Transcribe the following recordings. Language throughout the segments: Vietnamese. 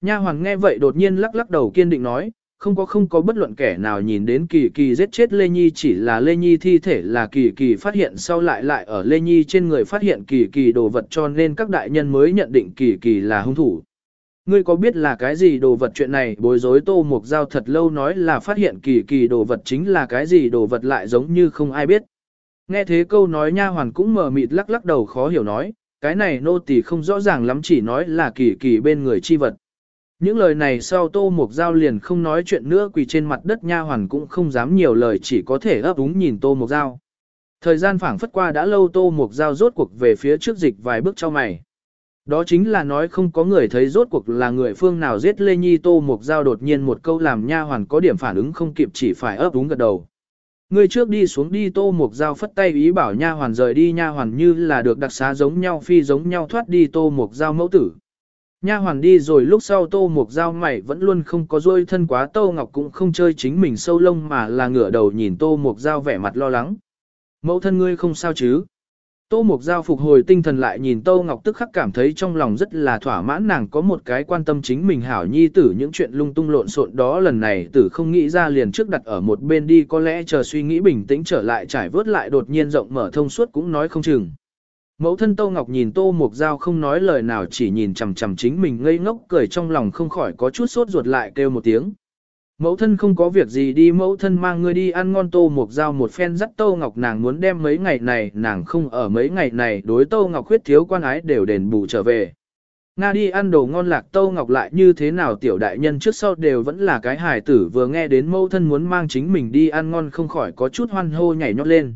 Nha Hoàng nghe vậy đột nhiên lắc lắc đầu kiên định nói, không có không có bất luận kẻ nào nhìn đến kỳ kỳ giết chết Lê Nhi chỉ là Lê Nhi thi thể là kỳ kỳ phát hiện sau lại lại ở Lê Nhi trên người phát hiện kỳ kỳ đồ vật cho nên các đại nhân mới nhận định kỳ kỳ là hung thủ. Ngươi có biết là cái gì đồ vật chuyện này bối rối tô mục giao thật lâu nói là phát hiện kỳ kỳ đồ vật chính là cái gì đồ vật lại giống như không ai biết. Nghe thế câu nói nha hoàn cũng mờ mịt lắc lắc đầu khó hiểu nói, cái này nô tỳ không rõ ràng lắm chỉ nói là kỳ kỳ bên người chi vật. Những lời này sau tô mục giao liền không nói chuyện nữa, quỳ trên mặt đất nha hoàn cũng không dám nhiều lời, chỉ có thể ấp úng nhìn tô mục giao. Thời gian phảng phất qua đã lâu, tô mục giao rốt cuộc về phía trước dịch vài bước cho mày. Đó chính là nói không có người thấy rốt cuộc là người phương nào giết Lê Nhi Tô Mục Giao đột nhiên một câu làm nha hoàn có điểm phản ứng không kịp, chỉ phải ấp úng gật đầu. Người trước đi xuống đi, Tô Mục Giao phất tay ý bảo nha hoàn rời đi nha hoàn như là được đặc xá giống nhau, phi giống nhau thoát đi Tô Mục Giao mẫu tử. Nha hoàn đi rồi lúc sau Tô Mục Giao mày vẫn luôn không có rôi thân quá, Tô Ngọc cũng không chơi chính mình sâu lông mà là ngửa đầu nhìn Tô Mục Giao vẻ mặt lo lắng. Mẫu thân ngươi không sao chứ? Tô Mục Giao phục hồi tinh thần lại nhìn Tô Ngọc tức khắc cảm thấy trong lòng rất là thỏa mãn, nàng có một cái quan tâm chính mình hảo nhi tử, những chuyện lung tung lộn xộn đó lần này tử không nghĩ ra liền trước đặt ở một bên đi, có lẽ chờ suy nghĩ bình tĩnh trở lại, trải vớt lại đột nhiên rộng mở thông suốt cũng nói không chừng. Mẫu thân Tô Ngọc nhìn Tô Mục Giao không nói lời nào chỉ nhìn chằm chằm chính mình ngây ngốc cười trong lòng không khỏi có chút sốt ruột lại kêu một tiếng. Mẫu thân không có việc gì đi, mẫu thân mang ngươi đi ăn ngon tô mục giao một phen dắt tô ngọc nàng muốn đem mấy ngày này, nàng không ở mấy ngày này, đối tô ngọc khuyết thiếu quan ái đều đền bù trở về. Nga đi ăn đồ ngon lạc tô ngọc lại như thế nào tiểu đại nhân trước sau đều vẫn là cái hài tử, vừa nghe đến mẫu thân muốn mang chính mình đi ăn ngon không khỏi có chút hoan hô nhảy nhót lên.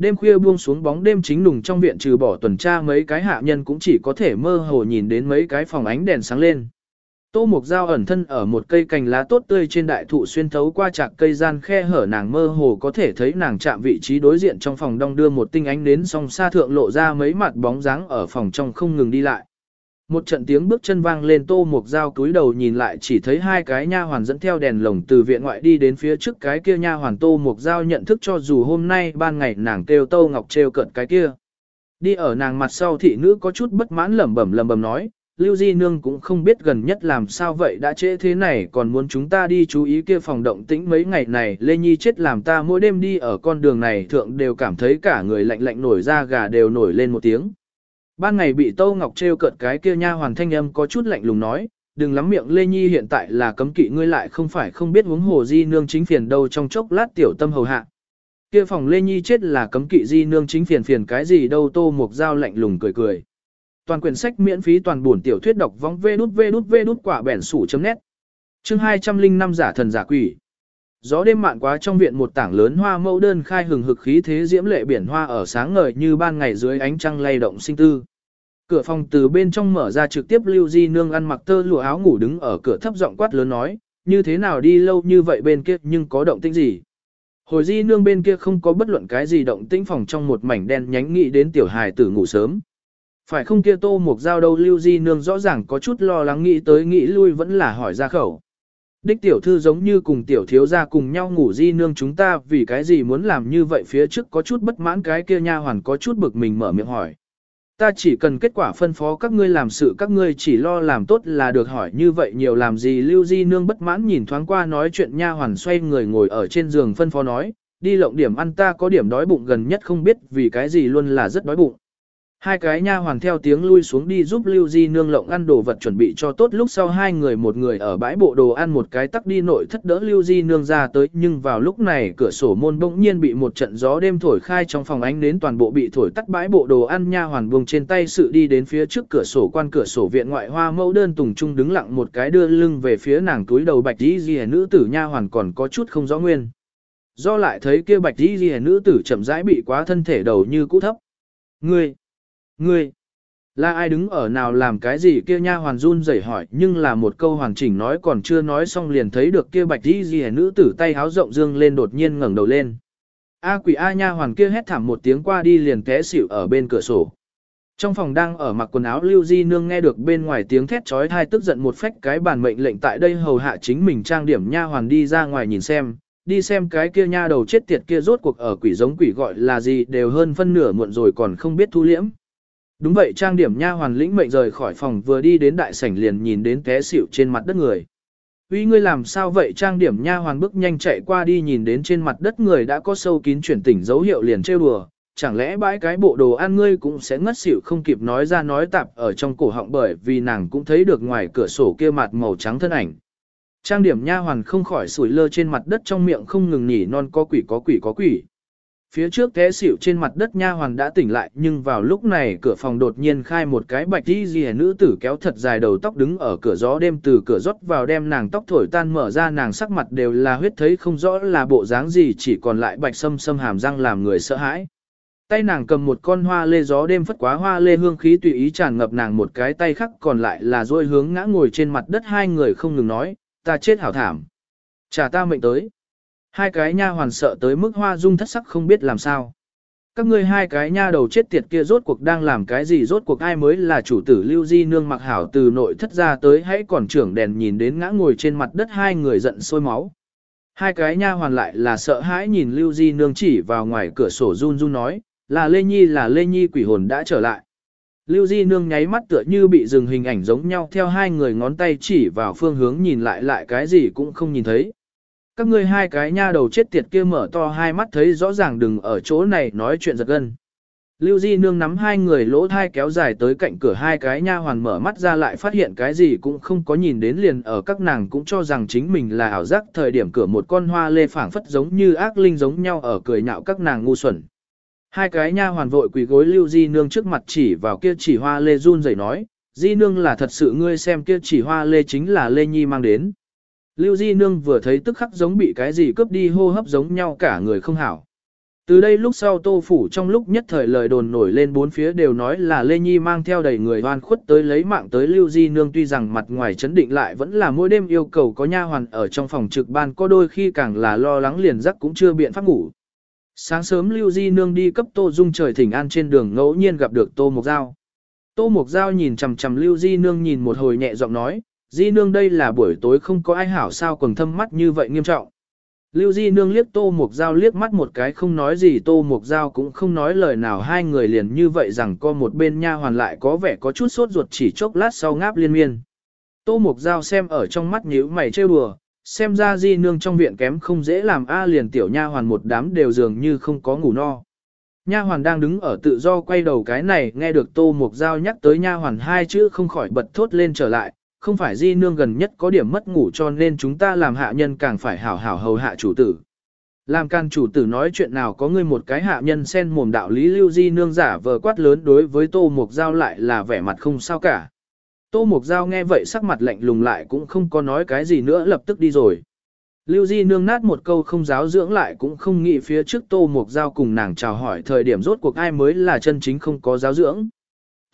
Đêm khuya buông xuống bóng đêm chính nùng trong viện trừ bỏ tuần tra mấy cái hạ nhân cũng chỉ có thể mơ hồ nhìn đến mấy cái phòng ánh đèn sáng lên. Tô Mục Giao ẩn thân ở một cây cành lá tốt tươi trên đại thụ xuyên thấu qua chạc cây gian khe hở nàng mơ hồ có thể thấy nàng chạm vị trí đối diện trong phòng đong đưa một tinh ánh đến song xa thượng lộ ra mấy mặt bóng dáng ở phòng trong không ngừng đi lại. Một trận tiếng bước chân vang lên Tô Mục Giao cúi đầu nhìn lại chỉ thấy hai cái nha hoàn dẫn theo đèn lồng từ viện ngoại đi đến phía trước cái kia nha hoàn Tô Mục Giao nhận thức cho dù hôm nay ban ngày nàng kêu Tô Ngọc trêu cận cái kia. Đi ở nàng mặt sau thị nữ có chút bất mãn lẩm bẩm lẩm bẩm nói, Lưu Di Nương cũng không biết gần nhất làm sao vậy đã trễ thế này còn muốn chúng ta đi chú ý kia phòng động tĩnh mấy ngày này Lê Nhi chết làm ta mỗi đêm đi ở con đường này thượng đều cảm thấy cả người lạnh lạnh nổi ra gà đều nổi lên một tiếng. Ban ngày bị Tâu Ngọc trêu cợt cái kia nha hoàn thanh âm có chút lạnh lùng nói, đừng lắm miệng Lê Nhi hiện tại là cấm kỵ ngươi lại không phải không biết huống hồ Di Nương chính phiền đâu trong chốc lát tiểu tâm hầu hạ. Kia phòng Lê Nhi chết là cấm kỵ Di Nương chính phiền phiền cái gì đâu Tô Mục Giao lạnh lùng cười cười toàn quyển sách miễn phí toàn buồn tiểu thuyết đọc vong vê đút vê đút vê đút quả bẻn sủ chấm nét. Chương 205 giả thần giả quỷ. Gió đêm mạn quá trong viện một tảng lớn hoa mẫu đơn khai hừng hực khí thế diễm lệ biển hoa ở sáng ngời như ban ngày dưới ánh trăng lay động sinh tư. Cửa phòng từ bên trong mở ra trực tiếp Lưu Di Nương ăn mặc tơ lụa áo ngủ đứng ở cửa thấp giọng quát lớn nói, như thế nào đi lâu như vậy bên kia nhưng có động tĩnh gì. Hồi Di Nương bên kia không có bất luận cái gì động tĩnh phòng trong một mảnh đen nhánh nghĩ đến tiểu hài tử ngủ sớm. Phải không kia tô mục giao đâu lưu di nương rõ ràng có chút lo lắng nghĩ tới nghĩ lui vẫn là hỏi ra khẩu. Đích tiểu thư giống như cùng tiểu thiếu gia cùng nhau ngủ di nương chúng ta vì cái gì muốn làm như vậy phía trước có chút bất mãn cái kia nha hoàn có chút bực mình mở miệng hỏi. Ta chỉ cần kết quả phân phó các ngươi làm sự các ngươi chỉ lo làm tốt là được hỏi như vậy nhiều làm gì lưu di nương bất mãn nhìn thoáng qua nói chuyện nha hoàn xoay người ngồi ở trên giường phân phó nói, đi lộng điểm ăn ta có điểm đói bụng gần nhất không biết vì cái gì luôn là rất đói bụng. Hai cái nha hoàn theo tiếng lui xuống đi giúp Lưu Di nương lộng ăn đồ vật chuẩn bị cho tốt lúc sau hai người một người ở bãi bộ đồ ăn một cái tắc đi nội thất đỡ Lưu Di nương ra tới, nhưng vào lúc này cửa sổ môn bỗng nhiên bị một trận gió đêm thổi khai trong phòng ánh đến toàn bộ bị thổi tắt bãi bộ đồ ăn nha hoàn buông trên tay sự đi đến phía trước cửa sổ quan cửa sổ viện ngoại hoa mẫu đơn tùng trung đứng lặng một cái đưa lưng về phía nàng túi đầu bạch đi di nữ tử nha hoàn còn có chút không rõ nguyên. Do lại thấy kia bạch đi di nữ tử chậm rãi bị quá thân thể đầu như cũ thấp. Ngươi! Ngươi, là ai đứng ở nào làm cái gì kia nha hoàn run rẩy hỏi nhưng là một câu hoàn chỉnh nói còn chưa nói xong liền thấy được kia bạch đi gì nữ tử tay háo rộng dương lên đột nhiên ngẩng đầu lên. A quỷ A nha hoàn kia hét thảm một tiếng qua đi liền té xỉu ở bên cửa sổ. Trong phòng đang ở mặc quần áo Lưu Di Nương nghe được bên ngoài tiếng thét trói thai tức giận một phách cái bản mệnh lệnh tại đây hầu hạ chính mình trang điểm nha hoàn đi ra ngoài nhìn xem, đi xem cái kia nha đầu chết tiệt kia rốt cuộc ở quỷ giống quỷ gọi là gì đều hơn phân nửa muộn rồi còn không biết thu liễm. Đúng vậy trang điểm nha hoàn lĩnh mệnh rời khỏi phòng vừa đi đến đại sảnh liền nhìn đến té xỉu trên mặt đất người. Uy ngươi làm sao vậy trang điểm nha hoàn bước nhanh chạy qua đi nhìn đến trên mặt đất người đã có sâu kín chuyển tỉnh dấu hiệu liền trêu đùa, chẳng lẽ bãi cái bộ đồ ăn ngươi cũng sẽ ngất xỉu không kịp nói ra nói tạp ở trong cổ họng bởi vì nàng cũng thấy được ngoài cửa sổ kia mặt màu trắng thân ảnh. Trang điểm nha hoàn không khỏi sủi lơ trên mặt đất trong miệng không ngừng nhỉ non có quỷ có quỷ có quỷ. Phía trước té xỉu trên mặt đất nha hoàn đã tỉnh lại nhưng vào lúc này cửa phòng đột nhiên khai một cái bạch đi gì nữ tử kéo thật dài đầu tóc đứng ở cửa gió đêm từ cửa rót vào đem nàng tóc thổi tan mở ra nàng sắc mặt đều là huyết thấy không rõ là bộ dáng gì chỉ còn lại bạch sâm sâm hàm răng làm người sợ hãi. Tay nàng cầm một con hoa lê gió đêm phất quá hoa lê hương khí tùy ý tràn ngập nàng một cái tay khác còn lại là dôi hướng ngã ngồi trên mặt đất hai người không ngừng nói, ta chết hảo thảm. Trả ta mệnh tới. Hai cái nha hoàn sợ tới mức hoa dung thất sắc không biết làm sao. Các ngươi hai cái nha đầu chết tiệt kia rốt cuộc đang làm cái gì rốt cuộc ai mới là chủ tử lưu di nương mặc hảo từ nội thất ra tới hãy còn trưởng đèn nhìn đến ngã ngồi trên mặt đất hai người giận sôi máu. Hai cái nha hoàn lại là sợ hãi nhìn lưu di nương chỉ vào ngoài cửa sổ run run nói, là Lê Nhi là Lê Nhi quỷ hồn đã trở lại. Lưu Di Nương nháy mắt tựa như bị dừng hình ảnh giống nhau theo hai người ngón tay chỉ vào phương hướng nhìn lại lại cái gì cũng không nhìn thấy. Các ngươi hai cái nha đầu chết tiệt kia mở to hai mắt thấy rõ ràng đừng ở chỗ này nói chuyện giật gân. Lưu Di Nương nắm hai người lỗ thai kéo dài tới cạnh cửa hai cái nha hoàn mở mắt ra lại phát hiện cái gì cũng không có nhìn đến liền ở các nàng cũng cho rằng chính mình là ảo giác thời điểm cửa một con hoa lê phảng phất giống như ác linh giống nhau ở cười nhạo các nàng ngu xuẩn. Hai cái nha hoàn vội quỳ gối Lưu Di Nương trước mặt chỉ vào kia chỉ hoa lê run rẩy nói, Di Nương là thật sự ngươi xem kia chỉ hoa lê chính là Lê Nhi mang đến. Lưu Di Nương vừa thấy tức khắc giống bị cái gì cướp đi hô hấp giống nhau cả người không hảo. Từ đây lúc sau tô phủ trong lúc nhất thời lời đồn nổi lên bốn phía đều nói là Lê Nhi mang theo đầy người hoan khuất tới lấy mạng tới Lưu Di Nương tuy rằng mặt ngoài chấn định lại vẫn là mỗi đêm yêu cầu có nha hoàn ở trong phòng trực ban có đôi khi càng là lo lắng liền giấc cũng chưa biện pháp ngủ. Sáng sớm Lưu Di Nương đi cấp Tô Dung trời thỉnh an trên đường ngẫu nhiên gặp được Tô Mộc Giao. Tô Mộc Giao nhìn chằm chằm Lưu Di Nương nhìn một hồi nhẹ giọng nói, Di Nương đây là buổi tối không có ai hảo sao quầng thâm mắt như vậy nghiêm trọng. Lưu Di Nương liếc Tô Mục Giao liếc mắt một cái không nói gì Tô Mục Giao cũng không nói lời nào hai người liền như vậy rằng co một bên nha hoàn lại có vẻ có chút sốt ruột chỉ chốc lát sau ngáp liên miên. Tô Mục Giao xem ở trong mắt nhíu mày trêu đùa, xem ra di nương trong viện kém không dễ làm a liền tiểu nha hoàn một đám đều dường như không có ngủ no. Nha hoàn đang đứng ở tự do quay đầu cái này nghe được Tô Mục Giao nhắc tới nha hoàn hai chữ không khỏi bật thốt lên trở lại, không phải di nương gần nhất có điểm mất ngủ cho nên chúng ta làm hạ nhân càng phải hảo hảo hầu hạ chủ tử. Làm can chủ tử nói chuyện nào có ngươi một cái hạ nhân sen mồm đạo lý lưu di nương giả vờ quát lớn đối với Tô Mục Giao lại là vẻ mặt không sao cả. Tô Mục Giao nghe vậy sắc mặt lạnh lùng lại cũng không có nói cái gì nữa lập tức đi rồi. Lưu Di nương nát một câu không giáo dưỡng lại cũng không nghĩ phía trước Tô Mục Giao cùng nàng chào hỏi thời điểm rốt cuộc ai mới là chân chính không có giáo dưỡng.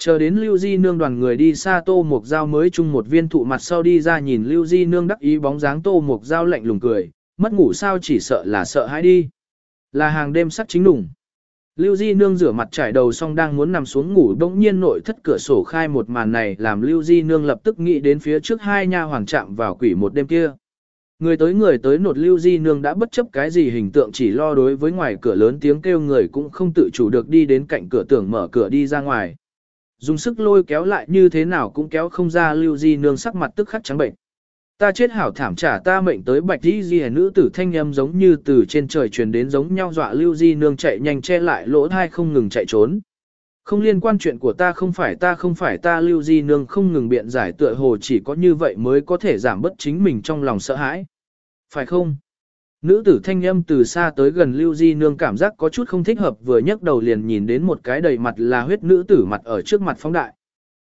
Chờ đến Lưu Di nương đoàn người đi xa Tô Mục Giao mới chung một viên thụ mặt sau đi ra nhìn Lưu Di nương đắc ý bóng dáng Tô Mục Giao lạnh lùng cười, mất ngủ sao chỉ sợ là sợ hãi đi. Là hàng đêm sắc chính lùng. Lưu Di Nương rửa mặt trải đầu xong đang muốn nằm xuống ngủ bỗng nhiên nội thất cửa sổ khai một màn này làm Lưu Di Nương lập tức nghĩ đến phía trước hai nha hoàng chạm vào quỷ một đêm kia. Người tới người tới nột Lưu Di Nương đã bất chấp cái gì hình tượng chỉ lo đối với ngoài cửa lớn tiếng kêu người cũng không tự chủ được đi đến cạnh cửa tưởng mở cửa đi ra ngoài. Dùng sức lôi kéo lại như thế nào cũng kéo không ra Lưu Di Nương sắc mặt tức khắc trắng bệnh. Ta chết hảo thảm trả ta mệnh tới bạch di di nữ tử thanh âm giống như từ trên trời truyền đến giống nhau dọa lưu di nương chạy nhanh che lại lỗ thai không ngừng chạy trốn. Không liên quan chuyện của ta không phải ta không phải ta, lưu di nương không ngừng biện giải tựa hồ chỉ có như vậy mới có thể giảm bớt chính mình trong lòng sợ hãi. Phải không? Nữ tử thanh âm từ xa tới gần lưu di nương cảm giác có chút không thích hợp vừa nhấc đầu liền nhìn đến một cái đầy mặt là huyết nữ tử mặt ở trước mặt phóng đại.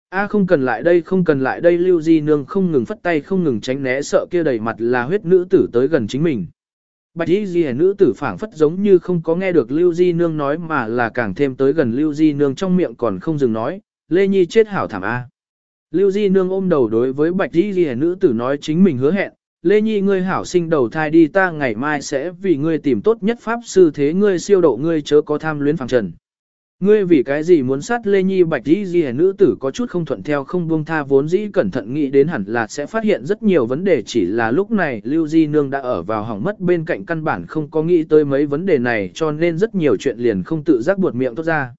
A không cần lại đây không cần lại đây lưu di nương không ngừng phất tay không ngừng tránh né sợ kia đầy mặt là huyết nữ tử tới gần chính mình. Bạch y di nữ tử phảng phất giống như không có nghe được lưu di nương nói mà là càng thêm tới gần lưu di nương trong miệng còn không dừng nói, lê nhi chết hảo thảm A. Lưu di nương ôm đầu đối với bạch y di nữ tử nói chính mình hứa hẹn, lê nhi, ngươi hảo sinh đầu thai đi, ta ngày mai sẽ vì ngươi tìm tốt nhất pháp sư, thế ngươi siêu độ ngươi chớ có tham luyến phàng trần. Ngươi vì cái gì muốn sát Lê Nhi Bạch Di Di nữ tử có chút không thuận theo, không buông tha, vốn dĩ cẩn thận nghĩ đến hẳn là sẽ phát hiện rất nhiều vấn đề, chỉ là lúc này Lưu Di Nương đã ở vào hỏng mất, bên cạnh căn bản không có nghĩ tới mấy vấn đề này, cho nên rất nhiều chuyện liền không tự giác buột miệng tốt ra.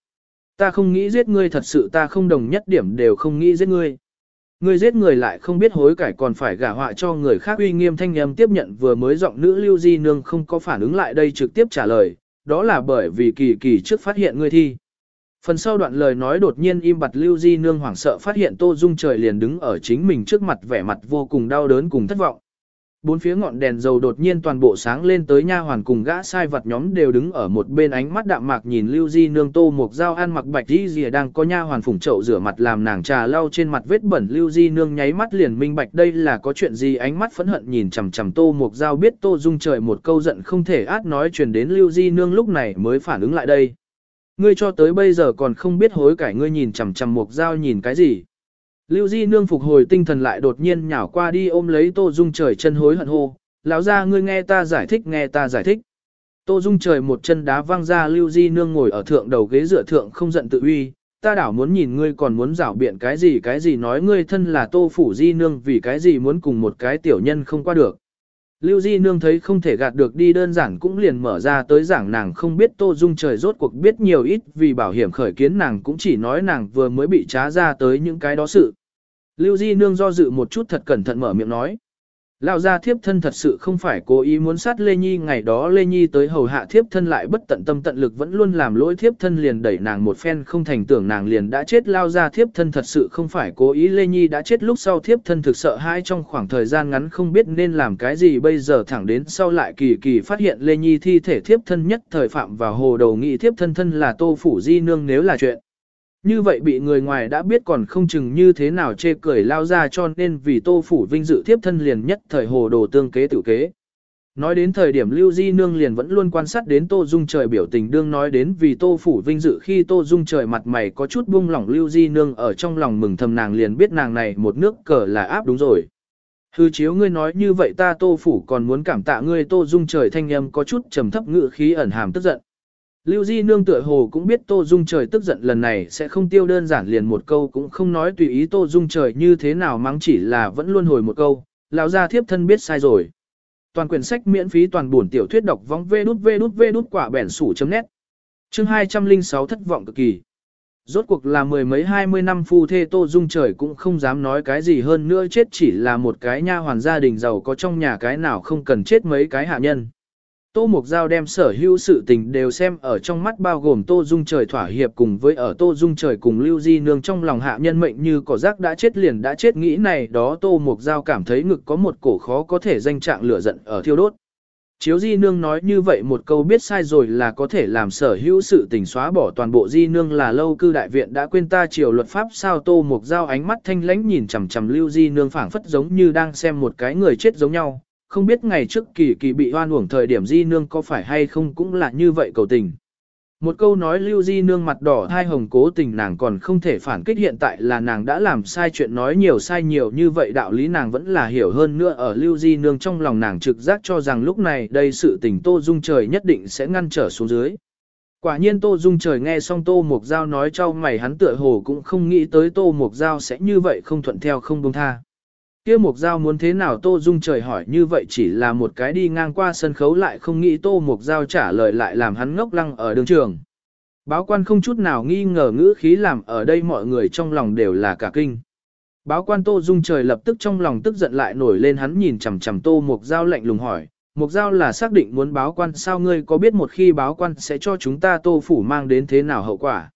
Ta không nghĩ giết ngươi, thật sự ta không đồng nhất điểm đều không nghĩ giết ngươi. Ngươi giết người lại không biết hối cải còn phải gả họa cho người khác uy nghiêm thanh âm tiếp nhận vừa mới giọng nữ lưu di nương không có phản ứng lại đây trực tiếp trả lời, đó là bởi vì kỳ kỳ trước phát hiện ngươi thi. Phần sau đoạn lời nói đột nhiên im bặt lưu di nương hoảng sợ phát hiện tô dung trời liền đứng ở chính mình trước mặt vẻ mặt vô cùng đau đớn cùng thất vọng. Bốn phía ngọn đèn dầu đột nhiên toàn bộ sáng lên tới nha hoàn cùng gã sai vật nhóm đều đứng ở một bên ánh mắt đạm mạc nhìn Lưu Di nương tô một dao ăn mặc bạch di rìa đang có nha hoàn phủng chậu rửa mặt làm nàng trà lau trên mặt vết bẩn Lưu Di nương nháy mắt liền minh bạch đây là có chuyện gì, ánh mắt phẫn hận nhìn chằm chằm tô một dao biết tô dung trời một câu giận không thể át nói truyền đến Lưu Di nương lúc này mới phản ứng lại đây. Ngươi cho tới bây giờ còn không biết hối cải ngươi nhìn chằm chằm một dao nhìn cái gì. Lưu Di nương phục hồi tinh thần lại đột nhiên nhào qua đi ôm lấy Tô Dung trời chân hối hận hô, lão ra ngươi nghe ta giải thích nghe ta giải thích. Tô Dung trời một chân đá văng ra Lưu Di nương ngồi ở thượng đầu ghế dựa thượng không giận tự uy, ta đảo muốn nhìn ngươi còn muốn rảo biện cái gì cái gì nói ngươi thân là Tô Phủ Di nương vì cái gì muốn cùng một cái tiểu nhân không qua được. Lưu Di Nương thấy không thể gạt được đi đơn giản cũng liền mở ra tới giảng nàng không biết Tô Dung trời rốt cuộc biết nhiều ít vì bảo hiểm khởi kiến nàng cũng chỉ nói nàng vừa mới bị trá ra tới những cái đó sự. Lưu Di Nương do dự một chút thật cẩn thận mở miệng nói. Lão gia thiếp thân thật sự không phải cố ý muốn sát Lê Nhi, ngày đó Lê Nhi tới hầu hạ thiếp thân lại bất tận tâm tận lực vẫn luôn làm lỗi thiếp thân liền đẩy nàng một phen không thành tưởng nàng liền đã chết lao ra thiếp thân thật sự không phải cố ý Lê Nhi đã chết lúc sau thiếp thân thực sợ hãi trong khoảng thời gian ngắn không biết nên làm cái gì, bây giờ thẳng đến sau lại kỳ kỳ phát hiện Lê Nhi thi thể thiếp thân nhất thời phạm vào hồ đầu nghị thiếp thân thân là tô phủ di nương nếu là chuyện. Như vậy bị người ngoài đã biết còn không chừng như thế nào chê cười lao ra cho nên vì tô phủ vinh dự tiếp thân liền nhất thời hồ đồ tương kế tự kế. Nói đến thời điểm Lưu Di Nương liền vẫn luôn quan sát đến Tô Dung trời biểu tình đương nói đến vì Tô Phủ vinh dự khi Tô Dung trời mặt mày có chút buông lỏng Lưu Di Nương ở trong lòng mừng thầm nàng liền biết nàng này một nước cờ là áp đúng rồi. Hư chiếu ngươi nói như vậy ta Tô Phủ còn muốn cảm tạ ngươi Tô Dung trời thanh âm có chút trầm thấp ngự khí ẩn hàm tức giận. Lưu Di Nương tựa hồ cũng biết Tô Dung trời tức giận lần này sẽ không tiêu đơn giản liền một câu cũng không nói tùy ý Tô Dung trời như thế nào mắng chỉ là vẫn luôn hồi một câu, lão gia thiếp thân biết sai rồi. Toàn quyển sách miễn phí toàn buồn tiểu thuyết đọc vong vê đút vê đút vê đút quả bẻn sủ chấm nét. Chương 206 thất vọng cực kỳ. Rốt cuộc là mười mấy hai mươi năm phu thê Tô Dung trời cũng không dám nói cái gì hơn nữa chết chỉ là một cái nha hoàn gia đình giàu có trong nhà cái nào không cần chết mấy cái hạ nhân. Tô Mục Giao đem sở hữu sự tình đều xem ở trong mắt bao gồm Tô Dung trời thỏa hiệp cùng với ở Tô Dung trời cùng Lưu Di Nương trong lòng hạ nhân mệnh như cỏ rác đã chết liền đã chết nghĩ này đó Tô Mục Giao cảm thấy ngực có một cổ khó có thể danh trạng lửa giận ở thiêu đốt. Chiếu Di Nương nói như vậy một câu biết sai rồi là có thể làm sở hữu sự tình xóa bỏ toàn bộ Di Nương là lâu cư đại viện đã quên ta chiều luật pháp sao Tô Mục Giao ánh mắt thanh lãnh nhìn chằm chằm Lưu Di Nương phảng phất giống như đang xem một cái người chết giống nhau không biết ngày trước kỳ kỳ bị hoan uổng thời điểm di nương có phải hay không cũng là như vậy cầu tình. Một câu nói lưu di nương mặt đỏ hai hồng cố tình nàng còn không thể phản kích hiện tại là nàng đã làm sai chuyện nói nhiều sai nhiều như vậy đạo lý nàng vẫn là hiểu hơn nữa ở lưu di nương trong lòng nàng trực giác cho rằng lúc này đây sự tình tô dung trời nhất định sẽ ngăn trở xuống dưới. Quả nhiên Tô Dung trời nghe xong Tô Mục Giao nói cho mày hắn tựa hồ cũng không nghĩ tới Tô Mục Giao sẽ như vậy không thuận theo không buông tha kia Mục Giao muốn thế nào Tô Dung trời hỏi như vậy chỉ là một cái đi ngang qua sân khấu lại không nghĩ Tô Mục Giao trả lời lại làm hắn ngốc lăng ở đường trường. Báo quan không chút nào nghi ngờ ngữ khí làm ở đây mọi người trong lòng đều là cả kinh. Báo quan Tô Dung trời lập tức trong lòng tức giận lại nổi lên hắn nhìn chằm chằm Tô Mục Giao lạnh lùng hỏi. Mục Giao là xác định muốn báo quan sao ngươi có biết một khi báo quan sẽ cho chúng ta Tô Phủ mang đến thế nào hậu quả.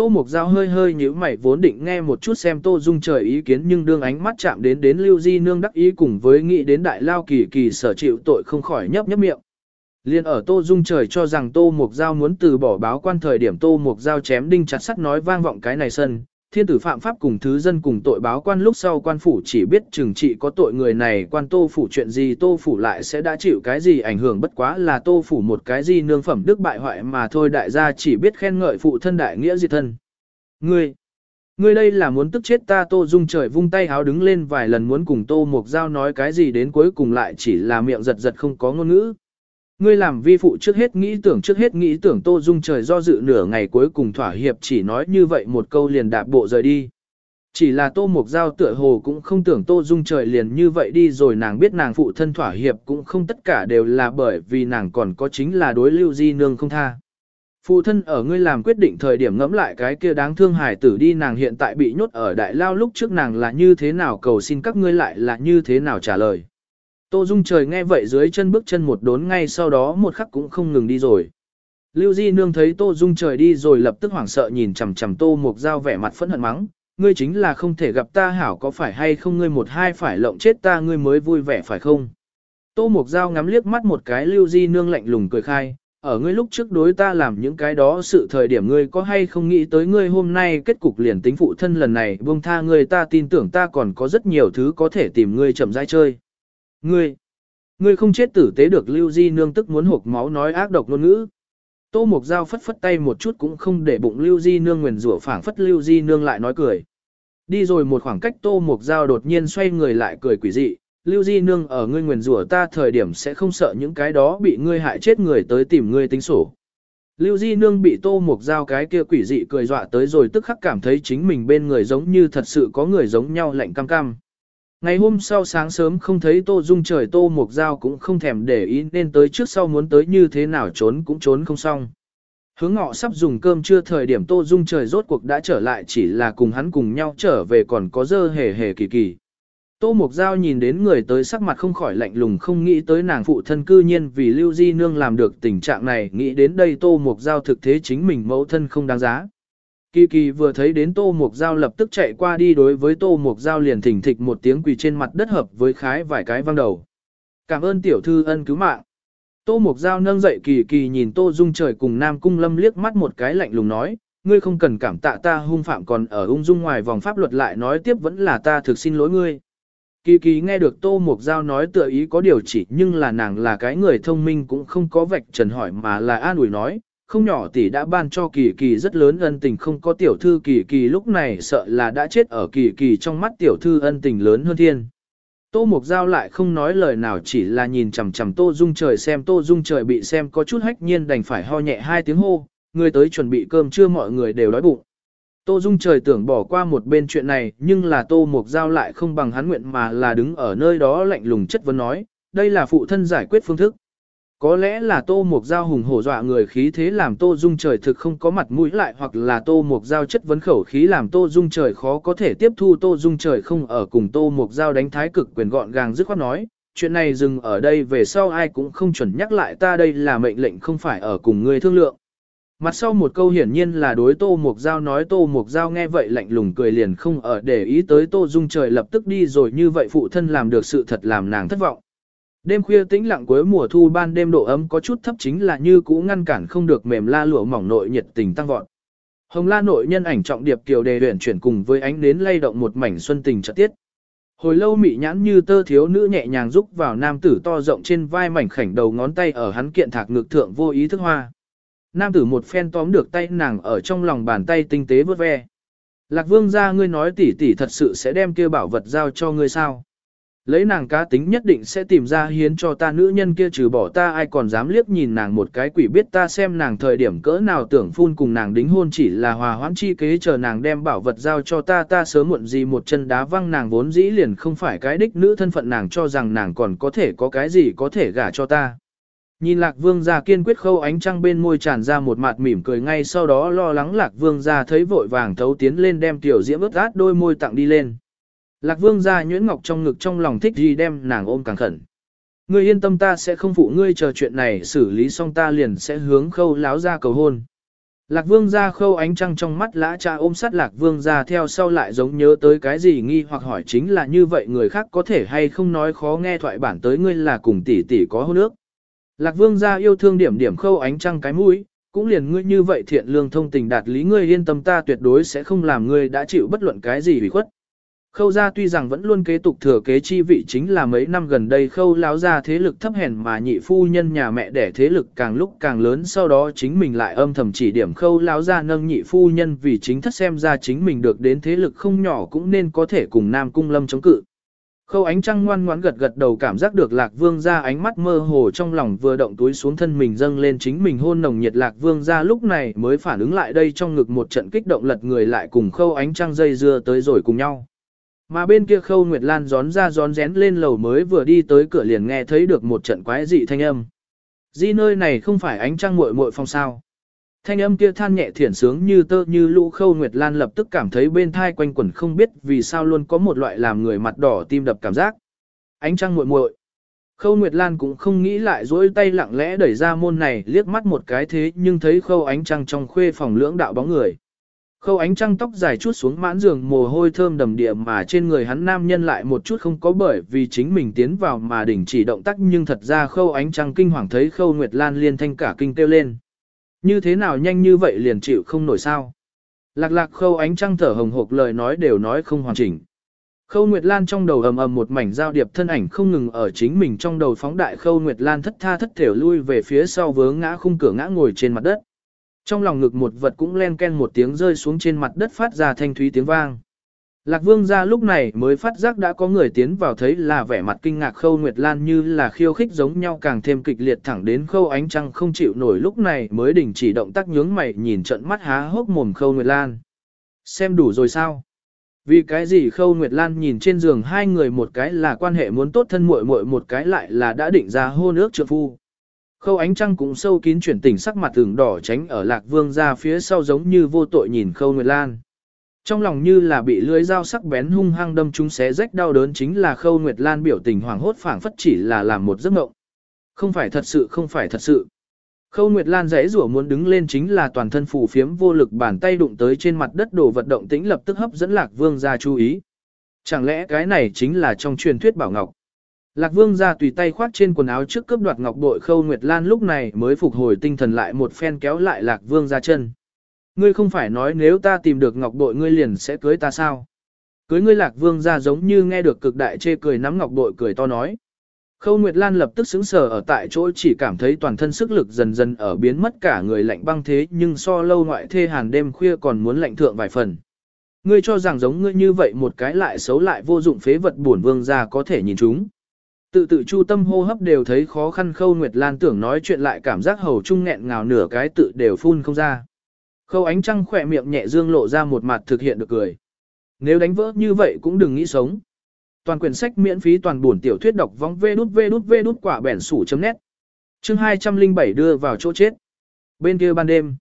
Tô Mục Giao hơi hơi nhíu mày vốn định nghe một chút xem Tô Dung trời ý kiến nhưng đương ánh mắt chạm đến đến Lưu Di Nương đắc ý cùng với nghĩ đến đại lao kỳ kỳ sở chịu tội không khỏi nhấp nhấp miệng. Liên ở Tô Dung trời cho rằng Tô Mục Giao muốn từ bỏ báo quan thời điểm Tô Mục Giao chém đinh chặt sắt nói vang vọng cái này sân, thiên tử phạm pháp cùng thứ dân cùng tội báo quan lúc sau quan phủ chỉ biết trừng trị có tội người này quan tô phủ chuyện gì tô phủ lại sẽ đã chịu cái gì ảnh hưởng bất quá là tô phủ một cái gì nương phẩm đức bại hoại mà thôi đại gia chỉ biết khen ngợi phụ thân đại nghĩa diệt thân. Ngươi, ngươi đây là muốn tức chết ta tô dung trời vung tay háo đứng lên vài lần muốn cùng tô mục giao nói cái gì đến cuối cùng lại chỉ là miệng giật giật không có ngôn ngữ. Ngươi làm vi phụ trước hết nghĩ tưởng trước hết nghĩ tưởng Tô Dung trời do dự nửa ngày cuối cùng thỏa hiệp chỉ nói như vậy một câu liền đạp bộ rời đi. Chỉ là Tô Mục Giao tựa hồ cũng không tưởng Tô Dung trời liền như vậy đi rồi nàng biết nàng phụ thân thỏa hiệp cũng không tất cả đều là bởi vì nàng còn có chính là đối lưu di nương không tha. Phụ thân ở ngươi làm quyết định thời điểm ngẫm lại cái kia đáng thương hài tử đi nàng hiện tại bị nhốt ở đại lao lúc trước nàng là như thế nào cầu xin các ngươi lại là như thế nào trả lời. Tô Dung trời nghe vậy dưới chân bước chân một đốn ngay sau đó một khắc cũng không ngừng đi rồi. Lưu Di Nương thấy Tô Dung trời đi rồi lập tức hoảng sợ nhìn chằm chằm Tô Mục Giao vẻ mặt phẫn hận mắng, ngươi chính là không thể gặp ta hảo có phải hay không ngươi một hai phải lộng chết ta ngươi mới vui vẻ phải không. Tô Mục Giao ngắm liếc mắt một cái Lưu Di Nương lạnh lùng cười khai, ở ngươi lúc trước đối ta làm những cái đó sự thời điểm ngươi có hay không nghĩ tới ngươi hôm nay kết cục liền tính phụ thân lần này buông tha ngươi ta tin tưởng ta còn có rất nhiều thứ có thể tìm ngươi chậm rãi chơi. Ngươi, ngươi không chết tử tế được Lưu Di Nương tức muốn hộp máu nói ác độc ngôn ngữ. Tô Mục Giao phất phất tay một chút cũng không để bụng Lưu Di Nương nguyền rủa phảng phất Lưu Di Nương lại nói cười. Đi rồi một khoảng cách Tô Mục Giao đột nhiên xoay người lại cười quỷ dị, Lưu Di Nương ở ngươi nguyền rủa ta thời điểm sẽ không sợ những cái đó bị ngươi hại chết người tới tìm ngươi tính sổ. Lưu Di Nương bị Tô Mục Giao cái kia quỷ dị cười dọa tới rồi tức khắc cảm thấy chính mình bên người giống như thật sự có người giống nhau lạnh cam cam. Ngày hôm sau sáng sớm không thấy Tô Dung trời Tô mộc Giao cũng không thèm để ý nên tới trước sau muốn tới như thế nào trốn cũng trốn không xong. Hướng ngọ sắp dùng cơm trưa thời điểm Tô Dung trời rốt cuộc đã trở lại chỉ là cùng hắn cùng nhau trở về còn có dơ hề hề kỳ kỳ. Tô mộc Giao nhìn đến người tới sắc mặt không khỏi lạnh lùng không nghĩ tới nàng phụ thân cư nhiên vì Lưu Di Nương làm được tình trạng này, nghĩ đến đây Tô mộc Giao thực thế chính mình mẫu thân không đáng giá. Kỳ kỳ vừa thấy đến Tô Mục Giao lập tức chạy qua đi đối với Tô Mục Giao liền thỉnh thịch một tiếng quỳ trên mặt đất hợp với khái vài cái văng đầu. Cảm ơn tiểu thư ân cứu mạng. Tô Mục Giao nâng dậy kỳ kỳ nhìn Tô Dung trời cùng Nam Cung Lâm liếc mắt một cái lạnh lùng nói, ngươi không cần cảm tạ ta hung phạm còn ở ung dung ngoài vòng pháp luật lại nói tiếp vẫn là ta thực xin lỗi ngươi. Kỳ kỳ nghe được Tô Mục Giao nói tựa ý có điều chỉ nhưng là nàng là cái người thông minh cũng không có vạch trần hỏi mà là an ủi nói, không nhỏ tỷ đã ban cho kỳ kỳ rất lớn ân tình không có tiểu thư kỳ kỳ lúc này sợ là đã chết ở kỳ kỳ trong mắt tiểu thư ân tình lớn hơn thiên. Tô Mục Giao lại không nói lời nào chỉ là nhìn chằm chằm Tô Dung trời xem Tô Dung trời bị xem có chút hách nhiên đành phải ho nhẹ hai tiếng hô, người tới chuẩn bị cơm trưa mọi người đều đói bụng. Tô Dung trời tưởng bỏ qua một bên chuyện này nhưng là Tô Mục Giao lại không bằng hắn nguyện mà là đứng ở nơi đó lạnh lùng chất vấn nói, đây là phụ thân giải quyết phương thức. Có lẽ là Tô Mục Giao hùng hổ dọa người khí thế làm Tô Dung trời thực không có mặt mũi lại hoặc là Tô Mục Giao chất vấn khẩu khí làm Tô Dung trời khó có thể tiếp thu Tô Dung trời không ở cùng Tô Mục Giao đánh thái cực quyền gọn gàng dứt khoát nói, chuyện này dừng ở đây về sau ai cũng không chuẩn nhắc lại ta đây là mệnh lệnh không phải ở cùng người thương lượng. Mặt sau một câu hiển nhiên là đối Tô Mục Giao nói Tô Mục Giao nghe vậy lạnh lùng cười liền không ở để ý tới Tô Dung trời lập tức đi rồi như vậy phụ thân làm được sự thật làm nàng thất vọng. Đêm khuya tĩnh lặng cuối mùa thu ban đêm độ ấm có chút thấp chính là như cũ ngăn cản không được mềm la lụa mỏng nội nhiệt tình tăng vọt. Hồng la nội nhân ảnh trọng điệp kiều đề luyện chuyển cùng với ánh nến lay động một mảnh xuân tình trợ tiết. Hồi lâu mị nhãn như tơ thiếu nữ nhẹ nhàng rúc vào nam tử to rộng trên vai mảnh khảnh đầu ngón tay ở hắn kiện thạc ngược thượng vô ý thức hoa. Nam tử một phen tóm được tay nàng ở trong lòng bàn tay tinh tế vớt ve. Lạc vương ra ngươi nói tỷ tỷ thật sự sẽ đem kia bảo vật giao cho ngươi sao. Lấy nàng cá tính nhất định sẽ tìm ra hiến cho ta nữ nhân kia trừ bỏ ta, ai còn dám liếc nhìn nàng một cái quỷ biết ta xem nàng thời điểm cỡ nào tưởng phun cùng nàng đính hôn chỉ là hòa hoãn chi kế chờ nàng đem bảo vật giao cho ta ta sớm muộn gì một chân đá văng nàng vốn dĩ liền không phải cái đích nữ thân phận, nàng cho rằng nàng còn có thể có cái gì có thể gả cho ta. Nhìn lạc vương gia kiên quyết khâu ánh trăng bên môi tràn ra một mặt mỉm cười ngay sau đó lo lắng lạc vương gia thấy vội vàng thấu tiến lên đem tiểu diễm ướt át đôi môi tặng đi lên. Lạc vương gia nhuyễn ngọc trong ngực trong lòng thích gì đem nàng ôm càng khẩn. Ngươi yên tâm ta sẽ không phụ ngươi chờ chuyện này xử lý xong ta liền sẽ hướng khâu láo ra cầu hôn. Lạc vương gia khâu ánh trăng trong mắt lã cha ôm sát lạc vương gia theo sau lại giống nhớ tới cái gì nghi hoặc hỏi chính là như vậy người khác có thể hay không nói khó nghe thoại bản tới ngươi là cùng tỷ tỷ có hôn ước. Lạc vương gia yêu thương điểm điểm khâu ánh trăng cái mũi, cũng liền ngươi như vậy thiện lương thông tình đạt lý ngươi yên tâm ta tuyệt đối sẽ không làm ngươi đã chịu bất luận cái gì hủy khuất. Khâu gia tuy rằng vẫn luôn kế tục thừa kế chi vị chính là mấy năm gần đây khâu láo ra thế lực thấp hèn mà nhị phu nhân nhà mẹ đẻ thế lực càng lúc càng lớn, sau đó chính mình lại âm thầm chỉ điểm khâu láo ra nâng nhị phu nhân vì chính thất xem ra chính mình được đến thế lực không nhỏ cũng nên có thể cùng Nam Cung Lâm chống cự. Khâu ánh trăng ngoan ngoãn gật gật đầu cảm giác được lạc vương ra ánh mắt mơ hồ trong lòng vừa động túi xuống thân mình dâng lên chính mình hôn nồng nhiệt lạc vương ra lúc này mới phản ứng lại đây trong ngực một trận kích động lật người lại cùng khâu ánh trăng dây dưa tới rồi cùng nhau. Mà bên kia khâu Nguyệt Lan gión ra gión rén lên lầu mới vừa đi tới cửa liền nghe thấy được một trận quái dị thanh âm. Di nơi này không phải ánh trăng muội muội phong sao. Thanh âm kia than nhẹ thiển sướng như tơ như lũ khâu Nguyệt Lan lập tức cảm thấy bên thai quanh quẩn không biết vì sao luôn có một loại làm người mặt đỏ tim đập cảm giác. Ánh trăng muội muội. Khâu Nguyệt Lan cũng không nghĩ lại dỗi tay lặng lẽ đẩy ra môn này, liếc mắt một cái thế nhưng thấy khâu ánh trăng trong khuê phòng lưỡng đạo bóng người. Khâu ánh trăng tóc dài chút xuống mãn giường, mồ hôi thơm đầm địa mà trên người hắn nam nhân lại một chút không có bởi vì chính mình tiến vào mà đỉnh chỉ động tác, nhưng thật ra khâu ánh trăng kinh hoàng thấy khâu Nguyệt Lan liên thanh cả kinh kêu lên. Như thế nào nhanh như vậy liền chịu không nổi sao. Lạc lạc khâu ánh trăng thở hồng hộc, lời nói đều nói không hoàn chỉnh. Khâu Nguyệt Lan trong đầu ầm ầm một mảnh giao điệp, thân ảnh không ngừng ở chính mình trong đầu phóng đại Khâu Nguyệt Lan thất tha thất thểu lui về phía sau, vướng ngã khung cửa ngã ngồi trên mặt đất. Trong lòng ngực một vật cũng len ken một tiếng rơi xuống trên mặt đất phát ra thanh thúy tiếng vang. Lạc Vương ra lúc này mới phát giác đã có người tiến vào thấy là vẻ mặt kinh ngạc Khâu Nguyệt Lan như là khiêu khích giống nhau càng thêm kịch liệt thẳng đến Khâu Ánh Trăng không chịu nổi lúc này mới đình chỉ động tác nhướng mày nhìn trận mắt há hốc mồm Khâu Nguyệt Lan. Xem đủ rồi sao? Vì cái gì Khâu Nguyệt Lan nhìn trên giường hai người một cái là quan hệ muốn tốt thân muội muội một cái lại là đã định ra hôn ước trượng phu. Khâu ánh trăng cũng sâu kín chuyển tỉnh sắc mặt tưởng đỏ tránh ở lạc vương ra phía sau giống như vô tội nhìn Khâu Nguyệt Lan. Trong lòng như là bị lưỡi dao sắc bén hung hăng đâm chúng xé rách đau đớn chính là Khâu Nguyệt Lan biểu tình hoảng hốt phảng phất chỉ là làm một giấc mộng. Không phải thật sự, không phải thật sự. Khâu Nguyệt Lan rẽ rủa muốn đứng lên chính là toàn thân phủ phiếm vô lực bàn tay đụng tới trên mặt đất đổ vật động tĩnh lập tức hấp dẫn Lạc Vương ra chú ý. Chẳng lẽ cái này chính là trong truyền thuyết bảo ngọc? Lạc Vương ra tùy tay khoát trên quần áo trước cướp đoạt ngọc bội Khâu Nguyệt Lan lúc này mới phục hồi tinh thần lại một phen kéo lại Lạc Vương ra chân. Ngươi không phải nói nếu ta tìm được ngọc bội ngươi liền sẽ cưới ta sao? Cưới ngươi Lạc Vương ra giống như nghe được cực đại chê cười nắm ngọc bội cười to nói. Khâu Nguyệt Lan lập tức sững sờ ở tại chỗ chỉ cảm thấy toàn thân sức lực dần dần ở biến mất cả người lạnh băng thế nhưng so lâu ngoại thê hàn đêm khuya còn muốn lạnh thượng vài phần. Ngươi cho rằng giống ngươi như vậy một cái lại xấu lại vô dụng phế vật buồn vương ra có thể nhìn chúng. Tự tự chu tâm hô hấp đều thấy khó khăn Khâu Nguyệt Lan tưởng nói chuyện lại cảm giác hầu trung nghẹn ngào nửa cái tự đều phun không ra. Khâu ánh trăng khỏe miệng nhẹ dương lộ ra một mặt thực hiện được cười. Nếu đánh vỡ như vậy cũng đừng nghĩ sống. Toàn quyển sách miễn phí toàn buồn tiểu thuyết đọc vong vê đút vê đút vê đút quả bẻn sủ chấm nét. Chương 207 đưa vào chỗ chết. Bên kia ban đêm.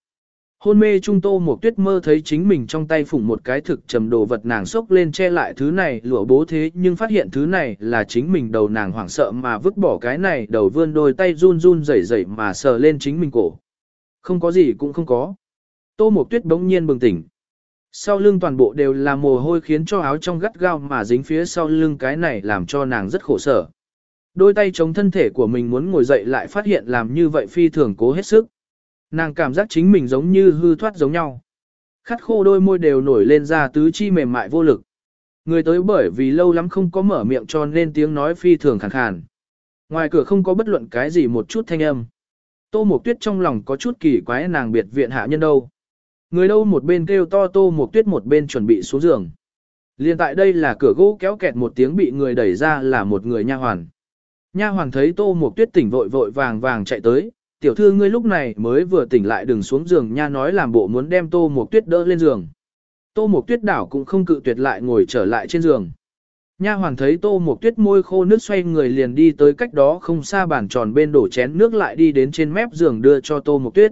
Hôn mê trung tô một tuyết mơ thấy chính mình trong tay phủng một cái thực trầm đồ vật nàng sốc lên che lại thứ này, lụa bố thế, nhưng phát hiện thứ này là chính mình đầu nàng hoảng sợ mà vứt bỏ cái này, đầu vươn đôi tay run run rẩy rẩy mà sờ lên chính mình cổ. Không có gì cũng không có. Tô một tuyết bỗng nhiên bừng tỉnh. Sau lưng toàn bộ đều là mồ hôi khiến cho áo trong gắt gao mà dính phía sau lưng cái này làm cho nàng rất khổ sở. Đôi tay chống thân thể của mình muốn ngồi dậy lại phát hiện làm như vậy phi thường cố hết sức. Nàng cảm giác chính mình giống như hư thoát giống nhau. Khát khô đôi môi đều nổi lên ra tứ chi mềm mại vô lực. Người tới bởi vì lâu lắm không có mở miệng cho nên tiếng nói phi thường khàn khàn. Ngoài cửa không có bất luận cái gì một chút thanh âm. Tô Mộc Tuyết trong lòng có chút kỳ quái nàng biệt viện hạ nhân đâu. Người đâu một bên kêu to tô mộc tuyết một bên chuẩn bị xuống giường. Liên tại đây là cửa gỗ kéo kẹt một tiếng bị người đẩy ra là một người nha hoàn. Nha hoàn thấy tô mộc tuyết tỉnh vội vội vàng vàng chạy tới, tiểu thư ngươi lúc này mới vừa tỉnh lại đừng xuống giường nha nói làm bộ muốn đem tô một tuyết đỡ lên giường. Tô một tuyết đảo cũng không cự tuyệt lại ngồi trở lại trên giường. Nha hoàn thấy tô một tuyết môi khô nước xoay người liền đi tới cách đó không xa bàn tròn bên đổ chén nước lại đi đến trên mép giường đưa cho tô một tuyết.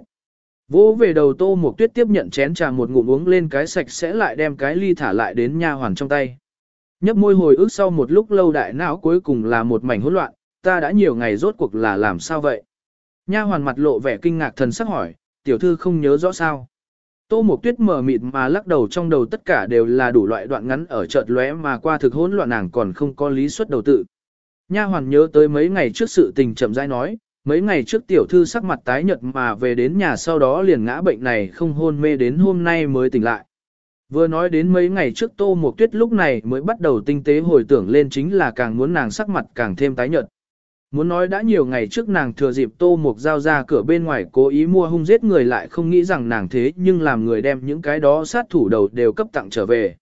Vỗ về đầu tô một tuyết tiếp nhận chén trà một ngụm uống lên cái sạch sẽ lại đem cái ly thả lại đến nha hoàn trong tay. Nhấp môi hồi ức sau một lúc lâu đại não cuối cùng là một mảnh hỗn loạn, ta đã nhiều ngày rốt cuộc là làm sao vậy? Nha hoàn mặt lộ vẻ kinh ngạc thần sắc hỏi, tiểu thư không nhớ rõ sao? Tô Mộc Tuyết mở mịt mà lắc đầu trong đầu tất cả đều là đủ loại đoạn ngắn ở chợt lóe mà qua thực hỗn loạn nàng còn không có lý suất đầu tự. Nha hoàn nhớ tới mấy ngày trước sự tình chậm rãi nói, Mấy ngày trước tiểu thư sắc mặt tái nhợt mà về đến nhà sau đó liền ngã bệnh này không hôn mê đến hôm nay mới tỉnh lại. Vừa nói đến mấy ngày trước Tô Mộc Tuyết lúc này mới bắt đầu tinh tế hồi tưởng lên chính là càng muốn nàng sắc mặt càng thêm tái nhợt. Muốn nói đã nhiều ngày trước nàng thừa dịp Tô mục giao ra cửa bên ngoài cố ý mua hung giết người lại không nghĩ rằng nàng thế nhưng làm người đem những cái đó sát thủ đầu đều cấp tặng trở về.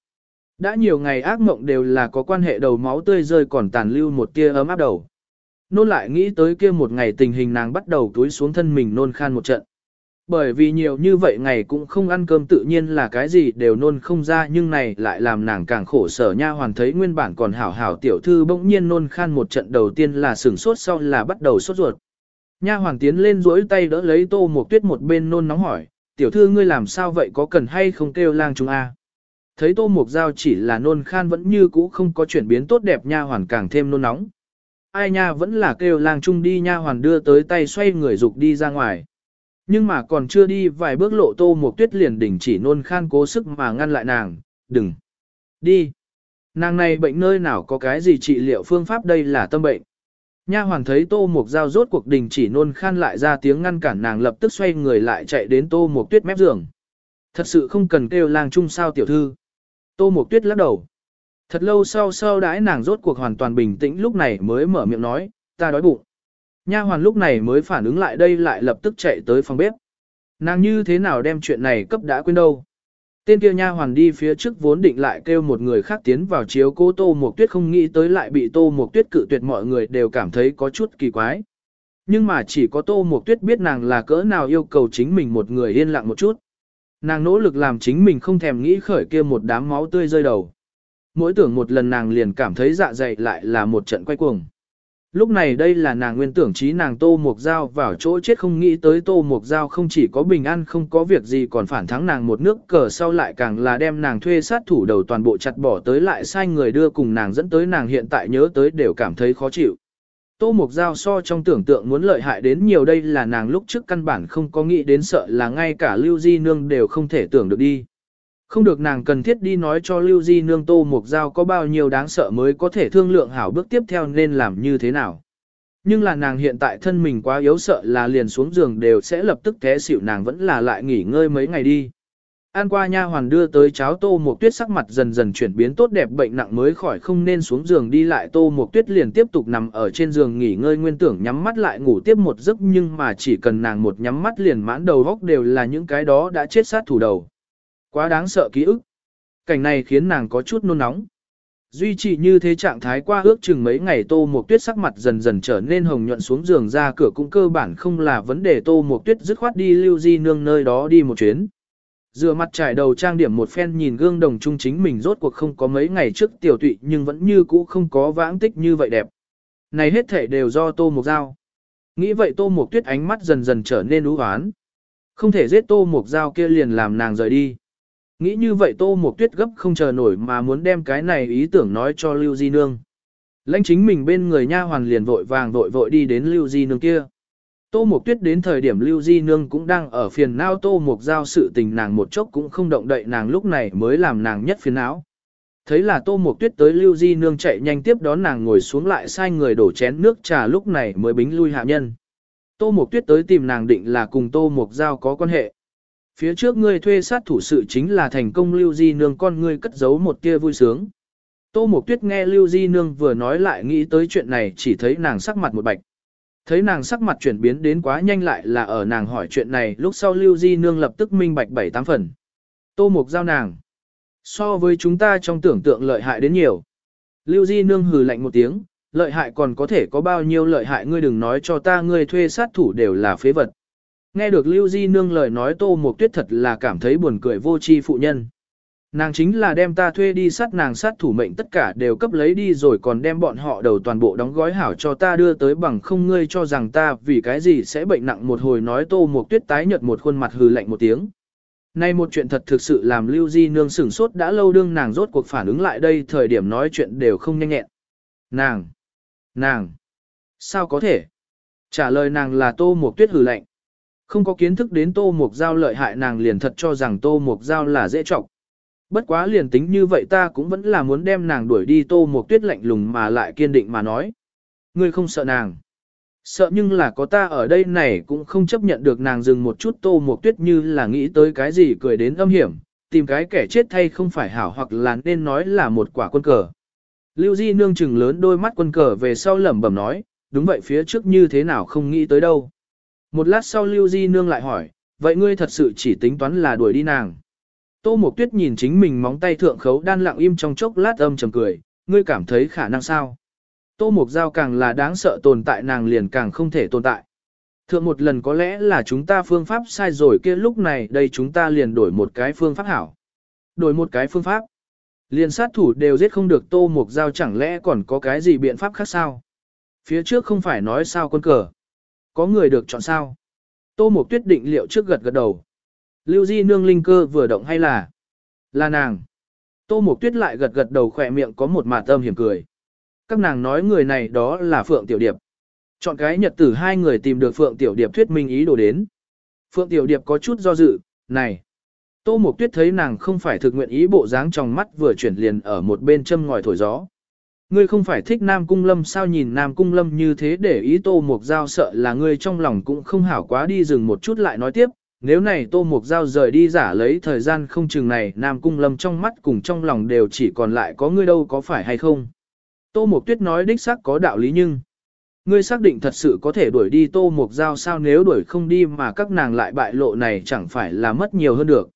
Đã nhiều ngày ác mộng đều là có quan hệ đầu máu tươi rơi còn tàn lưu một tia ấm áp đầu. Nôn lại nghĩ tới kia một ngày tình hình nàng bắt đầu túi xuống thân mình nôn khan một trận. Bởi vì nhiều như vậy ngày cũng không ăn cơm tự nhiên là cái gì đều nôn không ra nhưng này lại làm nàng càng khổ sở nha hoàn thấy nguyên bản còn hảo hảo tiểu thư bỗng nhiên nôn khan một trận đầu tiên là sửng sốt sau là bắt đầu sốt ruột. Nha hoàn tiến lên duỗi tay đỡ lấy tô một tuyết một bên nôn nóng hỏi, tiểu thư ngươi làm sao vậy có cần hay không kêu lang chúng a? Thấy tô mục dao chỉ là nôn khan vẫn như cũ không có chuyển biến tốt đẹp nha hoàn càng thêm nôn nóng. Ai nha vẫn là kêu lang trung đi nha hoàn đưa tới tay xoay người dục đi ra ngoài. Nhưng mà còn chưa đi vài bước lộ tô một tuyết liền đỉnh chỉ nôn khan cố sức mà ngăn lại nàng, đừng, đi. Nàng này bệnh nơi nào có cái gì trị liệu phương pháp đây là tâm bệnh. Nha hoàn thấy Tô Mục Giao rốt cuộc đình chỉ nôn khan lại ra tiếng ngăn cản nàng lập tức xoay người lại chạy đến Tô Mục Tuyết mép giường. Thật sự không cần kêu lang chung sao tiểu thư. Tô Mục Tuyết lắc đầu. Thật lâu sau sau đãi nàng rốt cuộc hoàn toàn bình tĩnh lúc này mới mở miệng nói, ta đói bụng. Nha hoàn lúc này mới phản ứng lại đây lại lập tức chạy tới phòng bếp. Nàng như thế nào đem chuyện này cấp đã quên đâu. Tên kia nha hoàn đi phía trước vốn định lại kêu một người khác tiến vào chiếu cố Tô Mộc Tuyết không nghĩ tới lại bị Tô Mộc Tuyết cự tuyệt mọi người đều cảm thấy có chút kỳ quái. Nhưng mà chỉ có Tô Mộc Tuyết biết nàng là cỡ nào yêu cầu chính mình một người yên lặng một chút. Nàng nỗ lực làm chính mình không thèm nghĩ khởi kia một đám máu tươi rơi đầu. Mỗi tưởng một lần nàng liền cảm thấy dạ dày lại là một trận quay cuồng. Lúc này đây là nàng nguyên tưởng trí nàng Tô Mục Giao vào chỗ chết không nghĩ tới Tô Mục Giao không chỉ có bình an không có việc gì còn phản thắng nàng một nước cờ sau lại càng là đem nàng thuê sát thủ đầu toàn bộ chặt bỏ tới lại sai người đưa cùng nàng dẫn tới nàng hiện tại nhớ tới đều cảm thấy khó chịu. Tô Mục Giao so trong tưởng tượng muốn lợi hại đến nhiều đây là nàng lúc trước căn bản không có nghĩ đến sợ là ngay cả Lưu Di Nương đều không thể tưởng được đi. Không được nàng cần thiết đi nói cho Lưu Di Nương Tô Mục Giao có bao nhiêu đáng sợ mới có thể thương lượng hảo bước tiếp theo nên làm như thế nào. Nhưng là nàng hiện tại thân mình quá yếu sợ là liền xuống giường đều sẽ lập tức té xỉu nàng vẫn là lại nghỉ ngơi mấy ngày đi. An qua nha hoàn đưa tới cháo tô một tuyết sắc mặt dần dần chuyển biến tốt đẹp bệnh nặng mới khỏi không nên xuống giường đi lại tô một tuyết liền tiếp tục nằm ở trên giường nghỉ ngơi nguyên tưởng nhắm mắt lại ngủ tiếp một giấc nhưng mà chỉ cần nàng một nhắm mắt liền mãn đầu góc đều là những cái đó đã chết sát thủ đầu. Quá đáng sợ ký ức. Cảnh này khiến nàng có chút nôn nóng. Duy trì như thế trạng thái qua ước chừng mấy ngày tô một tuyết sắc mặt dần dần trở nên hồng nhuận xuống giường ra, cửa cũng cơ bản không là vấn đề tô một tuyết dứt khoát đi lưu di nương nơi đó đi một chuyến. Dựa mặt trải đầu trang điểm một phen nhìn gương đồng trung chính mình rốt cuộc không có mấy ngày trước tiểu tụy, nhưng vẫn như cũ không có vãng tích như vậy đẹp. Này hết thể đều do tô một dao. Nghĩ vậy tô một tuyết ánh mắt dần dần trở nên ú hoán. Không thể giết tô một dao kia liền làm nàng rời đi. Nghĩ như vậy Tô Mộc Tuyết gấp không chờ nổi mà muốn đem cái này ý tưởng nói cho Lưu Di Nương. Lãnh chính mình bên người nha hoàn liền vội vàng vội vội đi đến Lưu Di Nương kia. Tô Mộc Tuyết đến thời điểm Lưu Di Nương cũng đang ở phiền não Tô Mộc giao sự tình nàng một chốc cũng không động đậy nàng lúc này mới làm nàng nhất phiền não. Thấy là Tô Mộc Tuyết tới Lưu Di Nương chạy nhanh tiếp đón nàng ngồi xuống lại sai người đổ chén nước trà lúc này mới bính lui hạ nhân. Tô Mộc Tuyết tới tìm nàng định là cùng Tô Mộc giao có quan hệ phía trước ngươi thuê sát thủ sự chính là thành công Lưu Di Nương con ngươi cất giấu một tia vui sướng. Tô Mộc Tuyết nghe Lưu Di Nương vừa nói lại nghĩ tới chuyện này chỉ thấy nàng sắc mặt một bạch. Thấy nàng sắc mặt chuyển biến đến quá nhanh lại là ở nàng hỏi chuyện này lúc sau Lưu Di Nương lập tức minh bạch bảy tám phần. Tô Mộc giao nàng. So với chúng ta trong tưởng tượng lợi hại đến nhiều. Lưu Di Nương hừ lạnh một tiếng, lợi hại còn có thể có bao nhiêu lợi hại ngươi đừng nói cho ta ngươi thuê sát thủ đều là phế vật. Nghe được Lưu Di Nương lời nói Tô Mộc Tuyết thật là cảm thấy buồn cười vô tri phụ nhân. Nàng chính là đem ta thuê đi sát nàng sát thủ mệnh tất cả đều cấp lấy đi rồi còn đem bọn họ đầu toàn bộ đóng gói hảo cho ta đưa tới bằng không ngươi cho rằng ta vì cái gì sẽ bệnh nặng một hồi nói Tô Mộc Tuyết tái nhợt một khuôn mặt hừ lạnh một tiếng. Nay một chuyện thật thực sự làm Lưu Di Nương sửng sốt đã lâu đương nàng rốt cuộc phản ứng lại đây thời điểm nói chuyện đều không nhanh nhẹn. Nàng! Nàng! Sao có thể? Trả lời nàng là Tô Mộc Tuyết hừ lạnh. Không có kiến thức đến Tô Mục Giao lợi hại nàng liền thật cho rằng Tô Mục Giao là dễ trọng. Bất quá liền tính như vậy ta cũng vẫn là muốn đem nàng đuổi đi Tô Mục Tuyết lạnh lùng mà lại kiên định mà nói. Ngươi không sợ nàng. Sợ nhưng là có ta ở đây này cũng không chấp nhận được nàng dừng một chút Tô Mục Tuyết như là nghĩ tới cái gì cười đến âm hiểm, tìm cái kẻ chết thay không phải hảo hoặc là nên nói là một quả quân cờ. Lưu Di nương chừng lớn đôi mắt quân cờ về sau lẩm bẩm nói, đúng vậy phía trước như thế nào không nghĩ tới đâu. Một lát sau Lưu Di Nương lại hỏi, vậy ngươi thật sự chỉ tính toán là đuổi đi nàng. Tô Mộc Tuyết nhìn chính mình móng tay thượng khấu đan lặng im trong chốc lát âm trầm cười, ngươi cảm thấy khả năng sao? Tô Mộc Giao càng là đáng sợ tồn tại nàng liền càng không thể tồn tại. Thượng một lần có lẽ là chúng ta phương pháp sai rồi kia lúc này đây chúng ta liền đổi một cái phương pháp hảo. Đổi một cái phương pháp. Liền sát thủ đều giết không được Tô Mộc Giao chẳng lẽ còn có cái gì biện pháp khác sao? Phía trước không phải nói sao quân cờ. Có người được chọn sao? Tô Mộc Tuyết định liệu trước gật gật đầu. Lưu Di nương linh cơ vừa động hay là? Là nàng. Tô Mộc Tuyết lại gật gật đầu khỏe miệng có một mạt âm hiểm cười. Các nàng nói người này đó là Phượng Tiểu Điệp. Chọn cái nhật tử hai người tìm được Phượng Tiểu Điệp thuyết minh ý đồ đến. Phượng Tiểu Điệp có chút do dự, này. Tô Mộc Tuyết thấy nàng không phải thực nguyện ý bộ dáng trong mắt vừa chuyển liền ở một bên châm ngòi thổi gió. Ngươi không phải thích Nam Cung Lâm sao nhìn Nam Cung Lâm như thế để ý Tô Mộc Giao sợ là ngươi trong lòng cũng không hảo quá đi dừng một chút lại nói tiếp, nếu này Tô Mộc Giao rời đi giả lấy thời gian không chừng này Nam Cung Lâm trong mắt cùng trong lòng đều chỉ còn lại có ngươi đâu có phải hay không. Tô Mộc Tuyết nói đích xác có đạo lý nhưng Ngươi xác định thật sự có thể đuổi đi Tô Mộc Giao sao nếu đuổi không đi mà các nàng lại bại lộ này chẳng phải là mất nhiều hơn được.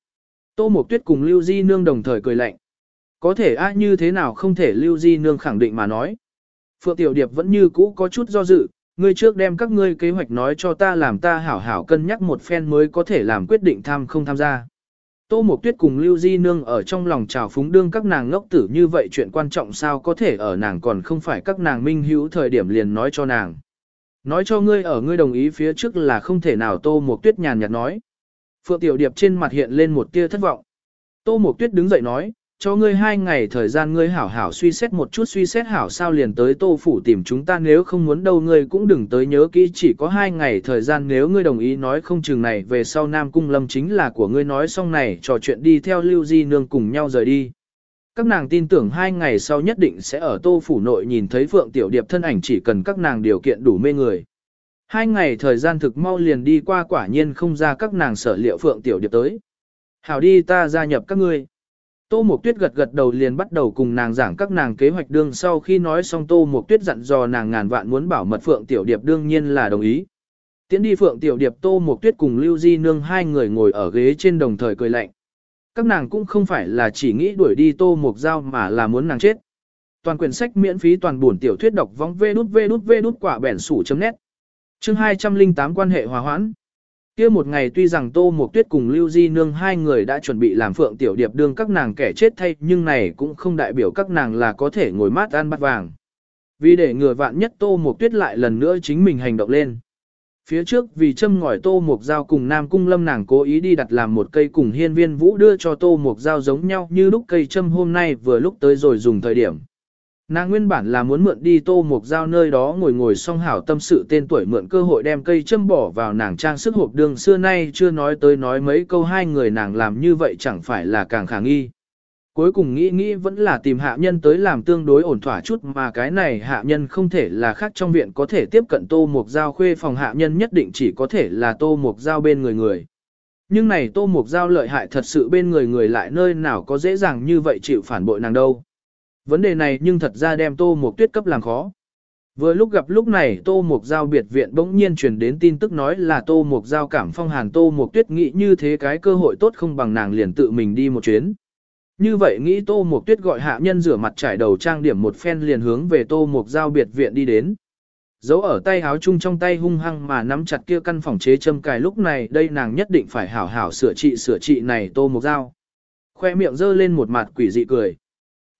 Tô Mộc Tuyết cùng Lưu Di Nương đồng thời cười lạnh. Có thể a như thế nào không thể Lưu Di Nương khẳng định mà nói. Phượng Tiểu Điệp vẫn như cũ có chút do dự, ngươi trước đem các ngươi kế hoạch nói cho ta làm ta hảo hảo cân nhắc một phen mới có thể làm quyết định tham không tham gia. Tô Mộc Tuyết cùng Lưu Di Nương ở trong lòng trào phúng đương các nàng ngốc tử như vậy chuyện quan trọng sao có thể ở nàng còn không phải các nàng minh hữu thời điểm liền nói cho nàng. Nói cho ngươi ở ngươi đồng ý phía trước là không thể nào Tô Mộc Tuyết nhàn nhạt nói. Phượng Tiểu Điệp trên mặt hiện lên một tia thất vọng. Tô Mộc Tuyết đứng dậy nói, cho ngươi hai ngày thời gian ngươi hảo hảo suy xét một chút suy xét hảo sao liền tới tô phủ tìm chúng ta, nếu không muốn đâu ngươi cũng đừng tới nhớ kỹ, chỉ có hai ngày thời gian nếu ngươi đồng ý nói không chừng này, về sau Nam Cung Lâm chính là của ngươi nói xong này, trò chuyện đi theo Lưu Di Nương cùng nhau rời đi. Các nàng tin tưởng hai ngày sau nhất định sẽ ở tô phủ nội nhìn thấy Phượng Tiểu Điệp thân ảnh chỉ cần các nàng điều kiện đủ mê người. Hai ngày thời gian thực mau liền đi qua quả nhiên không ra các nàng sở liệu Phượng Tiểu Điệp tới. Hảo đi, ta gia nhập các ngươi. Tô Mộc Tuyết gật gật đầu liền bắt đầu cùng nàng giảng các nàng kế hoạch đương sau khi nói xong, Tô Mộc Tuyết dặn dò nàng ngàn vạn muốn bảo mật Phượng Tiểu Điệp đương nhiên là đồng ý. Tiến đi Phượng Tiểu Điệp, Tô Mộc Tuyết cùng Lưu Di Nương hai người ngồi ở ghế trên đồng thời cười lạnh. Các nàng cũng không phải là chỉ nghĩ đuổi đi Tô Mộc Giao mà là muốn nàng chết. Toàn quyển sách miễn phí toàn buồn tiểu thuyết đọc vong vê đút vê đút vê đút quả bẻn sủ chấm nét. Chương 208 quan hệ hòa hoãn kia một ngày tuy rằng Tô Mộc Tuyết cùng Lưu Di Nương hai người đã chuẩn bị làm phượng tiểu điệp đương các nàng kẻ chết thay, nhưng này cũng không đại biểu các nàng là có thể ngồi mát ăn bát vàng. Vì để ngừa vạn nhất Tô Mộc Tuyết lại lần nữa chính mình hành động lên. Phía trước, vì châm ngòi Tô Mộc Giao cùng Nam Cung Lâm nàng cố ý đi đặt làm một cây cùng hiên viên vũ đưa cho Tô Mộc Giao giống nhau như lúc cây châm hôm nay vừa lúc tới rồi dùng thời điểm. Nàng nguyên bản là muốn mượn đi tô mục dao nơi đó ngồi ngồi song hảo tâm sự tên tuổi mượn cơ hội đem cây châm bỏ vào nàng trang sức hộp đường xưa nay chưa nói tới nói mấy câu hai người nàng làm như vậy chẳng phải là càng khả nghi. Cuối cùng nghĩ nghĩ vẫn là tìm hạ nhân tới làm tương đối ổn thỏa chút mà cái này hạ nhân không thể là khác trong viện có thể tiếp cận tô mục dao khuê phòng hạ nhân nhất định chỉ có thể là tô mục dao bên người người. Nhưng này tô mục dao lợi hại thật sự bên người người lại nơi nào có dễ dàng như vậy chịu phản bội nàng đâu. Vấn đề này nhưng thật ra đem Tô Mục Tuyết cấp làm khó. Vừa lúc gặp lúc này, Tô Mục Giao biệt viện bỗng nhiên truyền đến tin tức nói là Tô Mục Giao cảm phong hàn Tô Mục Tuyết nghĩ như thế cái cơ hội tốt không bằng nàng liền tự mình đi một chuyến. Như vậy nghĩ Tô Mục Tuyết gọi hạ nhân rửa mặt trải đầu trang điểm một phen liền hướng về Tô Mục Giao biệt viện đi đến. Giấu ở tay háo chung trong tay hung hăng mà nắm chặt kia căn phòng chế châm cài lúc này đây nàng nhất định phải hảo hảo sửa trị sửa trị này Tô Mục Giao. Khoe miệng dơ lên một mặt quỷ dị cười.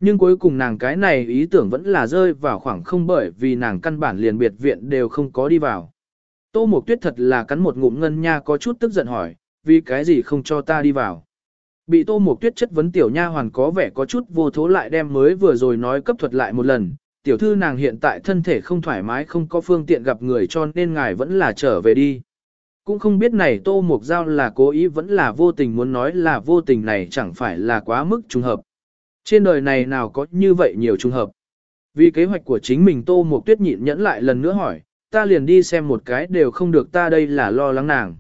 Nhưng cuối cùng nàng cái này ý tưởng vẫn là rơi vào khoảng không bởi vì nàng căn bản liền biệt viện đều không có đi vào. Tô Mộc Tuyết thật là cắn một ngụm ngân nha có chút tức giận hỏi, vì cái gì không cho ta đi vào. Bị Tô Mộc Tuyết chất vấn tiểu nha hoàn có vẻ có chút vô thố lại đem mới vừa rồi nói cấp thuật lại một lần. Tiểu thư nàng hiện tại thân thể không thoải mái không có phương tiện gặp người cho nên ngài vẫn là trở về đi. Cũng không biết này Tô Mộc Giao là cố ý vẫn là vô tình muốn nói là vô tình này chẳng phải là quá mức trùng hợp. Trên đời này nào có như vậy nhiều trùng hợp. Vì kế hoạch của chính mình Tô Mộc Tuyết nhịn nhẫn lại lần nữa hỏi, ta liền đi xem một cái đều không được ta đây là lo lắng nàng.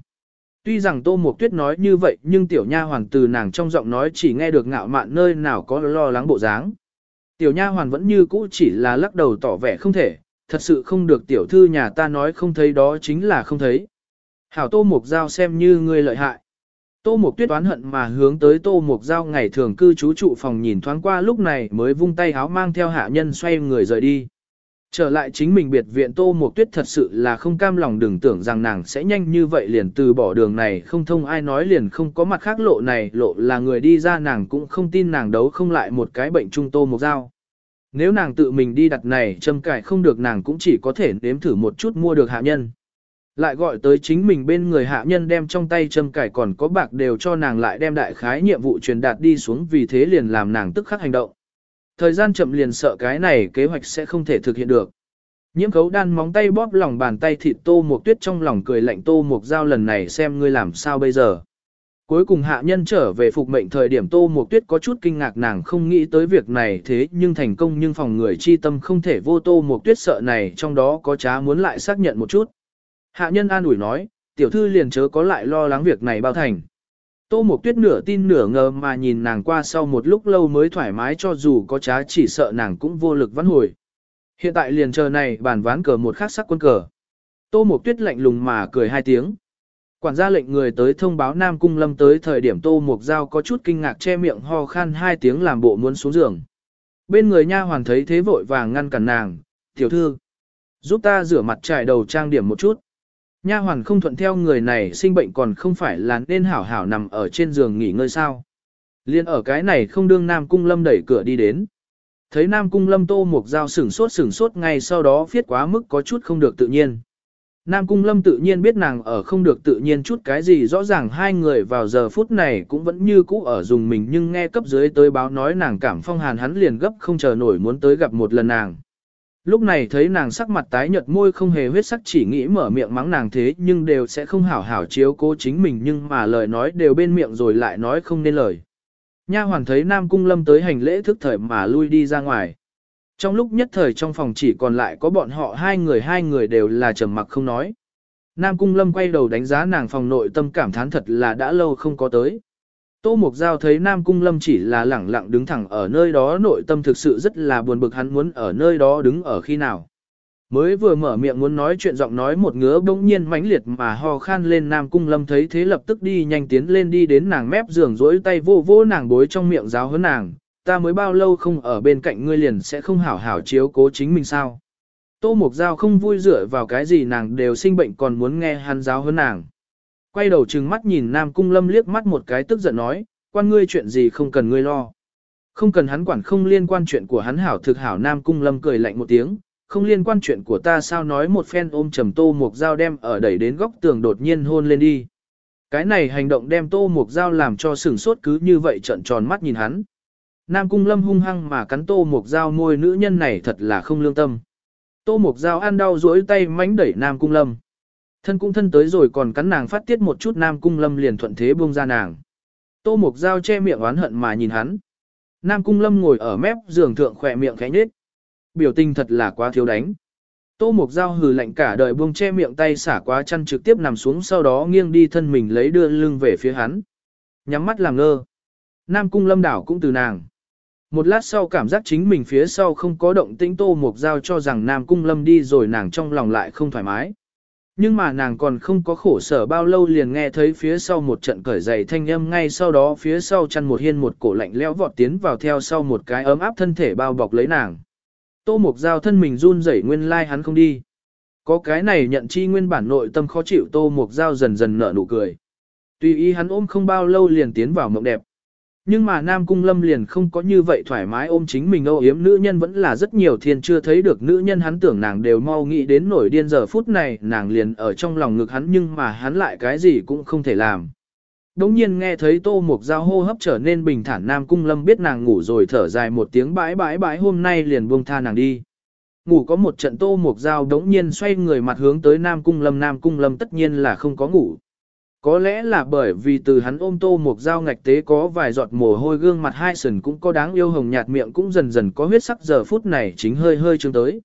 Tuy rằng Tô Mộc Tuyết nói như vậy nhưng tiểu nha hoàn từ nàng trong giọng nói chỉ nghe được ngạo mạn nơi nào có lo lắng bộ dáng. Tiểu nha hoàn vẫn như cũ chỉ là lắc đầu tỏ vẻ không thể, thật sự không được tiểu thư nhà ta nói không thấy đó chính là không thấy. Hảo Tô Mộc Giao xem như ngươi lợi hại. Tô Mộc Tuyết oán hận mà hướng tới Tô Mộc Giao ngày thường cư trú trụ phòng nhìn thoáng qua lúc này mới vung tay háo mang theo hạ nhân xoay người rời đi. Trở lại chính mình biệt viện Tô Mộc Tuyết thật sự là không cam lòng đừng tưởng rằng nàng sẽ nhanh như vậy liền từ bỏ đường này, không thông ai nói liền không có mặt khác lộ này, lộ là người đi ra nàng cũng không tin nàng đấu không lại một cái bệnh trung Tô Mộc Giao. Nếu nàng tự mình đi đặt này, châm cải không được nàng cũng chỉ có thể nếm thử một chút mua được hạ nhân. Lại gọi tới chính mình bên người hạ nhân đem trong tay châm cải còn có bạc đều cho nàng lại đem đại khái nhiệm vụ truyền đạt đi xuống vì thế liền làm nàng tức khắc hành động. Thời gian chậm liền sợ cái này kế hoạch sẽ không thể thực hiện được. Nhiễm khấu đan móng tay bóp lòng bàn tay thịt tô một tuyết trong lòng cười lạnh tô một dao lần này xem ngươi làm sao bây giờ. Cuối cùng hạ nhân trở về phục mệnh thời điểm tô một tuyết có chút kinh ngạc nàng không nghĩ tới việc này thế nhưng thành công nhưng phòng người chi tâm không thể vô tô một tuyết sợ này trong đó có trá muốn lại xác nhận một chút. Hạ nhân an ủi nói, tiểu thư liền chớ có lại lo lắng việc này bao thành. Tô Mộc Tuyết nửa tin nửa ngờ mà nhìn nàng qua sau một lúc lâu mới thoải mái cho dù có trá chỉ sợ nàng cũng vô lực vãn hồi. Hiện tại liền chờ này bàn ván cờ một khắc sắc quân cờ. Tô Mộc Tuyết lạnh lùng mà cười hai tiếng. Quản gia lệnh người tới thông báo Nam Cung Lâm tới thời điểm Tô Mộc Giao có chút kinh ngạc che miệng ho khan hai tiếng làm bộ muốn xuống giường. Bên người nha hoàn thấy thế vội vàng ngăn cản nàng, tiểu thư, giúp ta rửa mặt trải đầu trang điểm một chút. Nha hoàn không thuận theo người này sinh bệnh còn không phải là nên hảo hảo nằm ở trên giường nghỉ ngơi sao. Liên ở cái này không đương Nam Cung Lâm đẩy cửa đi đến. Thấy Nam Cung Lâm tô một dao sửng sốt sửng sốt ngay sau đó viết quá mức có chút không được tự nhiên. Nam Cung Lâm tự nhiên biết nàng ở không được tự nhiên chút cái gì, rõ ràng hai người vào giờ phút này cũng vẫn như cũ ở dùng mình nhưng nghe cấp dưới tới báo nói nàng cảm phong hàn hắn liền gấp không chờ nổi muốn tới gặp một lần nàng. Lúc này thấy nàng sắc mặt tái nhợt, môi không hề huyết sắc, chỉ nghĩ mở miệng mắng nàng thế, nhưng đều sẽ không hảo hảo chiếu cố chính mình, nhưng mà lời nói đều bên miệng rồi lại nói không nên lời. Nha hoàn thấy Nam Cung Lâm tới hành lễ thức thời mà lui đi ra ngoài. Trong lúc nhất thời trong phòng chỉ còn lại có bọn họ hai người hai người đều là trầm mặc không nói. Nam Cung Lâm quay đầu đánh giá nàng phòng nội, tâm cảm thán thật là đã lâu không có tới. Tô Mục Giao thấy Nam Cung Lâm chỉ là lẳng lặng đứng thẳng ở nơi đó nội tâm thực sự rất là buồn bực hắn muốn ở nơi đó đứng ở khi nào. Mới vừa mở miệng muốn nói chuyện giọng nói một ngứa bỗng nhiên mãnh liệt mà ho khan lên Nam Cung Lâm thấy thế lập tức đi nhanh tiến lên đi đến nàng mép giường rỗi tay vô vô nàng bối trong miệng giáo hơn nàng, ta mới bao lâu không ở bên cạnh ngươi liền sẽ không hảo hảo chiếu cố chính mình sao. Tô Mục Giao không vui dựa vào cái gì nàng đều sinh bệnh còn muốn nghe hắn giáo hơn nàng. Quay đầu trừng mắt nhìn Nam Cung Lâm liếc mắt một cái tức giận nói, quan ngươi chuyện gì không cần ngươi lo. Không cần hắn quản không liên quan chuyện của hắn hảo thực hảo Nam Cung Lâm cười lạnh một tiếng, không liên quan chuyện của ta sao nói một phen ôm trầm tô một dao đem ở đẩy đến góc tường đột nhiên hôn lên đi. Cái này hành động đem tô một dao làm cho sửng sốt cứ như vậy trận tròn mắt nhìn hắn. Nam Cung Lâm hung hăng mà cắn tô một dao môi nữ nhân này thật là không lương tâm. Tô một dao ăn đau duỗi tay mánh đẩy Nam Cung Lâm. Thân cũng thân tới rồi còn cắn nàng phát tiết một chút Nam Cung Lâm liền thuận thế buông ra nàng. Tô Mục Giao che miệng oán hận mà nhìn hắn. Nam Cung Lâm ngồi ở mép giường thượng khỏe miệng khẽ nhếch. Biểu tình thật là quá thiếu đánh. Tô Mục Giao hừ lạnh cả đời buông che miệng tay xả quá chăn trực tiếp nằm xuống sau đó nghiêng đi thân mình lấy đưa lưng về phía hắn. Nhắm mắt làm ngơ. Nam Cung Lâm đảo cũng từ nàng. Một lát sau cảm giác chính mình phía sau không có động tĩnh Tô Mục Giao cho rằng Nam Cung Lâm đi rồi nàng trong lòng lại không thoải mái. Nhưng mà nàng còn không có khổ sở bao lâu liền nghe thấy phía sau một trận cởi giày thanh âm ngay sau đó phía sau chăn một hiên một cổ lạnh lẽo vọt tiến vào theo sau một cái ấm áp thân thể bao bọc lấy nàng. Tô Mục Giao thân mình run rẩy nguyên lai like hắn không đi. Có cái này nhận chi nguyên bản nội tâm khó chịu, Tô Mục Giao dần dần nở nụ cười. Tùy ý hắn ôm không bao lâu liền tiến vào mộng đẹp. Nhưng mà Nam Cung Lâm liền không có như vậy thoải mái ôm chính mình âu yếm nữ nhân vẫn là rất nhiều thiên chưa thấy được nữ nhân hắn tưởng nàng đều mau nghĩ đến nổi điên giờ phút này, nàng liền ở trong lòng ngực hắn nhưng mà hắn lại cái gì cũng không thể làm. Đống nhiên nghe thấy tô mục dao hô hấp trở nên bình thản, Nam Cung Lâm biết nàng ngủ rồi thở dài một tiếng bãi bãi bãi, hôm nay liền buông tha nàng đi. Ngủ có một trận tô mục dao đống nhiên xoay người mặt hướng tới Nam Cung Lâm, Nam Cung Lâm tất nhiên là không có ngủ. Có lẽ là bởi vì từ hắn ôm tô một dao ngạch tế có vài giọt mồ hôi gương mặt hai sần cũng có đáng yêu hồng nhạt miệng cũng dần dần có huyết sắc giờ phút này chính hơi hơi trương tới.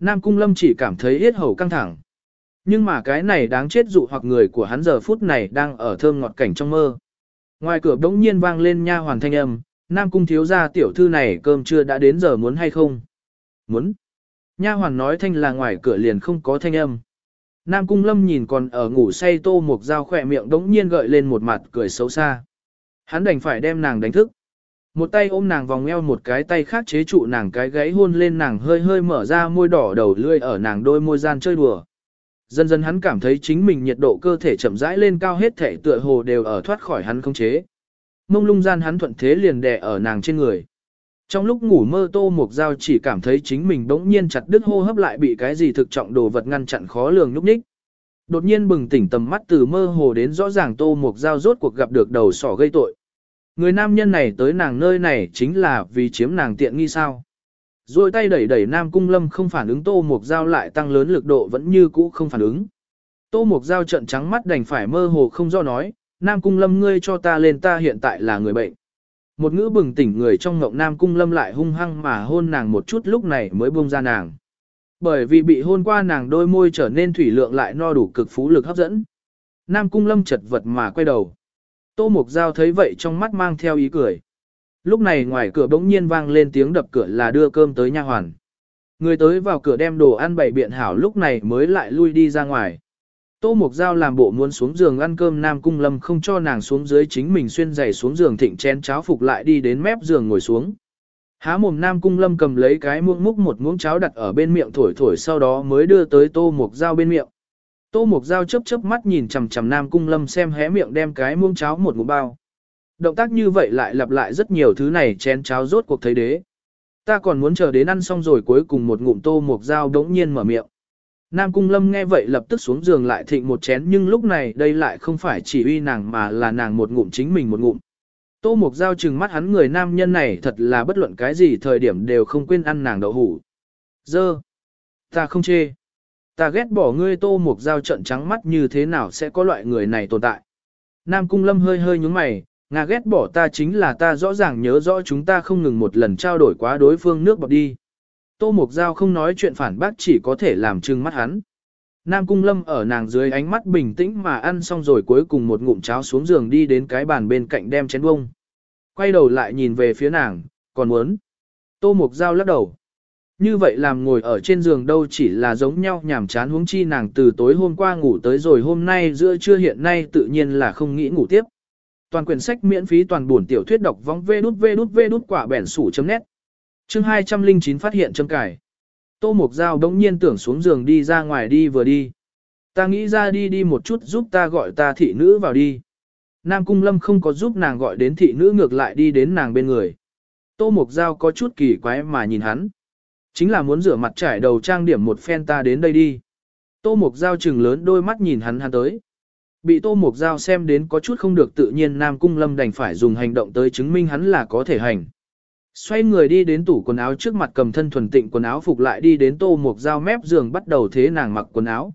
Nam Cung Lâm chỉ cảm thấy yết hầu căng thẳng. Nhưng mà cái này đáng chết dụ hoặc người của hắn giờ phút này đang ở thơm ngọt cảnh trong mơ. Ngoài cửa đống nhiên vang lên nha hoàn thanh âm, Nam Cung thiếu gia tiểu thư này cơm chưa đã đến giờ muốn hay không? Muốn. Nha hoàn nói thanh là ngoài cửa liền không có thanh âm. Nam Cung Lâm nhìn còn ở ngủ say tô một dao khỏe miệng đống nhiên gợi lên một mặt cười xấu xa. Hắn đành phải đem nàng đánh thức. Một tay ôm nàng vòng eo, một cái tay khác chế trụ nàng cái gáy hôn lên nàng hơi hơi mở ra môi đỏ đầu lươi ở nàng đôi môi gian chơi đùa. Dần dần hắn cảm thấy chính mình nhiệt độ cơ thể chậm rãi lên cao hết thể tựa hồ đều ở thoát khỏi hắn không chế. Mông lung gian hắn thuận thế liền đè ở nàng trên người. Trong lúc ngủ mơ tô mục giao chỉ cảm thấy chính mình bỗng nhiên chặt đứt hô hấp lại bị cái gì thực trọng đồ vật ngăn chặn khó lường nhúc nhích. Đột nhiên bừng tỉnh tầm mắt từ mơ hồ đến rõ ràng Tô Mục Giao rốt cuộc gặp được đầu sỏ gây tội. Người nam nhân này tới nàng nơi này chính là vì chiếm nàng tiện nghi sao. Rồi tay đẩy đẩy Nam Cung Lâm không phản ứng Tô Mục Giao lại tăng lớn lực độ vẫn như cũ không phản ứng. Tô Mục Giao trận trắng mắt đành phải mơ hồ không do nói, Nam Cung Lâm ngươi cho ta lên ta hiện tại là người bệnh. Một ngữ bừng tỉnh người trong ngộng Nam Cung Lâm lại hung hăng mà hôn nàng một chút lúc này mới buông ra nàng. Bởi vì bị hôn qua nàng đôi môi trở nên thủy lượng lại no đủ cực phú lực hấp dẫn. Nam Cung Lâm chật vật mà quay đầu. Tô Mục Giao thấy vậy trong mắt mang theo ý cười. Lúc này ngoài cửa bỗng nhiên vang lên tiếng đập cửa là đưa cơm tới nha hoàn. Người tới vào cửa đem đồ ăn bày biện hảo lúc này mới lại lui đi ra ngoài. Tô Mục Giao làm bộ muốn xuống giường ăn cơm, Nam Cung Lâm không cho nàng xuống dưới chính mình xuyên giày xuống giường thịnh chén cháo phục lại đi đến mép giường ngồi xuống. Há mồm Nam Cung Lâm cầm lấy cái muỗng múc một muỗng cháo đặt ở bên miệng thổi thổi sau đó mới đưa tới Tô Mục Giao bên miệng. Tô Mục Giao chớp chớp mắt nhìn chằm chằm Nam Cung Lâm xem hé miệng đem cái muỗng cháo một ngụm bao. Động tác như vậy lại lặp lại rất nhiều thứ này, chén cháo rốt cuộc thấy đế. Ta còn muốn chờ đến ăn xong rồi cuối cùng một ngụm Tô Mục Giao đống nhiên mở miệng. Nam Cung Lâm nghe vậy lập tức xuống giường lại thịnh một chén nhưng lúc này đây lại không phải chỉ uy nàng mà là nàng một ngụm chính mình một ngụm. Tô Mục Giao trừng mắt hắn người nam nhân này thật là bất luận cái gì thời điểm đều không quên ăn nàng đậu hủ. Dơ. Ta không chê. Ta ghét bỏ ngươi Tô Mục Giao trận trắng mắt như thế nào sẽ có loại người này tồn tại. Nam Cung Lâm hơi hơi nhúng mày, ngà ghét bỏ ta chính là ta rõ ràng nhớ rõ chúng ta không ngừng một lần trao đổi quá đối phương nước bọt đi. Tô Mục Giao không nói chuyện phản bác chỉ có thể làm trừng mắt hắn. Nam Cung Lâm ở nàng dưới ánh mắt bình tĩnh mà ăn xong rồi cuối cùng một ngụm cháo xuống giường đi đến cái bàn bên cạnh đem chén bông. Quay đầu lại nhìn về phía nàng, còn muốn. Tô Mục Giao lắc đầu. Như vậy làm ngồi ở trên giường đâu chỉ là giống nhau nhảm chán huống chi nàng từ tối hôm qua ngủ tới rồi hôm nay giữa trưa hiện nay tự nhiên là không nghĩ ngủ tiếp. Toàn quyển sách miễn phí toàn buồn tiểu thuyết đọc vong vê đút vê đút vê đút quả bẻn sủ chấm nét. Chương 209 phát hiện châm cải. Tô Mục Giao đống nhiên tưởng xuống giường đi ra ngoài đi vừa đi. Ta nghĩ ra đi đi một chút giúp ta gọi ta thị nữ vào đi. Nam Cung Lâm không có giúp nàng gọi đến thị nữ ngược lại đi đến nàng bên người. Tô Mục Giao có chút kỳ quái mà nhìn hắn. Chính là muốn rửa mặt trải đầu trang điểm một phen ta đến đây đi. Tô Mục Giao trừng lớn đôi mắt nhìn hắn hắn tới. Bị Tô Mục Giao xem đến có chút không được tự nhiên, Nam Cung Lâm đành phải dùng hành động tới chứng minh hắn là có thể hành. Xoay người đi đến tủ quần áo trước mặt cầm thân thuần tịnh quần áo phục lại đi đến Tô Mục dao mép giường bắt đầu thế nàng mặc quần áo.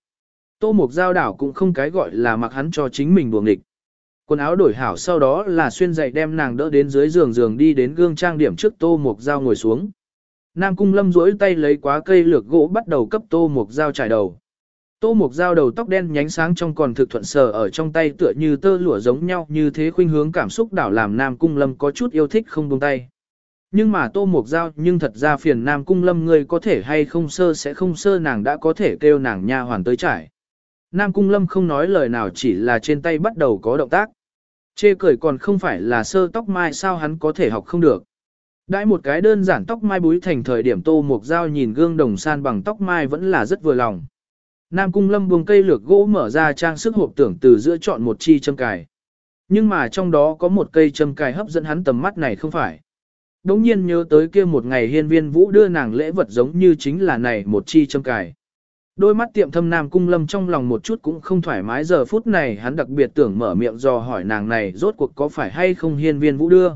Tô Mục dao đảo cũng không cái gọi là mặc hắn cho chính mình buồng địch. Quần áo đổi hảo sau đó là xuyên dậy đem nàng đỡ đến dưới giường giường đi đến gương trang điểm trước Tô Mục dao ngồi xuống. Nam Cung Lâm duỗi tay lấy quá cây lược gỗ bắt đầu cấp Tô Mục dao trải đầu. Tô Mục dao đầu tóc đen nhánh sáng trong còn thực thuận sờ ở trong tay tựa như tơ lụa giống nhau như thế khuynh hướng cảm xúc đảo làm Nam Cung Lâm có chút yêu thích không buông tay. Nhưng mà Tô Mục Giao, nhưng thật ra phiền Nam Cung Lâm người có thể hay không sơ sẽ không sơ, nàng đã có thể kêu nàng nha hoàn tới trải. Nam Cung Lâm không nói lời nào, chỉ là trên tay bắt đầu có động tác. Chê cười còn không phải là sơ tóc mai, sao hắn có thể học không được. Đãi một cái đơn giản tóc mai búi thành thời điểm Tô Mục Giao nhìn gương đồng san bằng tóc mai vẫn là rất vừa lòng. Nam Cung Lâm buông cây lược gỗ mở ra trang sức hộp tưởng từ giữa chọn một chi châm cài. Nhưng mà trong đó có một cây châm cài hấp dẫn hắn tầm mắt này không phải. Đống nhiên nhớ tới kia một ngày hiên viên vũ đưa nàng lễ vật giống như chính là này một chi châm cài. Đôi mắt tiệm thâm Nam Cung Lâm trong lòng một chút cũng không thoải mái giờ phút này hắn đặc biệt tưởng mở miệng dò hỏi nàng này rốt cuộc có phải hay không hiên viên vũ đưa.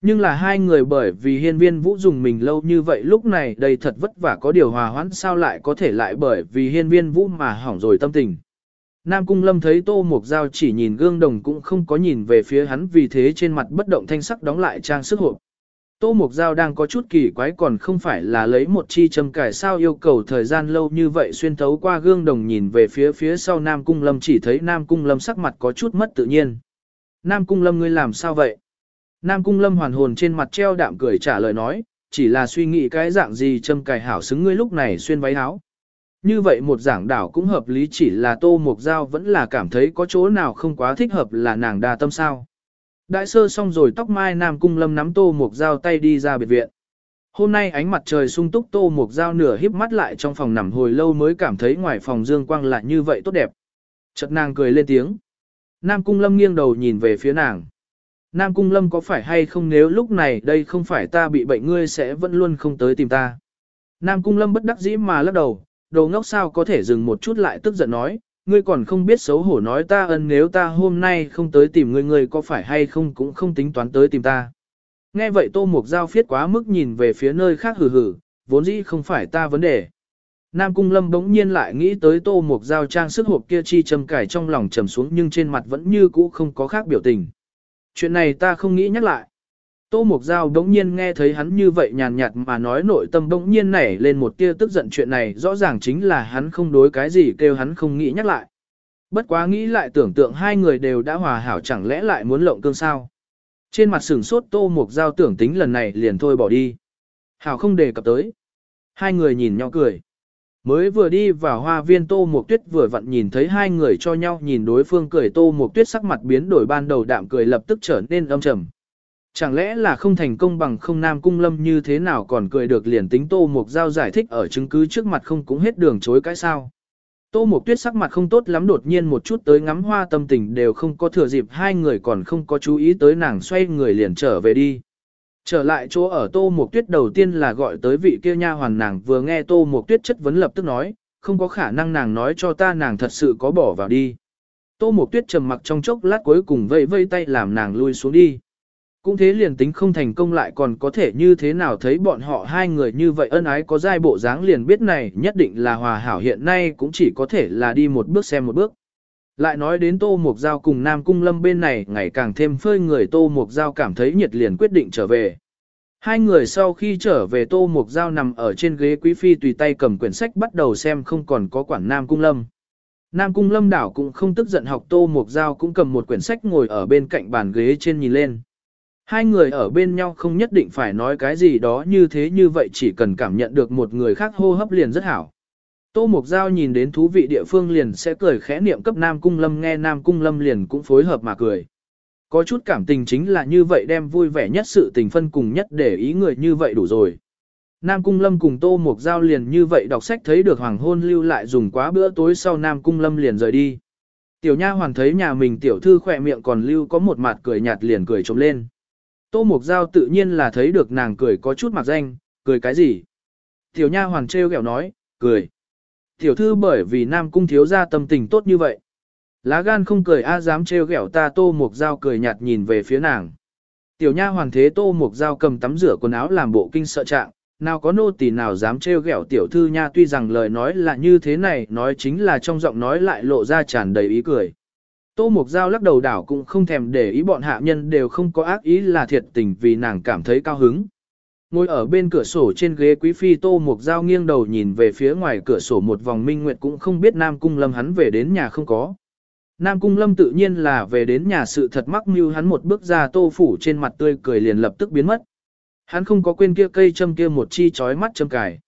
Nhưng là hai người bởi vì hiên viên vũ dùng mình lâu như vậy lúc này đây thật vất vả có điều hòa hoãn sao lại có thể lại bởi vì hiên viên vũ mà hỏng rồi tâm tình. Nam Cung Lâm thấy Tô Mục dao chỉ nhìn gương đồng cũng không có nhìn về phía hắn vì thế trên mặt bất động thanh sắc đóng lại trang sức hộp. Tô Mục Giao đang có chút kỳ quái còn không phải là lấy một chi châm cải sao yêu cầu thời gian lâu như vậy xuyên thấu qua gương đồng nhìn về phía phía sau Nam Cung Lâm chỉ thấy Nam Cung Lâm sắc mặt có chút mất tự nhiên. Nam Cung Lâm ngươi làm sao vậy? Nam Cung Lâm hoàn hồn trên mặt treo đạm cười trả lời nói, chỉ là suy nghĩ cái dạng gì châm cài hảo xứng ngươi lúc này xuyên váy áo. Như vậy một giảng đảo cũng hợp lý chỉ là Tô Mục Giao vẫn là cảm thấy có chỗ nào không quá thích hợp là nàng đa tâm sao. Đại sơ xong rồi tóc mai Nam Cung Lâm nắm Tô Mục Giao tay đi ra biệt viện. Hôm nay ánh mặt trời sung túc Tô Mục Giao nửa híp mắt lại trong phòng nằm hồi lâu mới cảm thấy ngoài phòng dương quang lại như vậy tốt đẹp. Chợt nàng cười lên tiếng. Nam Cung Lâm nghiêng đầu nhìn về phía nàng. Nam Cung Lâm có phải hay không nếu lúc này đây không phải ta bị bệnh ngươi sẽ vẫn luôn không tới tìm ta. Nam Cung Lâm bất đắc dĩ mà lắc đầu, đồ ngốc sao có thể dừng một chút lại tức giận nói, ngươi còn không biết xấu hổ nói ta ân nếu ta hôm nay không tới tìm ngươi ngươi có phải hay không cũng không tính toán tới tìm ta. Nghe vậy Tô Mục Giao phiết quá mức nhìn về phía nơi khác hừ hừ, vốn dĩ không phải ta vấn đề. Nam Cung Lâm bỗng nhiên lại nghĩ tới Tô Mục Giao trang sức hộp kia chi châm cải trong lòng trầm xuống nhưng trên mặt vẫn như cũ không có khác biểu tình. Chuyện này ta không nghĩ nhắc lại. Tô Mục Giao đống nhiên nghe thấy hắn như vậy nhàn nhạt mà nói nội tâm đống nhiên nảy lên một tia tức giận chuyện này, rõ ràng chính là hắn không đối cái gì kêu hắn không nghĩ nhắc lại. Bất quá nghĩ lại tưởng tượng hai người đều đã hòa hảo chẳng lẽ lại muốn lộng cương sao. Trên mặt sừng sốt Tô Mục Giao tưởng tính lần này liền thôi bỏ đi. Hảo không đề cập tới. Hai người nhìn nhau cười. Mới vừa đi vào hoa viên Tô Mục Tuyết vừa vặn nhìn thấy hai người cho nhau nhìn đối phương cười Tô Mục Tuyết sắc mặt biến đổi ban đầu đạm cười lập tức trở nên âm trầm. Chẳng lẽ là không thành công bằng không nam cung lâm như thế nào còn cười được liền tính Tô Mục Giao giải thích ở chứng cứ trước mặt không cũng hết đường chối cái sao. Tô Mục Tuyết sắc mặt không tốt lắm đột nhiên một chút tới ngắm hoa tâm tình đều không có thừa dịp hai người còn không có chú ý tới nàng xoay người liền trở về đi. Trở lại chỗ ở Tô Mục Tuyết đầu tiên là gọi tới vị kia nha hoàn nàng vừa nghe Tô Mục Tuyết chất vấn lập tức nói, không có khả năng nàng nói cho ta nàng thật sự có bỏ vào đi. Tô Mục Tuyết trầm mặc trong chốc lát cuối cùng vây vây tay làm nàng lui xuống đi. Cũng thế liền tính không thành công lại còn có thể như thế nào thấy bọn họ hai người như vậy ân ái có giai bộ dáng liền biết này nhất định là hòa hảo hiện nay cũng chỉ có thể là đi một bước xem một bước. Lại nói đến Tô Mục Giao cùng Nam Cung Lâm bên này, ngày càng thêm phơi người Tô Mục Giao cảm thấy nhiệt liền quyết định trở về. Hai người sau khi trở về Tô Mục Giao nằm ở trên ghế quý phi tùy tay cầm quyển sách bắt đầu xem không còn có quản Nam Cung Lâm. Nam Cung Lâm đảo cũng không tức giận học Tô Mục Giao cũng cầm một quyển sách ngồi ở bên cạnh bàn ghế trên nhìn lên. Hai người ở bên nhau không nhất định phải nói cái gì đó như thế như vậy, chỉ cần cảm nhận được một người khác hô hấp liền rất hảo. Tô Mục Giao nhìn đến thú vị địa phương liền sẽ cười khẽ niệm cấp Nam Cung Lâm, nghe Nam Cung Lâm liền cũng phối hợp mà cười. Có chút cảm tình chính là như vậy đem vui vẻ nhất sự tình phân cùng nhất để ý người như vậy đủ rồi. Nam Cung Lâm cùng Tô Mục Giao liền như vậy đọc sách thấy được hoàng hôn lưu lại dùng quá bữa tối sau Nam Cung Lâm liền rời đi. Tiểu Nha hoàn thấy nhà mình tiểu thư khỏe miệng còn lưu có một mặt cười nhạt liền cười trộm lên. Tô Mục Giao tự nhiên là thấy được nàng cười có chút mặc danh, cười cái gì? Tiểu Nha Hoàng trêu ghẹo nói, cười. Tiểu thư bởi vì Nam Cung thiếu ra tâm tình tốt như vậy. Lá gan không cười a dám trêu ghẹo ta Tô Mục Giao cười nhạt nhìn về phía nàng. Tiểu Nha Hoàng thế Tô Mục Giao cầm tắm rửa quần áo làm bộ kinh sợ trạng, nào có nô tỳ nào dám trêu ghẹo tiểu thư nha tuy rằng lời nói là như thế này nói chính là trong giọng nói lại lộ ra tràn đầy ý cười. Tô Mục Giao lắc đầu đảo cũng không thèm để ý bọn hạ nhân đều không có ác ý là thiệt tình vì nàng cảm thấy cao hứng. Ngồi ở bên cửa sổ trên ghế quý phi Tô Mục Giao nghiêng đầu nhìn về phía ngoài cửa sổ một vòng minh nguyệt cũng không biết Nam Cung Lâm hắn về đến nhà không có. Nam Cung Lâm tự nhiên là về đến nhà sự thật mắc mưu hắn một bước ra tô phủ trên mặt tươi cười liền lập tức biến mất. Hắn không có quên kia cây châm kia một chi chói mắt châm cài.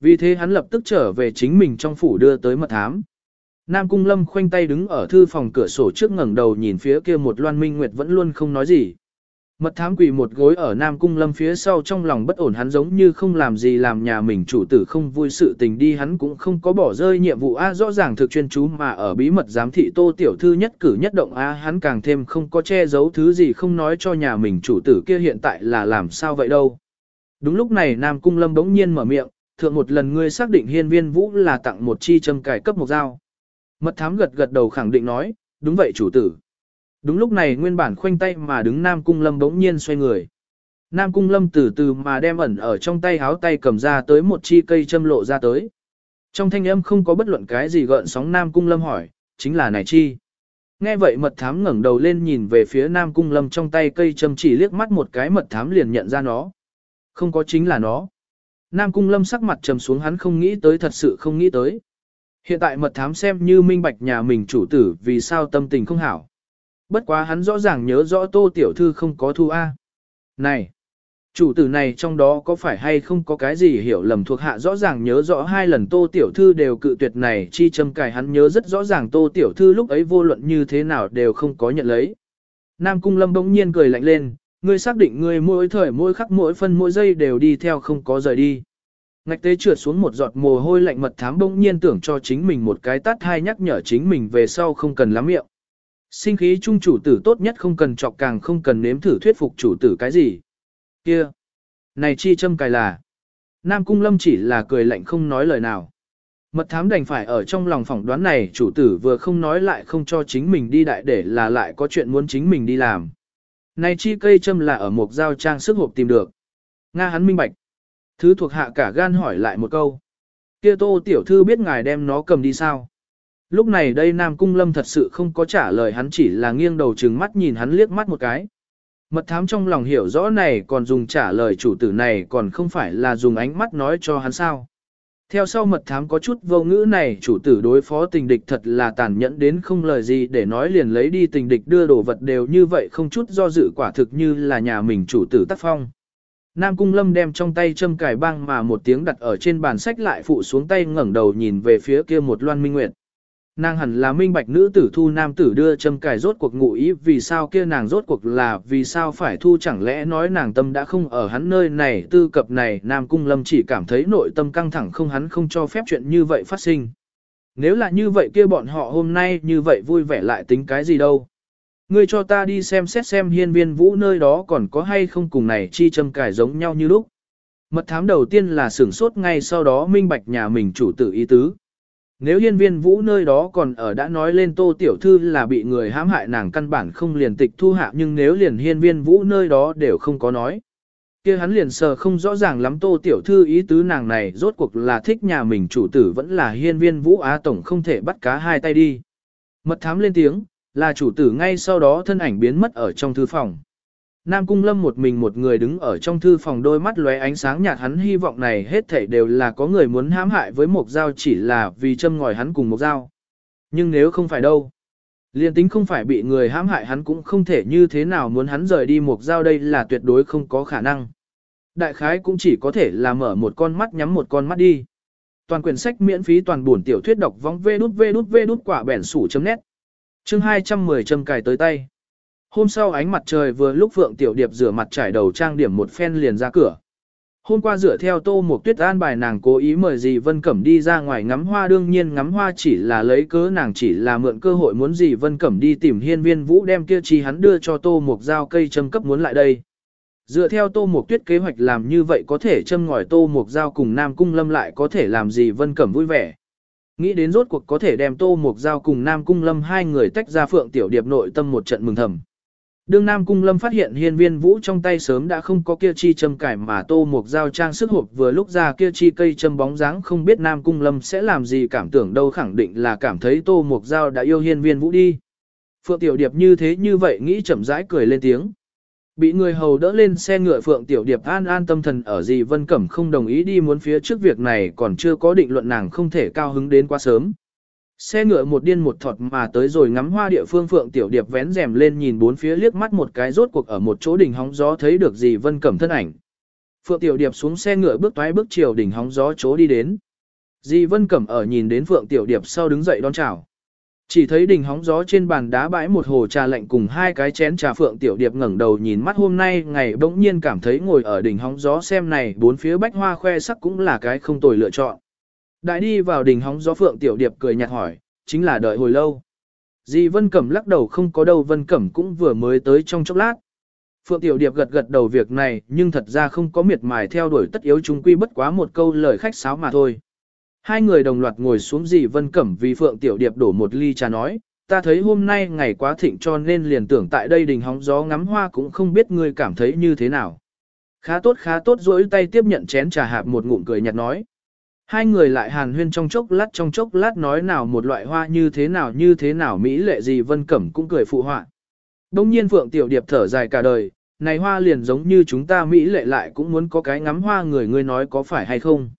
Vì thế hắn lập tức trở về chính mình trong phủ đưa tới mật thám. Nam Cung Lâm khoanh tay đứng ở thư phòng cửa sổ trước ngẩng đầu nhìn phía kia một loan minh nguyệt vẫn luôn không nói gì. Mật thám quỳ một gối ở Nam Cung Lâm phía sau trong lòng bất ổn hắn giống như không làm gì làm nhà mình chủ tử không vui sự tình đi hắn cũng không có bỏ rơi nhiệm vụ A rõ ràng thực chuyên chú mà ở bí mật giám thị tô tiểu thư nhất cử nhất động A hắn càng thêm không có che giấu thứ gì không nói cho nhà mình chủ tử kia hiện tại là làm sao vậy đâu. Đúng lúc này Nam Cung Lâm bỗng nhiên mở miệng, thượng một lần ngươi xác định hiên viên vũ là tặng một chi châm cải cấp một dao. Mật thám gật gật đầu khẳng định nói, đúng vậy chủ tử. Đúng lúc này nguyên bản khoanh tay mà đứng Nam Cung Lâm bỗng nhiên xoay người. Nam Cung Lâm từ từ mà đem ẩn ở trong tay háo tay cầm ra tới một chi cây châm lộ ra tới. Trong thanh âm không có bất luận cái gì gợn sóng Nam Cung Lâm hỏi, chính là này chi. Nghe vậy mật thám ngẩng đầu lên nhìn về phía Nam Cung Lâm trong tay cây châm chỉ liếc mắt một cái mật thám liền nhận ra nó. Không có chính là nó. Nam Cung Lâm sắc mặt trầm xuống hắn không nghĩ tới thật sự không nghĩ tới. Hiện tại mật thám xem như minh bạch nhà mình chủ tử vì sao tâm tình không hảo. Bất quá hắn rõ ràng nhớ rõ tô tiểu thư không có thu A. Này! Chủ tử này trong đó có phải hay không có cái gì hiểu lầm thuộc hạ rõ ràng nhớ rõ hai lần tô tiểu thư đều cự tuyệt này chi châm cài hắn nhớ rất rõ ràng tô tiểu thư lúc ấy vô luận như thế nào đều không có nhận lấy. Nam cung lâm bỗng nhiên cười lạnh lên, ngươi xác định ngươi mỗi thời mỗi khắc mỗi phân mỗi giây đều đi theo không có rời đi. Ngạch tế trượt xuống một giọt mồ hôi lạnh mật thám bỗng nhiên tưởng cho chính mình một cái tát hai nhắc nhở chính mình về sau không cần lắm miệng. Sinh khí trung chủ tử tốt nhất không cần chọc càng không cần nếm thử thuyết phục chủ tử cái gì. Kia! Này chi châm cài là. Nam cung lâm chỉ là cười lạnh không nói lời nào. Mật thám đành phải ở trong lòng phỏng đoán này, chủ tử vừa không nói lại không cho chính mình đi đại để là lại có chuyện muốn chính mình đi làm. Này chi cây châm là ở một giao trang sức hộp tìm được. Nga hắn minh bạch. Thứ thuộc hạ cả gan hỏi lại một câu. Kia tô tiểu thư biết ngài đem nó cầm đi sao? Lúc này đây Nam Cung Lâm thật sự không có trả lời, hắn chỉ là nghiêng đầu trừng mắt nhìn hắn liếc mắt một cái. Mật thám trong lòng hiểu rõ này còn dùng trả lời chủ tử này còn không phải là dùng ánh mắt nói cho hắn sao. Theo sau mật thám có chút vô ngữ này, chủ tử đối phó tình địch thật là tàn nhẫn đến không lời gì để nói liền lấy đi tình địch đưa đồ vật đều như vậy không chút do dự quả thực như là nhà mình chủ tử tác phong. Nam Cung Lâm đem trong tay châm cài băng mà một tiếng đặt ở trên bàn sách lại phụ xuống tay ngẩng đầu nhìn về phía kia một loan minh nguyệt. Nàng hẳn là minh bạch nữ tử thu nam tử đưa châm cài rốt cuộc ngụ ý, vì sao kia nàng rốt cuộc là, vì sao phải thu, chẳng lẽ nói nàng tâm đã không ở hắn nơi này, tư cập này, Nam Cung Lâm chỉ cảm thấy nội tâm căng thẳng không hắn không cho phép chuyện như vậy phát sinh. Nếu là như vậy kia bọn họ hôm nay như vậy vui vẻ lại tính cái gì đâu. Ngươi cho ta đi xem xét xem hiên viên vũ nơi đó còn có hay không cùng này chi châm cải giống nhau như lúc. Mật thám đầu tiên là sửng sốt ngay sau đó minh bạch nhà mình chủ tử ý tứ. Nếu hiên viên vũ nơi đó còn ở đã nói lên tô tiểu thư là bị người hãm hại nàng căn bản không liền tịch thu hạ nhưng nếu liền hiên viên vũ nơi đó đều không có nói. kia hắn liền sờ không rõ ràng lắm tô tiểu thư ý tứ nàng này rốt cuộc là thích nhà mình chủ tử vẫn là hiên viên vũ á tổng không thể bắt cá hai tay đi. Mật thám lên tiếng, là chủ tử ngay sau đó thân ảnh biến mất ở trong thư phòng. Nam Cung Lâm một mình một người đứng ở trong thư phòng đôi mắt lóe ánh sáng nhạt hắn hy vọng này hết thảy đều là có người muốn hãm hại với một dao chỉ là vì châm ngòi hắn cùng một dao. Nhưng nếu không phải đâu, liên tính không phải bị người hãm hại hắn cũng không thể như thế nào muốn hắn rời đi một dao đây là tuyệt đối không có khả năng. Đại khái cũng chỉ có thể là mở một con mắt nhắm một con mắt đi. Toàn quyển sách miễn phí toàn buồn tiểu thuyết đọc vong vê đút vê đút vê đút quả bẻn sủ chấm nét. Chương 210 châm cài tới tay. Hôm sau ánh mặt trời vừa lúc Phượng Tiểu Điệp rửa mặt trải đầu trang điểm một phen liền ra cửa. Hôm qua dựa theo tô một tuyết an bài nàng cố ý mời dì Vân Cẩm đi ra ngoài ngắm hoa, đương nhiên ngắm hoa chỉ là lấy cớ, nàng chỉ là mượn cơ hội muốn dì Vân Cẩm đi tìm hiên viên vũ đem kia chi hắn đưa cho tô một dao cây châm cấp muốn lại đây. Dựa theo tô một tuyết kế hoạch làm như vậy có thể châm ngòi tô một dao cùng Nam Cung Lâm lại có thể làm dì Vân Cẩm vui vẻ. Nghĩ đến rốt cuộc có thể đem tô một dao cùng Nam Cung Lâm hai người tách ra Phượng Tiểu Điệp nội tâm một trận mừng thầm. Đương Nam Cung Lâm phát hiện hiên viên vũ trong tay sớm đã không có kia chi châm cải mà tô một dao trang sức hộp vừa lúc ra kia chi cây châm bóng dáng không biết Nam Cung Lâm sẽ làm gì cảm tưởng đâu khẳng định là cảm thấy tô một dao đã yêu hiên viên vũ đi. Phượng Tiểu Điệp như thế như vậy nghĩ chậm rãi cười lên tiếng. Bị người hầu đỡ lên xe ngựa Phượng Tiểu Điệp an an tâm thần ở gì Vân Cẩm không đồng ý đi muốn phía trước việc này còn chưa có định luận nàng không thể cao hứng đến quá sớm. Xe ngựa một điên một thọt mà tới rồi ngắm hoa địa phương Phượng Tiểu Điệp vén rèm lên nhìn bốn phía liếc mắt một cái rốt cuộc ở một chỗ đỉnh hóng gió thấy được gì Vân Cẩm thân ảnh. Phượng Tiểu Điệp xuống xe ngựa bước toái bước chiều đỉnh hóng gió chỗ đi đến. Dì Vân Cẩm ở nhìn đến Phượng Tiểu Điệp sau đứng dậy đón chào. Chỉ thấy đỉnh hóng gió trên bàn đá bãi một hồ trà lạnh cùng hai cái chén trà Phượng Tiểu Điệp ngẩng đầu nhìn mắt hôm nay ngày bỗng nhiên cảm thấy ngồi ở đỉnh hóng gió xem này bốn phía bách hoa khoe sắc cũng là cái không tồi lựa chọn. Đại đi vào đỉnh hóng gió Phượng Tiểu Điệp cười nhạt hỏi, chính là đợi hồi lâu. Dì Vân Cẩm lắc đầu không có đâu Vân Cẩm cũng vừa mới tới trong chốc lát. Phượng Tiểu Điệp gật gật đầu việc này nhưng thật ra không có miệt mài theo đuổi tất yếu chúng quy bất quá một câu lời khách sáo mà thôi. Hai người đồng loạt ngồi xuống dì Vân Cẩm vì Phượng Tiểu Điệp đổ một ly trà nói, ta thấy hôm nay ngày quá thịnh cho nên liền tưởng tại đây đình hóng gió ngắm hoa cũng không biết ngươi cảm thấy như thế nào. Khá tốt khá tốt rỗi tay tiếp nhận chén trà hạp một ngụm cười nhạt nói. Hai người lại hàn huyên trong chốc lát trong chốc lát nói nào một loại hoa như thế nào như thế nào mỹ lệ gì vân cẩm cũng cười phụ họa. Đông nhiên Phượng Tiểu Điệp thở dài cả đời, này hoa liền giống như chúng ta mỹ lệ lại cũng muốn có cái ngắm hoa người ngươi nói có phải hay không.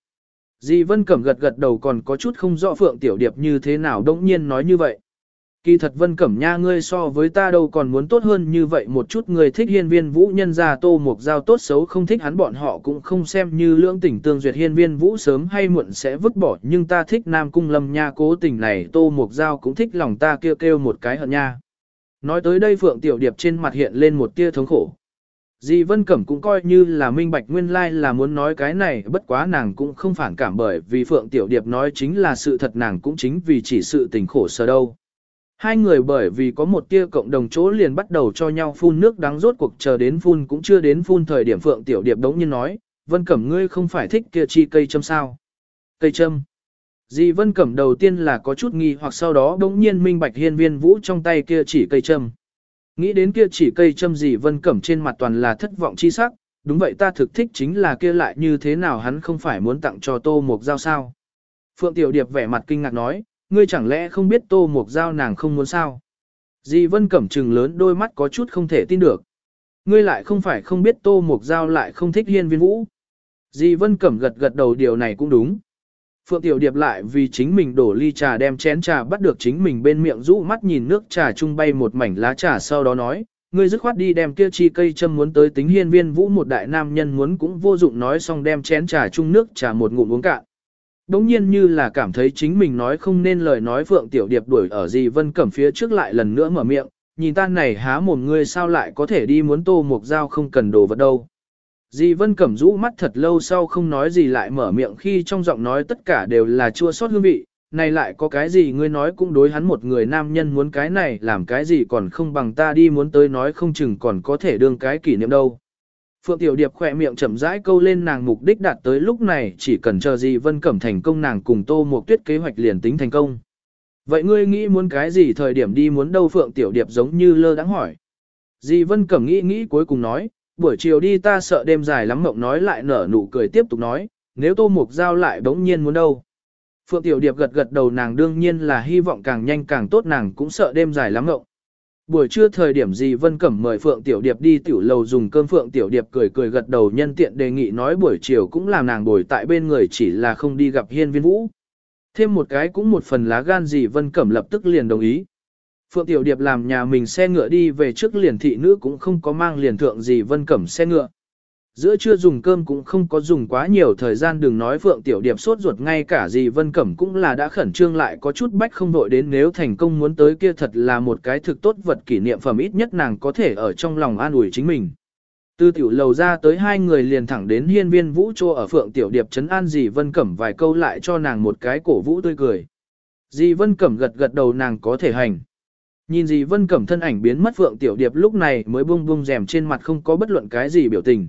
Dì Vân Cẩm gật gật đầu còn có chút không rõ Phượng Tiểu Điệp như thế nào đông nhiên nói như vậy. Kỳ thật Vân Cẩm nha ngươi so với ta đâu còn muốn tốt hơn như vậy, một chút người thích hiên viên vũ nhân gia tô mục giao tốt xấu không thích hắn bọn họ cũng không xem như lưỡng tình tương duyệt hiên viên vũ sớm hay muộn sẽ vứt bỏ, nhưng ta thích nam cung lâm nha, cố tình này tô mục giao cũng thích lòng ta kêu kêu một cái hận nha. Nói tới đây Phượng Tiểu Điệp trên mặt hiện lên một tia thống khổ. Dì Vân Cẩm cũng coi như là minh bạch nguyên lai like là muốn nói cái này bất quá nàng cũng không phản cảm bởi vì Phượng Tiểu Điệp nói chính là sự thật nàng cũng chính vì chỉ sự tình khổ sở đâu. Hai người bởi vì có một tia cộng đồng chỗ liền bắt đầu cho nhau phun nước đắng rốt cuộc chờ đến phun cũng chưa đến phun thời điểm Phượng Tiểu Điệp đống nhiên nói, Vân Cẩm ngươi không phải thích kia chi cây châm sao. Cây châm. Dì Vân Cẩm đầu tiên là có chút nghi hoặc sau đó đống nhiên minh bạch hiên viên vũ trong tay kia chỉ cây châm. Nghĩ đến kia chỉ cây châm dì Vân Cẩm trên mặt toàn là thất vọng chi sắc, đúng vậy ta thực thích chính là kia lại như thế nào hắn không phải muốn tặng cho tô mục giao sao. Phượng Tiểu Điệp vẻ mặt kinh ngạc nói, ngươi chẳng lẽ không biết tô mục giao nàng không muốn sao. Dì Vân Cẩm trừng lớn đôi mắt có chút không thể tin được. Ngươi lại không phải không biết tô mục giao lại không thích hiên viên vũ. Dì Vân Cẩm gật gật đầu điều này cũng đúng. Phượng Tiểu Điệp lại vì chính mình đổ ly trà đem chén trà bắt được chính mình bên miệng rũ mắt nhìn nước trà trung bay một mảnh lá trà sau đó nói, ngươi dứt khoát đi đem kia chi cây châm muốn tới tính hiên viên vũ một đại nam nhân muốn cũng vô dụng nói xong đem chén trà chung nước trà một ngụm uống cạn. Đống nhiên như là cảm thấy chính mình nói không nên lời nói Phượng Tiểu Điệp đuổi ở gì Vân Cẩm phía trước lại lần nữa mở miệng, nhìn ta này há mồm ngươi sao lại có thể đi muốn tô một dao không cần đồ vật đâu. Dì Vân Cẩm rũ mắt thật lâu sau không nói gì lại mở miệng khi trong giọng nói tất cả đều là chua xót hương vị, này lại có cái gì ngươi nói cũng đối hắn một người nam nhân muốn cái này làm cái gì còn không bằng ta đi muốn tới nói không chừng còn có thể đương cái kỷ niệm đâu. Phượng Tiểu Điệp khỏe miệng chậm rãi câu lên nàng mục đích đạt tới lúc này chỉ cần chờ gì Vân Cẩm thành công nàng cùng Tô một Tuyết kế hoạch liền tính thành công. Vậy ngươi nghĩ muốn cái gì thời điểm đi muốn đâu Phượng Tiểu Điệp giống như lơ đãng hỏi. Dì Vân Cẩm nghĩ nghĩ cuối cùng nói, buổi chiều đi ta sợ đêm dài lắm mộng nói lại nở nụ cười tiếp tục nói, nếu Tô Mục Giao lại bỗng nhiên muốn đâu. Phượng Tiểu Điệp gật gật đầu nàng đương nhiên là hy vọng càng nhanh càng tốt nàng cũng sợ đêm dài lắm mộng. Buổi trưa thời điểm gì Vân Cẩm mời Phượng Tiểu Điệp đi tiểu lầu dùng cơm Phượng Tiểu Điệp cười cười gật đầu nhân tiện đề nghị nói buổi chiều cũng làm nàng bồi tại bên người chỉ là không đi gặp hiên viên vũ. Thêm một cái cũng một phần lá gan gì Vân Cẩm lập tức liền đồng ý. Phượng Tiểu Điệp làm nhà mình xe ngựa đi về trước liền thị nữ cũng không có mang liền thượng gì Vân Cẩm xe ngựa. Giữa trưa dùng cơm cũng không có dùng quá nhiều thời gian đừng nói Phượng Tiểu Điệp sốt ruột ngay cả gì Vân Cẩm cũng là đã khẩn trương lại có chút bách không đội đến nếu thành công muốn tới kia thật là một cái thực tốt vật kỷ niệm phẩm ít nhất nàng có thể ở trong lòng an ủi chính mình. Từ tiểu lầu ra tới hai người liền thẳng đến hiên viên vũ trô ở Phượng Tiểu Điệp trấn an dì Vân Cẩm vài câu lại cho nàng một cái cổ vũ tươi cười. Dì Vân Cẩm gật gật đầu nàng có thể hành. Nhìn gì Vân Cẩm thân ảnh biến mất Phượng Tiểu Điệp lúc này mới bung bung rèm trên mặt không có bất luận cái gì biểu tình.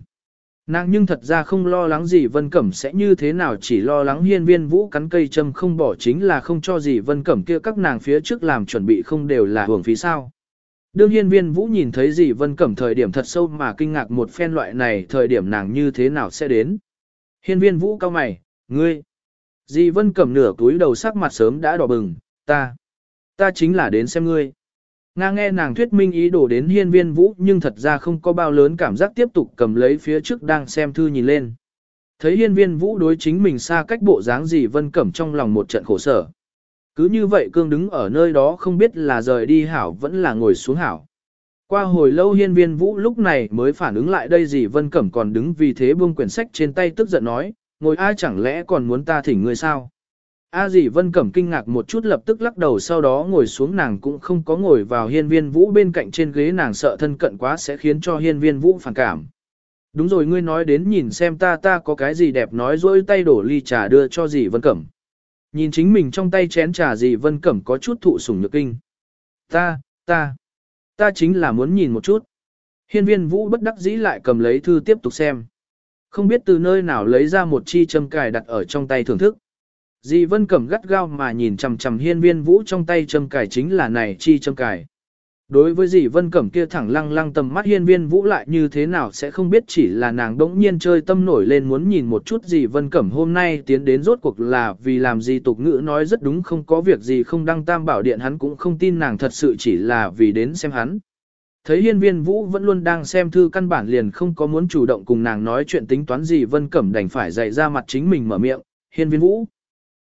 Nàng nhưng thật ra không lo lắng gì Vân Cẩm sẽ như thế nào chỉ lo lắng hiên viên vũ cắn cây châm không bỏ chính là không cho gì Vân Cẩm kia các nàng phía trước làm chuẩn bị không đều là hưởng phí sao. Đương hiên viên vũ nhìn thấy gì Vân Cẩm thời điểm thật sâu mà kinh ngạc một phen loại này thời điểm nàng như thế nào sẽ đến. Hiên viên vũ cao mày, ngươi. Dì Vân Cẩm nửa túi đầu sắc mặt sớm đã đỏ bừng, ta. Ta chính là đến xem ngươi. Nga nghe nàng thuyết minh ý đồ đến hiên viên vũ nhưng thật ra không có bao lớn cảm giác tiếp tục cầm lấy phía trước đang xem thư nhìn lên. Thấy hiên viên vũ đối chính mình xa cách bộ dáng gì vân cẩm trong lòng một trận khổ sở. Cứ như vậy cương đứng ở nơi đó không biết là rời đi hảo vẫn là ngồi xuống hảo. Qua hồi lâu hiên viên vũ lúc này mới phản ứng lại đây gì vân cẩm còn đứng vì thế buông quyển sách trên tay tức giận nói, ngồi ai chẳng lẽ còn muốn ta thỉnh người sao. A dì Vân Cẩm kinh ngạc một chút lập tức lắc đầu sau đó ngồi xuống nàng cũng không có ngồi vào hiên viên vũ bên cạnh trên ghế nàng sợ thân cận quá sẽ khiến cho hiên viên vũ phản cảm. Đúng rồi ngươi nói đến nhìn xem ta ta có cái gì đẹp nói dỗi tay đổ ly trà đưa cho dì Vân Cẩm. Nhìn chính mình trong tay chén trà dì Vân Cẩm có chút thụ sủng nhược kinh. Ta, ta, ta chính là muốn nhìn một chút. Hiên viên vũ bất đắc dĩ lại cầm lấy thư tiếp tục xem. Không biết từ nơi nào lấy ra một chi châm cài đặt ở trong tay thưởng thức. Dì Vân Cẩm gắt gao mà nhìn chằm chằm hiên viên vũ trong tay châm cài chính là này chi châm cài. Đối với dì Vân Cẩm kia thẳng lăng lăng tầm mắt hiên viên vũ lại như thế nào sẽ không biết chỉ là nàng đống nhiên chơi tâm nổi lên muốn nhìn một chút dì Vân Cẩm hôm nay tiến đến rốt cuộc là vì làm gì tục ngữ nói rất đúng không có việc gì không đăng tam bảo điện hắn cũng không tin nàng thật sự chỉ là vì đến xem hắn. Thấy hiên viên vũ vẫn luôn đang xem thư căn bản liền không có muốn chủ động cùng nàng nói chuyện tính toán gì Vân Cẩm đành phải dạy ra mặt chính mình mở miệng, hiên viên vũ.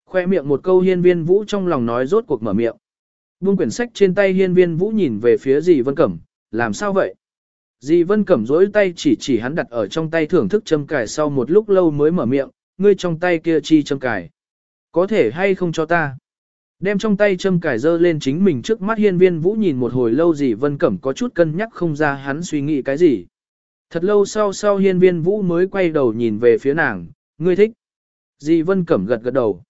Khoe miệng một câu hiên viên vũ trong lòng nói rốt cuộc mở miệng. Buông quyển sách trên tay hiên viên vũ nhìn về phía dì Vân Cẩm, làm sao vậy? Dì Vân Cẩm rỗi tay chỉ chỉ hắn đặt ở trong tay thưởng thức châm cài sau một lúc lâu mới mở miệng, ngươi trong tay kia chi châm cài. Có thể hay không cho ta? Đem trong tay châm cài dơ lên chính mình trước mắt hiên viên vũ nhìn một hồi lâu dì Vân Cẩm có chút cân nhắc không ra hắn suy nghĩ cái gì. Thật lâu sau sau hiên viên vũ mới quay đầu nhìn về phía nàng, ngươi thích. Dì Vân Cẩm gật gật đầu.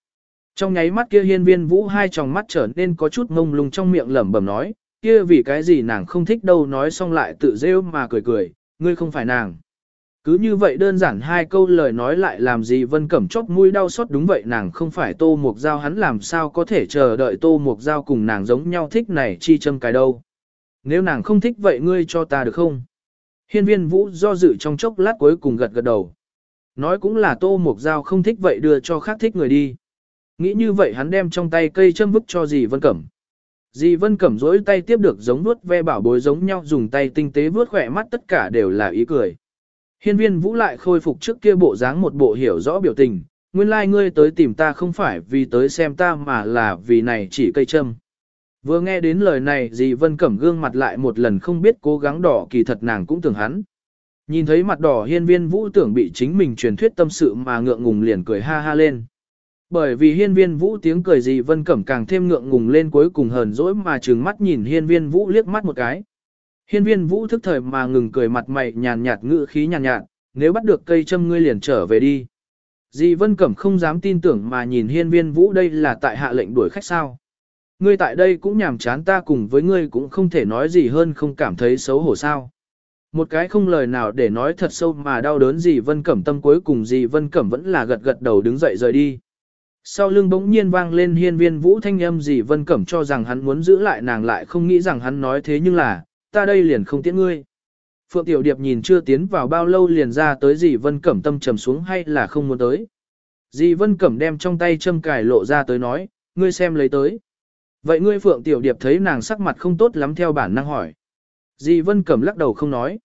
Trong nháy mắt kia hiên viên vũ hai tròng mắt trở nên có chút ngông lung trong miệng lẩm bẩm nói, kia vì cái gì nàng không thích đâu nói xong lại tự rêu mà cười cười, ngươi không phải nàng. Cứ như vậy đơn giản hai câu lời nói lại làm gì Vân Cẩm chốc mũi đau xót đúng vậy nàng không phải Tô Mục Giao hắn làm sao có thể chờ đợi Tô Mục Giao cùng nàng giống nhau thích này chi châm cái đâu. Nếu nàng không thích vậy ngươi cho ta được không? Hiên viên vũ do dự trong chốc lát cuối cùng gật gật đầu. Nói cũng là Tô Mục Giao không thích vậy đưa cho khác thích người đi. Nghĩ như vậy hắn đem trong tay cây châm vứt cho dì Vân Cẩm. Dì Vân Cẩm dối tay tiếp được giống vuốt ve bảo bối giống nhau dùng tay tinh tế vuốt khỏe mắt tất cả đều là ý cười. Hiên viên vũ lại khôi phục trước kia bộ dáng một bộ hiểu rõ biểu tình, nguyên lai like ngươi tới tìm ta không phải vì tới xem ta mà là vì này chỉ cây châm. Vừa nghe đến lời này dì Vân Cẩm gương mặt lại một lần không biết cố gắng đỏ kỳ thật nàng cũng tưởng hắn. Nhìn thấy mặt đỏ hiên viên vũ tưởng bị chính mình truyền thuyết tâm sự mà ngượng ngùng liền cười ha ha lên. Bởi vì hiên viên vũ tiếng cười gì Vân Cẩm càng thêm ngượng ngùng lên cuối cùng hờn dỗi mà trừng mắt nhìn hiên viên vũ liếc mắt một cái. Hiên viên vũ thức thời mà ngừng cười mặt mày nhàn nhạt ngữ khí nhàn nhạt, nếu bắt được cây châm ngươi liền trở về đi. Dì Vân Cẩm không dám tin tưởng mà nhìn hiên viên vũ đây là tại hạ lệnh đuổi khách sao. Ngươi tại đây cũng nhàm chán ta cùng với ngươi cũng không thể nói gì hơn không cảm thấy xấu hổ sao. Một cái không lời nào để nói thật sâu mà đau đớn dì Vân Cẩm tâm cuối cùng dì Vân Cẩm vẫn là gật gật đầu đứng dậy rời đi. Sau lưng bỗng nhiên vang lên hiên viên vũ thanh âm dì Vân Cẩm cho rằng hắn muốn giữ lại nàng lại không nghĩ rằng hắn nói thế nhưng là, ta đây liền không tiễn ngươi. Phượng Tiểu Điệp nhìn chưa tiến vào bao lâu liền ra tới dì Vân Cẩm tâm trầm xuống hay là không muốn tới. Dì Vân Cẩm đem trong tay châm cài lộ ra tới nói, ngươi xem lấy tới. Vậy ngươi Phượng Tiểu Điệp thấy nàng sắc mặt không tốt lắm theo bản năng hỏi. Dì Vân Cẩm lắc đầu không nói.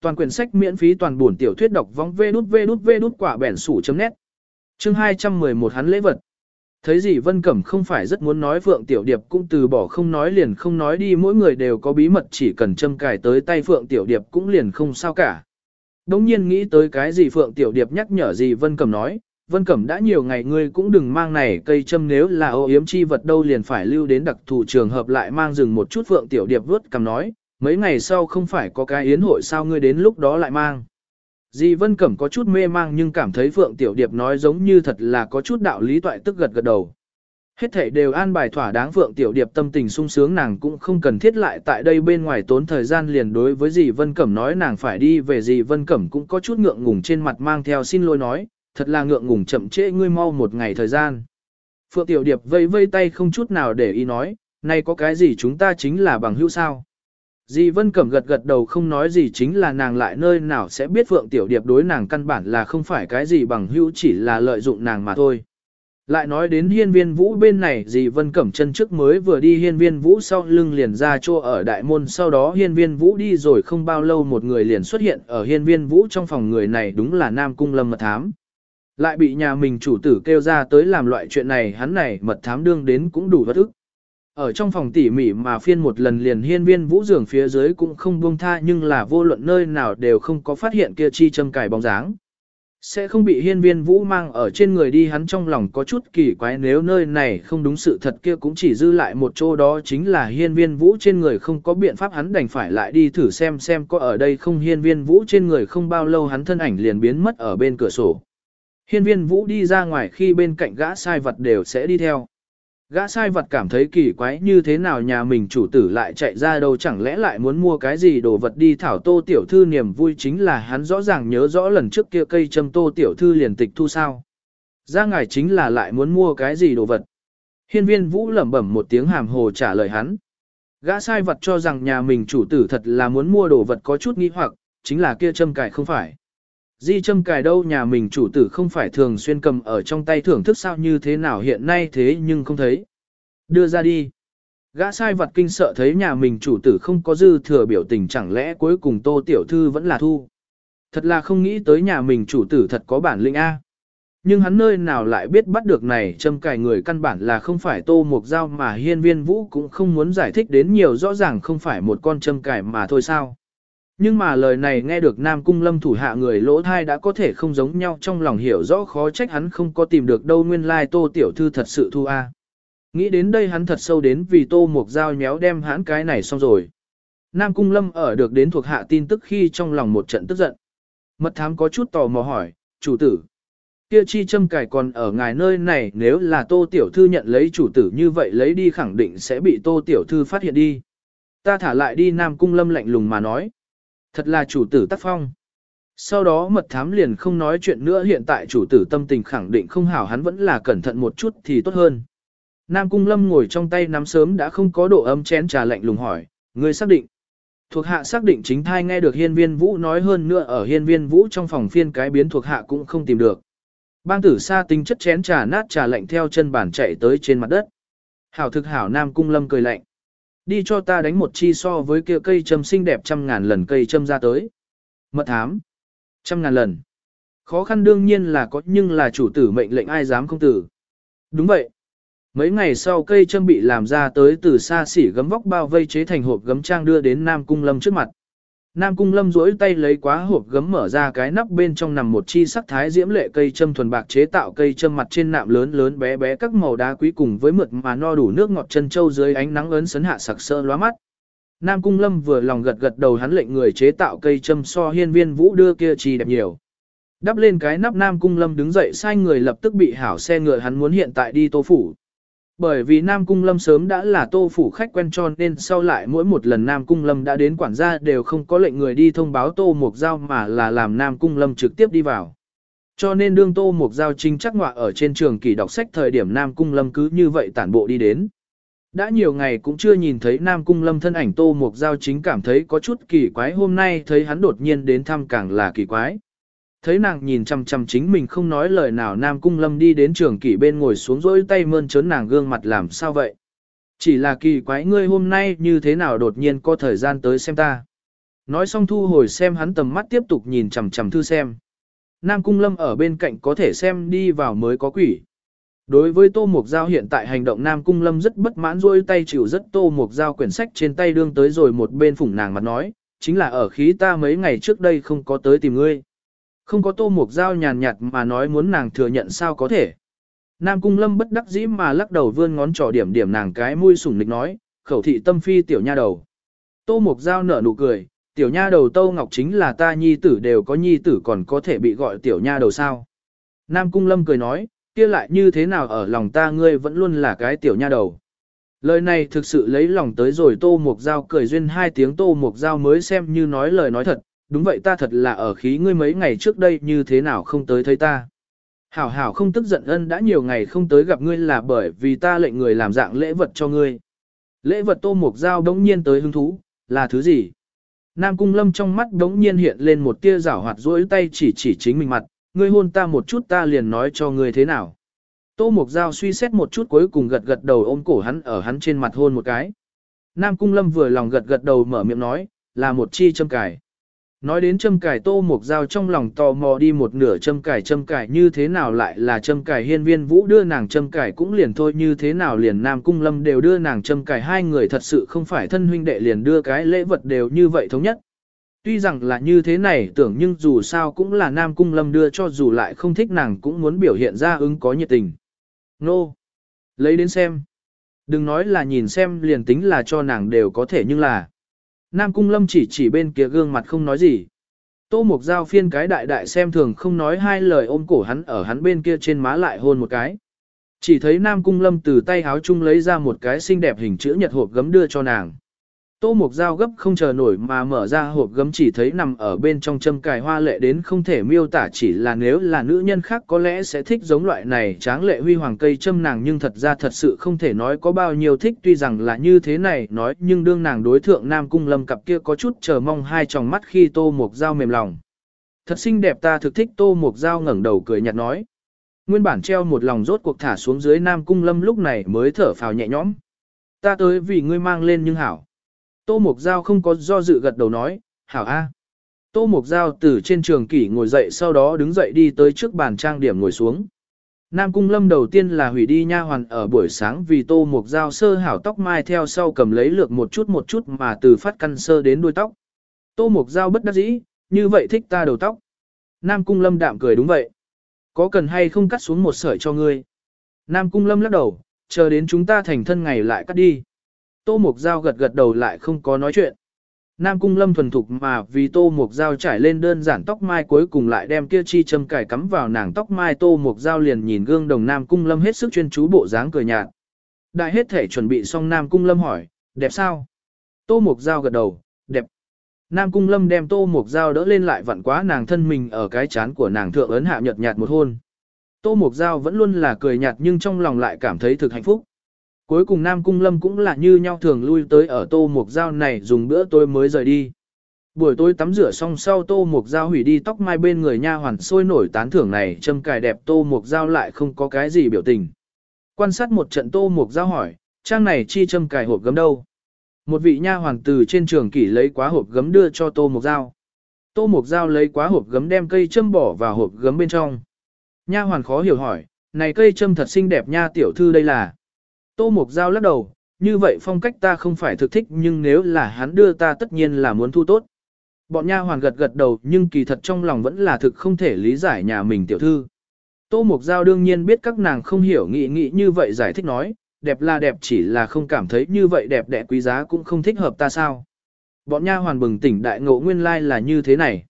Toàn quyển sách miễn phí toàn buồn tiểu thuyết đọc vong vê đút vê đút vê đút quả bẻn sủ chấm nét. Chương 211 hắn lễ vật. Thấy gì Vân Cẩm không phải rất muốn nói Phượng Tiểu Điệp cũng từ bỏ không nói liền không nói đi mỗi người đều có bí mật chỉ cần châm cài tới tay Phượng Tiểu Điệp cũng liền không sao cả. Đống nhiên nghĩ tới cái gì Phượng Tiểu Điệp nhắc nhở gì Vân Cẩm nói, Vân Cẩm đã nhiều ngày ngươi cũng đừng mang này cây châm nếu là ô yếm chi vật đâu liền phải lưu đến đặc thù trường hợp lại mang dừng một chút Phượng Tiểu Điệp vớt cầm nói, mấy ngày sau không phải có cái yến hội sao ngươi đến lúc đó lại mang. Dì Vân Cẩm có chút mê mang nhưng cảm thấy Phượng Tiểu Điệp nói giống như thật là có chút đạo lý toại tức gật gật đầu. Hết thể đều an bài thỏa đáng Phượng Tiểu Điệp tâm tình sung sướng nàng cũng không cần thiết lại tại đây bên ngoài tốn thời gian liền đối với dì Vân Cẩm nói nàng phải đi về dì Vân Cẩm cũng có chút ngượng ngùng trên mặt mang theo xin lỗi nói, thật là ngượng ngùng chậm trễ ngươi mau một ngày thời gian. Phượng Tiểu Điệp vây vây tay không chút nào để ý nói, nay có cái gì chúng ta chính là bằng hữu sao. Dì Vân Cẩm gật gật đầu không nói gì chính là nàng lại nơi nào sẽ biết Phượng Tiểu Điệp đối nàng căn bản là không phải cái gì bằng hữu chỉ là lợi dụng nàng mà thôi. Lại nói đến hiên viên vũ bên này dì Vân Cẩm chân trước mới vừa đi hiên viên vũ sau lưng liền ra chô ở đại môn, sau đó hiên viên vũ đi rồi không bao lâu một người liền xuất hiện ở hiên viên vũ trong phòng người này đúng là Nam Cung Lâm Mật Thám. Lại bị nhà mình chủ tử kêu ra tới làm loại chuyện này, hắn này mật thám đương đến cũng đủ bất ức. Ở trong phòng tỉ mỉ mà phiên một lần liền hiên viên vũ giường phía dưới cũng không buông tha nhưng là vô luận nơi nào đều không có phát hiện kia chi châm cài bóng dáng. Sẽ không bị hiên viên vũ mang ở trên người đi hắn trong lòng có chút kỳ quái nếu nơi này không đúng sự thật kia cũng chỉ dư lại một chỗ đó chính là hiên viên vũ trên người không có biện pháp hắn đành phải lại đi thử xem xem có ở đây không hiên viên vũ trên người không bao lâu hắn thân ảnh liền biến mất ở bên cửa sổ. Hiên viên vũ đi ra ngoài khi bên cạnh gã sai vật đều sẽ đi theo. Gã sai vật cảm thấy kỳ quái như thế nào nhà mình chủ tử lại chạy ra đâu chẳng lẽ lại muốn mua cái gì đồ vật đi thảo tô tiểu thư niềm vui chính là hắn rõ ràng nhớ rõ lần trước kia cây châm tô tiểu thư liền tịch thu sao. Ra ngài chính là lại muốn mua cái gì đồ vật. Hiên viên vũ lẩm bẩm một tiếng hàm hồ trả lời hắn. Gã sai vật cho rằng nhà mình chủ tử thật là muốn mua đồ vật có chút nghi hoặc, chính là kia châm cài không phải. Di châm cài đâu nhà mình chủ tử không phải thường xuyên cầm ở trong tay thưởng thức sao như thế nào hiện nay thế nhưng không thấy. Đưa ra đi. Gã sai vật kinh sợ thấy nhà mình chủ tử không có dư thừa biểu tình chẳng lẽ cuối cùng tô tiểu thư vẫn là thu. Thật là không nghĩ tới nhà mình chủ tử thật có bản lĩnh A. Nhưng hắn nơi nào lại biết bắt được này châm cài người căn bản là không phải tô mục dao mà hiên viên vũ cũng không muốn giải thích đến nhiều rõ ràng không phải một con châm cài mà thôi sao. Nhưng mà lời này nghe được Nam Cung Lâm thủ hạ người lỗ thai đã có thể không giống nhau trong lòng hiểu rõ khó trách hắn không có tìm được đâu nguyên lai tô tiểu thư thật sự thu a. Nghĩ đến đây hắn thật sâu đến vì tô một dao nhéo đem hắn cái này xong rồi. Nam Cung Lâm ở được đến thuộc hạ tin tức khi trong lòng một trận tức giận. Mật thám có chút tò mò hỏi, chủ tử. Kia chi châm cải còn ở ngài nơi này nếu là tô tiểu thư nhận lấy chủ tử như vậy lấy đi khẳng định sẽ bị tô tiểu thư phát hiện đi. Ta thả lại đi Nam Cung Lâm lạnh lùng mà nói. Thật là chủ tử tác phong. Sau đó mật thám liền không nói chuyện nữa hiện tại chủ tử tâm tình khẳng định không hảo hắn vẫn là cẩn thận một chút thì tốt hơn. Nam Cung Lâm ngồi trong tay nắm sớm đã không có độ ấm chén trà lạnh lùng hỏi, người xác định. Thuộc hạ xác định chính thai nghe được hiên viên vũ nói hơn nữa ở hiên viên vũ trong phòng phiên cái biến thuộc hạ cũng không tìm được. Bang tử sa tinh chất chén trà nát trà lạnh theo chân bản chạy tới trên mặt đất. Hảo thực hảo Nam Cung Lâm cười lạnh. Đi cho ta đánh một chi so với kia cây châm xinh đẹp trăm ngàn lần cây châm ra tới. Mật thám. Trăm ngàn lần. Khó khăn đương nhiên là có, nhưng là chủ tử mệnh lệnh ai dám không tử. Đúng vậy. Mấy ngày sau cây châm bị làm ra tới từ xa xỉ gấm vóc bao vây chế thành hộp gấm trang đưa đến Nam Cung Lâm trước mặt. Nam Cung Lâm duỗi tay lấy quá hộp gấm mở ra cái nắp bên trong nằm một chi sắc thái diễm lệ cây châm thuần bạc chế tạo cây châm mặt trên nạm lớn lớn bé bé các màu đá quý cùng với mượt mà no đủ nước ngọt chân châu dưới ánh nắng ấn sấn hạ sặc sỡ lóa mắt. Nam Cung Lâm vừa lòng gật gật đầu hắn lệnh người chế tạo cây châm so hiên viên vũ đưa kia chi đẹp nhiều. Đắp lên cái nắp Nam Cung Lâm đứng dậy sai người lập tức bị hảo xe ngựa hắn muốn hiện tại đi tô phủ. Bởi vì Nam Cung Lâm sớm đã là tô phủ khách quen tròn nên sau lại mỗi một lần Nam Cung Lâm đã đến quản gia đều không có lệnh người đi thông báo tô mục giao mà là làm Nam Cung Lâm trực tiếp đi vào. Cho nên đương tô mục giao chính chắc ngọa ở trên trường kỳ đọc sách thời điểm Nam Cung Lâm cứ như vậy tản bộ đi đến. Đã nhiều ngày cũng chưa nhìn thấy Nam Cung Lâm thân ảnh tô mục giao chính cảm thấy có chút kỳ quái hôm nay thấy hắn đột nhiên đến thăm càng là kỳ quái. Thấy nàng nhìn chằm chằm chính mình không nói lời nào Nam Cung Lâm đi đến trường kỷ bên ngồi xuống rỗi tay mơn trớn nàng gương mặt làm sao vậy. Chỉ là kỳ quái ngươi hôm nay như thế nào đột nhiên có thời gian tới xem ta. Nói xong thu hồi xem hắn tầm mắt tiếp tục nhìn chằm chằm thư xem. Nam Cung Lâm ở bên cạnh có thể xem đi vào mới có quỷ. Đối với Tô Mục Giao hiện tại hành động Nam Cung Lâm rất bất mãn rôi tay chịu rất Tô Mục Giao quyển sách trên tay đương tới rồi một bên phủng nàng mặt nói, chính là ở khí ta mấy ngày trước đây không có tới tìm ngươi. Không có tô mục dao nhàn nhạt mà nói muốn nàng thừa nhận sao có thể. Nam cung lâm bất đắc dĩ mà lắc đầu vươn ngón trỏ điểm điểm nàng cái mũi sủng nịch nói, khẩu thị tâm phi tiểu nha đầu. Tô mục dao nở nụ cười, tiểu nha đầu Tô Ngọc chính là ta nhi tử đều có nhi tử còn có thể bị gọi tiểu nha đầu sao. Nam cung lâm cười nói, kia lại như thế nào ở lòng ta ngươi vẫn luôn là cái tiểu nha đầu. Lời này thực sự lấy lòng tới rồi Tô Mục Giao cười duyên hai tiếng Tô Mục Giao mới xem như nói lời nói thật, đúng vậy ta thật là ở khí ngươi mấy ngày trước đây như thế nào không tới thấy ta. Hảo hảo không tức giận ân đã nhiều ngày không tới gặp ngươi là bởi vì ta lệnh người làm dạng lễ vật cho ngươi. Lễ vật tô mục dao đống nhiên tới hứng thú, là thứ gì? Nam cung lâm trong mắt đống nhiên hiện lên một tia rảo hoạt rỗi tay chỉ chỉ chính mình mặt, ngươi hôn ta một chút ta liền nói cho ngươi thế nào. Tô mục dao suy xét một chút cuối cùng gật gật đầu ôm cổ hắn ở hắn trên mặt hôn một cái. Nam cung lâm vừa lòng gật gật đầu mở miệng nói, là một chi châm cài. Nói đến châm cải tô mục dao trong lòng tò mò đi một nửa châm cải châm cải như thế nào lại là châm cải hiên viên vũ đưa nàng châm cải cũng liền thôi như thế nào liền nam cung lâm đều đưa nàng châm cải hai người thật sự không phải thân huynh đệ liền đưa cái lễ vật đều như vậy thống nhất. Tuy rằng là như thế này tưởng nhưng dù sao cũng là nam cung lâm đưa cho dù lại không thích nàng cũng muốn biểu hiện ra ứng có nhiệt tình. Nô! Lấy đến xem. Đừng nói là nhìn xem liền tính là cho nàng đều có thể nhưng là. Nam Cung Lâm chỉ chỉ bên kia gương mặt không nói gì. Tô Mục Giao phiên cái đại đại xem thường không nói hai lời ôm cổ hắn ở hắn bên kia trên má lại hôn một cái. Chỉ thấy Nam Cung Lâm từ tay háo chung lấy ra một cái xinh đẹp hình chữ nhật hộp gấm đưa cho nàng. Tô Mục Giao gấp không chờ nổi mà mở ra hộp gấm chỉ thấy nằm ở bên trong châm cài hoa lệ đến không thể miêu tả chỉ là nếu là nữ nhân khác có lẽ sẽ thích giống loại này tráng lệ huy hoàng cây châm nàng nhưng thật ra thật sự không thể nói có bao nhiêu thích, tuy rằng là như thế này nói nhưng đương nàng đối thượng Nam Cung Lâm cặp kia có chút chờ mong hai tròng mắt khi Tô Mục Giao mềm lòng. Thật xinh đẹp ta thực thích, Tô Mục Giao ngẩng đầu cười nhạt nói. Nguyên bản treo một lòng rốt cuộc thả xuống dưới Nam Cung Lâm lúc này mới thở phào nhẹ nhõm. Ta tới vì ngươi mang lên nhưng hảo. Tô Mục Giao không có do dự gật đầu nói, hảo a. Tô Mục Giao từ trên trường kỷ ngồi dậy sau đó đứng dậy đi tới trước bàn trang điểm ngồi xuống. Nam Cung Lâm đầu tiên là hủy đi nha hoàn ở buổi sáng vì Tô Mục Giao sơ hảo tóc mai theo sau cầm lấy lược một chút một chút mà từ phát căn sơ đến đuôi tóc. Tô Mục Giao bất đắc dĩ, như vậy thích ta đầu tóc. Nam Cung Lâm đạm cười đúng vậy. Có cần hay không cắt xuống một sợi cho ngươi? Nam Cung Lâm lắc đầu, chờ đến chúng ta thành thân ngày lại cắt đi. Tô Mục Giao gật gật đầu lại không có nói chuyện. Nam Cung Lâm thuần thục mà vì Tô Mục Giao trải lên đơn giản tóc mai cuối cùng lại đem kia chi châm cải cắm vào nàng tóc mai Tô Mục Giao liền nhìn gương đồng Nam Cung Lâm hết sức chuyên chú bộ dáng cười nhạt. Đại hết thể chuẩn bị xong Nam Cung Lâm hỏi, đẹp sao? Tô Mục Giao gật đầu, đẹp. Nam Cung Lâm đem Tô Mục Giao đỡ lên lại vặn quá nàng thân mình ở cái chán của nàng thượng ấn hạ nhợt nhạt một hôn. Tô Mục Giao vẫn luôn là cười nhạt nhưng trong lòng lại cảm thấy thực hạnh phúc. Cuối cùng Nam Cung Lâm cũng là như nhau thường lui tới ở Tô Mục Giao này dùng bữa tối mới rời đi. Buổi tối tắm rửa xong sau Tô Mục Giao hủy đi tóc mai bên người nha hoàn sôi nổi tán thưởng này châm cài đẹp Tô Mục Giao lại không có cái gì biểu tình. Quan sát một trận Tô Mục Giao hỏi, trang này chi châm cài hộp gấm đâu? Một vị nha hoàn từ trên trường kỷ lấy quá hộp gấm đưa cho Tô Mục Giao. Tô Mục Giao lấy quá hộp gấm đem cây châm bỏ vào hộp gấm bên trong. Nha hoàn khó hiểu hỏi, này cây châm thật xinh đẹp nha tiểu thư đây là. Tô Mục Giao lắc đầu, như vậy phong cách ta không phải thực thích nhưng nếu là hắn đưa ta tất nhiên là muốn thu tốt. Bọn nha hoàn gật gật đầu nhưng kỳ thật trong lòng vẫn là thực không thể lý giải nhà mình tiểu thư. Tô Mục Giao đương nhiên biết các nàng không hiểu nghĩ nghĩ như vậy giải thích nói, đẹp là đẹp chỉ là không cảm thấy như vậy đẹp đẽ quý giá cũng không thích hợp ta sao. Bọn nha hoàn bừng tỉnh đại ngộ nguyên lai like là như thế này.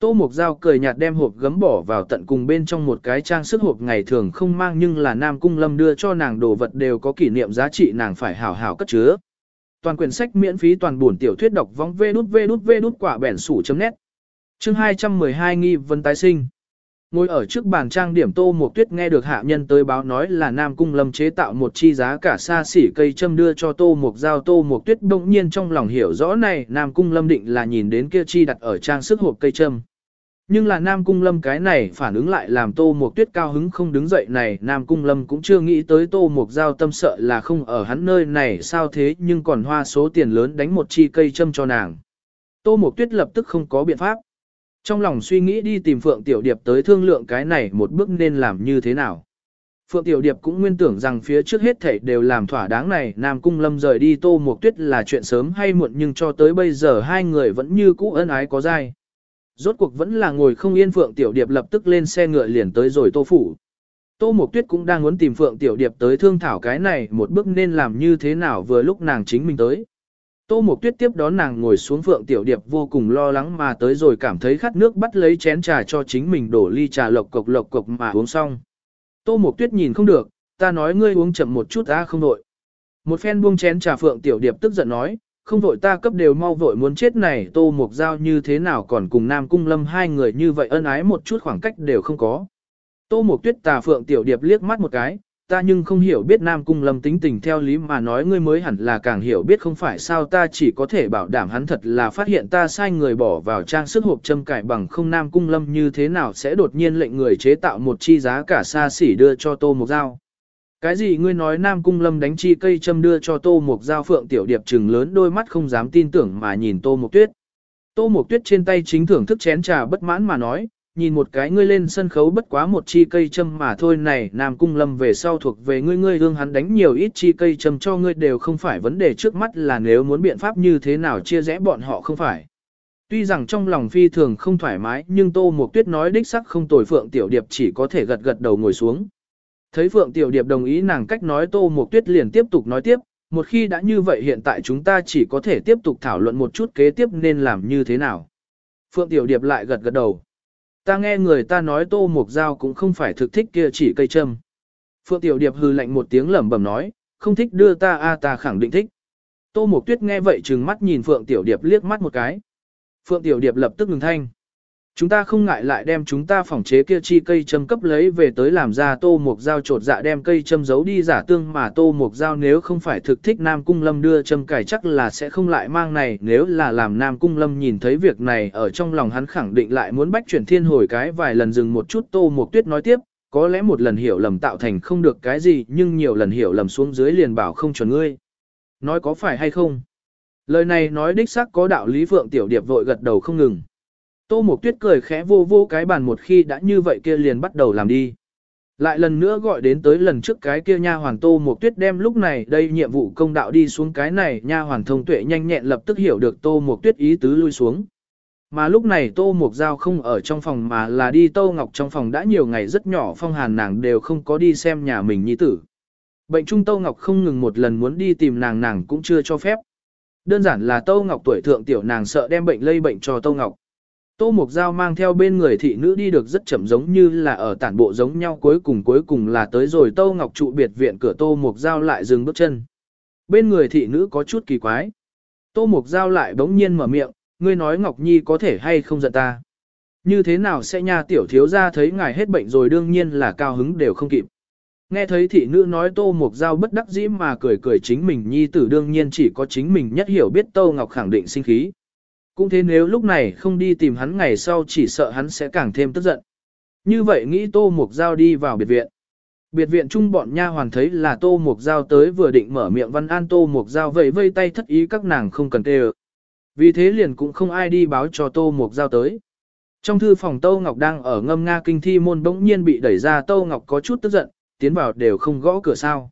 Tô Mục Giao cười nhạt đem hộp gấm bỏ vào tận cùng bên trong một cái trang sức hộp ngày thường không mang nhưng là Nam Cung Lâm đưa cho nàng đồ vật đều có kỷ niệm giá trị nàng phải hảo hảo cất chứa. Toàn quyển sách miễn phí toàn buồn tiểu thuyết đọc vong vê đút vê đút vê đút quả bẻn sủ chấm nét. Chương 212 nghi vấn tái sinh. Ngồi ở trước bàn trang điểm Tô Mộc Tuyết nghe được hạ nhân tới báo nói là Nam Cung Lâm chế tạo một chi giá cả xa xỉ cây châm đưa cho Tô Mộc Giao, Tô Mộc Tuyết bỗng nhiên trong lòng hiểu rõ này, Nam Cung Lâm định là nhìn đến kia chi đặt ở trang sức hộp cây châm. Nhưng là Nam Cung Lâm cái này phản ứng lại làm Tô Mộc Tuyết cao hứng không đứng dậy này Nam Cung Lâm cũng chưa nghĩ tới Tô Mộc Giao tâm sợ là không ở hắn nơi này sao thế nhưng còn hoa số tiền lớn đánh một chi cây châm cho nàng. Tô Mộc Tuyết lập tức không có biện pháp. Trong lòng suy nghĩ đi tìm Phượng Tiểu Điệp tới thương lượng cái này một bước nên làm như thế nào. Phượng Tiểu Điệp cũng nguyên tưởng rằng phía trước hết thảy đều làm thỏa đáng này, Nam Cung Lâm rời đi Tô Mộc Tuyết là chuyện sớm hay muộn nhưng cho tới bây giờ hai người vẫn như cũ ân ái có dai. Rốt cuộc vẫn là ngồi không yên Phượng Tiểu Điệp lập tức lên xe ngựa liền tới rồi Tô Phủ. Tô Mộc Tuyết cũng đang muốn tìm Phượng Tiểu Điệp tới thương thảo cái này một bước nên làm như thế nào vừa lúc nàng chính mình tới. Tô Mộc Tuyết tiếp đón nàng ngồi xuống Phượng Tiểu Điệp vô cùng lo lắng mà tới rồi cảm thấy khát nước bắt lấy chén trà cho chính mình đổ ly trà lộc cộc lộc cộc mà uống xong. Tô Mộc Tuyết nhìn không được, ta nói ngươi uống chậm một chút ta không nội. Một phen buông chén trà Phượng Tiểu Điệp tức giận nói, không vội ta cấp đều mau vội muốn chết này Tô mục Giao như thế nào còn cùng Nam Cung Lâm hai người như vậy ân ái một chút khoảng cách đều không có. Tô mục Tuyết tà Phượng Tiểu Điệp liếc mắt một cái, ta nhưng không hiểu biết Nam Cung Lâm tính tình theo lý mà nói ngươi mới hẳn là càng hiểu biết không phải sao ta chỉ có thể bảo đảm hắn thật là phát hiện ta sai người bỏ vào trang sức hộp châm cải bằng không Nam Cung Lâm như thế nào sẽ đột nhiên lệnh người chế tạo một chi giá cả xa xỉ đưa cho Tô mục Giao. Cái gì ngươi nói Nam Cung Lâm đánh chi cây châm đưa cho Tô Mộc Giao Phượng Tiểu Điệp trừng lớn đôi mắt không dám tin tưởng mà nhìn Tô Mộc Tuyết. Tô Mộc Tuyết trên tay chính thưởng thức chén trà bất mãn mà nói, nhìn một cái ngươi lên sân khấu bất quá một chi cây châm mà thôi này Nam Cung Lâm về sau thuộc về ngươi ngươi hương hắn đánh nhiều ít chi cây châm cho ngươi đều không phải vấn đề trước mắt là nếu muốn biện pháp như thế nào chia rẽ bọn họ không phải. Tuy rằng trong lòng phi thường không thoải mái nhưng Tô Mộc Tuyết nói đích sắc không tồi Phượng Tiểu Điệp chỉ có thể gật gật đầu ngồi xuống. Thấy Phượng Tiểu Điệp đồng ý nàng cách nói Tô Mộc Tuyết liền tiếp tục nói tiếp, một khi đã như vậy hiện tại chúng ta chỉ có thể tiếp tục thảo luận một chút kế tiếp nên làm như thế nào. Phượng Tiểu Điệp lại gật gật đầu. Ta nghe người ta nói Tô Mộc Giao cũng không phải thực thích kia chỉ cây châm. Phượng Tiểu Điệp hư lạnh một tiếng lẩm bẩm nói, không thích đưa ta a ta khẳng định thích. Tô Mộc Tuyết nghe vậy trừng mắt nhìn Phượng Tiểu Điệp liếc mắt một cái. Phượng Tiểu Điệp lập tức ngừng thanh. Chúng ta không ngại lại đem chúng ta phòng chế kia chi cây châm cấp lấy về tới làm ra tô mục dao trột dạ đem cây châm giấu đi giả tương mà tô mục dao nếu không phải thực thích Nam Cung Lâm đưa châm cải chắc là sẽ không lại mang này nếu là làm Nam Cung Lâm nhìn thấy việc này ở trong lòng hắn khẳng định lại muốn bách chuyển thiên hồi cái vài lần dừng một chút tô mục tuyết nói tiếp, có lẽ một lần hiểu lầm tạo thành không được cái gì, nhưng nhiều lần hiểu lầm xuống dưới liền bảo không chuẩn ngươi. Nói có phải hay không? Lời này nói đích xác có đạo lý Phượng Tiểu Điệp vội gật đầu không ngừng. Tô Mộc Tuyết cười khẽ vô vô cái bàn một khi đã như vậy kia liền bắt đầu làm đi. Lại lần nữa gọi đến tới lần trước cái kia nha hoàn Tô Mộc Tuyết đem lúc này đây nhiệm vụ công đạo đi xuống cái này nha hoàn thông tuệ nhanh nhẹn lập tức hiểu được Tô Mộc Tuyết ý tứ lui xuống. Mà lúc này Tô Mộc Giao không ở trong phòng mà là đi Tô Ngọc trong phòng đã nhiều ngày rất nhỏ phong hàn nàng đều không có đi xem nhà mình nhi tử. Bệnh trung Tô Ngọc không ngừng một lần muốn đi tìm nàng nàng cũng chưa cho phép. Đơn giản là Tô Ngọc tuổi thượng tiểu nàng sợ đem bệnh lây bệnh cho Tô Ngọc. Tô Mục Giao mang theo bên người thị nữ đi được rất chậm giống như là ở tản bộ giống nhau cuối cùng cuối cùng là tới rồi Tô Ngọc trụ biệt viện cửa Tô Mục Giao lại dừng bước chân. Bên người thị nữ có chút kỳ quái. Tô Mục Giao lại bỗng nhiên mở miệng, ngươi nói Ngọc Nhi có thể hay không giận ta. Như thế nào sẽ nha tiểu thiếu ra thấy ngài hết bệnh rồi đương nhiên là cao hứng đều không kịp. Nghe thấy thị nữ nói Tô Mục Giao bất đắc dĩ mà cười cười chính mình nhi tử đương nhiên chỉ có chính mình nhất hiểu biết Tô Ngọc khẳng định sinh khí. Cũng thế nếu lúc này không đi tìm hắn ngày sau chỉ sợ hắn sẽ càng thêm tức giận. Như vậy nghĩ Tô Mục Giao đi vào biệt viện. Biệt viện chung bọn nha hoàn thấy là Tô Mục Giao tới vừa định mở miệng văn an Tô Mục Giao vẫy vây tay thất ý các nàng không cần tê Vì thế liền cũng không ai đi báo cho Tô Mục Giao tới. Trong thư phòng Tô Ngọc đang ở ngâm nga kinh thi môn bỗng nhiên bị đẩy ra Tô Ngọc có chút tức giận, tiến vào đều không gõ cửa sao.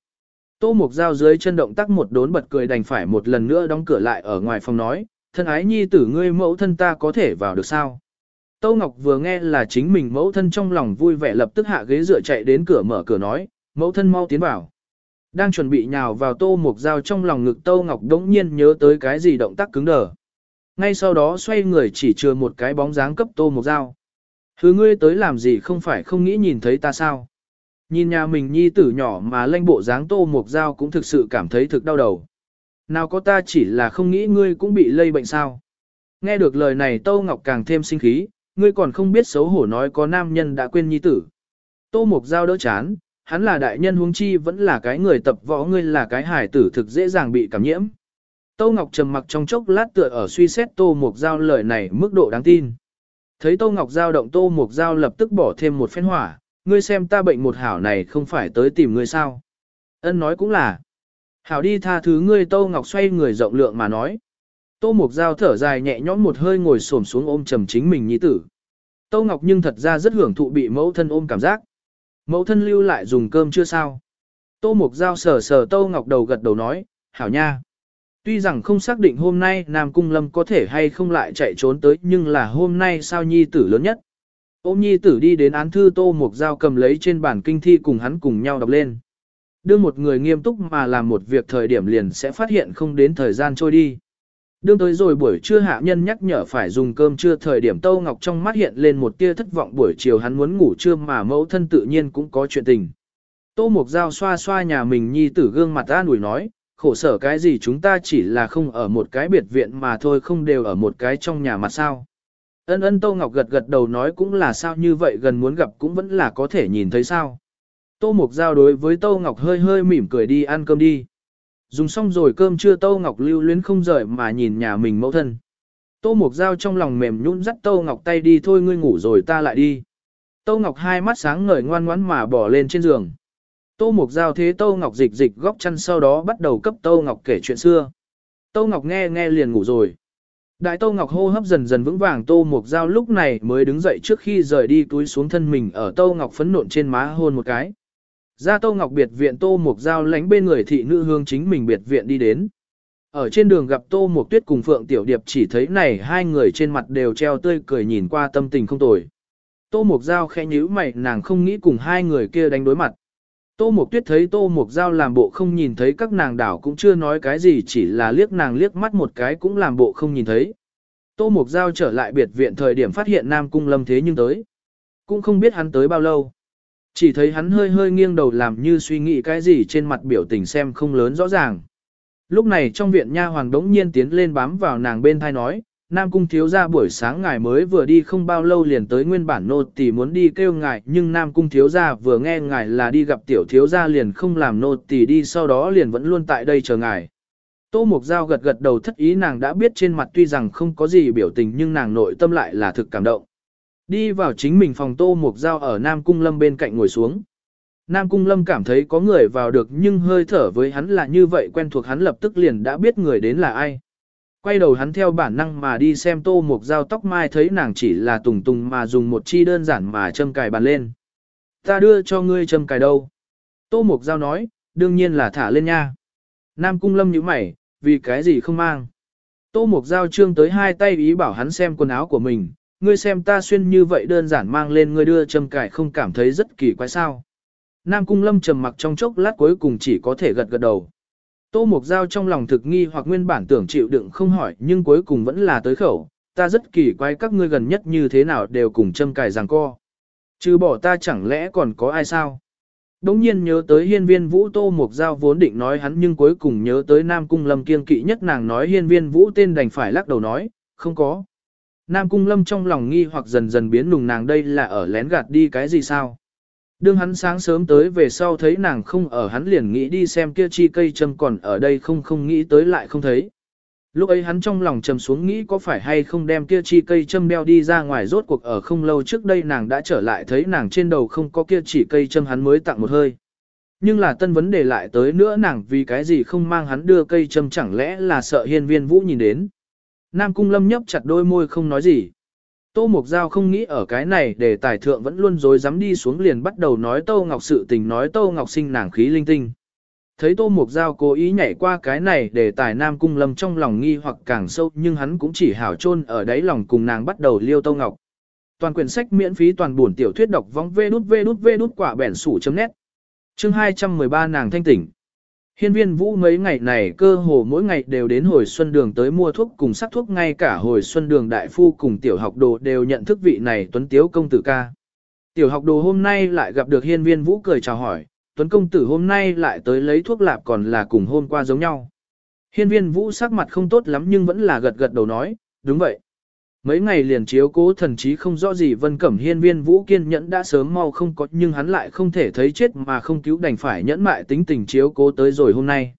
Tô Mục Giao dưới chân động tác một đốn bật cười đành phải một lần nữa đóng cửa lại ở ngoài phòng nói, thân ái nhi tử ngươi mẫu thân ta có thể vào được sao. Tô Ngọc vừa nghe là chính mình mẫu thân trong lòng vui vẻ lập tức hạ ghế dựa chạy đến cửa mở cửa nói, mẫu thân mau tiến vào. Đang chuẩn bị nhào vào Tô Mục dao trong lòng ngực Tô Ngọc đống nhiên nhớ tới cái gì động tác cứng đờ. Ngay sau đó xoay người chỉ chừa một cái bóng dáng cấp Tô Mục dao. Thứ ngươi tới làm gì không phải không nghĩ nhìn thấy ta sao. Nhìn nhà mình nhi tử nhỏ mà lanh bộ dáng Tô Mục dao cũng thực sự cảm thấy thực đau đầu. Nào có ta chỉ là không nghĩ ngươi cũng bị lây bệnh sao. Nghe được lời này Tô Ngọc càng thêm sinh khí, ngươi còn không biết xấu hổ nói có nam nhân đã quên nhi tử. Tô Mục Giao đỡ chán, hắn là đại nhân huống chi vẫn là cái người tập võ ngươi là cái hải tử thực dễ dàng bị cảm nhiễm. Tô Ngọc trầm mặc trong chốc lát tựa ở suy xét Tô Mục Giao lời này mức độ đáng tin. Thấy Tô Ngọc Giao động Tô Mục Giao lập tức bỏ thêm một phen hỏa, ngươi xem ta bệnh một hảo này không phải tới tìm ngươi sao. Ân nói cũng là. Hảo đi tha thứ ngươi Tô Ngọc xoay người rộng lượng mà nói. Tô Mục Giao thở dài nhẹ nhõm một hơi ngồi xổm xuống ôm trầm chính mình nhi tử. Tô Ngọc nhưng thật ra rất hưởng thụ bị mẫu thân ôm cảm giác. Mẫu thân lưu lại dùng cơm chưa sao. Tô Mục Giao sờ sờ Tô Ngọc đầu gật đầu nói, hảo nha. Tuy rằng không xác định hôm nay Nam Cung Lâm có thể hay không lại chạy trốn tới nhưng là hôm nay sao nhi tử lớn nhất. Ôm nhi tử đi đến án thư Tô Mục Giao cầm lấy trên bản kinh thi cùng hắn cùng nhau đọc lên đương một người nghiêm túc mà làm một việc thời điểm liền sẽ phát hiện không đến thời gian trôi đi. Đương tới rồi buổi trưa hạ nhân nhắc nhở phải dùng cơm trưa thời điểm Tâu Ngọc trong mắt hiện lên một tia thất vọng buổi chiều hắn muốn ngủ trưa mà mẫu thân tự nhiên cũng có chuyện tình. Tô Mộc Giao xoa xoa nhà mình nhi tử gương mặt an ủi nói, khổ sở cái gì chúng ta chỉ là không ở một cái biệt viện mà thôi không đều ở một cái trong nhà mà sao. Ân ân Tô Ngọc gật gật đầu nói cũng là sao như vậy gần muốn gặp cũng vẫn là có thể nhìn thấy sao. Tô Mục Giao đối với Tô Ngọc hơi hơi mỉm cười đi ăn cơm đi. Dùng xong rồi cơm trưa Tô Ngọc lưu luyến không rời mà nhìn nhà mình mẫu thân. Tô Mục Giao trong lòng mềm nhũn dắt Tô Ngọc tay đi, thôi ngươi ngủ rồi ta lại đi. Tô Ngọc hai mắt sáng ngời ngoan ngoãn mà bỏ lên trên giường. Tô Mục Giao thế Tô Ngọc dịch dịch góc chăn sau đó bắt đầu cấp Tô Ngọc kể chuyện xưa. Tô Ngọc nghe nghe liền ngủ rồi. Đại Tô Ngọc hô hấp dần dần vững vàng, Tô Mục Giao lúc này mới đứng dậy trước khi rời đi túi xuống thân mình ở Tô Ngọc phấn nộn trên má hôn một cái. Ra Tô Ngọc biệt viện Tô Mục Giao lánh bên người thị nữ hương chính mình biệt viện đi đến. Ở trên đường gặp Tô Mục Tuyết cùng Phượng Tiểu Điệp chỉ thấy này hai người trên mặt đều treo tươi cười nhìn qua tâm tình không tồi. Tô Mục Giao khẽ nhíu mày, nàng không nghĩ cùng hai người kia đánh đối mặt. Tô Mục Tuyết thấy Tô Mục Giao làm bộ không nhìn thấy các nàng đảo cũng chưa nói cái gì, chỉ là liếc nàng liếc mắt một cái cũng làm bộ không nhìn thấy. Tô Mục Giao trở lại biệt viện thời điểm phát hiện Nam Cung Lâm thế nhưng tới. Cũng không biết hắn tới bao lâu. Chỉ thấy hắn hơi hơi nghiêng đầu làm như suy nghĩ cái gì trên mặt biểu tình xem không lớn rõ ràng. Lúc này trong viện nha hoàng đống nhiên tiến lên bám vào nàng bên thai nói, Nam Cung thiếu gia buổi sáng ngài mới vừa đi không bao lâu liền tới nguyên bản nô tỳ muốn đi kêu ngài, nhưng Nam Cung thiếu gia vừa nghe ngài là đi gặp tiểu thiếu gia liền không làm nô tỳ đi sau đó liền vẫn luôn tại đây chờ ngài. Tô Mục Giao gật gật đầu thất ý nàng đã biết trên mặt tuy rằng không có gì biểu tình nhưng nàng nội tâm lại là thực cảm động. Đi vào chính mình phòng Tô Mục Giao ở Nam Cung Lâm bên cạnh ngồi xuống. Nam Cung Lâm cảm thấy có người vào được nhưng hơi thở với hắn là như vậy quen thuộc hắn lập tức liền đã biết người đến là ai. Quay đầu hắn theo bản năng mà đi xem Tô Mục Giao tóc mai thấy nàng chỉ là tùng tùng mà dùng một chi đơn giản mà châm cài bàn lên. Ta đưa cho ngươi châm cài đâu? Tô Mục Giao nói, đương nhiên là thả lên nha. Nam Cung Lâm nhíu mày, vì cái gì không mang? Tô Mục Giao trương tới hai tay ý bảo hắn xem quần áo của mình, ngươi xem ta xuyên như vậy đơn giản mang lên ngươi đưa châm cải không cảm thấy rất kỳ quái sao. Nam Cung Lâm trầm mặc trong chốc lát cuối cùng chỉ có thể gật gật đầu. Tô Mục Giao trong lòng thực nghi hoặc nguyên bản tưởng chịu đựng không hỏi nhưng cuối cùng vẫn là tới khẩu, ta rất kỳ quái các ngươi gần nhất như thế nào đều cùng châm cài rằng co. Chứ bỏ ta chẳng lẽ còn có ai sao? Đống nhiên nhớ tới hiên viên vũ Tô Mục Giao vốn định nói hắn nhưng cuối cùng nhớ tới Nam Cung Lâm kiên kỵ nhất nàng nói hiên viên vũ tên đành phải lắc đầu nói, không có. Nam Cung Lâm trong lòng nghi hoặc dần dần biến lùng nàng đây là ở lén gạt đi cái gì sao? Đương hắn sáng sớm tới về sau thấy nàng không ở hắn liền nghĩ đi xem kia chi cây châm còn ở đây không không nghĩ tới lại không thấy. Lúc ấy hắn trong lòng trầm xuống nghĩ có phải hay không đem kia chi cây châm đeo đi ra ngoài rốt cuộc ở không lâu trước đây nàng đã trở lại thấy nàng trên đầu không có kia chỉ cây châm hắn mới tặng một hơi. Nhưng là tân vấn đề lại tới nữa nàng vì cái gì không mang hắn đưa cây châm chẳng lẽ là sợ hiên viên vũ nhìn đến. Nam cung lâm nhấp chặt đôi môi không nói gì. Tô mộc Giao không nghĩ ở cái này để tài thượng vẫn luôn dối dám đi xuống liền bắt đầu nói Tô Ngọc sự tình, nói Tô Ngọc sinh nàng khí linh tinh. Thấy Tô mộc Giao cố ý nhảy qua cái này để tài Nam Cung Lâm trong lòng nghi hoặc càng sâu, nhưng hắn cũng chỉ hảo chôn ở đáy lòng cùng nàng bắt đầu liêu Tô Ngọc. Toàn quyển sách miễn phí toàn buồn tiểu thuyết đọc vong vê đút vê đút vê đút quả bẻn sủ chấm nét. Chương 213 nàng thanh tỉnh. Hiên viên vũ mấy ngày này cơ hồ mỗi ngày đều đến hồi xuân đường tới mua thuốc cùng sắc thuốc ngay cả hồi xuân đường đại phu cùng tiểu học đồ đều nhận thức vị này tuấn tiếu công tử ca. Tiểu học đồ hôm nay lại gặp được hiên viên vũ cười chào hỏi, tuấn công tử hôm nay lại tới lấy thuốc lạp còn là cùng hôm qua giống nhau. Hiên viên vũ sắc mặt không tốt lắm nhưng vẫn là gật gật đầu nói, đúng vậy. Mấy ngày liền chiếu cố thần trí không rõ gì vân cẩm hiên viên vũ kiên nhẫn đã sớm mau không có nhưng hắn lại không thể thấy chết mà không cứu đành phải nhẫn mại tính tình chiếu cố tới rồi hôm nay.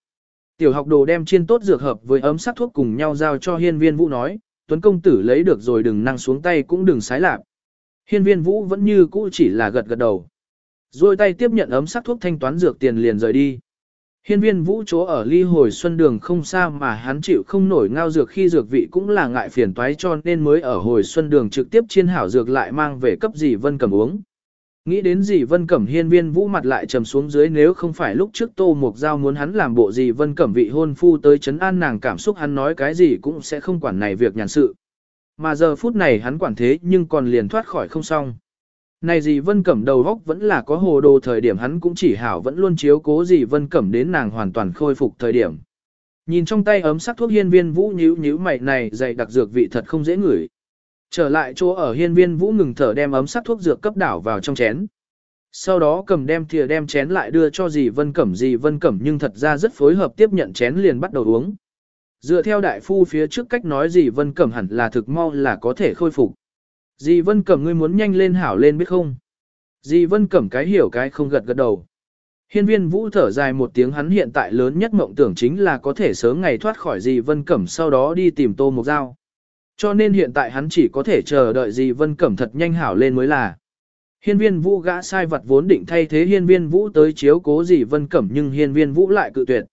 Tiểu học đồ đem chiên tốt dược hợp với ấm sắc thuốc cùng nhau giao cho hiên viên vũ nói, tuấn công tử lấy được rồi đừng năng xuống tay cũng đừng sái lạp. Hiên viên vũ vẫn như cũ chỉ là gật gật đầu. Rồi tay tiếp nhận ấm sắc thuốc thanh toán dược tiền liền rời đi. Hiên viên vũ chỗ ở ly hồi xuân đường không xa mà hắn chịu không nổi ngao dược khi dược vị cũng là ngại phiền toái cho nên mới ở hồi xuân đường trực tiếp chiên hảo dược lại mang về cấp dì Vân Cẩm uống. Nghĩ đến dì Vân Cẩm hiên viên vũ mặt lại trầm xuống dưới nếu không phải lúc trước Tô Mục Giao muốn hắn làm bộ dì Vân Cẩm vị hôn phu tới chấn an nàng cảm xúc hắn nói cái gì cũng sẽ không quản này việc nhàn sự. Mà giờ phút này hắn quản thế nhưng còn liền thoát khỏi không xong. Này gì Vân Cẩm đầu góc vẫn là có hồ đồ thời điểm hắn cũng chỉ hảo vẫn luôn chiếu cố gì Vân Cẩm đến nàng hoàn toàn khôi phục thời điểm. Nhìn trong tay ấm sắc thuốc hiên viên vũ nhíu nhíu mày này dày đặc dược vị thật không dễ ngửi. Trở lại chỗ ở hiên viên vũ ngừng thở đem ấm sắc thuốc dược cấp đảo vào trong chén. Sau đó cầm đem thìa đem chén lại đưa cho dì Vân Cẩm, dì Vân Cẩm nhưng thật ra rất phối hợp tiếp nhận chén liền bắt đầu uống. Dựa theo đại phu phía trước cách nói dì Vân Cẩm hẳn là thực mau là có thể khôi phục. Dì Vân Cẩm ngươi muốn nhanh lên hảo lên biết không? Dì Vân Cẩm cái hiểu cái không gật gật đầu. Hiên viên vũ thở dài một tiếng hắn hiện tại lớn nhất mộng tưởng chính là có thể sớm ngày thoát khỏi dì Vân Cẩm sau đó đi tìm tô một dao. Cho nên hiện tại hắn chỉ có thể chờ đợi dì Vân Cẩm thật nhanh hảo lên mới là. Hiên viên vũ gã sai vật vốn định thay thế hiên viên vũ tới chiếu cố dì Vân Cẩm nhưng hiên viên vũ lại cự tuyệt.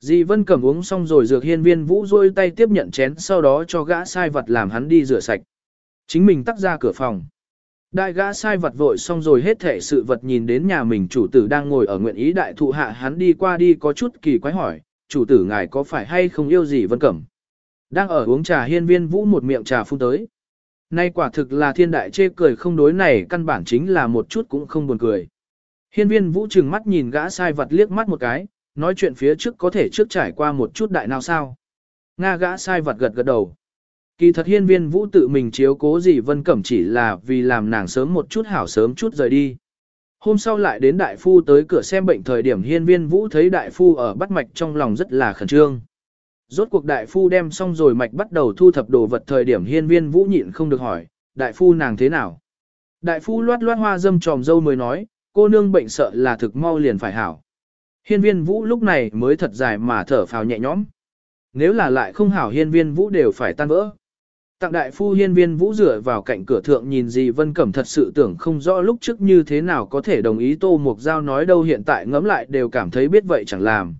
Dì Vân Cẩm uống xong rồi dược hiên viên vũ rôi tay tiếp nhận chén sau đó cho gã sai vật làm hắn đi rửa sạch. Chính mình tắt ra cửa phòng. Đại gã sai vật vội xong rồi hết thể sự vật nhìn đến nhà mình chủ tử đang ngồi ở nguyện ý đại thụ hạ hắn đi qua đi có chút kỳ quái hỏi, chủ tử ngài có phải hay không yêu gì vân cẩm. Đang ở uống trà hiên viên vũ một miệng trà phun tới. Nay quả thực là thiên đại chê cười không đối này căn bản chính là một chút cũng không buồn cười. Hiên viên vũ trừng mắt nhìn gã sai vật liếc mắt một cái, nói chuyện phía trước có thể trước trải qua một chút đại nào sao. Nga gã sai vật gật gật đầu. Kỳ thật hiên viên vũ tự mình chiếu cố gì Vân Cẩm chỉ là vì làm nàng sớm một chút hảo sớm chút rời đi. Hôm sau lại đến đại phu tới cửa xem bệnh thời điểm hiên viên vũ thấy đại phu ở bắt mạch trong lòng rất là khẩn trương. Rốt cuộc đại phu đem xong rồi mạch bắt đầu thu thập đồ vật thời điểm hiên viên vũ nhịn không được hỏi, đại phu nàng thế nào? Đại phu loát loát hoa dâm tròm dâu mới nói, cô nương bệnh sợ là thực mau liền phải hảo. Hiên viên vũ lúc này mới thật dài mà thở phào nhẹ nhõm. Nếu là lại không hảo hiên viên vũ đều phải tan vỡ. Tặng đại phu hiên viên vũ rửa vào cạnh cửa thượng nhìn gì Vân Cẩm thật sự tưởng không rõ lúc trước như thế nào có thể đồng ý Tô Mục Giao nói đâu hiện tại ngẫm lại đều cảm thấy biết vậy chẳng làm.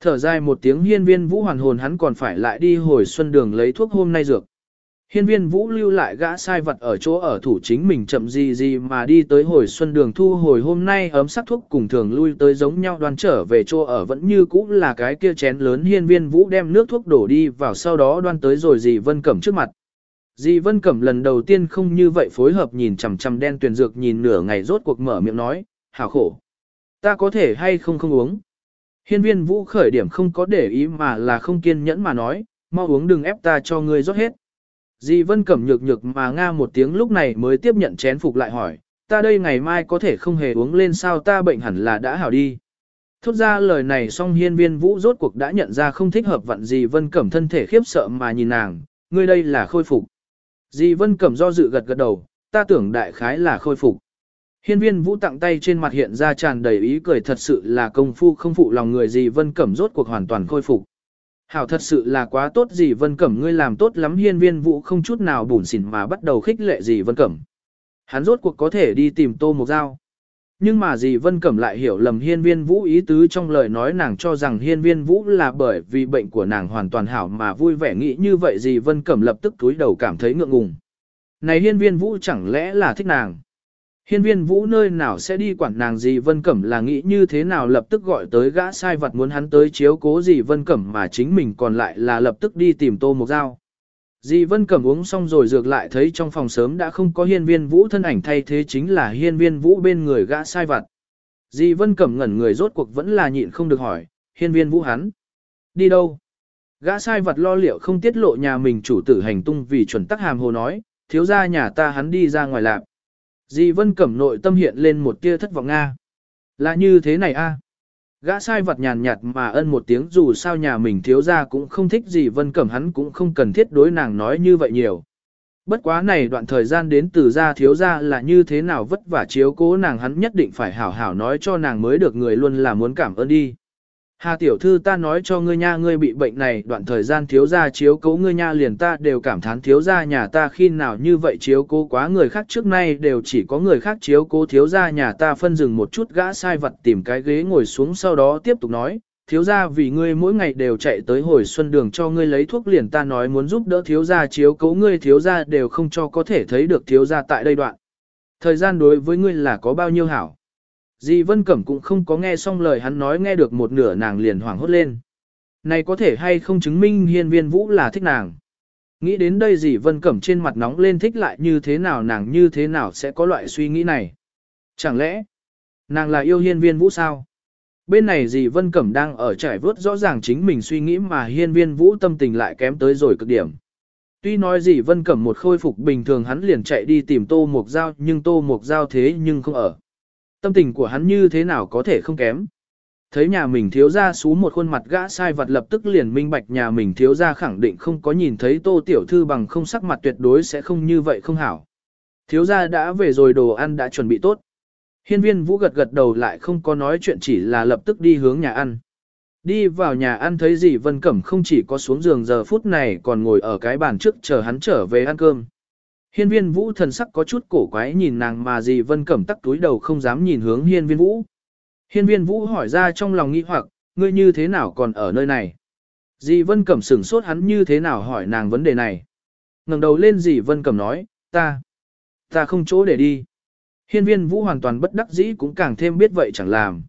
Thở dài một tiếng hiên viên vũ hoàn hồn hắn còn phải lại đi hồi xuân đường lấy thuốc hôm nay dược. Hiên viên vũ lưu lại gã sai vật ở chỗ ở thủ chính mình chậm gì gì mà đi tới hồi xuân đường thu hồi hôm nay ấm sắc thuốc cùng thường lui tới giống nhau đoan trở về chỗ ở vẫn như cũ là cái kia chén lớn hiên viên vũ đem nước thuốc đổ đi vào sau đó đoan tới rồi gì vân cẩm trước mặt. Di Vân Cẩm lần đầu tiên không như vậy phối hợp nhìn chằm chằm đen tuyền dược nhìn nửa ngày rốt cuộc mở miệng nói, hảo khổ. Ta có thể hay không không uống. Hiên viên vũ khởi điểm không có để ý mà là không kiên nhẫn mà nói, mau uống đừng ép ta cho ngươi rót hết. Di Vân Cẩm nhược nhược mà nga một tiếng lúc này mới tiếp nhận chén phục lại hỏi, ta đây ngày mai có thể không hề uống lên sao ta bệnh hẳn là đã hảo đi. Thốt ra lời này xong hiên viên vũ rốt cuộc đã nhận ra không thích hợp vặn gì Vân Cẩm thân thể khiếp sợ mà nhìn nàng, ngươi đây là khôi phục. Dì Vân Cẩm do dự gật gật đầu, ta tưởng đại khái là khôi phục. Hiên viên vũ tặng tay trên mặt hiện ra tràn đầy ý cười thật sự là công phu không phụ lòng người dì Vân Cẩm rốt cuộc hoàn toàn khôi phục. Hảo thật sự là quá tốt dì Vân Cẩm ngươi làm tốt lắm hiên viên vũ không chút nào bùn xỉn mà bắt đầu khích lệ dì Vân Cẩm. Hắn rốt cuộc có thể đi tìm tô một dao. Nhưng mà dì Vân Cẩm lại hiểu lầm hiên viên vũ ý tứ trong lời nói nàng cho rằng hiên viên vũ là bởi vì bệnh của nàng hoàn toàn hảo mà vui vẻ nghĩ như vậy, dì Vân Cẩm lập tức túi đầu cảm thấy ngượng ngùng. Này hiên viên vũ chẳng lẽ là thích nàng? Hiên viên vũ nơi nào sẽ đi quản nàng gì Vân Cẩm là nghĩ như thế nào lập tức gọi tới gã sai vật muốn hắn tới chiếu cố gì Vân Cẩm mà chính mình còn lại là lập tức đi tìm tô một dao. Dì Vân Cẩm uống xong rồi dược lại thấy trong phòng sớm đã không có hiên viên vũ thân ảnh thay thế chính là hiên viên vũ bên người gã sai vật. Dì Vân Cẩm ngẩn người rốt cuộc vẫn là nhịn không được hỏi, hiên viên vũ hắn. Đi đâu? Gã sai vật lo liệu không tiết lộ nhà mình chủ tử hành tung vì chuẩn tắc hàm hồ nói, thiếu ra nhà ta hắn đi ra ngoài lạc. Dì Vân Cẩm nội tâm hiện lên một tia thất vọng Nga. Là như thế này a Gã sai vật nhàn nhạt mà ân một tiếng dù sao nhà mình thiếu ra cũng không thích gì Vân Cẩm, hắn cũng không cần thiết đối nàng nói như vậy nhiều. Bất quá này đoạn thời gian đến từ gia thiếu ra là như thế nào vất vả chiếu cố nàng, hắn nhất định phải hảo hảo nói cho nàng mới được, người luôn là muốn cảm ơn đi. Hà tiểu thư ta nói cho ngươi nha, ngươi bị bệnh này, đoạn thời gian thiếu gia chiếu cố ngươi nha, liền ta đều cảm thán thiếu gia nhà ta khi nào như vậy chiếu cố quá người khác trước nay đều chỉ có người khác chiếu cố thiếu gia nhà ta, phân dừng một chút gã sai vật tìm cái ghế ngồi xuống sau đó tiếp tục nói, thiếu gia, vì ngươi mỗi ngày đều chạy tới hồi xuân đường cho ngươi lấy thuốc liền ta nói muốn giúp đỡ thiếu gia chiếu cố ngươi, thiếu gia đều không cho có thể thấy được thiếu gia tại đây đoạn. Thời gian đối với ngươi là có bao nhiêu hảo. Dì Vân Cẩm cũng không có nghe xong lời hắn nói nghe được một nửa nàng liền hoảng hốt lên. Này có thể hay không chứng minh hiên viên vũ là thích nàng. Nghĩ đến đây dì Vân Cẩm trên mặt nóng lên thích lại như thế nào nàng như thế nào sẽ có loại suy nghĩ này. Chẳng lẽ, nàng là yêu hiên viên vũ sao? Bên này dì Vân Cẩm đang ở trải vớt rõ ràng chính mình suy nghĩ mà hiên viên vũ tâm tình lại kém tới rồi cực điểm. Tuy nói dì Vân Cẩm một khôi phục bình thường hắn liền chạy đi tìm tô mục dao nhưng tô mục dao thế nhưng không ở. Tâm tình của hắn như thế nào có thể không kém. Thấy nhà mình thiếu ra xú một khuôn mặt gã sai vật lập tức liền minh bạch nhà mình thiếu ra khẳng định không có nhìn thấy tô tiểu thư bằng không sắc mặt tuyệt đối sẽ không như vậy không hảo. Thiếu ra đã về rồi, đồ ăn đã chuẩn bị tốt. Hiên viên vũ gật gật đầu lại không có nói chuyện chỉ là lập tức đi hướng nhà ăn. Đi vào nhà ăn thấy gì Vân Cẩm không chỉ có xuống giường giờ phút này còn ngồi ở cái bàn trước chờ hắn trở về ăn cơm. Hiên viên vũ thần sắc có chút cổ quái nhìn nàng mà gì vân cẩm tắc túi đầu không dám nhìn hướng hiên viên vũ. Hiên viên vũ hỏi ra trong lòng nghi hoặc, ngươi như thế nào còn ở nơi này? Dì Vân Cẩm sửng sốt hắn như thế nào hỏi nàng vấn đề này. ngẩng đầu lên dì Vân Cẩm nói, ta, ta không chỗ để đi. Hiên viên vũ hoàn toàn bất đắc dĩ cũng càng thêm biết vậy chẳng làm.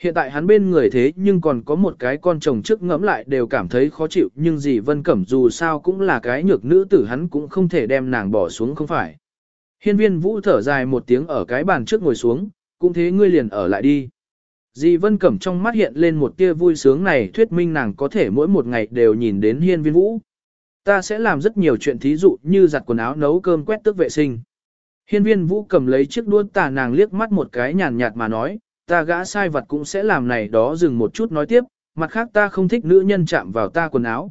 Hiện tại hắn bên người thế nhưng còn có một cái con chồng trước ngẫm lại đều cảm thấy khó chịu nhưng dì Vân Cẩm dù sao cũng là cái nhược nữ tử hắn cũng không thể đem nàng bỏ xuống không phải. Hiên viên vũ thở dài một tiếng ở cái bàn trước ngồi xuống, cũng thế ngươi liền ở lại đi. Dì Vân Cẩm trong mắt hiện lên một tia vui sướng này thuyết minh nàng có thể mỗi một ngày đều nhìn đến hiên viên vũ. Ta sẽ làm rất nhiều chuyện thí dụ như giặt quần áo nấu cơm quét tước vệ sinh. Hiên viên vũ cầm lấy chiếc đuôi tà nàng liếc mắt một cái nhàn nhạt mà nói, ta gã sai vật cũng sẽ làm này đó dừng một chút nói tiếp, mặt khác ta không thích nữ nhân chạm vào ta quần áo.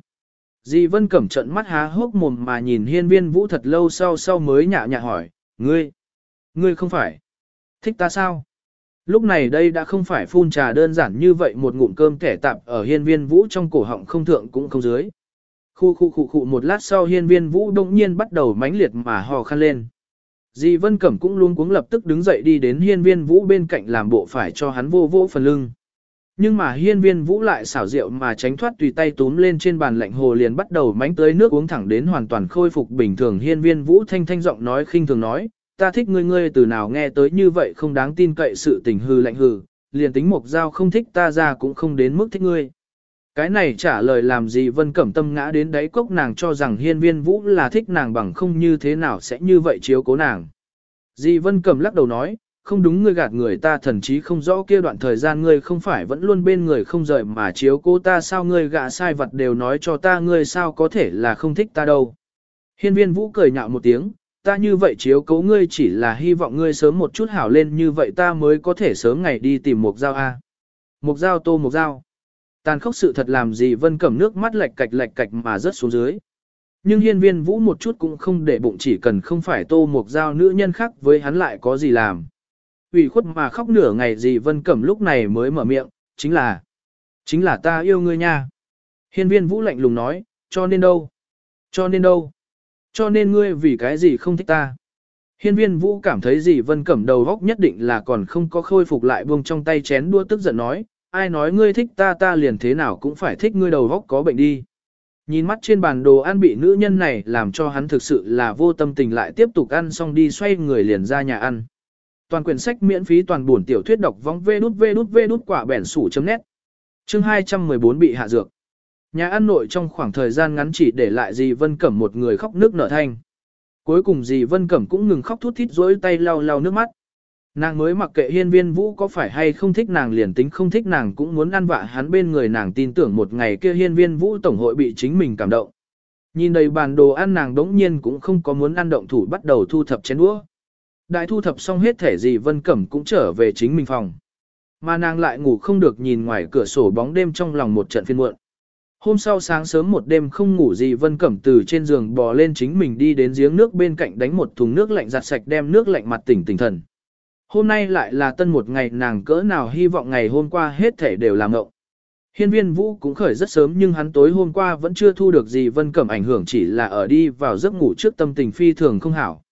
Dì Vân Cẩm trận mắt há hốc mồm mà nhìn hiên viên vũ thật lâu sau sau mới nhạ nhạ hỏi, ngươi, ngươi không phải, thích ta sao? Lúc này đây đã không phải phun trà đơn giản như vậy một ngụm cơm kẻ tạp ở hiên viên vũ trong cổ họng không thượng cũng không dưới. Khu khu khu khu một lát sau hiên viên vũ đông nhiên bắt đầu mãnh liệt mà hò khăn lên. Dì Vân Cẩm cũng luôn cuống lập tức đứng dậy đi đến hiên viên vũ bên cạnh làm bộ phải cho hắn vô vô phần lưng. Nhưng mà hiên viên vũ lại xảo diệu mà tránh thoát tùy tay túm lên trên bàn lạnh hồ liền bắt đầu mánh tới nước uống thẳng đến hoàn toàn khôi phục bình thường hiên viên vũ thanh thanh giọng nói khinh thường nói, ta thích ngươi ngươi từ nào nghe tới như vậy không đáng tin cậy sự tình hư lạnh hư, liền tính mục giao không thích ta ra cũng không đến mức thích ngươi. Cái này trả lời làm gì Vân Cẩm Tâm ngã đến đáy cốc nàng cho rằng hiên viên vũ là thích nàng bằng không như thế nào sẽ như vậy chiếu cố nàng. Dì Vân Cẩm lắc đầu nói, không đúng ngươi gạt người ta thần chí không rõ kia đoạn thời gian ngươi không phải vẫn luôn bên người không rời mà chiếu cố ta sao ngươi gạ sai vật đều nói cho ta ngươi sao có thể là không thích ta đâu. Hiên viên vũ cười nhạo một tiếng, ta như vậy chiếu cố ngươi chỉ là hy vọng ngươi sớm một chút hảo lên như vậy ta mới có thể sớm ngày đi tìm một dao A. Một dao tô một dao. Tàn khốc sự thật làm gì vân cẩm nước mắt lệch cạch lệch cạch mà rớt xuống dưới. Nhưng hiên viên vũ một chút cũng không để bụng chỉ cần không phải tô một giao nữ nhân khác với hắn lại có gì làm. ủy khuất mà khóc nửa ngày gì vân cẩm lúc này mới mở miệng, chính là, chính là ta yêu ngươi nha. Hiên viên vũ lạnh lùng nói, cho nên đâu? Cho nên đâu? Cho nên ngươi vì cái gì không thích ta? Hiên viên vũ cảm thấy gì vân cẩm đầu góc nhất định là còn không có khôi phục lại buông trong tay chén đua tức giận nói, ai nói ngươi thích ta ta liền thế nào cũng phải thích ngươi đầu góc có bệnh đi. Nhìn mắt trên bàn đồ ăn bị nữ nhân này làm cho hắn thực sự là vô tâm tình lại tiếp tục ăn xong đi xoay người liền ra nhà ăn. Toàn quyển sách miễn phí toàn buồn tiểu thuyết đọc vong vê đút vê đút vê đút quả bẻn sủ chấm nét. Chương 214 bị hạ dược. Nhà ăn nội trong khoảng thời gian ngắn chỉ để lại dì Vân Cẩm một người khóc nước nở thanh. Cuối cùng dì Vân Cẩm cũng ngừng khóc thút thít rối tay lau lau nước mắt. Nàng mới mặc kệ hiên viên vũ có phải hay không thích nàng liền tính không thích nàng cũng muốn ăn vạ hắn bên người nàng tin tưởng một ngày kia hiên viên vũ tổng hội bị chính mình cảm động. Nhìn đầy bàn đồ ăn nàng đống nhiên cũng không có muốn ăn động thủ bắt đầu thu thập chén đũa. Đại thu thập xong hết thể gì Vân Cẩm cũng trở về chính mình phòng. Mà nàng lại ngủ không được nhìn ngoài cửa sổ bóng đêm trong lòng một trận phiên muộn. Hôm sau sáng sớm một đêm không ngủ gì Vân Cẩm từ trên giường bò lên chính mình đi đến giếng nước bên cạnh đánh một thùng nước lạnh giặt sạch đem nước lạnh mặt tỉnh tỉnh thần. Hôm nay lại là tân một ngày nàng cỡ nào hy vọng ngày hôm qua hết thể đều làm ngộng. Hiên viên vũ cũng khởi rất sớm nhưng hắn tối hôm qua vẫn chưa thu được gì Vân Cẩm ảnh hưởng chỉ là ở đi vào giấc ngủ trước tâm tình phi thường không hảo.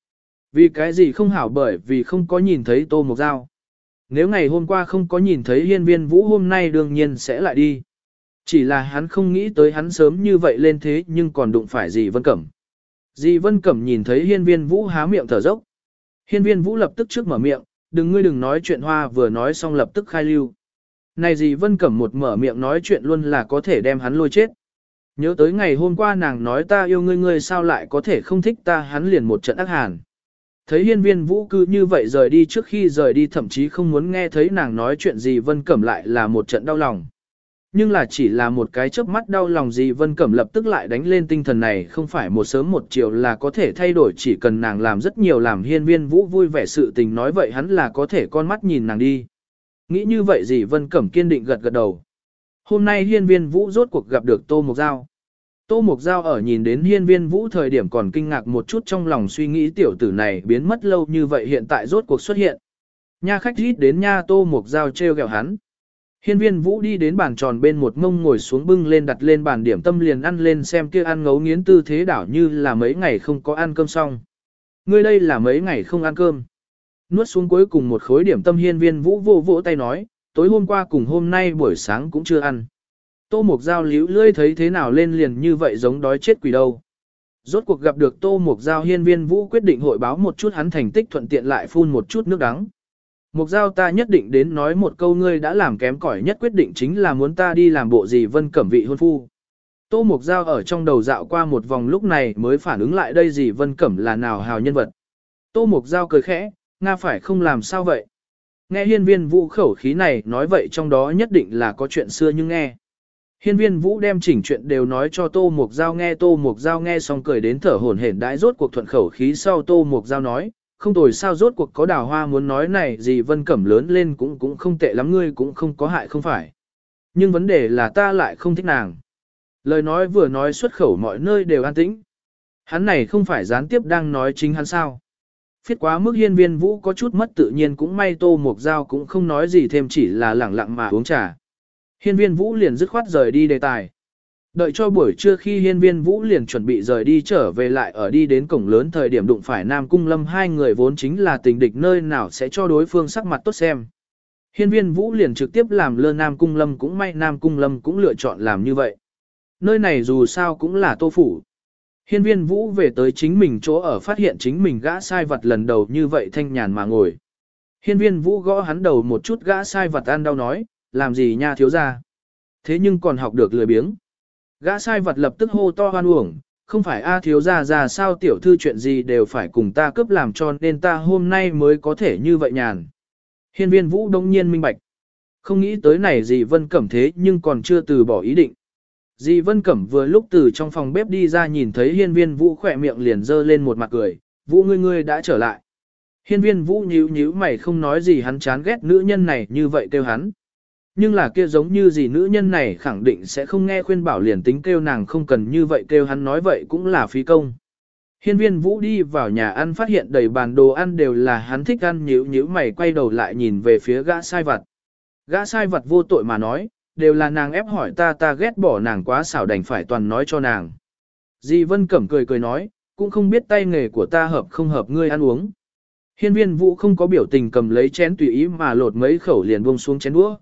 Vì cái gì không hảo bởi vì không có nhìn thấy Tô Mộc dao. Nếu ngày hôm qua không có nhìn thấy hiên viên vũ hôm nay đương nhiên sẽ lại đi. Chỉ là hắn không nghĩ tới hắn sớm như vậy lên thế nhưng còn đụng phải gì Vân Cẩm. Dì Vân Cẩm nhìn thấy hiên viên vũ há miệng thở dốc. Hiên viên vũ lập tức trước mở miệng, đừng ngươi đừng nói chuyện hoa vừa nói xong lập tức khai lưu. Này gì Vân Cẩm một mở miệng nói chuyện luôn là có thể đem hắn lôi chết. Nhớ tới ngày hôm qua nàng nói ta yêu ngươi ngươi sao lại có thể không thích ta, hắn liền một trận ác hàn. Thấy hiên viên vũ cư như vậy rời đi trước khi rời đi thậm chí không muốn nghe thấy nàng nói chuyện gì, Vân Cẩm lại là một trận đau lòng. Nhưng là chỉ là một cái chớp mắt đau lòng gì Vân Cẩm lập tức lại đánh lên tinh thần này, không phải một sớm một chiều là có thể thay đổi, chỉ cần nàng làm rất nhiều làm hiên viên vũ vui vẻ sự tình nói vậy hắn là có thể con mắt nhìn nàng đi. Nghĩ như vậy gì Vân Cẩm kiên định gật gật đầu. Hôm nay hiên viên vũ rốt cuộc gặp được Tô Mộc Giao. Tô Mộc Giao ở nhìn đến hiên viên vũ thời điểm còn kinh ngạc một chút trong lòng suy nghĩ tiểu tử này biến mất lâu như vậy hiện tại rốt cuộc xuất hiện. Nha khách rít đến nha Tô Mộc Giao treo gẹo hắn. Hiên viên vũ đi đến bàn tròn bên một ngông ngồi xuống bưng lên đặt lên bàn điểm tâm liền ăn lên xem kia ăn ngấu nghiến tư thế đảo như là mấy ngày không có ăn cơm xong. Ngươi đây là mấy ngày không ăn cơm. Nuốt xuống cuối cùng một khối điểm tâm hiên viên vũ vô vỗ tay nói, tối hôm qua cùng hôm nay buổi sáng cũng chưa ăn. Tô Mục Giao liễu lươi thấy thế nào lên liền như vậy giống đói chết quỷ đâu. Rốt cuộc gặp được Tô Mục Giao hiên viên vũ quyết định hội báo một chút hắn thành tích thuận tiện lại phun một chút nước đắng. Mục giao ta nhất định đến nói một câu ngươi đã làm kém cỏi nhất quyết định chính là muốn ta đi làm bộ gì vân cẩm vị hôn phu. Tô Mục Giao ở trong đầu dạo qua một vòng lúc này mới phản ứng lại đây gì Vân Cẩm là nào hào nhân vật. Tô Mục Giao cười khẽ, Nga phải không làm sao vậy. Nghe hiên viên vũ khẩu khí này nói vậy trong đó nhất định là có chuyện xưa nhưng nghe. Hiên viên vũ đem chỉnh chuyện đều nói cho Tô Mục Giao nghe Tô Mục Giao nghe xong cười đến thở hổn hển đãi rốt cuộc thuận khẩu khí sau Tô Mục Giao nói, không tồi sao rốt cuộc có đào hoa muốn nói này gì vân cẩm lớn lên cũng cũng không tệ lắm, ngươi cũng không có hại không phải. Nhưng vấn đề là ta lại không thích nàng. Lời nói vừa nói xuất khẩu mọi nơi đều an tĩnh. Hắn này không phải gián tiếp đang nói chính hắn sao. Phiết quá mức hiên viên vũ có chút mất tự nhiên cũng may tô mục dao cũng không nói gì thêm chỉ là lẳng lặng mà uống trà. Hiên viên vũ liền dứt khoát rời đi đề tài. Đợi cho buổi trưa khi hiên viên vũ liền chuẩn bị rời đi trở về lại ở đi đến cổng lớn thời điểm đụng phải Nam Cung Lâm hai người vốn chính là tình địch nơi nào sẽ cho đối phương sắc mặt tốt xem. Hiên viên vũ liền trực tiếp làm lơ Nam Cung Lâm cũng may Nam Cung Lâm cũng lựa chọn làm như vậy. Nơi này dù sao cũng là tô phủ. Hiên viên vũ về tới chính mình chỗ ở phát hiện chính mình gã sai vật lần đầu như vậy thanh nhàn mà ngồi. Hiên viên vũ gõ hắn đầu một chút gã sai vật ăn đau nói, làm gì nha thiếu ra. Thế nhưng còn học được lười biếng. Gã sai vật lập tức hô to hoan uổng, không phải A thiếu ra ra sao tiểu thư chuyện gì đều phải cùng ta cướp làm cho nên ta hôm nay mới có thể như vậy nhàn. Hiên viên vũ đông nhiên minh bạch. Không nghĩ tới này gì Vân Cẩm thế nhưng còn chưa từ bỏ ý định. Dì Vân Cẩm vừa lúc từ trong phòng bếp đi ra nhìn thấy hiên viên vũ khỏe miệng liền dơ lên một mặt cười, vũ ngươi ngươi đã trở lại. Hiên viên vũ nhíu nhíu mày không nói gì hắn chán ghét nữ nhân này như vậy kêu hắn nhưng là kia giống như gì nữ nhân này khẳng định sẽ không nghe khuyên bảo liền tính kêu nàng không cần như vậy kêu hắn nói vậy cũng là phí công. Hiên viên vũ đi vào nhà ăn phát hiện đầy bàn đồ ăn đều là hắn thích ăn nhíu nhíu mày quay đầu lại nhìn về phía gã sai vặt. Gã sai vặt vô tội mà nói, đều là nàng ép hỏi ta ta ghét bỏ nàng quá xảo đành phải toàn nói cho nàng. Di Vân Cẩm cười cười nói, cũng không biết tay nghề của ta hợp không hợp ngươi ăn uống. Hiên viên vũ không có biểu tình cầm lấy chén tùy ý mà lột mấy khẩu liền buông xuống chén đũa.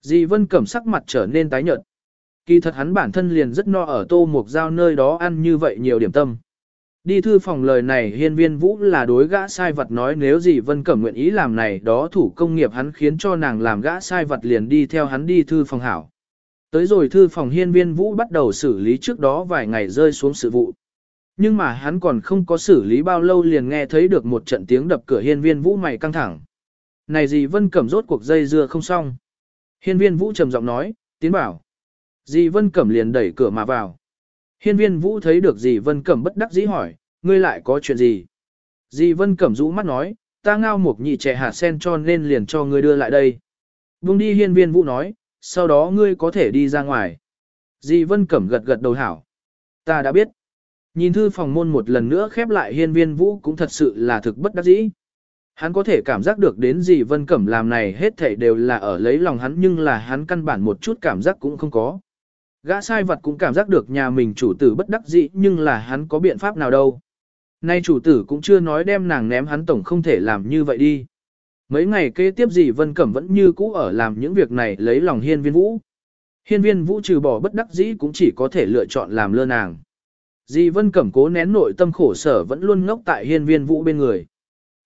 Dì Vân Cẩm sắc mặt trở nên tái nhợt. Kỳ thật hắn bản thân liền rất no ở tô mục giao nơi đó ăn như vậy nhiều điểm tâm. Đi thư phòng lời này hiên viên vũ là đối gã sai vật nói nếu gì Vân Cẩm nguyện ý làm này đó thủ công nghiệp hắn khiến cho nàng làm gã sai vật liền đi theo hắn đi thư phòng hảo. Tới rồi thư phòng hiên viên vũ bắt đầu xử lý trước đó vài ngày rơi xuống sự vụ. Nhưng mà hắn còn không có xử lý bao lâu liền nghe thấy được một trận tiếng đập cửa hiên viên vũ mày căng thẳng. Này gì Vân Cẩm rốt cuộc dây dưa không xong. Hiên viên vũ trầm giọng nói, tiến bảo. Dì Vân Cẩm liền đẩy cửa mà vào. Hiên viên vũ thấy được dì Vân Cẩm bất đắc dĩ hỏi, ngươi lại có chuyện gì? Dì Vân Cẩm rũ mắt nói, ta ngao một nhị trẻ hạt sen cho nên liền cho ngươi đưa lại đây. Buông đi hiên viên vũ nói, sau đó ngươi có thể đi ra ngoài. Dì Vân Cẩm gật gật đầu hảo. Ta đã biết. Nhìn thư phòng môn một lần nữa khép lại hiên viên vũ cũng thật sự là thực bất đắc dĩ. Hắn có thể cảm giác được đến gì Vân Cẩm làm này hết thảy đều là ở lấy lòng hắn, nhưng là hắn căn bản một chút cảm giác cũng không có. Gã sai vật cũng cảm giác được nhà mình chủ tử bất đắc dĩ, nhưng là hắn có biện pháp nào đâu. Nay chủ tử cũng chưa nói đem nàng ném, hắn tổng không thể làm như vậy đi. Mấy ngày kế tiếp gì Vân Cẩm vẫn như cũ ở làm những việc này, lấy lòng hiên viên vũ. Hiên viên vũ trừ bỏ bất đắc dĩ cũng chỉ có thể lựa chọn làm lơ nàng. Dì Vân Cẩm cố nén nội tâm khổ sở vẫn luôn ngốc tại hiên viên vũ bên người.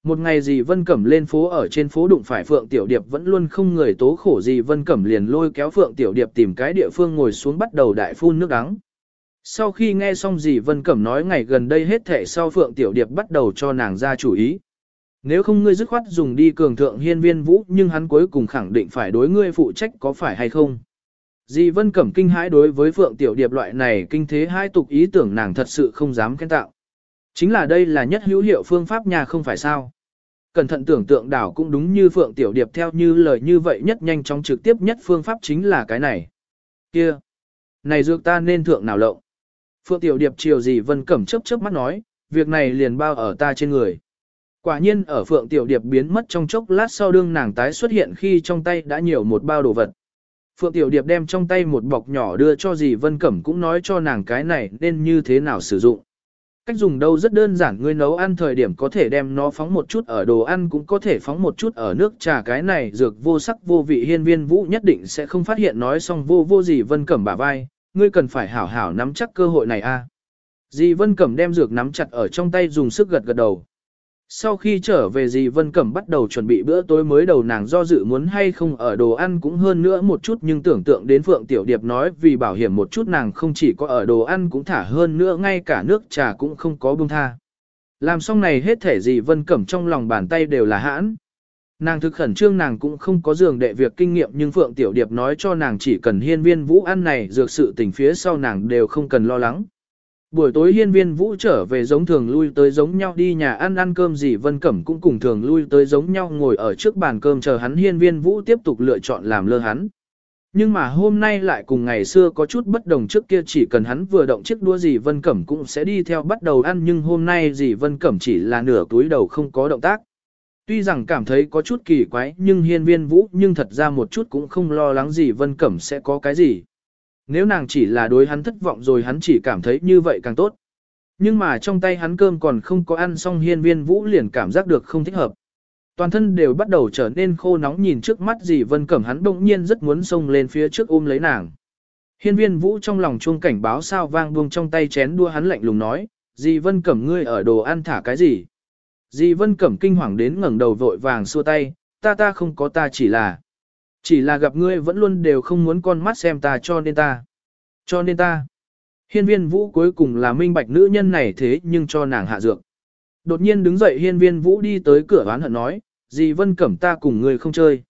Một ngày dì Vân Cẩm lên phố ở trên phố đụng phải Phượng Tiểu Điệp vẫn luôn không người tố khổ dì Vân Cẩm liền lôi kéo Phượng Tiểu Điệp tìm cái địa phương ngồi xuống bắt đầu đại phun nước đắng. Sau khi nghe xong dì Vân Cẩm nói ngày gần đây hết thể sau Phượng Tiểu Điệp bắt đầu cho nàng ra chủ ý. Nếu không ngươi dứt khoát dùng đi cường thượng hiên viên vũ, nhưng hắn cuối cùng khẳng định phải đối ngươi phụ trách có phải hay không. Dì Vân Cẩm kinh hãi đối với Phượng Tiểu Điệp loại này kinh thế hai tục ý tưởng nàng thật sự không dám khen tạo. Chính là đây là nhất hữu hiệu phương pháp nhà không phải sao. Cẩn thận tưởng tượng đảo cũng đúng như Phượng Tiểu Điệp theo như lời như vậy nhất nhanh chóng trực tiếp nhất phương pháp chính là cái này. Kia! Này dược ta nên thượng nào lộng? Phượng Tiểu Điệp chiều gì Vân Cẩm chớp chớp mắt nói, việc này liền bao ở ta trên người. Quả nhiên ở Phượng Tiểu Điệp biến mất trong chốc lát sau đương nàng tái xuất hiện khi trong tay đã nhiều một bao đồ vật. Phượng Tiểu Điệp đem trong tay một bọc nhỏ đưa cho dì Vân Cẩm cũng nói cho nàng cái này nên như thế nào sử dụng. Cách dùng đâu rất đơn giản ngươi nấu ăn thời điểm có thể đem nó phóng một chút ở đồ ăn cũng có thể phóng một chút ở nước trà cái này dược vô sắc vô vị hiên viên vũ nhất định sẽ không phát hiện nói xong vô vô gì Vân Cẩm bả vai, ngươi cần phải hảo hảo nắm chắc cơ hội này a. Dì Vân Cẩm đem dược nắm chặt ở trong tay dùng sức gật gật đầu. Sau khi trở về dì Vân Cẩm bắt đầu chuẩn bị bữa tối mới đầu nàng do dự muốn hay không ở đồ ăn cũng hơn nữa một chút nhưng tưởng tượng đến Phượng Tiểu Điệp nói vì bảo hiểm một chút nàng không chỉ có ở đồ ăn cũng thả hơn nữa ngay cả nước trà cũng không có buông tha. Làm xong này hết thể dì Vân Cẩm trong lòng bàn tay đều là hãn. Nàng thực khẩn trương nàng cũng không có giường đệ việc kinh nghiệm nhưng Phượng Tiểu Điệp nói cho nàng chỉ cần hiên viên vũ ăn này dược sự tình phía sau nàng đều không cần lo lắng. Buổi tối hiên viên vũ trở về giống thường lui tới giống nhau đi nhà ăn ăn cơm gì, Vân Cẩm cũng cùng thường lui tới giống nhau ngồi ở trước bàn cơm chờ hắn hiên viên vũ tiếp tục lựa chọn làm lơ hắn. Nhưng mà hôm nay lại cùng ngày xưa có chút bất đồng trước kia chỉ cần hắn vừa động chiếc đua gì, Vân Cẩm cũng sẽ đi theo bắt đầu ăn nhưng hôm nay gì, Vân Cẩm chỉ là nửa túi đầu không có động tác. Tuy rằng cảm thấy có chút kỳ quái, nhưng hiên viên vũ, nhưng thật ra một chút cũng không lo lắng gì, Vân Cẩm sẽ có cái gì. Nếu nàng chỉ là đối hắn thất vọng rồi hắn chỉ cảm thấy như vậy càng tốt. Nhưng mà trong tay hắn cơm còn không có ăn xong hiên viên vũ liền cảm giác được không thích hợp. Toàn thân đều bắt đầu trở nên khô nóng nhìn trước mắt Dì vân cẩm hắn bỗng nhiên rất muốn xông lên phía trước ôm lấy nàng. Hiên viên vũ trong lòng chuông cảnh báo sao vang buông trong tay chén đua hắn lạnh lùng nói, dì vân cẩm ngươi ở đồ ăn thả cái gì. Dì vân cẩm kinh hoàng đến ngẩng đầu vội vàng xua tay, ta ta không có ta chỉ là. Chỉ là gặp ngươi vẫn luôn đều không muốn con mắt xem ta cho nên ta. Cho nên ta. Hiên viên vũ cuối cùng là minh bạch nữ nhân này thế nhưng cho nàng hạ dược. Đột nhiên đứng dậy hiên viên vũ đi tới cửa oán hận nói, dì vân cẩm ta cùng ngươi không chơi.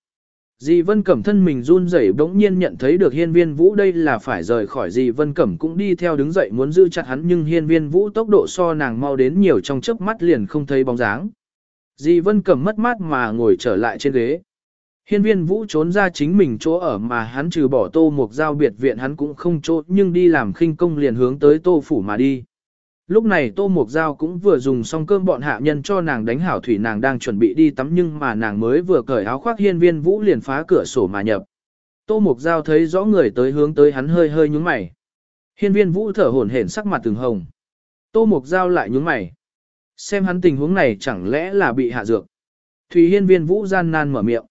Dì Vân Cẩm thân mình run rẩy bỗng nhiên nhận thấy được hiên viên vũ đây là phải rời khỏi dì Vân Cẩm cũng đi theo đứng dậy muốn giữ chặt hắn nhưng hiên viên vũ tốc độ so nàng mau đến nhiều trong chớp mắt liền không thấy bóng dáng. Dì Vân Cẩm mất mát mà ngồi trở lại trên ghế. Hiên viên vũ trốn ra chính mình chỗ ở mà hắn trừ bỏ tô mục giao biệt viện hắn cũng không chỗ, nhưng đi làm khinh công liền hướng tới tô phủ mà đi. Lúc này tô mục giao cũng vừa dùng xong cơm bọn hạ nhân cho nàng đánh hảo thủy nàng đang chuẩn bị đi tắm nhưng mà nàng mới vừa cởi áo khoác hiên viên vũ liền phá cửa sổ mà nhập. Tô mục giao thấy rõ người tới hướng tới hắn hơi hơi nhúng mày. Hiên viên vũ thở hổn hển sắc mặt từng hồng. Tô mục giao lại nhúng mày. Xem hắn tình huống này chẳng lẽ là bị hạ dược. Thủy hiên viên vũ gian nan mở miệng.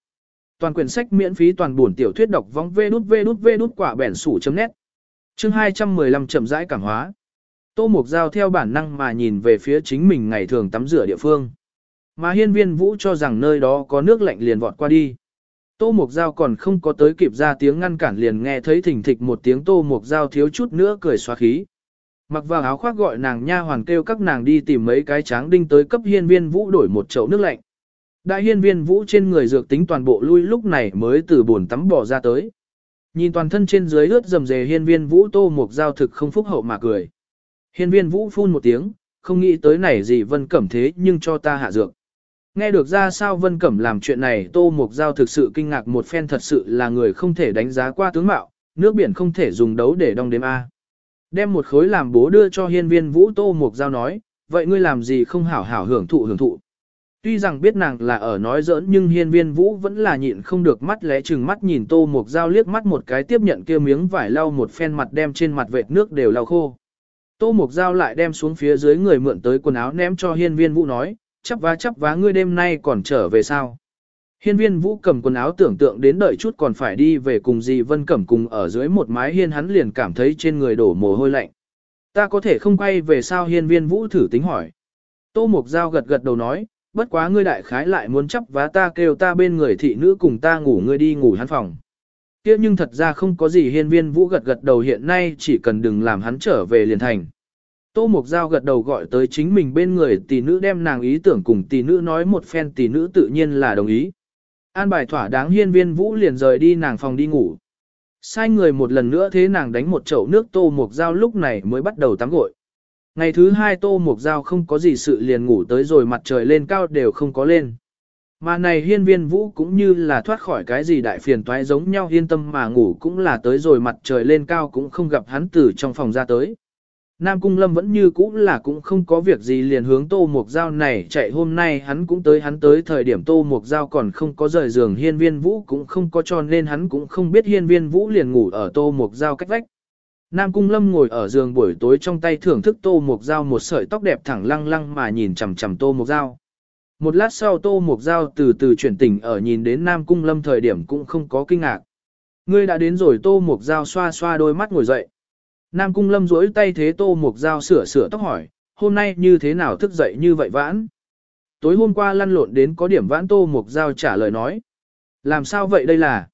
Toàn quyển sách miễn phí toàn buồn tiểu thuyết đọc vong vê đút vê đút vê đút quả bẻn sủ chấm nét. Chương 215 chậm rãi cảm hóa. Tô Mục Giao theo bản năng mà nhìn về phía chính mình ngày thường tắm rửa địa phương. Mà hiên viên vũ cho rằng nơi đó có nước lạnh liền vọt qua đi. Tô Mục Giao còn không có tới kịp ra tiếng ngăn cản liền nghe thấy thình thịch một tiếng Tô Mục Giao thiếu chút nữa cười xóa khí. Mặc vào áo khoác gọi nàng nha hoàn kêu các nàng đi tìm mấy cái tráng đinh tới cấp hiên viên vũ đổi một chậu nước lạnh. Đại hiên viên vũ trên người dược tính toàn bộ lui lúc này mới từ buồn tắm bỏ ra tới. Nhìn toàn thân trên dưới ướt dầm dề hiên viên vũ tô một giao thực không phúc hậu mà cười. Hiên viên vũ phun một tiếng, không nghĩ tới này gì vân cẩm thế nhưng cho ta hạ dược. Nghe được ra sao vân cẩm làm chuyện này tô một giao thực sự kinh ngạc một phen thật sự là người không thể đánh giá qua tướng mạo, nước biển không thể dùng đấu để đong đếm A. Đem một khối làm bố đưa cho hiên viên vũ tô một giao nói, vậy ngươi làm gì không hảo hảo hưởng thụ hưởng thụ. Tuy rằng biết nàng là ở nói giỡn nhưng hiên viên vũ vẫn là nhịn không được mắt lẽ chừng mắt nhìn tô mục dao liếc mắt một cái tiếp nhận kia miếng vải lau một phen mặt đem trên mặt vệt nước đều lau khô. Tô mục dao lại đem xuống phía dưới người mượn tới quần áo ném cho hiên viên vũ nói, chắp vá chắp vá ngươi đêm nay còn trở về sao. Hiên viên vũ cầm quần áo tưởng tượng đến đợi chút còn phải đi về cùng dì Vân Cẩm cùng ở dưới một mái hiên hắn liền cảm thấy trên người đổ mồ hôi lạnh. Ta có thể không quay về sao hiên viên vũ thử tính hỏi. Tô Mục Giao gật gật đầu nói, bất quá ngươi đại khái lại muốn chấp vá ta kêu ta bên người thị nữ cùng ta ngủ ngươi đi ngủ hắn phòng. Kia nhưng thật ra không có gì hiên viên vũ gật gật đầu hiện nay chỉ cần đừng làm hắn trở về liền thành. Tô Mục Giao gật đầu gọi tới chính mình bên người tỷ nữ đem nàng ý tưởng cùng tỷ nữ nói một phen tỷ nữ tự nhiên là đồng ý. An bài thỏa đáng hiên viên vũ liền rời đi nàng phòng đi ngủ. Sai người một lần nữa thế nàng đánh một chậu nước Tô Mục Giao lúc này mới bắt đầu tắm gội. Ngày thứ hai Tô Mục Giao không có gì sự liền ngủ tới rồi mặt trời lên cao đều không có lên. Mà này hiên viên vũ cũng như là thoát khỏi cái gì đại phiền toái giống nhau yên tâm mà ngủ cũng là tới rồi mặt trời lên cao cũng không gặp hắn từ trong phòng ra tới. Nam Cung Lâm vẫn như cũ là cũng không có việc gì liền hướng Tô Mục Giao này chạy hôm nay hắn cũng tới, hắn tới thời điểm Tô Mục Giao còn không có rời giường, hiên viên vũ cũng không có cho nên hắn cũng không biết hiên viên vũ liền ngủ ở Tô Mục Giao cách vách. Nam Cung Lâm ngồi ở giường buổi tối trong tay thưởng thức Tô mộc Giao một sợi tóc đẹp thẳng lăng lăng mà nhìn chằm chằm Tô mộc Giao. Một lát sau Tô mộc Giao từ từ chuyển tỉnh ở nhìn đến Nam Cung Lâm thời điểm cũng không có kinh ngạc. Ngươi đã đến rồi Tô mộc Giao xoa xoa đôi mắt ngồi dậy. Nam Cung Lâm duỗi tay thế Tô mộc Giao sửa sửa tóc hỏi, hôm nay như thế nào thức dậy như vậy vãn? Tối hôm qua lăn lộn đến có điểm vãn Tô mộc Giao trả lời nói. Làm sao vậy đây là?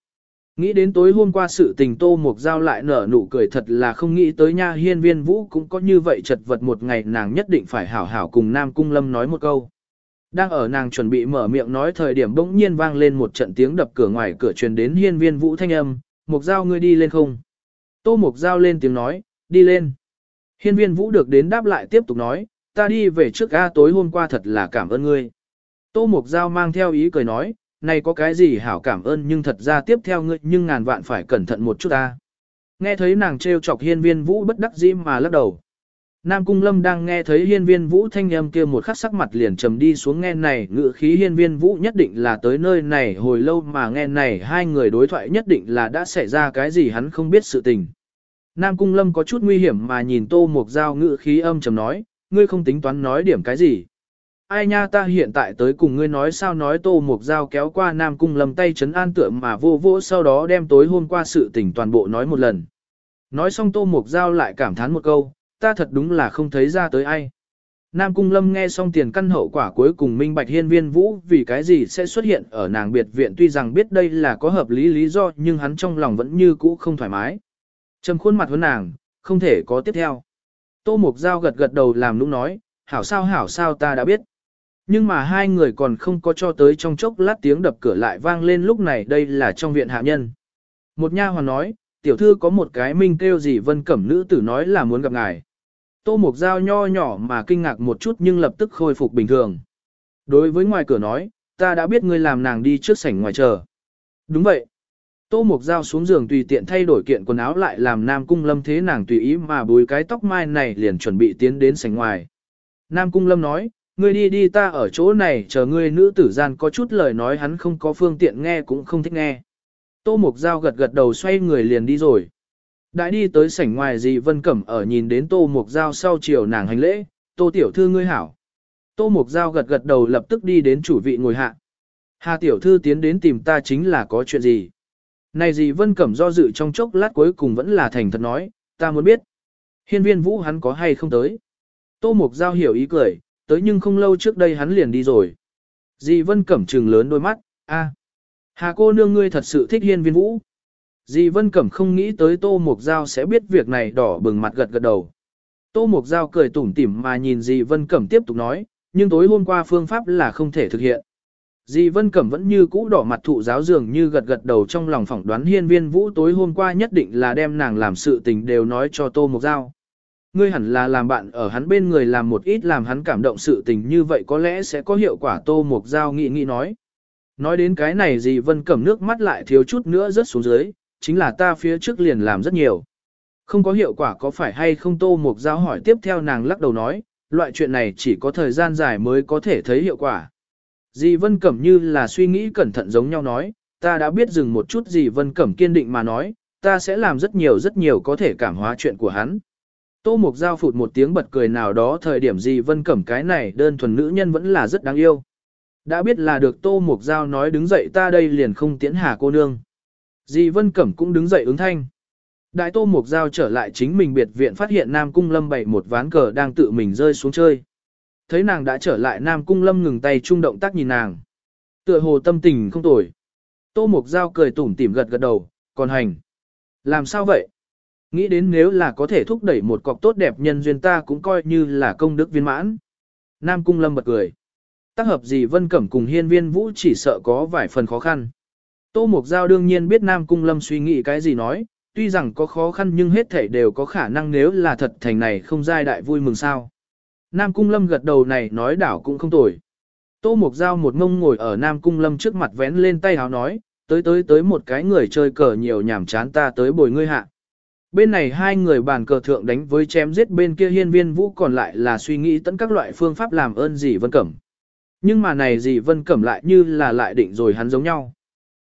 Nghĩ đến tối hôm qua sự tình Tô Mục Giao lại nở nụ cười thật là không nghĩ tới nha hiên viên vũ cũng có như vậy chật vật một ngày nàng nhất định phải hảo hảo cùng Nam Cung Lâm nói một câu. Đang ở nàng chuẩn bị mở miệng nói thời điểm bỗng nhiên vang lên một trận tiếng đập cửa ngoài cửa truyền đến hiên viên vũ thanh âm, Mục Giao ngươi đi lên không? Tô Mục Giao lên tiếng nói, đi lên. Hiên viên vũ được đến đáp lại tiếp tục nói, ta đi về trước A tối hôm qua thật là cảm ơn ngươi. Tô Mục Giao mang theo ý cười nói, này có cái gì hảo cảm ơn nhưng thật ra tiếp theo ngươi nhưng ngàn vạn phải cẩn thận một chút ta. Nghe thấy nàng trêu chọc hiên viên vũ bất đắc dĩ mà lắc đầu. Nam Cung Lâm đang nghe thấy hiên viên vũ thanh âm kia một khắc sắc mặt liền trầm đi xuống nghe này ngự khí hiên viên vũ nhất định là tới nơi này hồi lâu mà nghe này hai người đối thoại nhất định là đã xảy ra cái gì hắn không biết sự tình. Nam Cung Lâm có chút nguy hiểm mà nhìn tô một dao ngự khí âm trầm nói, ngươi không tính toán nói điểm cái gì ai nha ta hiện tại tới cùng ngươi nói sao nói tô mục dao kéo qua nam cung lầm tay chấn an tượng mà vô vô sau đó đem tối hôm qua sự tình toàn bộ nói một lần. Nói xong tô mục dao lại cảm thán một câu, ta thật đúng là không thấy ra tới ai. Nam Cung Lâm nghe xong tiền căn hậu quả cuối cùng minh bạch hiên viên vũ vì cái gì sẽ xuất hiện ở nàng biệt viện tuy rằng biết đây là có hợp lý lý do nhưng hắn trong lòng vẫn như cũ không thoải mái. Trầm khuôn mặt hơn nàng, không thể có tiếp theo. Tô Mục Giao gật gật đầu làm nũng nói, hảo sao hảo sao ta đã biết. Nhưng mà hai người còn không có cho tới trong chốc lát tiếng đập cửa lại vang lên lúc này đây là trong viện hạ nhân. Một nha hoàn nói, tiểu thư có một cái minh kêu gì vân cẩm nữ tử nói là muốn gặp ngài. Tô Mục Giao nho nhỏ mà kinh ngạc một chút nhưng lập tức khôi phục bình thường. Đối với ngoài cửa nói, ta đã biết ngươi làm nàng đi trước sảnh ngoài chờ. Đúng vậy. Tô Mục Giao xuống giường tùy tiện thay đổi kiện quần áo lại làm Nam Cung Lâm thế nàng tùy ý mà bùi cái tóc mai này liền chuẩn bị tiến đến sảnh ngoài. Nam Cung Lâm nói, ngươi đi đi ta ở chỗ này chờ ngươi nữ tử gian có chút lời nói hắn không có phương tiện nghe cũng không thích nghe. Tô Mục Giao gật gật đầu xoay người liền đi rồi. Đã đi tới sảnh ngoài dì Vân Cẩm ở nhìn đến Tô Mục Giao sau chiều nàng hành lễ, Tô Tiểu Thư ngươi hảo. Tô Mục Giao gật gật đầu lập tức đi đến chủ vị ngồi hạ. Hà Tiểu Thư tiến đến tìm ta chính là có chuyện gì? Này dì Vân Cẩm do dự trong chốc lát cuối cùng vẫn là thành thật nói, ta muốn biết. Hiên viên vũ hắn có hay không tới? Tô Mục Giao hiểu ý cười, tới nhưng không lâu trước đây hắn liền đi rồi. Dì Vân Cẩm trừng lớn đôi mắt, a, Hà cô nương ngươi thật sự thích hiên viên vũ. Dì Vân Cẩm không nghĩ tới Tô Mục Giao sẽ biết việc này đỏ bừng mặt gật gật đầu. Tô Mục Giao cười tủm tỉm mà nhìn dì Vân Cẩm tiếp tục nói, nhưng tối hôm qua phương pháp là không thể thực hiện. Dì Vân Cẩm vẫn như cũ đỏ mặt thụ giáo dường như gật gật đầu trong lòng phỏng đoán hiên viên vũ tối hôm qua nhất định là đem nàng làm sự tình đều nói cho Tô Mục Giao. Ngươi hẳn là làm bạn ở hắn bên người làm một ít làm hắn cảm động sự tình như vậy có lẽ sẽ có hiệu quả Tô Mục Giao nghĩ nghĩ nói. Nói đến cái này dì Vân Cẩm nước mắt lại thiếu chút nữa rớt xuống dưới, chính là ta phía trước liền làm rất nhiều. Không có hiệu quả có phải hay không Tô Mục Giao hỏi tiếp theo nàng lắc đầu nói, loại chuyện này chỉ có thời gian dài mới có thể thấy hiệu quả. Dì Vân Cẩm như là suy nghĩ cẩn thận giống nhau nói, ta đã biết dừng một chút dì Vân Cẩm kiên định mà nói, ta sẽ làm rất nhiều rất nhiều có thể cảm hóa chuyện của hắn. Tô Mục Giao phụt một tiếng bật cười nào đó thời điểm gì Vân Cẩm cái này đơn thuần nữ nhân vẫn là rất đáng yêu. Đã biết là được Tô Mục Giao nói đứng dậy ta đây liền không tiễn hà cô nương. Dì Vân Cẩm cũng đứng dậy ứng thanh. Đại Tô Mục Giao trở lại chính mình biệt viện phát hiện Nam Cung Lâm bày một ván cờ đang tự mình rơi xuống chơi thấy nàng đã trở lại Nam Cung Lâm ngừng tay trung động tác nhìn nàng. Tựa hồ tâm tình không tồi. Tô Mục Giao cười tủm tỉm gật gật đầu, còn hành. Làm sao vậy? Nghĩ đến nếu là có thể thúc đẩy một cọc tốt đẹp nhân duyên ta cũng coi như là công đức viên mãn. Nam Cung Lâm bật cười. Tác hợp gì Vân Cẩm cùng hiên viên vũ chỉ sợ có vài phần khó khăn. Tô Mục Giao đương nhiên biết Nam Cung Lâm suy nghĩ cái gì nói, tuy rằng có khó khăn nhưng hết thảy đều có khả năng nếu là thật thành này không giai đại vui mừng sao. Nam Cung Lâm gật đầu này nói đảo cũng không tồi. Tô Mục Giao một ngông ngồi ở Nam Cung Lâm trước mặt vén lên tay háo nói, tới tới tới một cái người chơi cờ nhiều nhảm chán ta tới bồi ngươi hạ. Bên này hai người bàn cờ thượng đánh với chém giết bên kia hiên viên vũ còn lại là suy nghĩ tận các loại phương pháp làm ơn gì Vân Cẩm. Nhưng mà này gì Vân Cẩm lại như là lại định rồi hắn giống nhau.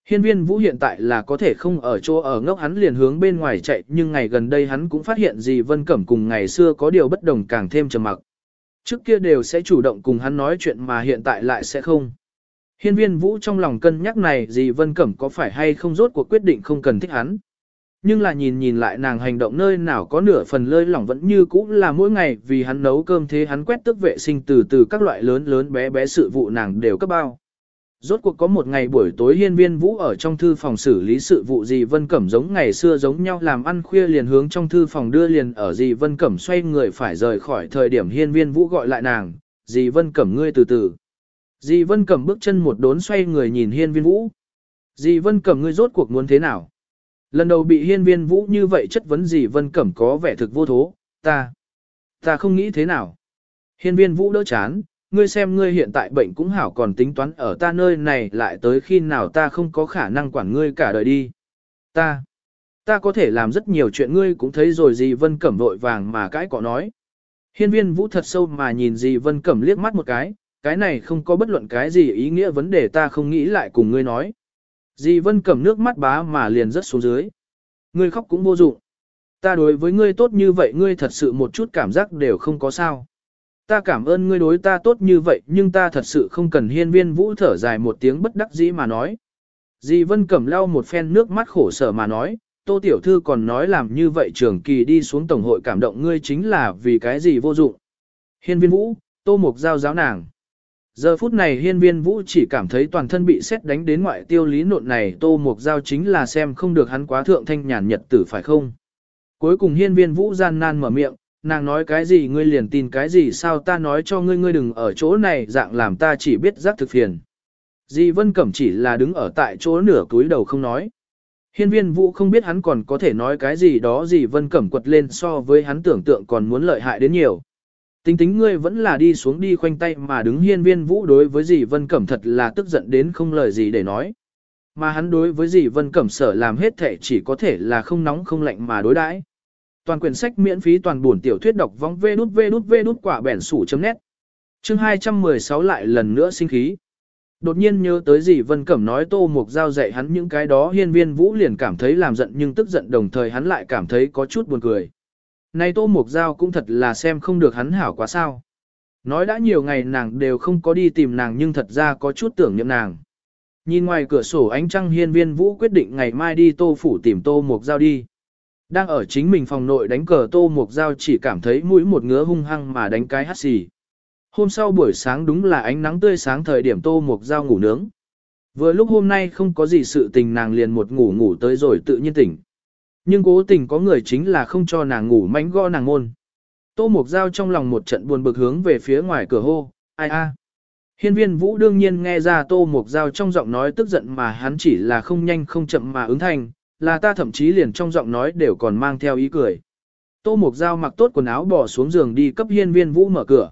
Hiên viên vũ hiện tại là có thể không ở chỗ ở ngốc hắn liền hướng bên ngoài chạy, nhưng ngày gần đây hắn cũng phát hiện gì Vân Cẩm cùng ngày xưa có điều bất đồng càng thêm trầm mặc. Trước kia đều sẽ chủ động cùng hắn nói chuyện mà hiện tại lại sẽ không. Hiên viên vũ trong lòng cân nhắc này gì Vân Cẩm có phải hay không rốt cuộc quyết định không cần thích hắn. Nhưng là nhìn nhìn lại nàng hành động nơi nào có nửa phần lơi lỏng vẫn như cũ là mỗi ngày vì hắn nấu cơm thế hắn quét tức vệ sinh từ từ các loại lớn lớn bé bé sự vụ nàng đều cấp bao. Rốt cuộc có một ngày buổi tối hiên viên vũ ở trong thư phòng xử lý sự vụ gì Vân Cẩm giống ngày xưa giống nhau làm ăn khuya liền hướng trong thư phòng đưa liền ở gì Vân Cẩm xoay người phải rời khỏi thời điểm hiên viên vũ gọi lại nàng, dì Vân Cẩm ngươi từ từ. Dì Vân Cẩm bước chân một đốn xoay người nhìn hiên viên vũ. Dì Vân Cẩm ngươi rốt cuộc muốn thế nào? Lần đầu bị hiên viên vũ như vậy chất vấn gì Vân Cẩm có vẻ thực vô thố, ta, ta không nghĩ thế nào. Hiên viên vũ đỡ chán, ngươi xem ngươi hiện tại bệnh cũng hảo còn tính toán ở ta nơi này lại tới khi nào ta không có khả năng quản ngươi cả đời đi. Ta, ta có thể làm rất nhiều chuyện ngươi cũng thấy rồi gì Vân Cẩm vội vàng mà cãi cọ nói. Hiên viên vũ thật sâu mà nhìn gì Vân Cẩm liếc mắt một cái, cái này không có bất luận cái gì ý nghĩa vấn đề ta không nghĩ lại cùng ngươi nói. Dì Vân cầm nước mắt bá mà liền rất xuống dưới. Ngươi khóc cũng vô dụng. Ta đối với ngươi tốt như vậy ngươi thật sự một chút cảm giác đều không có sao ta cảm ơn ngươi đối ta tốt như vậy nhưng ta thật sự không cần hiên viên vũ thở dài một tiếng bất đắc dĩ mà nói. Dì Vân cầm lau một phen nước mắt khổ sở mà nói, tô tiểu thư còn nói làm như vậy trường kỳ đi xuống tổng hội cảm động ngươi chính là vì cái gì vô dụng. Hiên viên vũ, tô mục giao giáo nàng. Giờ phút này hiên viên vũ chỉ cảm thấy toàn thân bị xét đánh đến ngoại tiêu lý nộn này tô mục giao chính là xem không được hắn quá thượng thanh nhàn nhật tử phải không. Cuối cùng hiên viên vũ gian nan mở miệng, nàng nói cái gì ngươi liền tin cái gì sao ta nói cho ngươi ngươi đừng ở chỗ này dạng làm ta chỉ biết giác thực phiền. Di Vân Cẩm chỉ là đứng ở tại chỗ nửa túi đầu không nói. Hiên viên vũ không biết hắn còn có thể nói cái gì đó gì Vân Cẩm quật lên so với hắn tưởng tượng còn muốn lợi hại đến nhiều. Tính tính ngươi vẫn là đi xuống đi khoanh tay mà đứng hiên viên vũ đối với dì Vân Cẩm thật là tức giận đến không lời gì để nói. Mà hắn đối với dì Vân Cẩm sở làm hết thể chỉ có thể là không nóng không lạnh mà đối đãi. Toàn quyển sách miễn phí toàn buồn tiểu thuyết đọc vong vê đút vê đút vê đút quả bẻn sủ chấm nét. Chương 216 lại lần nữa sinh khí. Đột nhiên nhớ tới gì Vân Cẩm nói Tô Mục Giao dạy hắn những cái đó, hiên viên vũ liền cảm thấy làm giận nhưng tức giận đồng thời hắn lại cảm thấy có chút buồn cười nay Tô Mục Giao cũng thật là xem không được hắn hảo quá sao. Nói đã nhiều ngày nàng đều không có đi tìm nàng nhưng thật ra có chút tưởng niệm nàng. Nhìn ngoài cửa sổ ánh trăng hiên viên vũ quyết định ngày mai đi Tô Phủ tìm Tô Mục Giao đi. Đang ở chính mình phòng nội đánh cờ Tô Mục Giao chỉ cảm thấy mũi một ngứa hung hăng mà đánh cái hắt xì. Hôm sau buổi sáng đúng là ánh nắng tươi sáng thời điểm Tô Mục Giao ngủ nướng. Vừa lúc hôm nay không có gì sự tình nàng liền một ngủ ngủ tới rồi tự nhiên tỉnh. Nhưng cố tình có người chính là không cho nàng ngủ mánh gõ nàng môn. Tô Mộc Giao trong lòng một trận buồn bực hướng về phía ngoài cửa hô, ai a. Hiên viên vũ đương nhiên nghe ra Tô Mộc Giao trong giọng nói tức giận mà hắn chỉ là không nhanh không chậm mà ứng thành, là ta thậm chí liền trong giọng nói đều còn mang theo ý cười. Tô Mộc Giao mặc tốt quần áo bỏ xuống giường đi cấp hiên viên vũ mở cửa.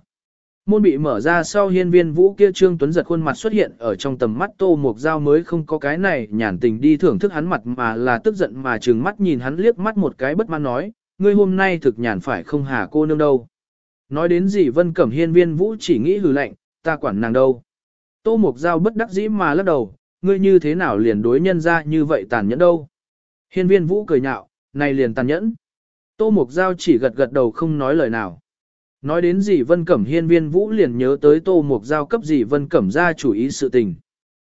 Môn bị mở ra sau hiên viên vũ kia trương tuấn giật khuôn mặt xuất hiện ở trong tầm mắt tô mục dao mới không có cái này nhàn tình đi thưởng thức hắn mặt mà là tức giận mà trừng mắt nhìn hắn liếc mắt một cái bất mãn nói, ngươi hôm nay thực nhàn phải không hà cô nương đâu. Nói đến gì vân cẩm hiên viên vũ chỉ nghĩ hừ lạnh, ta quản nàng đâu. Tô mục dao bất đắc dĩ mà lắc đầu, ngươi như thế nào liền đối nhân ra như vậy tàn nhẫn đâu. Hiên viên vũ cười nhạo, này liền tàn nhẫn. Tô mục dao chỉ gật gật đầu không nói lời nào. Nói đến gì Vân Cẩm hiên viên vũ liền nhớ tới tô mục giao cấp gì Vân Cẩm ra chủ ý sự tình.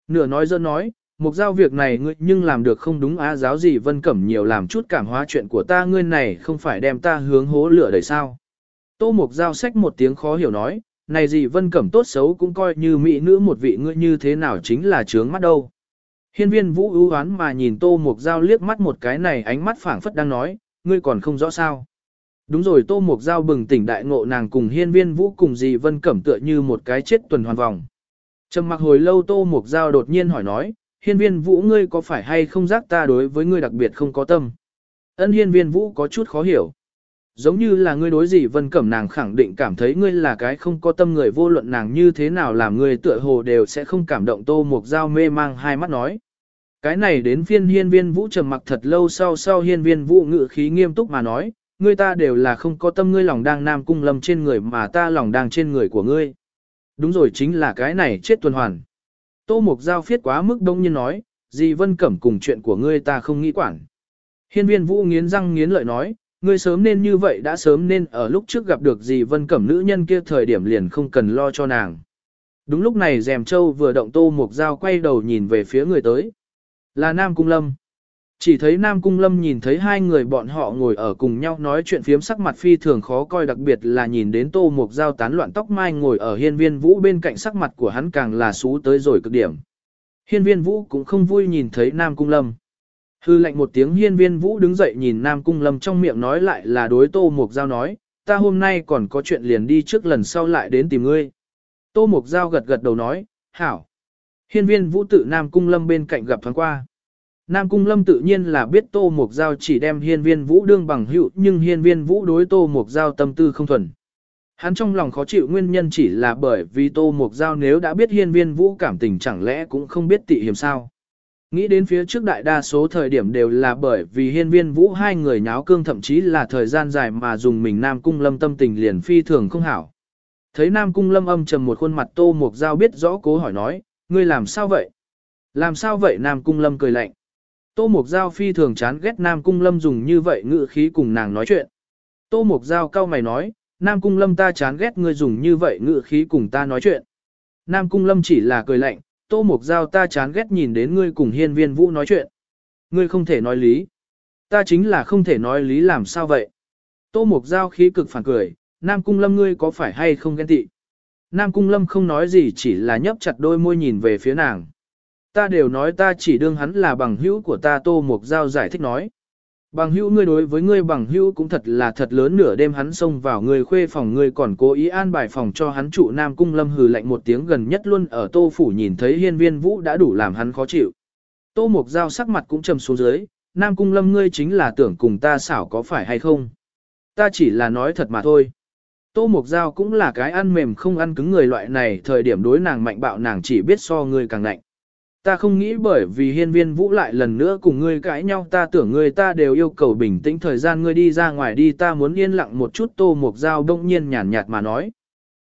Nửa nói dân nói, mục giao việc này ngươi nhưng làm được không đúng á giáo gì Vân Cẩm nhiều làm chút cảm hóa chuyện của ta ngươi này không phải đem ta hướng hố lửa đời sao. Tô mục giao sách một tiếng khó hiểu nói, này gì Vân Cẩm tốt xấu cũng coi như mỹ nữ một vị ngươi như thế nào chính là trướng mắt đâu. Hiên viên vũ ưu hoán mà nhìn tô mục giao liếc mắt một cái này ánh mắt phảng phất đang nói, ngươi còn không rõ sao. Đúng rồi Tô mộc Giao bừng tỉnh đại ngộ nàng cùng hiên viên vũ cùng dì Vân Cẩm tựa như một cái chết tuần hoàn vòng. Trầm mặc hồi lâu Tô mộc Giao đột nhiên hỏi nói, hiên viên vũ ngươi có phải hay không giác ta đối với ngươi đặc biệt không có tâm. Ân hiên viên vũ có chút khó hiểu. Giống như là ngươi đối dì Vân Cẩm nàng khẳng định cảm thấy ngươi là cái không có tâm người vô luận nàng như thế nào làm ngươi tựa hồ đều sẽ không cảm động Tô mộc Giao mê mang hai mắt nói. Cái này đến phiên hiên viên vũ trầm mặc thật lâu sau sau hiên viên vũ ngự khí nghiêm túc mà nói, ngươi ta đều là không có tâm ngươi lòng đang nam cung lâm trên người mà ta lòng đang trên người của ngươi. Đúng rồi chính là cái này chết tuần hoàn. Tô Mục Giao phiết quá mức đông nhiên nói, gì vân cẩm cùng chuyện của ngươi ta không nghĩ quản. Hiên viên vũ nghiến răng nghiến lợi nói, ngươi sớm nên như vậy đã sớm nên ở lúc trước gặp được gì vân cẩm nữ nhân kia thời điểm liền không cần lo cho nàng. Đúng lúc này dèm châu vừa động Tô Mục Giao quay đầu nhìn về phía người tới. Là Nam Cung Lâm. Chỉ thấy Nam Cung Lâm nhìn thấy hai người bọn họ ngồi ở cùng nhau nói chuyện phiếm sắc mặt phi thường khó coi đặc biệt là nhìn đến tô mục giao tán loạn tóc mai ngồi ở hiên viên vũ bên cạnh sắc mặt của hắn càng là xú tới rồi cực điểm. Hiên viên vũ cũng không vui nhìn thấy Nam Cung Lâm. Hư lệnh một tiếng hiên viên vũ đứng dậy nhìn Nam Cung Lâm trong miệng nói lại là đối tô mục giao nói, ta hôm nay còn có chuyện liền đi trước lần sau lại đến tìm ngươi. Tô mục giao gật gật đầu nói, hảo. Hiên viên vũ tự Nam Cung Lâm bên cạnh gặp thoáng qua. Nam Cung Lâm tự nhiên là biết Tô Mục Giao chỉ đem hiên viên vũ đương bằng hữu nhưng hiên viên vũ đối Tô Mục Giao tâm tư không thuần. Hắn trong lòng khó chịu nguyên nhân chỉ là bởi vì Tô Mục Giao nếu đã biết hiên viên vũ cảm tình chẳng lẽ cũng không biết tị hiểm sao. Nghĩ đến phía trước đại đa số thời điểm đều là bởi vì hiên viên vũ hai người nháo cương thậm chí là thời gian dài mà dùng mình Nam Cung Lâm tâm tình liền phi thường không hảo. Thấy Nam Cung Lâm âm trầm một khuôn mặt Tô Mục Giao biết rõ cố hỏi nói, ngươi làm sao vậy? Làm sao vậy Nam Cung Lâm cười lạnh. Tô Mục Giao phi thường chán ghét Nam Cung Lâm dùng như vậy ngữ khí cùng nàng nói chuyện. Tô Mục Giao cao mày nói, Nam Cung Lâm ta chán ghét ngươi dùng như vậy ngữ khí cùng ta nói chuyện. Nam Cung Lâm chỉ là cười lạnh, Tô Mục Giao ta chán ghét nhìn đến ngươi cùng hiên viên vũ nói chuyện. Ngươi không thể nói lý. Ta chính là không thể nói lý làm sao vậy. Tô Mục Giao khí cực phản cười, Nam Cung Lâm ngươi có phải hay không ghen tị. Nam Cung Lâm không nói gì chỉ là nhấp chặt đôi môi nhìn về phía nàng. Ta đều nói ta chỉ đương hắn là bằng hữu của ta Tô Mục Giao giải thích nói. Bằng hữu ngươi đối với ngươi bằng hữu cũng thật là thật lớn nửa đêm hắn xông vào người khuê phòng ngươi còn cố ý an bài phòng cho hắn trụ Nam Cung Lâm hừ lạnh một tiếng gần nhất luôn ở Tô Phủ nhìn thấy hiên viên vũ đã đủ làm hắn khó chịu. Tô Mục Giao sắc mặt cũng trầm xuống dưới, Nam Cung Lâm ngươi chính là tưởng cùng ta xảo có phải hay không. Ta chỉ là nói thật mà thôi. Tô Mục Giao cũng là cái ăn mềm không ăn cứng người loại này thời điểm đối nàng mạnh bạo nàng chỉ biết so ngươi càng lạnh. Ta không nghĩ bởi vì hiên viên vũ lại lần nữa cùng ngươi cãi nhau, ta tưởng ngươi ta đều yêu cầu bình tĩnh thời gian, ngươi đi ra ngoài đi, ta muốn yên lặng một chút, tô mục dao đông nhiên nhàn nhạt mà nói.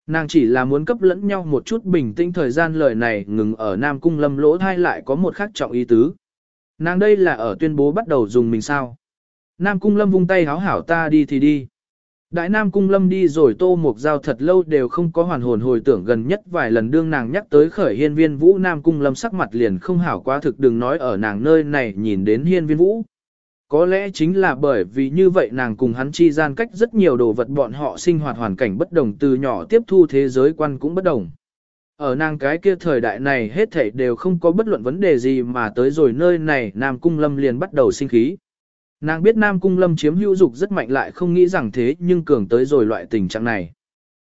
Nàng chỉ là muốn cấp lẫn nhau một chút bình tĩnh thời gian, lời này ngừng ở Nam Cung lâm lỗ thai lại có một khác trọng ý tứ. Nàng đây là ở tuyên bố bắt đầu dùng mình sao. Nam Cung lâm vung tay háo hảo, ta đi thì đi. Đại Nam Cung Lâm đi rồi Tô Mục Giao thật lâu đều không có hoàn hồn hồi tưởng gần nhất vài lần đương nàng nhắc tới khởi hiên viên vũ Nam Cung Lâm sắc mặt liền không hảo quá thực đừng nói ở nàng nơi này nhìn đến hiên viên vũ. Có lẽ chính là bởi vì như vậy nàng cùng hắn chi gian cách rất nhiều đồ vật bọn họ sinh hoạt hoàn cảnh bất đồng từ nhỏ tiếp thu thế giới quan cũng bất đồng. Ở nàng cái kia thời đại này hết thảy đều không có bất luận vấn đề gì mà tới rồi nơi này Nam Cung Lâm liền bắt đầu sinh khí. Nàng biết Nam Cung Lâm chiếm hữu dục rất mạnh lại không nghĩ rằng thế nhưng cường tới rồi loại tình trạng này.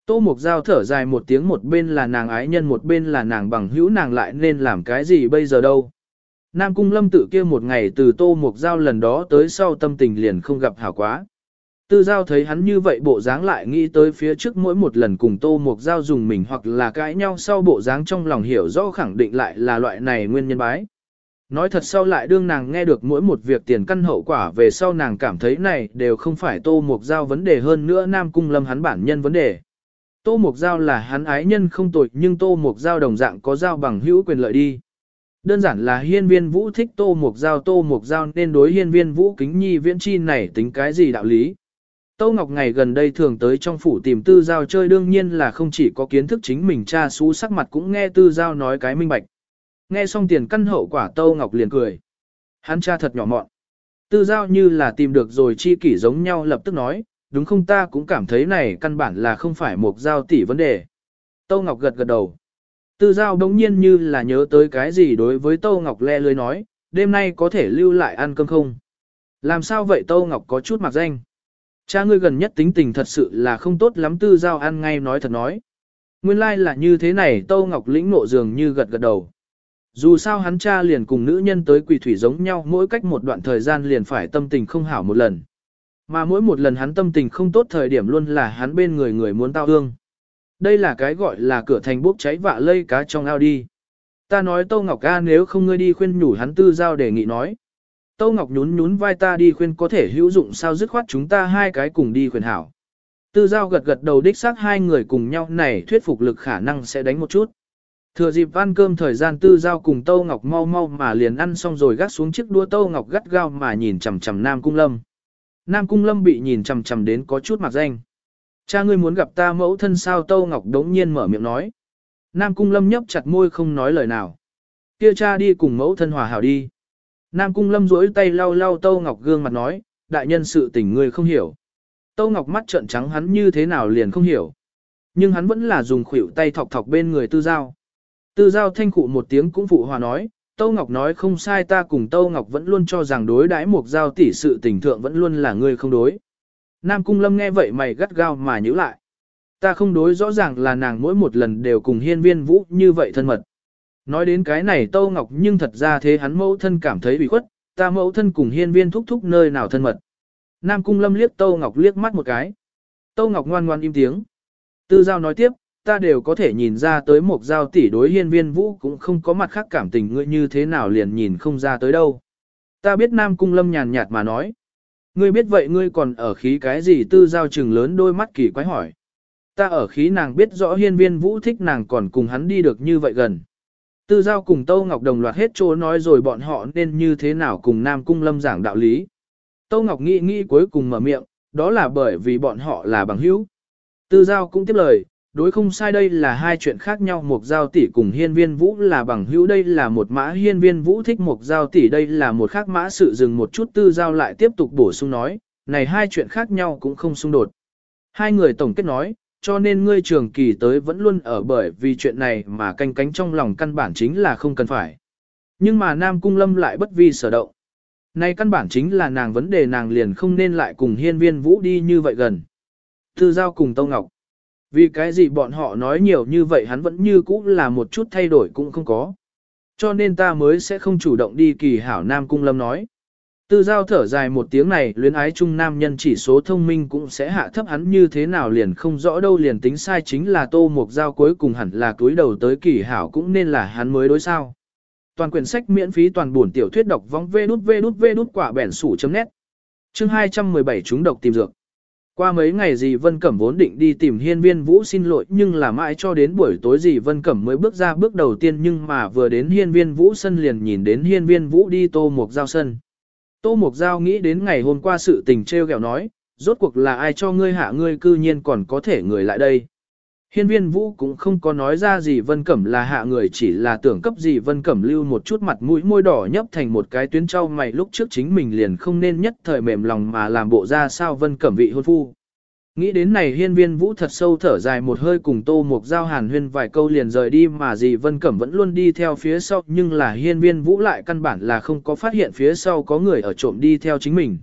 Tô Mục Giao thở dài một tiếng một bên là nàng ái nhân một bên là nàng bằng hữu nàng lại nên làm cái gì bây giờ đâu. Nam Cung Lâm tự kia một ngày từ Tô Mục Giao lần đó tới sau tâm tình liền không gặp hảo quá. Tư Giao thấy hắn như vậy bộ dáng lại nghĩ tới phía trước mỗi một lần cùng Tô Mục Giao dùng mình hoặc là cãi nhau sau bộ dáng trong lòng hiểu rõ khẳng định lại là loại này nguyên nhân bái. Nói thật sau lại đương nàng nghe được mỗi một việc tiền căn hậu quả về sau nàng cảm thấy này đều không phải Tô Mục Giao vấn đề hơn nữa Nam Cung Lâm hắn bản nhân vấn đề. Tô Mục Giao là hắn ái nhân không tội nhưng Tô Mục Giao đồng dạng có giao bằng hữu quyền lợi đi. Đơn giản là hiên viên vũ thích Tô Mục Giao, Tô Mục Giao nên đối hiên viên vũ kính nhi viễn chi này tính cái gì đạo lý. Tô Ngọc ngày gần đây thường tới trong phủ tìm tư giao chơi đương nhiên là không chỉ có kiến thức chính mình, cha xú sắc mặt cũng nghe tư giao nói cái minh bạch. Nghe xong tiền căn hậu quả Tâu Ngọc liền cười. Hắn cha thật nhỏ mọn. Tư giao như là tìm được rồi chi kỷ giống nhau lập tức nói, đúng không ta cũng cảm thấy này căn bản là không phải một giao tỷ vấn đề. Tâu Ngọc gật gật đầu. Tư giao đống nhiên như là nhớ tới cái gì đối với Tâu Ngọc le lưới nói, đêm nay có thể lưu lại ăn cơm không? Làm sao vậy Tâu Ngọc có chút mặc danh? Cha ngươi gần nhất tính tình thật sự là không tốt lắm tư giao ăn ngay nói thật nói. Nguyên lai like là như thế này Tâu Ngọc lĩnh nộ dường như gật gật đầu. Dù sao hắn cha liền cùng nữ nhân tới quỳ thủy giống nhau, mỗi cách một đoạn thời gian liền phải tâm tình không hảo một lần. Mà mỗi một lần hắn tâm tình không tốt thời điểm luôn là hắn bên người người muốn tao hương. Đây là cái gọi là cửa thành bốc cháy vạ lây cá trong ao đi. Ta nói Tâu Ngọc ca nếu không ngươi đi khuyên nhủ hắn tư giao đề nghị nói. Tâu Ngọc nhún nhún vai ta đi khuyên có thể hữu dụng sao dứt khoát chúng ta hai cái cùng đi khuyên hảo. Tư giao gật gật đầu đích xác hai người cùng nhau, này thuyết phục lực khả năng sẽ đánh một chút. Thừa dịp ăn cơm thời gian tư giao cùng Tâu Ngọc mau mau mà liền ăn xong rồi gắt xuống chiếc đua Tâu Ngọc gắt gao mà nhìn chằm chằm Nam Cung Lâm. Nam Cung Lâm bị nhìn chằm chằm đến có chút mặt danh. Cha ngươi muốn gặp ta mẫu thân sao Tâu Ngọc đống nhiên mở miệng nói. Nam Cung Lâm nhấp chặt môi không nói lời nào. Kia cha đi cùng mẫu thân hòa hảo đi. Nam Cung Lâm duỗi tay lau lau Tâu Ngọc gương mặt nói, đại nhân sự tình ngươi không hiểu. Tâu Ngọc mắt trợn trắng hắn như thế nào liền không hiểu. Nhưng hắn vẫn là dùng khuỷu tay thọc thọc bên người tư giao. Tư giao thanh cụ một tiếng cũng phụ hòa nói, Tâu Ngọc nói không sai ta cùng Tâu Ngọc vẫn luôn cho rằng đối đãi một giao tỷ sự tình thượng vẫn luôn là người không đối. Nam Cung Lâm nghe vậy mày gắt gao mà nhíu lại. Ta không đối rõ ràng là nàng mỗi một lần đều cùng hiên viên vũ như vậy thân mật. Nói đến cái này Tâu Ngọc nhưng thật ra thế hắn mẫu thân cảm thấy bị khuất, ta mẫu thân cùng hiên viên thúc thúc nơi nào thân mật. Nam Cung Lâm liếc Tâu Ngọc liếc mắt một cái. Tâu Ngọc ngoan ngoan im tiếng. Tư giao nói tiếp, ta đều có thể nhìn ra tới một giao tỷ đối hiên viên vũ cũng không có mặt khác cảm tình ngươi như thế nào liền nhìn không ra tới đâu. Ta biết Nam Cung Lâm nhàn nhạt mà nói. Ngươi biết vậy ngươi còn ở khí cái gì tư giao trừng lớn đôi mắt kỳ quái hỏi. Ta ở khí nàng biết rõ hiên viên vũ thích nàng còn cùng hắn đi được như vậy gần. Tư giao cùng Tâu Ngọc đồng loạt hết chỗ nói rồi bọn họ nên như thế nào cùng Nam Cung Lâm giảng đạo lý. Tâu Ngọc nghĩ nghĩ cuối cùng mở miệng, đó là bởi vì bọn họ là bằng hữu. Tư giao cũng tiếp lời, đối không sai đây là hai chuyện khác nhau một giao tỷ cùng hiên viên vũ là bằng hữu đây là một mã hiên viên vũ thích một giao tỷ đây là một khác mã sự dừng một chút tư giao lại tiếp tục bổ sung nói, này hai chuyện khác nhau cũng không xung đột. Hai người tổng kết nói, cho nên ngươi trường kỳ tới vẫn luôn ở bởi vì chuyện này mà canh cánh trong lòng căn bản chính là không cần phải. Nhưng mà Nam Cung Lâm lại bất vi sở động. Này căn bản chính là nàng vấn đề nàng liền không nên lại cùng hiên viên vũ đi như vậy gần. Tư giao cùng Tâu Ngọc. Vì cái gì bọn họ nói nhiều như vậy hắn vẫn như cũ là một chút thay đổi cũng không có. Cho nên ta mới sẽ không chủ động đi kỳ hảo Nam Cung Lâm nói. Tư giao thở dài một tiếng này, luyến ái chung nam nhân chỉ số thông minh cũng sẽ hạ thấp hắn như thế nào liền không rõ đâu, liền tính sai chính là tô mục giao cuối cùng hẳn là túi đầu tới kỳ hảo cũng nên là hắn mới đối sao. Toàn quyển sách miễn phí toàn buồn tiểu thuyết đọc vong vê đút vê đút vê đút quả bẻn sủ chấm nét. Chương 217 chúng độc tìm dược. Qua mấy ngày dì Vân Cẩm vốn định đi tìm hiên viên vũ xin lỗi nhưng là mãi cho đến buổi tối dì Vân Cẩm mới bước ra bước đầu tiên nhưng mà vừa đến hiên viên vũ sân liền nhìn đến hiên viên vũ đi tô mục giao sân. Tô mục giao nghĩ đến ngày hôm qua sự tình treo gẹo nói, rốt cuộc là ai cho ngươi hạ ngươi cư nhiên còn có thể người lại đây. Hiên viên vũ cũng không có nói ra gì Vân Cẩm là hạ người, chỉ là tưởng cấp gì Vân Cẩm lưu một chút mặt mũi môi đỏ nhấp thành một cái tuyến trao mày lúc trước chính mình liền không nên nhất thời mềm lòng mà làm bộ ra sao Vân Cẩm vị hôn phu. Nghĩ đến này hiên viên vũ thật sâu thở dài một hơi cùng tô mục giao hàn huyên vài câu liền rời đi mà dì Vân Cẩm vẫn luôn đi theo phía sau, nhưng là hiên viên vũ lại căn bản là không có phát hiện phía sau có người ở trộm đi theo chính mình.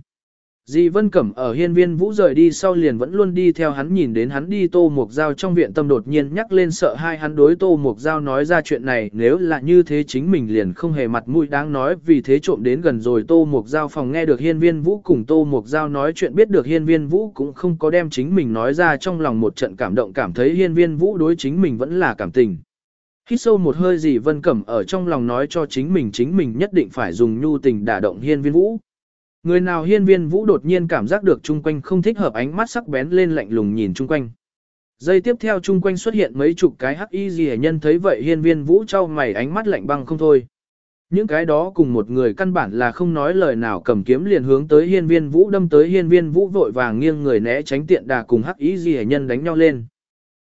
Dì Vân Cẩm ở hiên viên vũ rời đi sau liền vẫn luôn đi theo hắn nhìn đến hắn đi tô mục giao trong viện tâm đột nhiên nhắc lên sợ hai hắn đối tô mục giao nói ra chuyện này, nếu là như thế chính mình liền không hề mặt mũi đáng nói, vì thế trộm đến gần rồi tô mục giao phòng nghe được hiên viên vũ cùng tô mục giao nói chuyện biết được hiên viên vũ cũng không có đem chính mình nói ra trong lòng một trận cảm động, cảm thấy hiên viên vũ đối chính mình vẫn là cảm tình. Hít sâu một hơi dì Vân Cẩm ở trong lòng nói cho chính mình chính mình nhất định phải dùng nhu tình đả động hiên viên vũ. Người nào hiên viên vũ đột nhiên cảm giác được chung quanh không thích hợp ánh mắt sắc bén lên lạnh lùng nhìn chung quanh. Giây tiếp theo chung quanh xuất hiện mấy chục cái hắc y gì nhân thấy vậy hiên viên vũ trao mày ánh mắt lạnh băng không thôi. Những cái đó cùng một người căn bản là không nói lời nào cầm kiếm liền hướng tới hiên viên vũ đâm tới hiên viên vũ vội vàng nghiêng người né tránh tiện đà cùng hắc y gì nhân đánh nhau lên.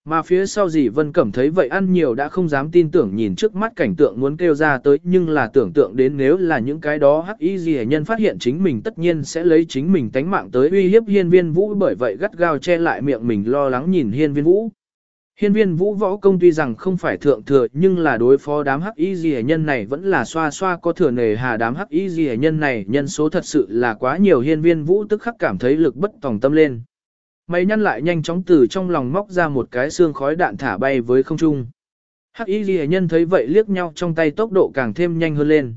Mà phía sau dì Vân Cẩm thấy vậy ăn nhiều đã không dám tin tưởng nhìn trước mắt cảnh tượng muốn kêu ra tới, nhưng là tưởng tượng đến nếu là những cái đó hắc y dì nhân phát hiện chính mình tất nhiên sẽ lấy chính mình tánh mạng tới uy hiếp hiên viên vũ bởi vậy gắt gao che lại miệng mình lo lắng nhìn hiên viên vũ. Hiên viên vũ võ công tuy rằng không phải thượng thừa, nhưng là đối phó đám hắc y dì nhân này vẫn là xoa xoa có thừa nề hà đám hắc y dì nhân này, nhân số thật sự là quá nhiều hiên viên vũ tức khắc cảm thấy lực bất tòng tâm lên. Mày nhăn lại nhanh chóng từ trong lòng móc ra một cái xương khói đạn thả bay với không trung. Hắc y ghi nhân thấy vậy liếc nhau trong tay tốc độ càng thêm nhanh hơn lên.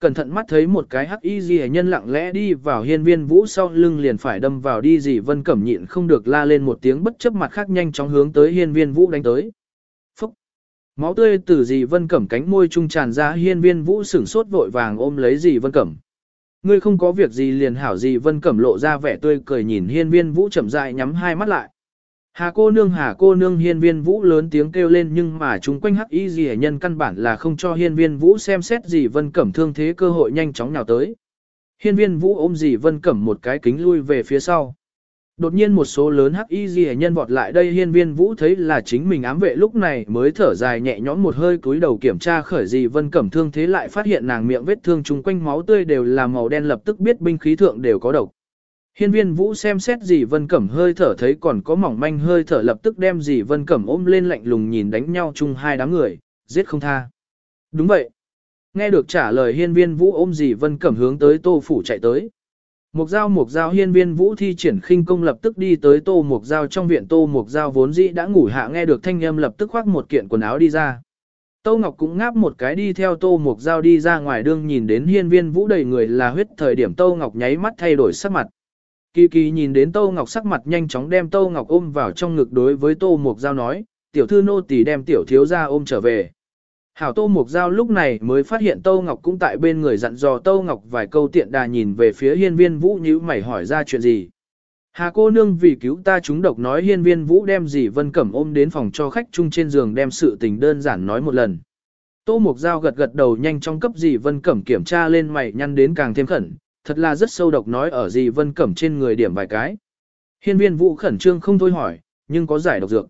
Cẩn thận mắt thấy một cái hắc y ghi nhân lặng lẽ đi vào hiên viên vũ sau lưng liền phải đâm vào đi gì vân cẩm nhịn không được la lên một tiếng bất chấp mặt khác nhanh chóng hướng tới hiên viên vũ đánh tới. Phúc! Máu tươi từ dì vân cẩm cánh môi trung tràn ra, hiên viên vũ sửng sốt vội vàng ôm lấy dì vân cẩm. Ngươi không có việc gì liền hảo gì vân cẩm lộ ra vẻ tươi cười nhìn hiên viên vũ chậm rãi nhắm hai mắt lại. Hà cô nương, hà cô nương, hiên viên vũ lớn tiếng kêu lên nhưng mà chúng quanh hắc y gì nhân căn bản là không cho hiên viên vũ xem xét gì vân cẩm thương thế cơ hội nhanh chóng nào tới. Hiên viên vũ ôm gì vân cẩm một cái kính lui về phía sau. Đột nhiên một số lớn hắc y gì nhân vọt lại đây hiên viên vũ thấy là chính mình ám vệ lúc này mới thở dài nhẹ nhõm một hơi cúi đầu kiểm tra khởi gì vân cẩm thương thế lại phát hiện nàng miệng vết thương chung quanh máu tươi đều là màu đen lập tức biết binh khí thượng đều có độc. Hiên viên vũ xem xét gì vân cẩm hơi thở thấy còn có mỏng manh hơi thở lập tức đem gì vân cẩm ôm lên lạnh lùng nhìn đánh nhau chung hai đám người, giết không tha. Đúng vậy. Nghe được trả lời hiên viên vũ ôm gì vân cẩm hướng tới tô phủ chạy tới. Mục giao mục giao hiên viên vũ thi triển khinh công lập tức đi tới tô mục giao trong viện tô mục giao vốn dĩ đã ngủ hạ nghe được thanh âm lập tức khoác một kiện quần áo đi ra. Tô Ngọc cũng ngáp một cái đi theo tô mục giao đi ra ngoài đương nhìn đến hiên viên vũ đầy người là huyết thời điểm Tô Ngọc nháy mắt thay đổi sắc mặt. Kỳ kỳ nhìn đến Tô Ngọc sắc mặt nhanh chóng đem Tô Ngọc ôm vào trong ngực đối với Tô Mục Giao nói, tiểu thư nô tỳ đem tiểu thiếu ra ôm trở về. Hảo Tô Mục Giao lúc này mới phát hiện Tô Ngọc cũng tại bên người dặn dò Tô Ngọc vài câu tiện đà nhìn về phía hiên viên vũ như mày hỏi ra chuyện gì. Hà cô nương vì cứu ta chúng độc nói hiên viên vũ đem gì vân cẩm ôm đến phòng cho khách chung trên giường đem sự tình đơn giản nói một lần. Tô Mục Giao gật gật đầu nhanh trong cấp gì vân cẩm kiểm tra lên mày nhăn đến càng thêm khẩn, thật là rất sâu độc nói ở gì vân cẩm trên người điểm vài cái. Hiên viên vũ khẩn trương không thôi hỏi, nhưng có giải độc dược.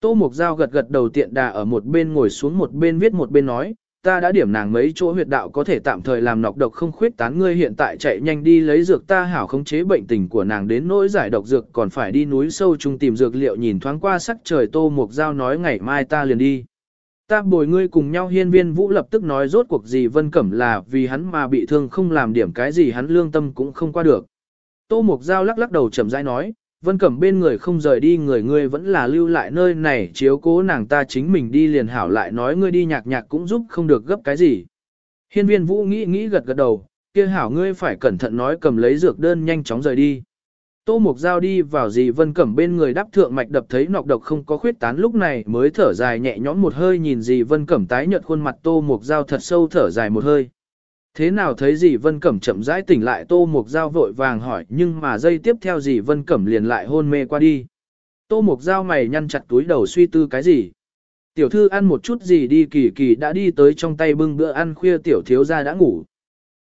Tô Mục Giao gật gật đầu tiện đà ở một bên ngồi xuống một bên viết một bên nói, ta đã điểm nàng mấy chỗ huyệt đạo có thể tạm thời làm nọc độc không khuyết tán ngươi hiện tại chạy nhanh đi lấy dược ta hảo khống chế bệnh tình của nàng đến nỗi giải độc dược còn phải đi núi sâu chung tìm dược liệu nhìn thoáng qua sắc trời Tô Mục Giao nói ngày mai ta liền đi. Ta bồi ngươi cùng nhau hiên viên vũ lập tức nói rốt cuộc gì vân cẩm là vì hắn mà bị thương không làm điểm cái gì hắn lương tâm cũng không qua được. Tô Mục Giao lắc lắc đầu chậm rãi nói, Vân Cẩm bên người không rời đi người ngươi vẫn là lưu lại nơi này chiếu cố nàng ta chính mình đi liền hảo lại nói ngươi đi nhạc nhạc cũng giúp không được gấp cái gì. Hiên viên vũ nghĩ nghĩ gật gật đầu, kia hảo ngươi phải cẩn thận nói cầm lấy dược đơn nhanh chóng rời đi. Tô Mục Giao đi vào dì Vân Cẩm bên người đáp thượng mạch đập thấy nọc độc không có khuyết tán lúc này mới thở dài nhẹ nhõm một hơi nhìn dì Vân Cẩm tái nhợt khuôn mặt Tô Mục Giao thật sâu thở dài một hơi. Thế nào thấy dì Vân Cẩm chậm rãi tỉnh lại, Tô Mục Giao vội vàng hỏi, nhưng mà dây tiếp theo dì Vân Cẩm liền lại hôn mê qua đi. Tô Mục Giao mày nhăn chặt túi đầu suy tư cái gì. Tiểu thư ăn một chút gì đi, kỳ kỳ đã đi tới trong tay bưng bữa ăn, khuya tiểu thiếu ra đã ngủ.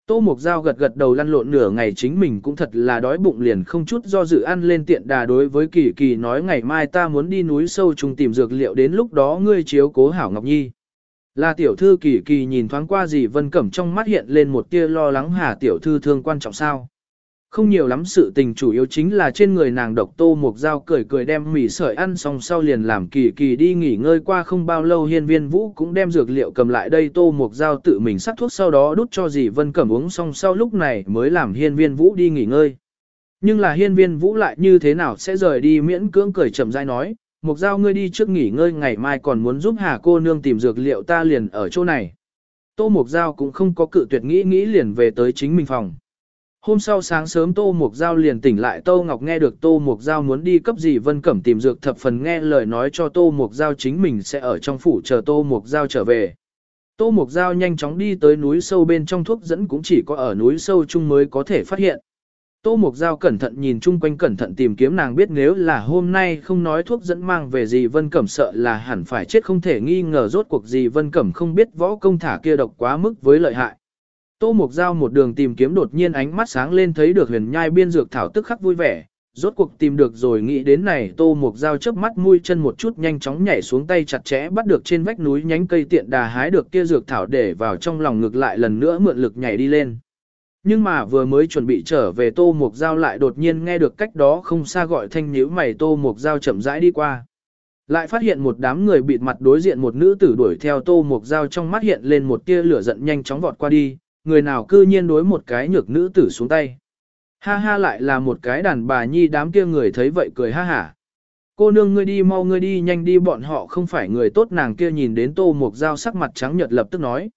Tô Mục Giao gật gật đầu lăn lộn nửa ngày, chính mình cũng thật là đói bụng liền không chút do dự ăn lên tiện đà đối với kỳ kỳ nói, ngày mai ta muốn đi núi sâu trùng tìm dược liệu, đến lúc đó ngươi chiếu cố hảo Ngọc Nhi. Là tiểu thư kỳ kỳ nhìn thoáng qua gì vân cẩm trong mắt hiện lên một tia lo lắng hà tiểu thư thương quan trọng sao. Không nhiều lắm sự tình chủ yếu chính là trên người nàng độc tô một dao cười cười đem mì sợi ăn xong sau liền làm kỳ kỳ đi nghỉ ngơi qua không bao lâu hiên viên vũ cũng đem dược liệu cầm lại đây tô một dao tự mình sắc thuốc sau đó đút cho dì vân cẩm uống xong sau lúc này mới làm hiên viên vũ đi nghỉ ngơi. Nhưng là hiên viên vũ lại như thế nào sẽ rời đi miễn cưỡng cười chậm rãi nói, Mục giao ngươi đi trước nghỉ ngơi, ngày mai còn muốn giúp hà cô nương tìm dược liệu, ta liền ở chỗ này. Tô Mục giao cũng không có cự tuyệt nghĩ nghĩ liền về tới chính mình phòng. Hôm sau sáng sớm Tô Mục Giao liền tỉnh lại, Tô Ngọc nghe được Tô Mục Giao muốn đi cấp gì Vân Cẩm tìm dược, thập phần nghe lời nói cho Tô Mục Giao chính mình sẽ ở trong phủ chờ Tô Mục Giao trở về. Tô Mục Giao nhanh chóng đi tới núi sâu bên trong, thuốc dẫn cũng chỉ có ở núi sâu chung mới có thể phát hiện. Tô Mục Giao cẩn thận nhìn chung quanh cẩn thận tìm kiếm nàng biết nếu là hôm nay không nói thuốc dẫn mang về gì Vân Cẩm sợ là hẳn phải chết không thể nghi ngờ rốt cuộc gì Vân Cẩm không biết võ công thả kia độc quá mức với lợi hại. Tô Mục Giao một đường tìm kiếm đột nhiên ánh mắt sáng lên thấy được huyền nhai biên dược thảo tức khắc vui vẻ, rốt cuộc tìm được rồi nghĩ đến này Tô Mục Giao chớp mắt mũi chân một chút nhanh chóng nhảy xuống tay chặt chẽ bắt được trên vách núi nhánh cây tiện đà hái được kia dược thảo để vào trong lòng ngực lại lần nữa mượn lực nhảy đi lên. Nhưng mà vừa mới chuẩn bị trở về Tô Mục Giao lại đột nhiên nghe được cách đó không xa gọi thanh nhíu mày Tô Mục Giao chậm rãi đi qua. Lại phát hiện một đám người bịt mặt đối diện một nữ tử đuổi theo Tô Mục Giao trong mắt hiện lên một tia lửa giận nhanh chóng vọt qua đi, người nào cư nhiên đối một cái nhược nữ tử xuống tay. Ha ha lại là một cái đàn bà nhi đám kia người thấy vậy cười ha hả. Cô nương ngươi đi mau ngươi đi nhanh đi bọn họ không phải người tốt nàng kia nhìn đến Tô Mục Giao sắc mặt trắng nhợt lập tức nói.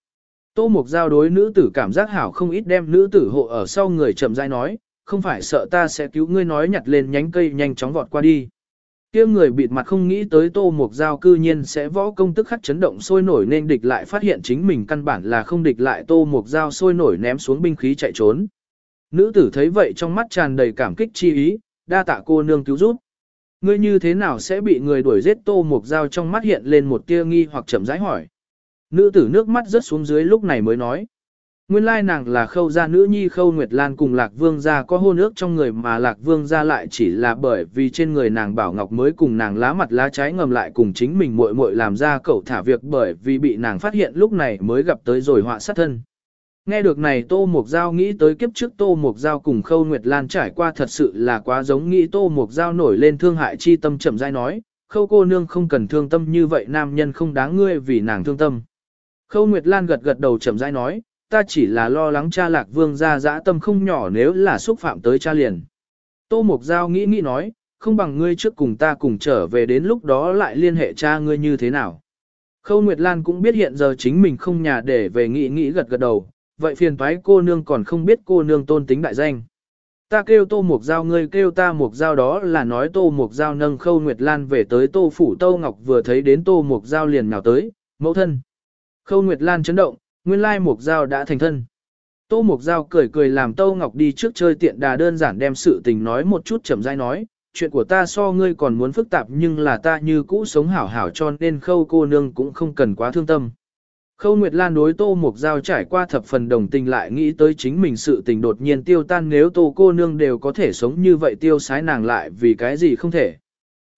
Tô Mục Giao đối nữ tử cảm giác hảo không ít đem nữ tử hộ ở sau người chậm rãi nói, không phải sợ ta sẽ cứu ngươi nói nhặt lên nhánh cây nhanh chóng vọt qua đi. Kia người bịt mặt không nghĩ tới Tô Mục Giao cư nhiên sẽ võ công tức khắc chấn động sôi nổi nên địch lại phát hiện chính mình căn bản là không địch lại Tô Mục Giao sôi nổi ném xuống binh khí chạy trốn. Nữ tử thấy vậy trong mắt tràn đầy cảm kích chi ý, đa tạ cô nương cứu giúp. Ngươi như thế nào sẽ bị người đuổi giết Tô Mục Giao trong mắt hiện lên một tia nghi hoặc chậm rãi hỏi. Nữ tử nước mắt rớt xuống dưới lúc này mới nói. Nguyên lai nàng là khâu gia nữ nhi khâu Nguyệt Lan cùng Lạc Vương gia có hôn ước trong người mà Lạc Vương gia lại chỉ là bởi vì trên người nàng bảo ngọc mới cùng nàng lá mặt lá trái ngầm lại cùng chính mình muội muội làm ra cậu thả việc bởi vì bị nàng phát hiện lúc này mới gặp tới rồi họa sát thân. Nghe được này Tô mộc Giao nghĩ tới kiếp trước Tô mộc Giao cùng Khâu Nguyệt Lan trải qua thật sự là quá giống nghĩ Tô mộc Giao nổi lên thương hại chi tâm chậm rãi nói, Khâu cô nương không cần thương tâm như vậy nam nhân không đáng ngươi vì nàng thương tâm. Khâu Nguyệt Lan gật gật đầu chậm rãi nói, ta chỉ là lo lắng cha lạc vương ra dã tâm không nhỏ nếu là xúc phạm tới cha liền. Tô Mục Giao nghĩ nghĩ nói, không bằng ngươi trước cùng ta cùng trở về đến lúc đó lại liên hệ cha ngươi như thế nào. Khâu Nguyệt Lan cũng biết hiện giờ chính mình không nhà để về nghĩ nghĩ gật gật đầu, vậy phiền thoái cô nương còn không biết cô nương tôn tính đại danh. Ta kêu tô mục giao ngươi kêu ta mục giao đó là nói tô mục giao nâng khâu Nguyệt Lan về tới tô phủ tô ngọc vừa thấy đến tô mục giao liền nào tới, mẫu thân. Khâu Nguyệt Lan chấn động, nguyên lai mục giao đã thành thân. Tô Mục Giao cười cười làm Tô Ngọc đi trước chơi tiện đà đơn giản đem sự tình nói một chút chậm rãi nói, chuyện của ta so ngươi còn muốn phức tạp nhưng là ta như cũ sống hảo hảo cho nên khâu cô nương cũng không cần quá thương tâm. Khâu Nguyệt Lan đối Tô Mục Giao trải qua thập phần đồng tình lại nghĩ tới chính mình sự tình đột nhiên tiêu tan nếu Tô cô nương đều có thể sống như vậy tiêu sái nàng lại vì cái gì không thể.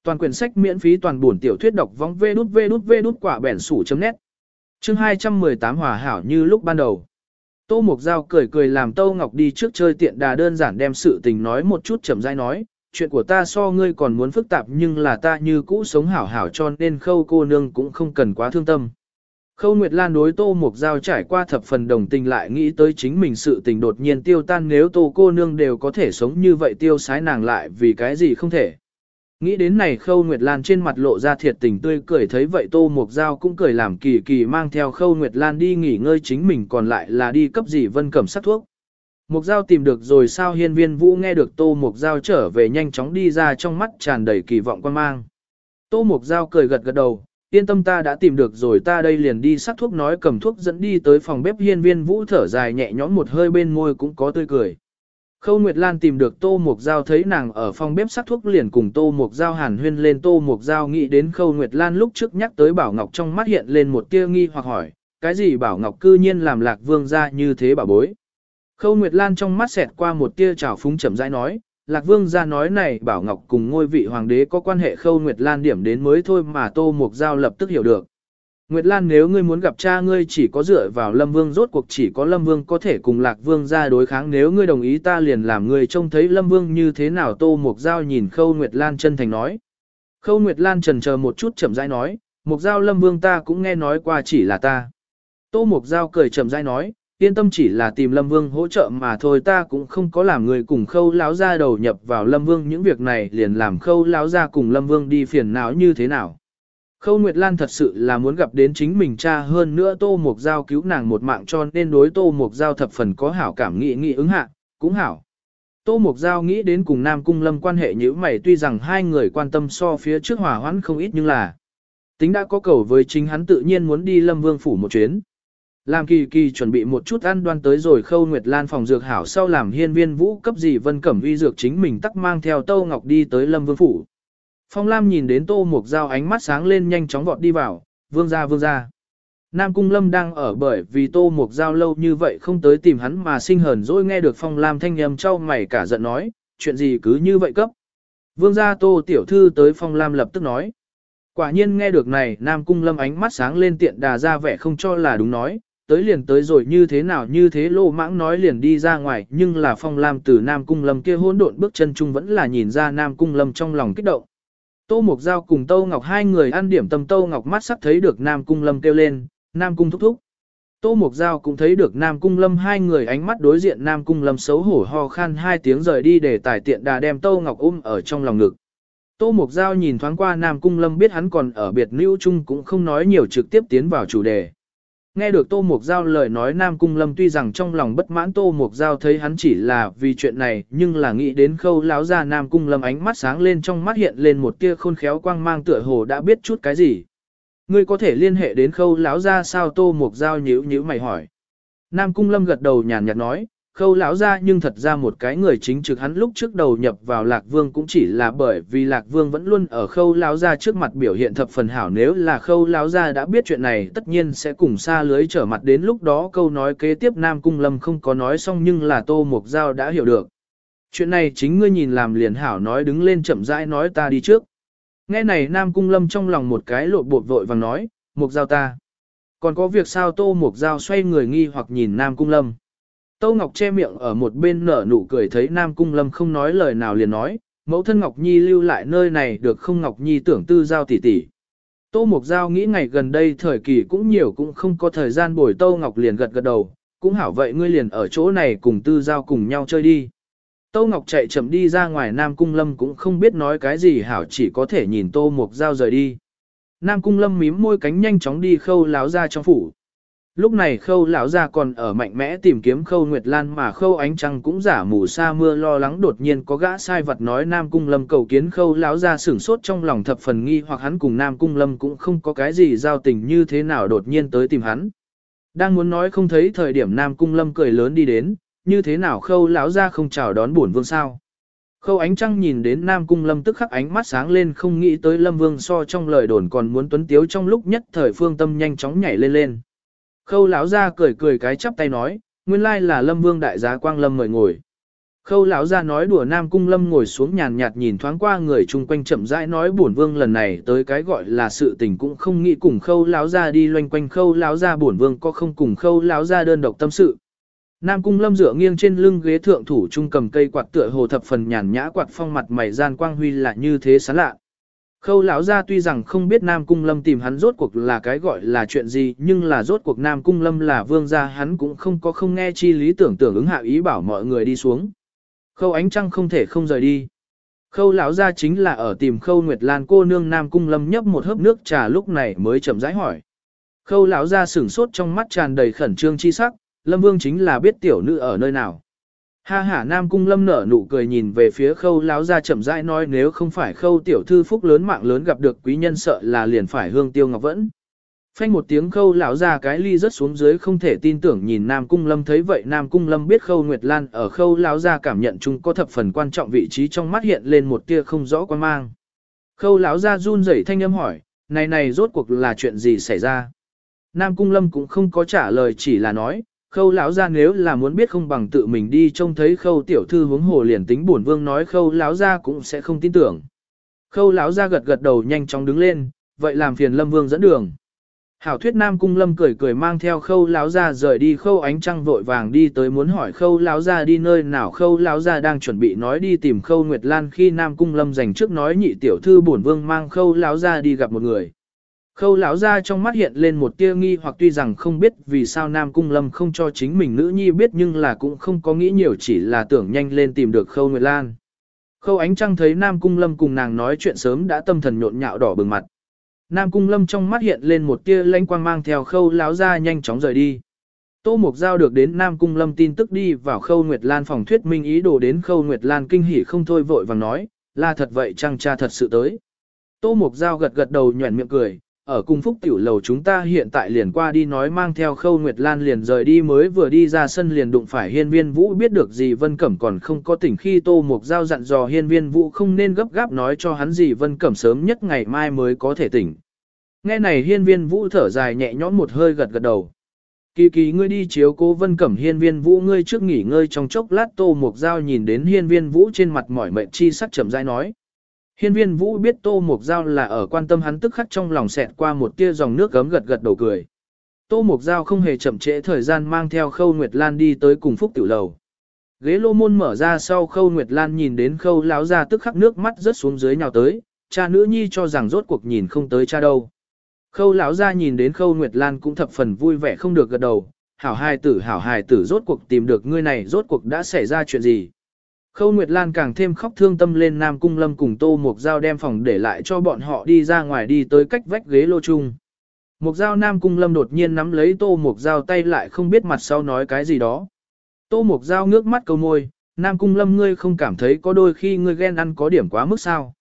Toàn quyển sách miễn phí toàn buồn tiểu thuyết đọc vong vê đút vê đút vê đút quả bẻn sủ chấm nét. Chương 218 hòa hảo như lúc ban đầu. Tô Mục Giao cười cười làm Tô Ngọc đi trước chơi tiện đà đơn giản đem sự tình nói một chút chậm rãi nói, chuyện của ta so ngươi còn muốn phức tạp nhưng là ta như cũ sống hảo hảo cho nên khâu cô nương cũng không cần quá thương tâm. Khâu Nguyệt Lan đối Tô Mục Giao trải qua thập phần đồng tình lại nghĩ tới chính mình sự tình đột nhiên tiêu tan nếu Tô cô nương đều có thể sống như vậy tiêu sái nàng lại vì cái gì không thể. Nghĩ đến này Khâu Nguyệt Lan trên mặt lộ ra thiệt tình tươi cười thấy vậy Tô Mộc Giao cũng cười làm kỳ kỳ mang theo Khâu Nguyệt Lan đi nghỉ ngơi chính mình còn lại là đi cấp gì vân cẩm sắc thuốc. Mộc Giao tìm được rồi sao hiên viên vũ nghe được Tô Mộc Giao trở về nhanh chóng đi ra trong mắt tràn đầy kỳ vọng quan mang. Tô Mộc Giao cười gật gật đầu, yên tâm ta đã tìm được rồi ta đây liền đi sắc thuốc nói cầm thuốc dẫn đi tới phòng bếp hiên viên vũ thở dài nhẹ nhõm một hơi bên môi cũng có tươi cười. Khâu Nguyệt Lan tìm được Tô Mục Giao thấy nàng ở phòng bếp sắc thuốc liền cùng Tô Mục Giao hàn huyên lên Tô Mục Giao nghĩ đến Khâu Nguyệt Lan lúc trước nhắc tới Bảo Ngọc trong mắt hiện lên một tia nghi hoặc hỏi, cái gì Bảo Ngọc cư nhiên làm lạc vương ra như thế bảo bối. Khâu Nguyệt Lan trong mắt xẹt qua một tia trào phúng chậm rãi nói, Lạc Vương ra nói này Bảo Ngọc cùng ngôi vị hoàng đế có quan hệ Khâu Nguyệt Lan điểm đến mới thôi mà Tô Mục Giao lập tức hiểu được. Nguyệt Lan nếu ngươi muốn gặp cha ngươi chỉ có dựa vào Lâm Vương rốt cuộc chỉ có Lâm Vương có thể cùng Lạc Vương ra đối kháng nếu ngươi đồng ý ta liền làm ngươi trông thấy Lâm Vương như thế nào Tô Mục Giao nhìn Khâu Nguyệt Lan chân thành nói. Khâu Nguyệt Lan trần chờ một chút chậm rãi nói, Mục Giao Lâm Vương ta cũng nghe nói qua chỉ là ta. Tô Mục Giao cười chậm rãi nói, yên tâm chỉ là tìm Lâm Vương hỗ trợ mà thôi ta cũng không có làm người cùng khâu láo ra đầu nhập vào Lâm Vương những việc này liền làm khâu láo ra cùng Lâm Vương đi phiền não như thế nào. Khâu Nguyệt Lan thật sự là muốn gặp đến chính mình cha hơn nữa Tô Mộc Giao cứu nàng một mạng cho nên đối Tô Mộc Giao thập phần có hảo cảm nghị nghị ứng hạ, cũng hảo. Tô Mộc Giao nghĩ đến cùng Nam Cung Lâm quan hệ như mày tuy rằng hai người quan tâm so phía trước hòa hoãn không ít nhưng là tính đã có cầu với chính hắn tự nhiên muốn đi Lâm Vương phủ một chuyến. Làm kỳ kỳ chuẩn bị một chút ăn đoan tới rồi khâu Nguyệt Lan phòng dược hảo sau làm hiên viên vũ cấp gì vân cẩm uy dược chính mình tắc mang theo Tô Ngọc đi tới Lâm Vương Phủ. Phong Lam nhìn đến Tô Mục Giao ánh mắt sáng lên nhanh chóng vọt đi vào, vương ra vương ra. Nam Cung Lâm đang ở bởi vì Tô Mục Giao lâu như vậy không tới tìm hắn mà sinh hờn dỗi nghe được Phong Lam thanh nhầm trao mày cả giận nói, chuyện gì cứ như vậy cấp. Vương gia Tô Tiểu Thư tới Phong Lam lập tức nói. Quả nhiên nghe được này Nam Cung Lâm ánh mắt sáng lên tiện đà ra vẻ không cho là đúng nói, tới liền tới rồi như thế nào như thế lô mãng nói liền đi ra ngoài nhưng là phong lam từ Nam Cung Lâm kia hỗn độn bước chân chung vẫn là nhìn ra Nam Cung Lâm trong lòng kích động. Tô Mộc Giao cùng Tô Ngọc hai người ăn điểm tâm Tô Ngọc mắt sắc thấy được Nam Cung Lâm kêu lên, Nam Cung thúc thúc. Tô Mộc Giao cũng thấy được Nam Cung Lâm hai người ánh mắt đối diện Nam Cung Lâm xấu hổ ho khan hai tiếng rời đi để tải tiện đà đem Tô Ngọc ôm ở trong lòng ngực. Tô Mộc Giao nhìn thoáng qua Nam Cung Lâm biết hắn còn ở biệt nữ chung cũng không nói nhiều trực tiếp tiến vào chủ đề. Nghe được Tô Mục Giao lời nói Nam Cung Lâm tuy rằng trong lòng bất mãn Tô Mục Giao thấy hắn chỉ là vì chuyện này nhưng là nghĩ đến khâu láo ra Nam Cung Lâm ánh mắt sáng lên trong mắt hiện lên một tia khôn khéo quang mang tựa hồ đã biết chút cái gì. Ngươi có thể liên hệ đến khâu láo ra sao Tô Mục Giao nhíu nhíu mày hỏi. Nam Cung Lâm gật đầu nhàn nhạt nói, khâu lão ra nhưng thật ra một cái người chính trực, hắn lúc trước đầu nhập vào lạc vương cũng chỉ là bởi vì lạc vương vẫn luôn ở khâu lão ra trước mặt biểu hiện thập phần hảo. Nếu là khâu lão ra đã biết chuyện này, tất nhiên sẽ cùng xa lưới trở mặt. Đến lúc đó câu nói kế tiếp nam cung lâm không có nói xong, nhưng là tô mục giao đã hiểu được. Chuyện này chính ngươi nhìn làm liền hảo, nói đứng lên chậm rãi nói ta đi trước. Nghe này nam cung lâm trong lòng một cái lộ bột vội vàng nói mục giao ta, còn có việc sao? Tô mục giao xoay người nghi hoặc nhìn nam cung lâm. Tâu Ngọc che miệng ở một bên nở nụ cười thấy Nam Cung Lâm không nói lời nào liền nói, mẫu thân Ngọc Nhi lưu lại nơi này được không Ngọc Nhi tưởng tư giao tỷ tỷ. Tô Mục Giao nghĩ ngày gần đây thời kỳ cũng nhiều cũng không có thời gian bồi Tâu Ngọc liền gật gật đầu, cũng hảo vậy ngươi liền ở chỗ này cùng tư giao cùng nhau chơi đi. Tâu Ngọc chạy chậm đi ra ngoài Nam Cung Lâm cũng không biết nói cái gì hảo chỉ có thể nhìn Tô Mục Giao rời đi. Nam Cung Lâm mím môi cánh nhanh chóng đi khâu láo ra trong phủ. Lúc này khâu lão gia còn ở mạnh mẽ tìm kiếm khâu Nguyệt Lan mà khâu ánh trăng cũng giả mù sa mưa lo lắng đột nhiên có gã sai vật nói Nam Cung Lâm cầu kiến khâu lão gia sửng sốt trong lòng thập phần nghi hoặc hắn cùng Nam Cung Lâm cũng không có cái gì giao tình như thế nào đột nhiên tới tìm hắn. Đang muốn nói không thấy thời điểm Nam Cung Lâm cười lớn đi đến, như thế nào khâu lão gia không chào đón bổn vương sao. Khâu ánh trăng nhìn đến Nam Cung Lâm tức khắc ánh mắt sáng lên không nghĩ tới Lâm Vương so trong lời đồn còn muốn tuấn tiếu trong lúc nhất thời phương tâm nhanh chóng nhảy lên lên. Khâu lão ra cười cười cái chắp tay nói, nguyên lai là Lâm Vương đại giá Quang Lâm mời ngồi. Khâu lão ra nói đùa Nam Cung Lâm ngồi xuống nhàn nhạt nhìn thoáng qua người chung quanh chậm rãi nói bổn vương lần này tới cái gọi là sự tình cũng không nghĩ cùng Khâu lão ra đi loanh quanh Khâu lão ra bổn vương có không cùng Khâu lão ra đơn độc tâm sự. Nam Cung Lâm dựa nghiêng trên lưng ghế thượng thủ trung cầm cây quạt tựa hồ thập phần nhàn nhã quạt phong mặt mày gian quang huy là như thế sáng lạ. Khâu lão gia tuy rằng không biết Nam Cung Lâm tìm hắn rốt cuộc là cái gọi là chuyện gì, nhưng là rốt cuộc Nam Cung Lâm là vương gia hắn cũng không có không nghe chi lý tưởng tưởng ứng hạ ý bảo mọi người đi xuống. Khâu ánh trăng không thể không rời đi. Khâu lão gia chính là ở tìm Khâu Nguyệt Lan cô nương Nam Cung Lâm nhấp một hớp nước trà lúc này mới chậm rãi hỏi. Khâu lão gia sửng sốt trong mắt tràn đầy khẩn trương chi sắc, Lâm Vương chính là biết tiểu nữ ở nơi nào. Ha ha Nam Cung Lâm nở nụ cười nhìn về phía khâu láo ra chậm rãi nói nếu không phải khâu tiểu thư phúc lớn mạng lớn gặp được quý nhân sợ là liền phải hương tiêu ngọc vẫn. Phanh một tiếng khâu lão ra cái ly rất xuống dưới không thể tin tưởng nhìn Nam Cung Lâm thấy vậy Nam Cung Lâm biết khâu Nguyệt Lan ở khâu lão ra cảm nhận chung có thập phần quan trọng vị trí trong mắt hiện lên một tia không rõ quan mang. Khâu lão ra run rẩy thanh âm hỏi, này này rốt cuộc là chuyện gì xảy ra? Nam Cung Lâm cũng không có trả lời chỉ là nói, khâu lão Gia nếu là muốn biết không bằng tự mình đi trông thấy khâu tiểu thư huống hồ liền tính bổn vương nói khâu lão Gia cũng sẽ không tin tưởng. Khâu lão Gia gật gật đầu nhanh chóng đứng lên, vậy làm phiền Lâm Vương dẫn đường. Hảo thuyết Nam Cung Lâm cười cười mang theo khâu lão Gia rời đi khâu ánh trăng vội vàng đi tới muốn hỏi khâu lão Gia đi nơi nào khâu lão Gia đang chuẩn bị nói đi tìm khâu Nguyệt Lan khi Nam Cung Lâm dành trước nói nhị tiểu thư bổn vương mang khâu lão Gia đi gặp một người. Khâu lão ra trong mắt hiện lên một tia nghi hoặc tuy rằng không biết vì sao Nam Cung Lâm không cho chính mình nữ nhi biết nhưng là cũng không có nghĩ nhiều chỉ là tưởng nhanh lên tìm được khâu Nguyệt Lan. Khâu ánh trăng thấy Nam Cung Lâm cùng nàng nói chuyện sớm đã tâm thần nhộn nhạo đỏ bừng mặt. Nam Cung Lâm trong mắt hiện lên một tia lanh quang mang theo khâu lão ra nhanh chóng rời đi. Tô Mục Giao được đến Nam Cung Lâm tin tức đi vào khâu Nguyệt Lan phòng thuyết minh ý đồ đến khâu Nguyệt Lan kinh hỉ không thôi vội vàng nói, là thật vậy chăng cha thật sự tới. Tô Mục Giao gật gật đầu nhuẩn miệng cười, ở cung phúc tiểu lầu chúng ta hiện tại liền qua đi nói mang theo khâu Nguyệt Lan liền rời đi mới vừa đi ra sân liền đụng phải hiên viên vũ biết được gì Vân Cẩm còn không có tỉnh khi Tô Mục Giao dặn dò hiên viên vũ không nên gấp gáp nói cho hắn gì Vân Cẩm sớm nhất ngày mai mới có thể tỉnh. Nghe này hiên viên vũ thở dài nhẹ nhõm một hơi gật gật đầu. Kỳ kỳ ngươi đi chiếu cố vân cẩm hiên viên vũ ngươi trước nghỉ ngơi trong chốc lát tô mục dao nhìn đến hiên viên vũ trên mặt mỏi mệt chi sắc chậm rãi nói. Hiên viên vũ biết tô mục dao là ở quan tâm hắn tức khắc trong lòng xẹt qua một tia dòng nước gấm gật gật đầu cười. Tô mục dao không hề chậm trễ thời gian mang theo khâu Nguyệt Lan đi tới cùng phúc tiểu lầu. Ghế lô môn mở ra sau khâu Nguyệt Lan nhìn đến khâu láo ra tức khắc nước mắt rớt xuống dưới nhào tới, cha nữ nhi cho rằng rốt cuộc nhìn không tới cha đâu. Khâu lão ra nhìn đến khâu Nguyệt Lan cũng thập phần vui vẻ không được gật đầu, hảo hài tử hảo hài tử rốt cuộc tìm được ngươi này rốt cuộc đã xảy ra chuyện gì. Khâu Nguyệt Lan càng thêm khóc thương tâm lên Nam Cung Lâm cùng Tô Mục Giao đem phòng để lại cho bọn họ đi ra ngoài đi tới cách vách ghế lô chung. Mục Giao Nam Cung Lâm đột nhiên nắm lấy Tô Mục Giao tay lại không biết mặt sau nói cái gì đó. Tô Mục Giao ngước mắt cầu môi, Nam Cung Lâm ngươi không cảm thấy có đôi khi ngươi ghen ăn có điểm quá mức sao.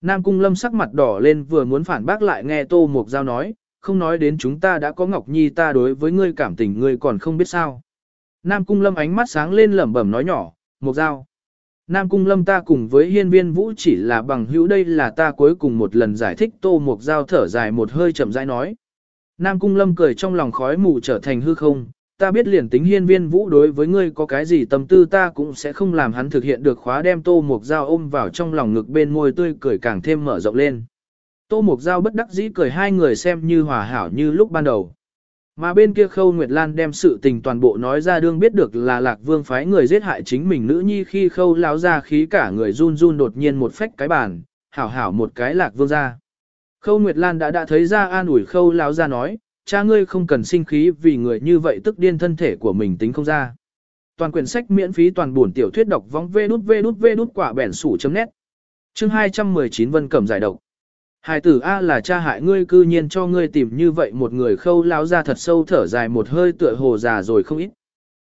Nam Cung Lâm sắc mặt đỏ lên vừa muốn phản bác lại nghe Tô Mục Giao nói, không nói đến chúng ta đã có Ngọc Nhi ta đối với ngươi cảm tình ngươi còn không biết sao. Nam Cung Lâm ánh mắt sáng lên lẩm bẩm nói nhỏ, Mục Giao. Nam Cung Lâm ta cùng với hiên viên vũ chỉ là bằng hữu đây là ta cuối cùng một lần giải thích Tô Mục Giao thở dài một hơi chậm rãi nói. Nam Cung Lâm cười trong lòng khói mù trở thành hư không, ta biết liền tính hiên viên vũ đối với ngươi có cái gì tâm tư ta cũng sẽ không làm hắn thực hiện được khóa đem tô mục dao ôm vào trong lòng ngực bên môi tươi cười càng thêm mở rộng lên. Tô mục dao bất đắc dĩ cười hai người xem như hòa hảo như lúc ban đầu. Mà bên kia khâu Nguyệt Lan đem sự tình toàn bộ nói ra đương biết được là lạc vương phái người giết hại chính mình nữ nhi khi khâu láo ra khí cả người run run đột nhiên một phách cái bàn, hảo hảo một cái lạc vương ra. Khâu Nguyệt Lan đã đã thấy ra an ủi khâu láo ra nói, cha ngươi không cần sinh khí vì người như vậy tức điên thân thể của mình tính không ra. Toàn quyển sách miễn phí toàn buồn tiểu thuyết đọc vong vê đút vê đút vê đút quả bẻn sủ chấm nét. Chương 219 Vân Cẩm giải độc. Hải tử A là cha hại ngươi cư nhiên cho ngươi tìm như vậy một người khâu lao ra thật sâu thở dài một hơi tựa hồ già rồi không ít.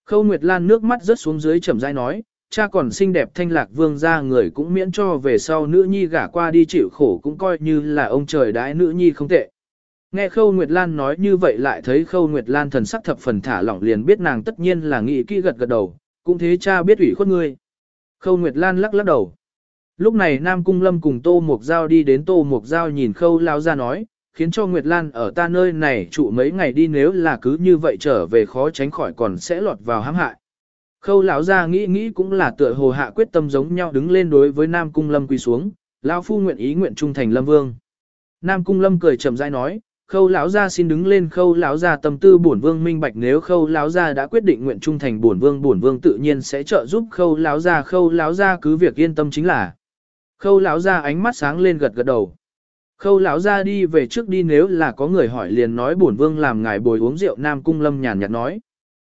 Khâu Nguyệt Lan nước mắt rớt xuống dưới chậm rãi nói, cha còn xinh đẹp thanh lạc vương ra người cũng miễn cho về sau nữ nhi gả qua đi chịu khổ cũng coi như là ông trời đãi nữ nhi không tệ. Nghe Khâu Nguyệt Lan nói như vậy lại thấy Khâu Nguyệt Lan thần sắc thập phần thả lỏng liền biết nàng tất nhiên là nghĩ kỹ gật gật đầu, cũng thế cha biết ủy khuất ngươi. Khâu Nguyệt Lan lắc lắc đầu. Lúc này Nam Cung Lâm cùng Tô Mục Giao đi đến Tô Mục Giao nhìn Khâu Lao ra nói, khiến cho Nguyệt Lan ở ta nơi này trụ mấy ngày đi nếu là cứ như vậy trở về khó tránh khỏi còn sẽ lọt vào hãm hại. Khâu lão ra nghĩ nghĩ cũng là tựa hồ hạ quyết tâm giống nhau đứng lên đối với Nam Cung Lâm quỳ xuống, lão phu nguyện ý nguyện trung thành Lâm Vương. Nam Cung Lâm cười chậm rãi nói, khâu lão gia xin đứng lên khâu lão gia tâm tư bổn vương minh bạch nếu khâu lão gia đã quyết định nguyện trung thành bổn vương bổn vương tự nhiên sẽ trợ giúp khâu lão gia khâu lão gia cứ việc yên tâm chính là khâu lão gia ánh mắt sáng lên gật gật đầu. Khâu lão gia đi về trước đi nếu là có người hỏi liền nói bổn vương làm ngài bồi uống rượu nam cung lâm nhàn nhạt nói.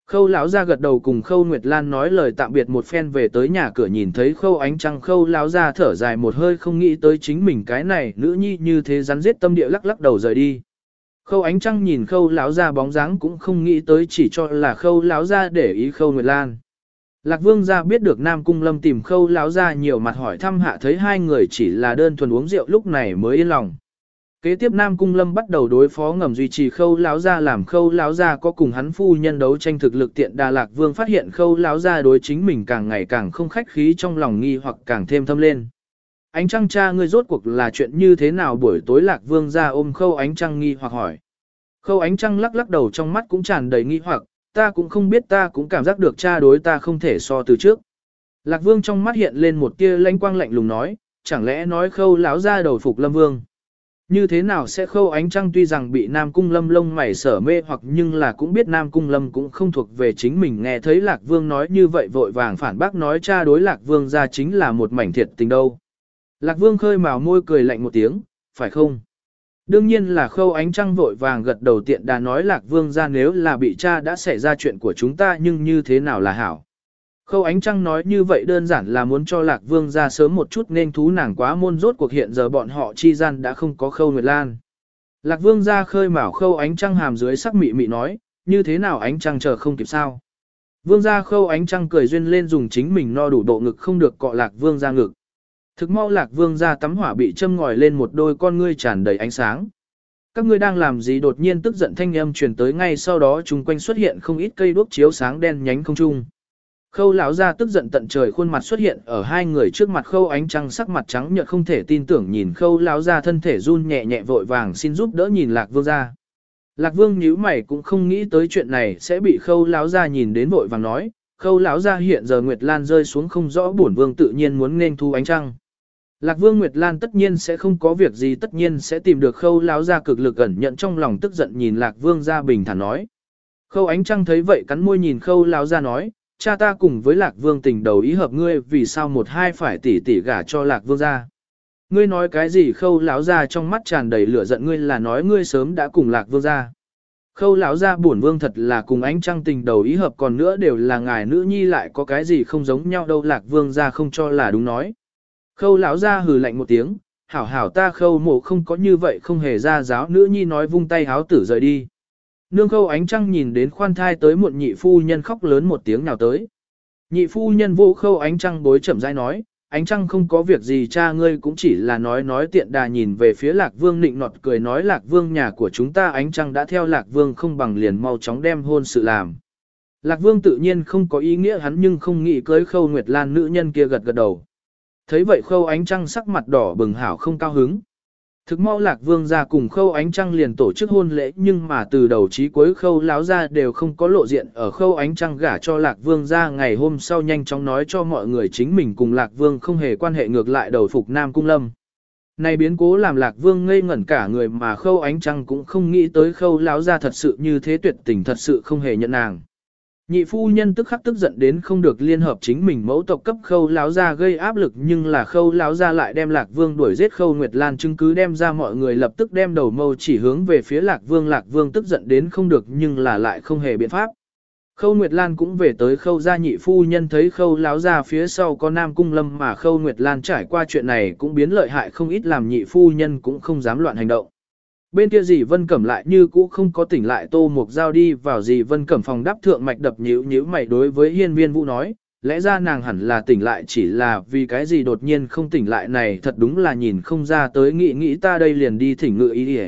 Khâu lão gia gật đầu cùng khâu nguyệt lan nói lời tạm biệt một phen về tới nhà cửa nhìn thấy khâu ánh trăng khâu lão gia thở dài một hơi không nghĩ tới chính mình cái này nữ nhi như thế rắn giết tâm địa lắc lắc đầu rời đi. Khâu ánh trăng nhìn khâu lão ra bóng dáng cũng không nghĩ tới chỉ cho là khâu lão ra để ý khâu Nguyệt Lan. Lạc Vương gia biết được Nam Cung Lâm tìm khâu lão gia nhiều mặt hỏi thăm hạ thấy hai người chỉ là đơn thuần uống rượu lúc này mới yên lòng. Kế tiếp Nam Cung Lâm bắt đầu đối phó ngầm duy trì khâu lão gia làm khâu lão gia có cùng hắn phu nhân đấu tranh thực lực tiện Đà Lạc Vương phát hiện khâu lão gia đối chính mình càng ngày càng không khách khí trong lòng nghi hoặc càng thêm thâm lên. Ánh trăng cha ngươi rốt cuộc là chuyện như thế nào buổi tối Lạc Vương gia ôm khâu ánh trăng nghi hoặc hỏi. Khâu ánh trăng lắc lắc đầu trong mắt cũng tràn đầy nghi hoặc, ta cũng không biết ta cũng cảm giác được cha đối ta không thể so từ trước. Lạc Vương trong mắt hiện lên một tia lanh quang lạnh lùng nói, chẳng lẽ nói khâu lão ra đầu phục Lâm Vương. Như thế nào sẽ khâu ánh trăng tuy rằng bị Nam Cung Lâm lông mày sở mê hoặc nhưng là cũng biết Nam Cung Lâm cũng không thuộc về chính mình nghe thấy Lạc Vương nói như vậy vội vàng phản bác nói cha đối Lạc Vương ra chính là một mảnh thiệt tình đâu. Lạc Vương khơi mào môi cười lạnh một tiếng, phải không? Đương nhiên là khâu ánh trăng vội vàng gật đầu tiện đã nói Lạc Vương ra nếu là bị cha đã xảy ra chuyện của chúng ta nhưng như thế nào là hảo. Khâu ánh trăng nói như vậy đơn giản là muốn cho Lạc Vương ra sớm một chút nên thú nàng quá môn rốt cuộc hiện giờ bọn họ chi gian đã không có khâu nguyệt lan. Lạc Vương ra khơi mào khâu ánh trăng hàm dưới sắc mị mị nói, như thế nào ánh trăng chờ không kịp sao. Vương ra khâu ánh trăng cười duyên lên dùng chính mình no đủ độ ngực không được cọ Lạc Vương ra ngực. Thực mau lạc vương ra tắm hỏa bị châm ngòi lên một đôi con ngươi tràn đầy ánh sáng. Các ngươi đang làm gì đột nhiên tức giận thanh âm truyền tới ngay sau đó chung quanh xuất hiện không ít cây đuốc chiếu sáng đen nhánh không trung. Khâu lão ra tức giận tận trời khuôn mặt xuất hiện ở hai người trước mặt khâu ánh trăng sắc mặt trắng nhợt không thể tin tưởng nhìn khâu lão ra thân thể run nhẹ nhẹ vội vàng xin giúp đỡ nhìn lạc vương ra. Lạc vương nhíu mày cũng không nghĩ tới chuyện này sẽ bị khâu lão ra nhìn đến vội vàng nói, khâu lão ra hiện giờ Nguyệt Lan rơi xuống không rõ bổn vương tự nhiên muốn nên thu ánh trăng. Lạc Vương Nguyệt Lan tất nhiên sẽ không có việc gì tất nhiên sẽ tìm được khâu láo ra cực lực ẩn nhận trong lòng tức giận nhìn Lạc Vương ra bình thản nói. Khâu ánh trăng thấy vậy cắn môi nhìn khâu láo ra nói, cha ta cùng với Lạc Vương tình đầu ý hợp ngươi vì sao một hai phải tỉ tỉ gả cho Lạc Vương ra. Ngươi nói cái gì khâu láo ra trong mắt tràn đầy lửa giận ngươi là nói ngươi sớm đã cùng Lạc Vương ra. Khâu lão ra bổn vương thật là cùng ánh trăng tình đầu ý hợp còn nữa đều là ngài nữ nhi lại có cái gì không giống nhau đâu Lạc Vương ra không cho là đúng nói. Khâu lão ra hừ lạnh một tiếng, hảo hảo ta khâu mộ không có như vậy không hề ra giáo nữ nhi nói vung tay háo tử rời đi. Nương khâu ánh trăng nhìn đến khoan thai tới một nhị phu nhân khóc lớn một tiếng nào tới. Nhị phu nhân vô khâu ánh trăng bối chậm rãi nói, ánh trăng không có việc gì cha ngươi cũng chỉ là nói nói tiện đà nhìn về phía lạc vương nịnh nọt cười nói lạc vương nhà của chúng ta ánh trăng đã theo lạc vương không bằng liền mau chóng đem hôn sự làm. Lạc vương tự nhiên không có ý nghĩa hắn nhưng không nghĩ cưới khâu nguyệt lan nữ nhân kia gật gật đầu. Thấy vậy khâu ánh trăng sắc mặt đỏ bừng hảo không cao hứng. Thực mau lạc vương ra cùng khâu ánh trăng liền tổ chức hôn lễ nhưng mà từ đầu chí cuối khâu láo ra đều không có lộ diện ở khâu ánh trăng gả cho lạc vương ra ngày hôm sau nhanh chóng nói cho mọi người chính mình cùng lạc vương không hề quan hệ ngược lại đầu phục nam cung lâm. Này biến cố làm lạc vương ngây ngẩn cả người mà khâu ánh trăng cũng không nghĩ tới khâu láo ra thật sự như thế tuyệt tình thật sự không hề nhận nàng. Nhị phu nhân tức khắc tức giận đến không được liên hợp chính mình mẫu tộc cấp khâu láo ra gây áp lực, nhưng là khâu láo ra lại đem lạc vương đuổi giết khâu nguyệt lan chứng cứ đem ra mọi người lập tức đem đầu mâu chỉ hướng về phía lạc vương lạc vương tức giận đến không được, nhưng là lại không hề biện pháp. Khâu Nguyệt Lan cũng về tới khâu gia, nhị phu nhân thấy khâu láo ra phía sau có nam cung lâm mà khâu Nguyệt Lan trải qua chuyện này cũng biến lợi hại, không ít làm nhị phu nhân cũng không dám loạn hành động. Bên kia dì Vân Cẩm lại như cũ không có tỉnh lại Tô Mục Giao đi vào dì Vân Cẩm phòng đáp thượng mạch đập nhíu nhíu mày đối với hiên viên vũ nói, lẽ ra nàng hẳn là tỉnh lại chỉ là vì cái gì đột nhiên không tỉnh lại này thật đúng là nhìn không ra tới nghĩ nghĩ ta đây liền đi thỉnh ngự ý đi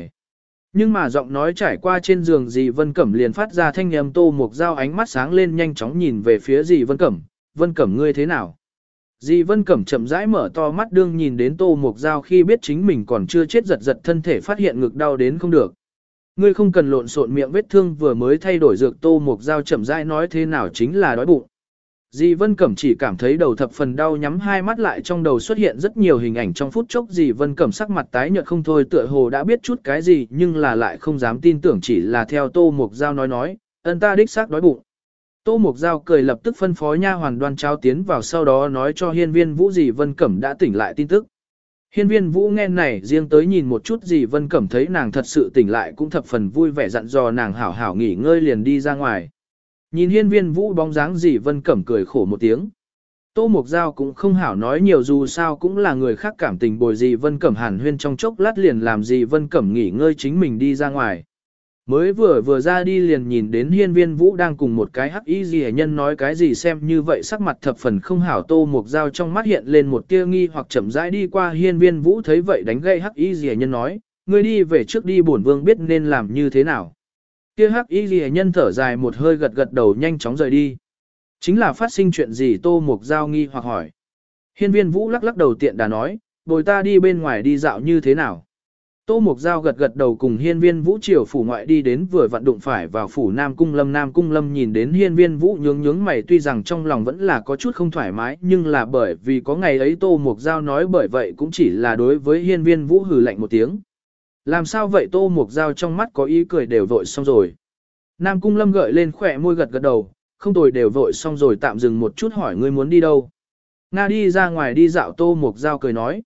Nhưng mà giọng nói trải qua trên giường dì Vân Cẩm liền phát ra thanh âm Tô Mục Giao ánh mắt sáng lên nhanh chóng nhìn về phía dì Vân Cẩm, Vân Cẩm ngươi thế nào? Dì Vân Cẩm chậm rãi mở to mắt đương nhìn đến Tô Mục Giao khi biết chính mình còn chưa chết giật giật thân thể phát hiện ngực đau đến không được. Ngươi không cần lộn xộn miệng vết thương vừa mới thay đổi dược Tô Mục Giao chậm rãi nói thế nào chính là đói bụng. Dì Vân Cẩm chỉ cảm thấy đầu thập phần đau nhắm hai mắt lại trong đầu xuất hiện rất nhiều hình ảnh trong phút chốc dì Vân Cẩm sắc mặt tái nhợt không thôi tựa hồ đã biết chút cái gì nhưng là lại không dám tin tưởng chỉ là theo Tô Mục Giao nói nói, ân ta đích xác đói bụng. Tô Mục Giao cười lập tức phân phó nha hoàn đoan trao tiến vào sau đó nói cho hiên viên vũ Dì Vân Cẩm đã tỉnh lại tin tức. Hiên viên vũ nghe này riêng tới nhìn một chút Dì Vân Cẩm thấy nàng thật sự tỉnh lại cũng thập phần vui vẻ dặn dò nàng hảo hảo nghỉ ngơi liền đi ra ngoài. Nhìn hiên viên vũ bóng dáng Dì Vân Cẩm cười khổ một tiếng. Tô Mục Giao cũng không hảo nói nhiều dù sao cũng là người khác cảm tình bồi Dì Vân Cẩm hàn huyên trong chốc lát liền làm Dì Vân Cẩm nghỉ ngơi chính mình đi ra ngoài. Mới vừa vừa ra đi liền nhìn đến hiên viên vũ đang cùng một cái hắc y gì nhân nói cái gì xem như vậy sắc mặt thập phần không hảo tô mục dao trong mắt hiện lên một tia nghi hoặc chậm rãi đi qua hiên viên vũ thấy vậy đánh gây hắc y gì nhân nói, ngươi đi về trước đi bổn vương biết nên làm như thế nào. Kia hắc y gì nhân thở dài một hơi gật gật đầu nhanh chóng rời đi. Chính là phát sinh chuyện gì tô mục dao nghi hoặc hỏi. Hiên viên vũ lắc lắc đầu tiện đà nói, bồi ta đi bên ngoài đi dạo như thế nào. Tô Mục Giao gật gật đầu cùng hiên viên vũ triều phủ ngoại đi đến vừa vặn đụng phải vào phủ Nam Cung Lâm Nam Cung Lâm nhìn đến hiên viên vũ nhướng nhướng mày tuy rằng trong lòng vẫn là có chút không thoải mái nhưng là bởi vì có ngày ấy Tô Mục Giao nói bởi vậy cũng chỉ là đối với hiên viên vũ hừ lạnh một tiếng. Làm sao vậy Tô Mục Giao trong mắt có ý cười đều vội xong rồi. Nam Cung Lâm gợi lên khỏe môi gật gật đầu, không tồi đều vội xong rồi tạm dừng một chút hỏi ngươi muốn đi đâu. Nga đi ra ngoài đi dạo Tô Mục Giao cười nói.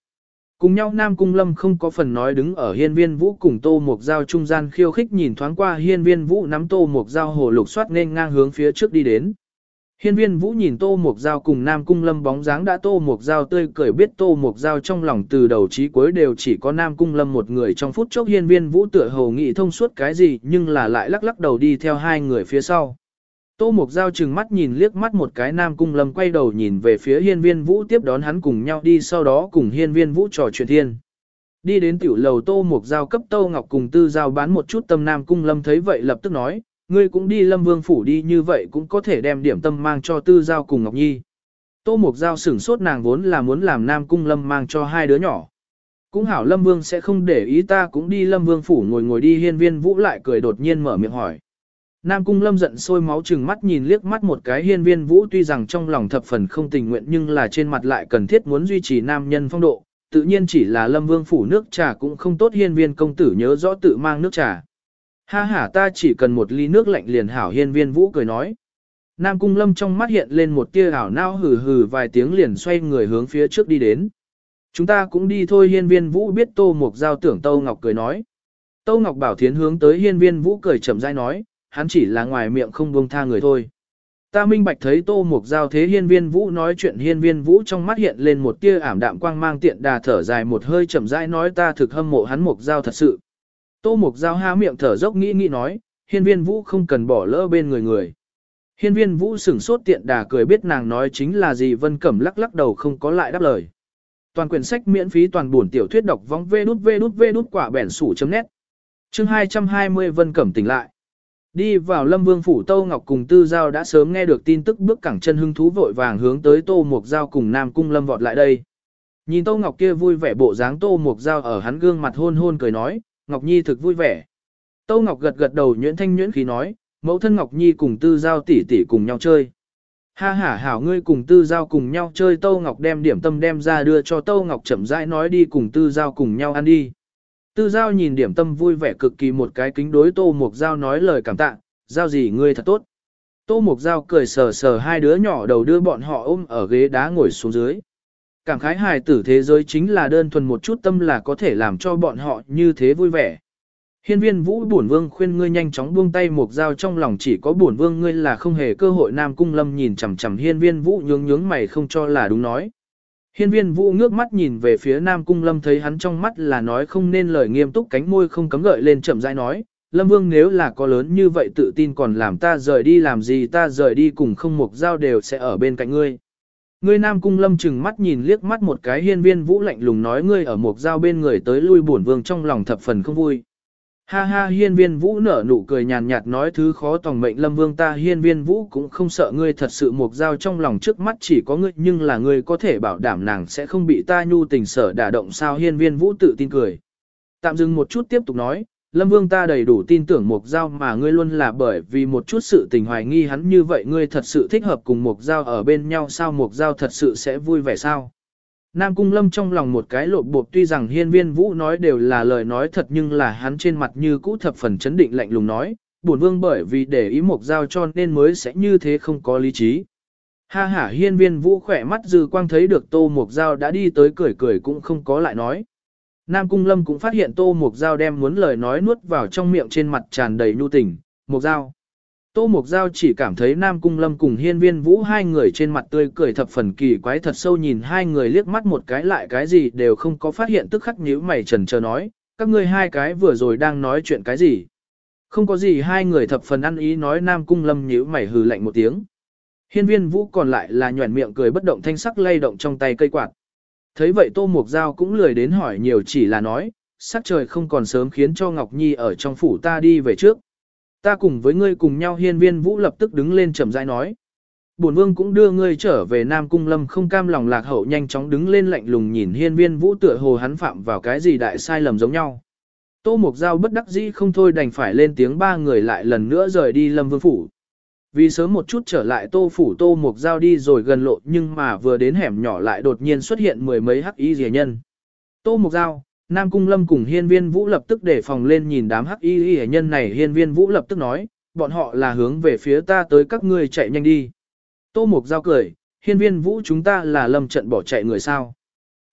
Cùng nhau Nam Cung Lâm không có phần nói đứng ở hiên viên vũ cùng Tô Mộc Giao trung gian khiêu khích nhìn thoáng qua hiên viên vũ nắm Tô Mộc Giao hồ lục soát nên ngang hướng phía trước đi đến. Hiên viên vũ nhìn Tô Mộc Giao cùng Nam Cung Lâm bóng dáng đã Tô Mộc Giao tươi cười biết Tô Mộc Giao trong lòng từ đầu chí cuối đều chỉ có Nam Cung Lâm một người trong phút chốc hiên viên vũ tựa hồ nghĩ thông suốt cái gì nhưng là lại lắc lắc đầu đi theo hai người phía sau. Tô Mục Giao chừng mắt nhìn liếc mắt một cái Nam Cung Lâm quay đầu nhìn về phía hiên viên vũ tiếp đón hắn cùng nhau đi sau đó cùng hiên viên vũ trò chuyện thiên. Đi đến tiểu lầu Tô Mục Giao cấp Tô Ngọc cùng Tư Giao bán một chút tâm Nam Cung Lâm thấy vậy lập tức nói, ngươi cũng đi Lâm Vương Phủ đi như vậy cũng có thể đem điểm tâm mang cho Tư Giao cùng Ngọc Nhi. Tô Mục Giao sửng sốt nàng vốn là muốn làm Nam Cung Lâm mang cho hai đứa nhỏ. Cũng hảo Lâm Vương sẽ không để ý ta cũng đi Lâm Vương Phủ ngồi ngồi đi hiên viên vũ lại cười đột nhiên mở miệng hỏi. Nam Cung Lâm giận sôi máu chừng mắt nhìn liếc mắt một cái hiên viên vũ tuy rằng trong lòng thập phần không tình nguyện nhưng là trên mặt lại cần thiết muốn duy trì nam nhân phong độ, tự nhiên chỉ là Lâm Vương phủ nước trà cũng không tốt hiên viên công tử nhớ rõ tự mang nước trà. Ha ha ta chỉ cần một ly nước lạnh liền hảo hiên viên vũ cười nói. Nam Cung Lâm trong mắt hiện lên một tia ảo nao hừ hừ vài tiếng liền xoay người hướng phía trước đi đến. Chúng ta cũng đi thôi hiên viên vũ biết tô mục giao tưởng Tâu Ngọc cười nói. Tâu Ngọc bảo thiến hướng tới hiên viên vũ cười chậm rãi nói, hắn chỉ là ngoài miệng không buông tha người thôi. Ta minh bạch thấy tô mục giao thế hiên viên vũ nói chuyện hiên viên vũ trong mắt hiện lên một tia ảm đạm quang mang tiện đà thở dài một hơi chậm rãi nói ta thực hâm mộ hắn mục giao thật sự. Tô mục giao há miệng thở dốc nghĩ nghĩ nói, hiên viên vũ không cần bỏ lỡ bên người người. Hiên viên vũ sửng sốt tiện đà cười biết nàng nói chính là gì vân cẩm lắc lắc đầu không có lại đáp lời. Toàn quyển sách miễn phí toàn buồn tiểu thuyết đọc vong vê đút vê đút vê đút quả bẻn sủ chấm nét. Chương 220 vân cẩm tỉnh lại. Đi vào Lâm Vương phủ Tô Ngọc cùng Tư Giao đã sớm nghe được tin tức bước cẳng chân hưng thú vội vàng hướng tới Tô Mục Giao cùng Nam Cung Lâm vọt lại đây. Nhìn Tô Ngọc kia vui vẻ bộ dáng Tô Mục Giao ở hắn gương mặt hôn hôn cười nói, Ngọc Nhi thực vui vẻ. Tô Ngọc gật gật đầu nhuyễn thanh nhuyễn khí nói, mẫu thân Ngọc Nhi cùng Tư Giao tỷ tỷ cùng nhau chơi. Ha ha hảo ngươi cùng Tư Giao cùng nhau chơi Tô Ngọc đem điểm tâm đem ra đưa cho Tô Ngọc chậm rãi nói đi cùng Tư Giao cùng nhau ăn đi. Tư Giao nhìn điểm tâm vui vẻ cực kỳ một cái kính đối Tô Mục Giao nói lời cảm tạ, Giao gì ngươi thật tốt. Tô Mục Giao cười sờ sờ hai đứa nhỏ đầu đưa bọn họ ôm ở ghế đá ngồi xuống dưới. Cảm khái hài tử thế giới chính là đơn thuần một chút tâm là có thể làm cho bọn họ như thế vui vẻ. Hiên viên vũ bổn vương khuyên ngươi nhanh chóng buông tay Mục Giao trong lòng chỉ có bổn vương ngươi là không hề cơ hội Nam Cung Lâm nhìn chằm chằm hiên viên vũ nhướng nhướng mày không cho là đúng nói. Hiên viên vũ ngước mắt nhìn về phía Nam Cung Lâm thấy hắn trong mắt là nói không nên lời nghiêm túc cánh môi không cấm gợi lên chậm rãi nói, Lâm Vương nếu là có lớn như vậy tự tin còn làm ta rời đi làm gì ta rời đi cùng không mục giao đều sẽ ở bên cạnh ngươi. Ngươi Nam Cung Lâm chừng mắt nhìn liếc mắt một cái hiên viên vũ lạnh lùng nói ngươi ở mục giao bên người tới lui bổn vương trong lòng thập phần không vui. Ha ha hiên viên vũ nở nụ cười nhàn nhạt nói thứ khó tòng mệnh lâm vương ta hiên viên vũ cũng không sợ ngươi thật sự mục giao trong lòng trước mắt chỉ có ngươi nhưng là ngươi có thể bảo đảm nàng sẽ không bị ta nhu tình sở đả động sao hiên viên vũ tự tin cười. Tạm dừng một chút tiếp tục nói, lâm vương ta đầy đủ tin tưởng mục giao mà ngươi luôn là bởi vì một chút sự tình hoài nghi hắn như vậy ngươi thật sự thích hợp cùng mục giao ở bên nhau sao mục giao thật sự sẽ vui vẻ sao. Nam Cung Lâm trong lòng một cái lộp bộp tuy rằng hiên viên vũ nói đều là lời nói thật nhưng là hắn trên mặt như cũ thập phần chấn định lạnh lùng nói, bổn vương bởi vì để ý mục giao cho nên mới sẽ như thế không có lý trí. Ha ha hiên viên vũ khỏe mắt dư quang thấy được tô mục giao đã đi tới cười cười cũng không có lại nói. Nam Cung Lâm cũng phát hiện tô mục giao đem muốn lời nói nuốt vào trong miệng trên mặt tràn đầy nhu tình, mục giao. Tô Mộc Giao chỉ cảm thấy Nam Cung Lâm cùng hiên viên vũ hai người trên mặt tươi cười thập phần kỳ quái thật sâu nhìn hai người liếc mắt một cái lại cái gì đều không có phát hiện tức khắc nhíu mày trần chờ nói, các ngươi hai cái vừa rồi đang nói chuyện cái gì. Không có gì hai người thập phần ăn ý nói Nam Cung Lâm nhíu mày hừ lạnh một tiếng. Hiên viên vũ còn lại là nhuẩn miệng cười bất động thanh sắc lay động trong tay cây quạt. Thấy vậy Tô Mộc Giao cũng lười đến hỏi nhiều chỉ là nói, sắc trời không còn sớm khiến cho Ngọc Nhi ở trong phủ ta đi về trước. Ta cùng với ngươi cùng nhau hiên viên vũ lập tức đứng lên chậm rãi nói. Bổn vương cũng đưa ngươi trở về Nam Cung Lâm không cam lòng lạc hậu nhanh chóng đứng lên lạnh lùng nhìn hiên viên vũ tựa hồ hắn phạm vào cái gì đại sai lầm giống nhau. Tô Mục Giao bất đắc dĩ không thôi đành phải lên tiếng ba người lại lần nữa rời đi Lâm Vương Phủ. Vì sớm một chút trở lại Tô Phủ Tô Mục Giao đi rồi gần lộ nhưng mà vừa đến hẻm nhỏ lại đột nhiên xuất hiện mười mấy hắc y rìa nhân. Tô Mục Giao, Nam Cung Lâm cùng hiên viên vũ lập tức để phòng lên nhìn đám hắc y y nhân này hiên viên vũ lập tức nói, bọn họ là hướng về phía ta tới các ngươi chạy nhanh đi. Tô Mục Giao cười, hiên viên vũ chúng ta là lâm trận bỏ chạy người sao.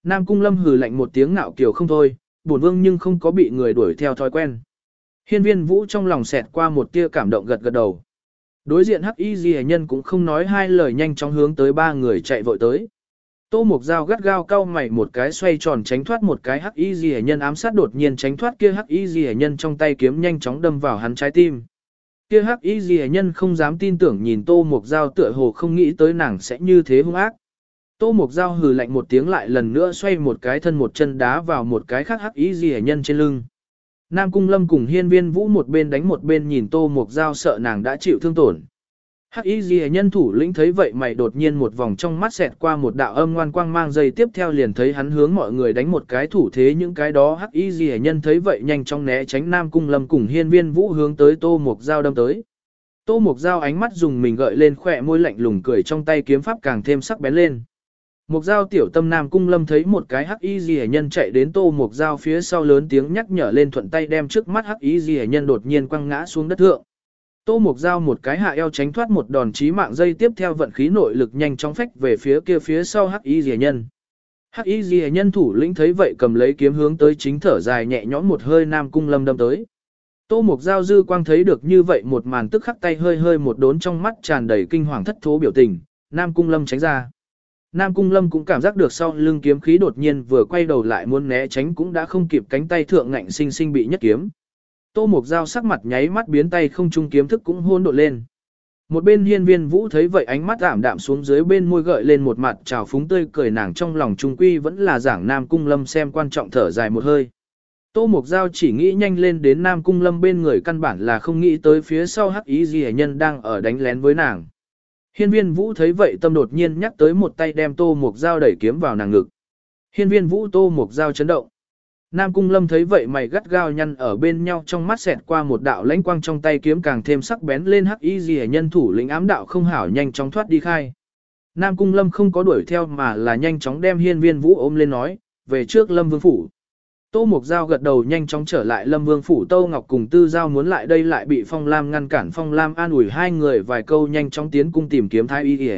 Nam Cung Lâm hừ lạnh một tiếng ngạo kiều không thôi, bổn vương nhưng không có bị người đuổi theo thói quen. Hiên viên vũ trong lòng xẹt qua một tia cảm động gật gật đầu. Đối diện hắc y y nhân cũng không nói hai lời nhanh chóng hướng tới ba người chạy vội tới. Tô Mục Giao gắt gao cau mày một cái xoay tròn tránh thoát một cái hắc y ghi nhân ám sát đột nhiên tránh thoát kia hắc y ghi nhân trong tay kiếm nhanh chóng đâm vào hắn trái tim. Kia hắc y ghi nhân không dám tin tưởng nhìn Tô Mục Giao tựa hồ không nghĩ tới nàng sẽ như thế hung ác. Tô Mục Giao hừ lạnh một tiếng lại lần nữa xoay một cái thân một chân đá vào một cái khác hắc y gì nhân trên lưng. Nam Cung Lâm cùng hiên viên vũ một bên đánh một bên nhìn Tô Mục Giao sợ nàng đã chịu thương tổn. Hắc y gì nhân thủ lĩnh thấy vậy mày đột nhiên một vòng trong mắt xẹt qua một đạo âm ngoan quang mang dây tiếp theo liền thấy hắn hướng mọi người đánh một cái thủ thế, những cái đó hắc y gì nhân thấy vậy nhanh chóng né tránh Nam Cung Lâm cùng hiên viên vũ hướng tới Tô Mục Giao đâm tới. Tô Mục Giao ánh mắt dùng mình gợi lên khỏe môi lạnh lùng cười trong tay kiếm pháp càng thêm sắc bén lên. Mục giao tiểu tâm nam cung lâm thấy một cái hắc y gì nhân chạy đến tô mục giao phía sau lớn tiếng nhắc nhở lên thuận tay đem trước mắt hắc y gì nhân đột nhiên quăng ngã xuống đất thượng. Tô mục giao một cái hạ eo tránh thoát một đòn chí mạng dây tiếp theo vận khí nội lực nhanh chóng phách về phía kia phía sau hắc y Dìa nhân. Hắc y Dìa nhân thủ lĩnh thấy vậy cầm lấy kiếm hướng tới chính thở dài nhẹ nhõm một hơi nam cung lâm đâm tới. Tô mục giao dư quang thấy được như vậy một màn tức khắc tay hơi hơi một đốn trong mắt tràn đầy kinh hoàng thất thố biểu tình, nam cung lâm tránh ra. Nam Cung Lâm cũng cảm giác được sau lưng kiếm khí đột nhiên vừa quay đầu lại muốn né tránh cũng đã không kịp cánh tay thượng ngạnh sinh sinh bị nhất kiếm. Tô Mục Giao sắc mặt nháy mắt biến tay không trung kiếm thức cũng hôn đột lên. Một bên hiên viên vũ thấy vậy ánh mắt ảm đạm xuống dưới bên môi gợi lên một mặt trào phúng tươi cười nàng trong lòng trung quy vẫn là giảng Nam Cung Lâm xem quan trọng thở dài một hơi. Tô Mục Giao chỉ nghĩ nhanh lên đến Nam Cung Lâm bên người căn bản là không nghĩ tới phía sau hắc ý gì nhân đang ở đánh lén với nàng. Hiên viên vũ thấy vậy tâm đột nhiên nhắc tới một tay đem tô mục Giao đẩy kiếm vào nàng ngực. Hiên viên vũ tô mục Giao chấn động. Nam cung lâm thấy vậy mày gắt gao nhăn ở bên nhau trong mắt xẹt qua một đạo lãnh quang trong tay kiếm càng thêm sắc bén lên hắc y gì nhân thủ lĩnh ám đạo không hảo nhanh chóng thoát đi khai. Nam cung lâm không có đuổi theo mà là nhanh chóng đem hiên viên vũ ôm lên nói, về trước lâm vương phủ. Tô Mục Giao gật đầu nhanh chóng trở lại Lâm Vương Phủ Tô Ngọc cùng Tư Giao muốn lại đây lại bị Phong Lam ngăn cản Phong Lam an ủi hai người vài câu nhanh chóng tiến cung tìm kiếm Thái Y Y.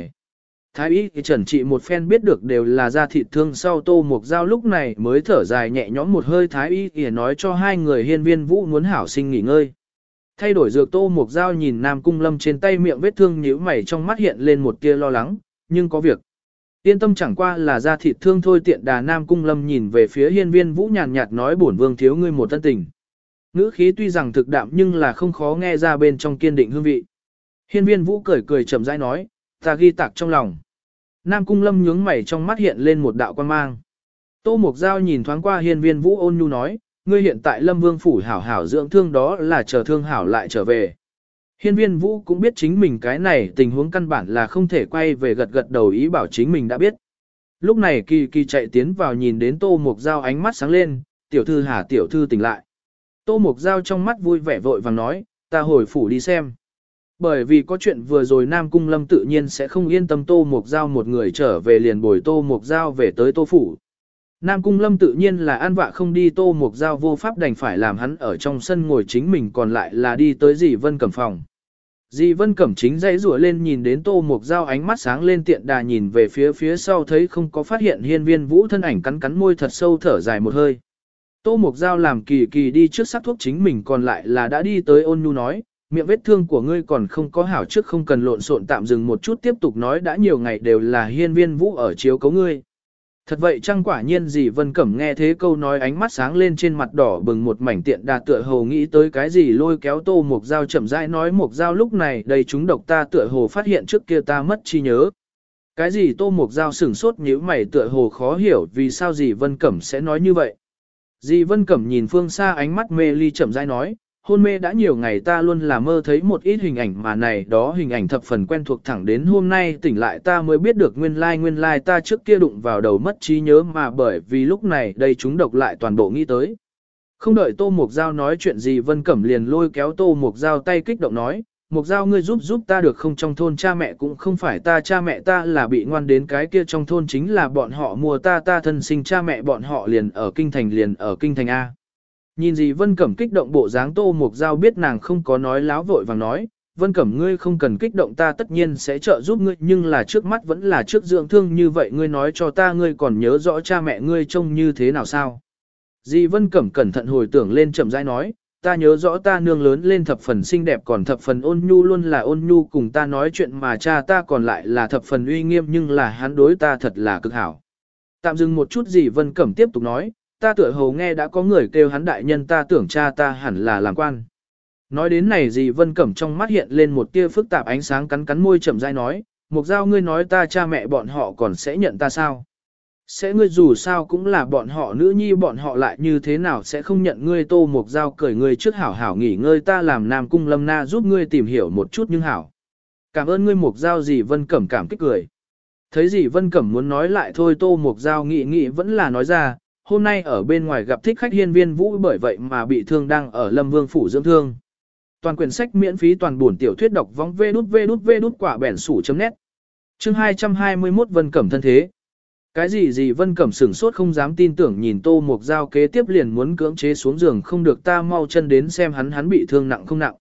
Thái Y thì trần trị một phen biết được đều là da thịt thương sau Tô Mục Giao lúc này mới thở dài nhẹ nhõm một hơi Thái Y Y nói cho hai người hiên viên vũ muốn hảo sinh nghỉ ngơi. Thay đổi dược Tô Mục Giao nhìn Nam Cung Lâm trên tay miệng vết thương nhíu mày trong mắt hiện lên một tia lo lắng, nhưng có việc. Yên tâm chẳng qua là da thịt thương thôi tiện đà Nam Cung Lâm nhìn về phía hiên viên vũ nhàn nhạt nói bổn vương thiếu ngươi một thân tình. Ngữ khí tuy rằng thực đạm nhưng là không khó nghe ra bên trong kiên định hương vị. Hiên viên vũ cười cười chậm rãi nói, ta ghi tạc trong lòng. Nam Cung Lâm nhướng mày trong mắt hiện lên một đạo quan mang. Tô Mục Giao nhìn thoáng qua hiên viên vũ ôn nhu nói, ngươi hiện tại Lâm Vương Phủ hảo hảo dưỡng thương đó là chờ thương hảo lại trở về. Hiên viên vũ cũng biết chính mình cái này tình huống căn bản là không thể quay về gật gật đầu ý bảo chính mình đã biết. Lúc này kỳ kỳ chạy tiến vào nhìn đến tô mục Giao ánh mắt sáng lên, tiểu thư hà tiểu thư tỉnh lại. Tô mục Giao trong mắt vui vẻ vội vàng nói, ta hồi phủ đi xem. Bởi vì có chuyện vừa rồi Nam Cung Lâm tự nhiên sẽ không yên tâm Tô mộc Giao một người trở về liền bồi Tô mộc Giao về tới Tô Phủ. Nam Cung Lâm tự nhiên là an vạ không đi Tô mộc Giao vô pháp đành phải làm hắn ở trong sân ngồi chính mình còn lại là đi tới dì Vân Cẩm phòng. Dì Vân Cẩm chính dãy rủa lên nhìn đến Tô mộc Giao ánh mắt sáng lên tiện đà nhìn về phía phía sau thấy không có phát hiện hiên viên vũ thân ảnh cắn cắn môi thật sâu thở dài một hơi. Tô mộc Giao làm kỳ kỳ đi trước sắc thuốc chính mình còn lại là đã đi tới ôn nhu nói, miệng vết thương của ngươi còn không có hảo trước không cần lộn xộn tạm dừng một chút tiếp tục nói đã nhiều ngày đều là hiên viên vũ ở chiếu cấu ngươi. Thật vậy chăng quả nhiên gì Vân Cẩm nghe thế câu nói ánh mắt sáng lên trên mặt đỏ bừng một mảnh tiện đà tựa hồ nghĩ tới cái gì lôi kéo tô mục dao chậm rãi nói mục dao lúc này đầy chúng độc ta tựa hồ phát hiện trước kia ta mất chi nhớ. Cái gì tô mục dao sửng sốt nhíu mày tựa hồ khó hiểu vì sao gì Vân Cẩm sẽ nói như vậy. Dì Vân Cẩm nhìn phương xa ánh mắt mê ly chậm rãi nói, hôn mê đã nhiều ngày ta luôn là mơ thấy một ít hình ảnh mà này đó hình ảnh thập phần quen thuộc thẳng đến hôm nay tỉnh lại ta mới biết được nguyên lai like, nguyên lai like ta trước kia đụng vào đầu mất trí nhớ mà bởi vì lúc này đây chúng độc lại toàn bộ nghĩ tới. Không đợi Tô Mục Giao nói chuyện gì Vân Cẩm liền lôi kéo Tô Mục Giao tay kích động nói, Mục Giao ngươi giúp giúp ta được không trong thôn cha mẹ cũng không phải ta cha mẹ ta là bị ngoan đến cái kia trong thôn chính là bọn họ mua ta ta thân sinh cha mẹ bọn họ liền ở kinh thành liền ở kinh thành A. Nhìn gì Vân Cẩm kích động bộ dáng Tô Mục Giao biết nàng không có nói láo vội vàng nói, Vân Cẩm ngươi không cần kích động ta tất nhiên sẽ trợ giúp ngươi nhưng là trước mắt vẫn là trước dưỡng thương như vậy ngươi nói cho ta ngươi còn nhớ rõ cha mẹ ngươi trông như thế nào sao. Dì Vân Cẩm cẩn thận hồi tưởng lên chậm rãi nói, ta nhớ rõ ta nương lớn lên thập phần xinh đẹp còn thập phần ôn nhu luôn là ôn nhu cùng ta nói chuyện mà cha ta còn lại là thập phần uy nghiêm nhưng là hắn đối ta thật là cực hảo. Tạm dừng một chút dì Vân Cẩm tiếp tục nói, ta tựa hồ nghe đã có người kêu hắn đại nhân ta tưởng cha ta hẳn là làm quan. Nói đến này gì Vân Cẩm trong mắt hiện lên một tia phức tạp ánh sáng cắn cắn môi chậm rãi nói, Mục giao ngươi nói ta cha mẹ bọn họ còn sẽ nhận ta sao? Sẽ ngươi dù sao cũng là bọn họ nữ nhi bọn họ lại như thế nào sẽ không nhận ngươi tô Mục giao cởi ngươi trước hảo hảo nghỉ ngơi ta làm nam cung lâm na giúp ngươi tìm hiểu một chút nhưng hảo. Cảm ơn ngươi Mục giao gì Vân Cẩm cảm kích cười. Thấy gì Vân Cẩm muốn nói lại thôi tô Mục giao nghĩ nghĩ vẫn là nói ra, hôm nay ở bên ngoài gặp thích khách hiên viên vũ bởi vậy mà bị thương đang ở Lâm Vương phủ dưỡng thương. Toàn quyển sách miễn phí toàn buồn tiểu thuyết đọc vong vê đút vê đút vê đút quả bẻn sủ chấm nét. Chương 221 Vân Cẩm thân thế. Cái gì gì Vân Cẩm sửng sốt không dám tin tưởng nhìn Tô Mục Giao kế tiếp liền muốn cưỡng chế xuống giường không được ta mau chân đến xem hắn hắn bị thương nặng không nặng.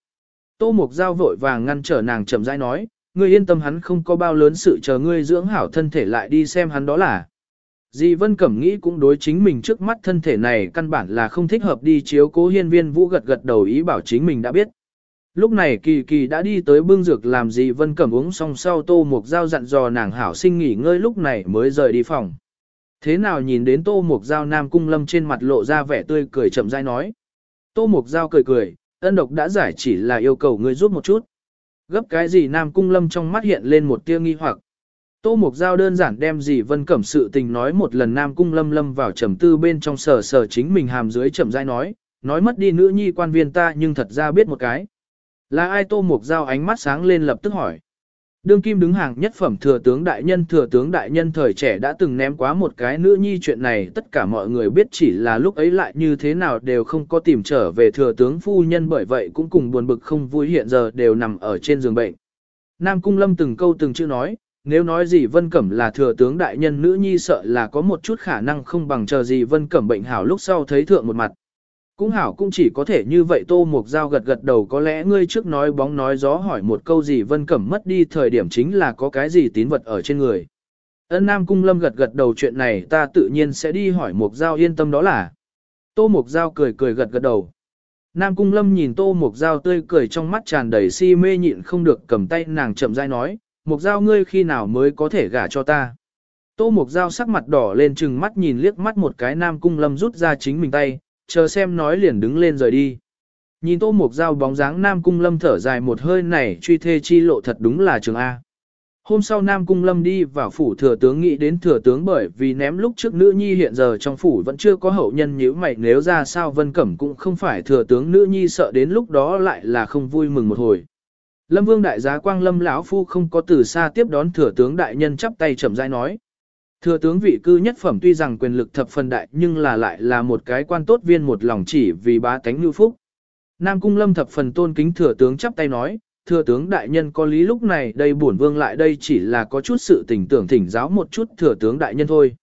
Tô Mục Giao vội vàng ngăn trở nàng chậm rãi nói, ngươi yên tâm hắn không có bao lớn sự chờ ngươi dưỡng hảo thân thể lại đi xem hắn đó là. Dì Vân Cẩm nghĩ cũng đối chính mình trước mắt thân thể này căn bản là không thích hợp đi chiếu cố hiên viên vũ gật gật đầu ý bảo chính mình đã biết. Lúc này kỳ kỳ đã đi tới bưng dược làm dì Vân Cẩm uống xong sau tô mục dao dặn dò nàng hảo sinh nghỉ ngơi lúc này mới rời đi phòng. Thế nào nhìn đến tô mục dao nam cung lâm trên mặt lộ ra vẻ tươi cười chậm rãi nói. Tô mục dao cười cười, ân độc đã giải chỉ là yêu cầu ngươi giúp một chút. Gấp cái gì nam cung lâm trong mắt hiện lên một tia nghi hoặc. Tô Mục Giao đơn giản đem gì Vân Cẩm sự tình nói một lần Nam Cung Lâm Lâm vào trầm tư bên trong sở sở chính mình hàm dưới chậm rãi nói, nói mất đi nữ nhi quan viên ta nhưng thật ra biết một cái. Là ai Tô Mục Giao ánh mắt sáng lên lập tức hỏi. Đương kim đứng hàng nhất phẩm thừa tướng đại nhân thừa tướng đại nhân thời trẻ đã từng ném quá một cái nữ nhi chuyện này tất cả mọi người biết chỉ là lúc ấy lại như thế nào đều không có tìm trở về thừa tướng phu nhân bởi vậy cũng cùng buồn bực không vui hiện giờ đều nằm ở trên giường bệnh. Nam Cung Lâm từng câu từng chữ nói, nếu nói gì Vân Cẩm là thừa tướng đại nhân nữ nhi sợ là có một chút khả năng không bằng chờ gì Vân Cẩm bệnh hảo lúc sau thấy thượng một mặt. Cũng hảo cũng chỉ có thể như vậy Tô Mục Giao gật gật đầu có lẽ ngươi trước nói bóng nói gió hỏi một câu gì Vân Cẩm mất đi thời điểm chính là có cái gì tín vật ở trên người. Ân Nam Cung Lâm gật gật đầu chuyện này ta tự nhiên sẽ đi hỏi Mục Giao yên tâm đó là. Tô Mục Giao cười cười gật gật đầu. Nam Cung Lâm nhìn Tô Mục Giao tươi cười trong mắt tràn đầy si mê nhịn không được cầm tay nàng chậm rãi nói, Mục Giao ngươi khi nào mới có thể gả cho ta. Tô Mục Giao sắc mặt đỏ lên chừng mắt nhìn liếc mắt một cái Nam Cung Lâm rút ra chính mình tay, chờ xem nói liền đứng lên rời đi. Nhìn Tô Mục Giao bóng dáng Nam Cung Lâm thở dài một hơi này truy thê chi lộ thật đúng là trường A. Hôm sau Nam Cung Lâm đi vào phủ thừa tướng nghĩ đến thừa tướng bởi vì ném lúc trước nữ nhi hiện giờ trong phủ vẫn chưa có hậu nhân nhíu mày nếu ra sao Vân Cẩm cũng không phải thừa tướng nữ nhi sợ đến lúc đó lại là không vui mừng một hồi. Lâm Vương đại giá Quang Lâm lão phu không có từ xa tiếp đón thừa tướng đại nhân chắp tay chậm rãi nói. Thừa tướng vị cư nhất phẩm tuy rằng quyền lực thập phần đại nhưng là lại là một cái quan tốt viên một lòng chỉ vì bá tánh lưu phúc. Nam Cung Lâm thập phần tôn kính thừa tướng chắp tay nói, thừa tướng đại nhân có lý lúc này đây bổn vương lại đây chỉ là có chút sự tình tưởng thỉnh giáo một chút thừa tướng đại nhân thôi.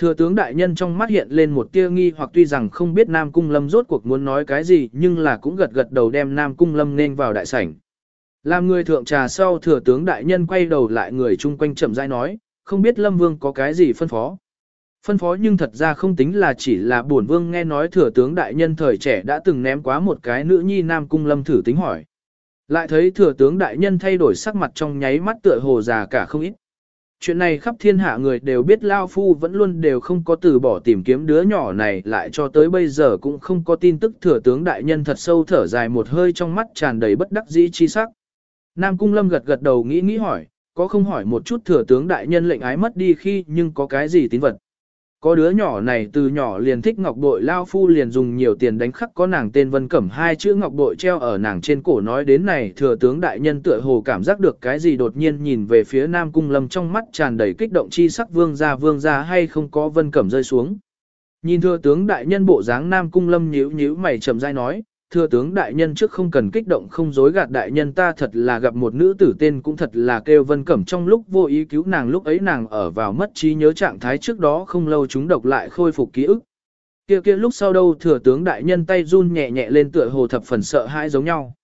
Thừa tướng đại nhân trong mắt hiện lên một tia nghi hoặc tuy rằng không biết Nam Cung Lâm rốt cuộc muốn nói cái gì nhưng là cũng gật gật đầu đem Nam Cung Lâm nên vào đại sảnh. Làm người thượng trà sau thừa tướng đại nhân quay đầu lại người chung quanh chậm rãi nói, không biết Lâm Vương có cái gì phân phó. Phân phó nhưng thật ra không tính là chỉ là buồn vương nghe nói thừa tướng đại nhân thời trẻ đã từng ném quá một cái nữ nhi nam cung lâm thử tính hỏi. Lại thấy thừa tướng đại nhân thay đổi sắc mặt trong nháy mắt tựa hồ già cả không ít. chuyện này khắp thiên hạ người đều biết Lao Phu vẫn luôn đều không có từ bỏ tìm kiếm đứa nhỏ này lại cho tới bây giờ cũng không có tin tức thừa tướng đại nhân thật sâu thở dài một hơi trong mắt tràn đầy bất đắc dĩ chi sắc. Nam Cung Lâm gật gật đầu nghĩ nghĩ hỏi, có không hỏi một chút thừa tướng đại nhân lệnh ái mất đi khi nhưng có cái gì tín vật. Có đứa nhỏ này từ nhỏ liền thích ngọc bội lao phu liền dùng nhiều tiền đánh khắc có nàng tên Vân Cẩm hai chữ ngọc bội treo ở nàng trên cổ nói đến này thừa tướng đại nhân tựa hồ cảm giác được cái gì đột nhiên nhìn về phía Nam Cung Lâm trong mắt tràn đầy kích động chi sắc vương ra vương ra hay không có Vân Cẩm rơi xuống. Nhìn thừa tướng đại nhân bộ dáng Nam Cung Lâm nhíu nhíu mày chậm rãi nói, thừa tướng đại nhân trước không cần kích động không dối gạt đại nhân ta thật là gặp một nữ tử tên cũng thật là kêu vân cẩm trong lúc vô ý cứu nàng lúc ấy nàng ở vào mất trí nhớ trạng thái trước đó không lâu chúng độc lại khôi phục ký ức. Kia kia lúc sau đâu thừa tướng đại nhân tay run nhẹ nhẹ lên tựa hồ thập phần sợ hãi giống nhau.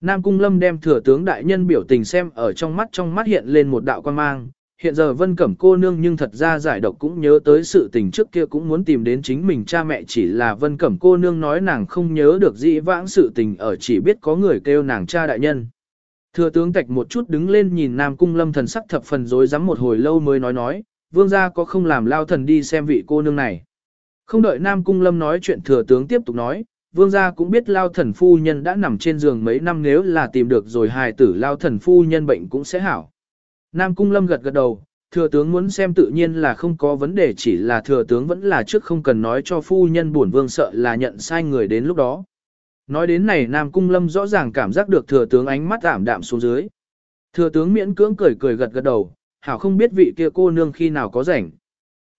Nam Cung Lâm đem thừa tướng đại nhân biểu tình xem ở trong mắt trong mắt hiện lên một đạo quan mang, hiện giờ vân cẩm cô nương nhưng thật ra giải độc cũng nhớ tới sự tình trước kia cũng muốn tìm đến chính mình cha mẹ chỉ là vân cẩm cô nương nói nàng không nhớ được dĩ vãng sự tình ở chỉ biết có người kêu nàng cha đại nhân. Thừa tướng tạch một chút đứng lên nhìn Nam Cung Lâm thần sắc thập phần rối rắm một hồi lâu mới nói nói, vương gia có không làm lao thần đi xem vị cô nương này. Không đợi Nam Cung Lâm nói chuyện thừa tướng tiếp tục nói, vương gia cũng biết lao thần phu nhân đã nằm trên giường mấy năm nếu là tìm được rồi hài tử lao thần phu nhân bệnh cũng sẽ hảo. Nam Cung Lâm gật gật đầu, thừa tướng muốn xem tự nhiên là không có vấn đề chỉ là thừa tướng vẫn là trước không cần nói cho phu nhân buồn vương sợ là nhận sai người đến lúc đó. Nói đến này Nam Cung Lâm rõ ràng cảm giác được thừa tướng ánh mắt ảm đạm xuống dưới. Thừa tướng miễn cưỡng cười cười gật gật đầu, hảo không biết vị kia cô nương khi nào có rảnh.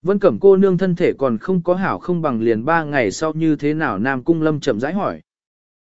Vân Cẩm cô nương thân thể còn không có hảo không bằng liền ba ngày sau như thế nào Nam Cung Lâm chậm rãi hỏi.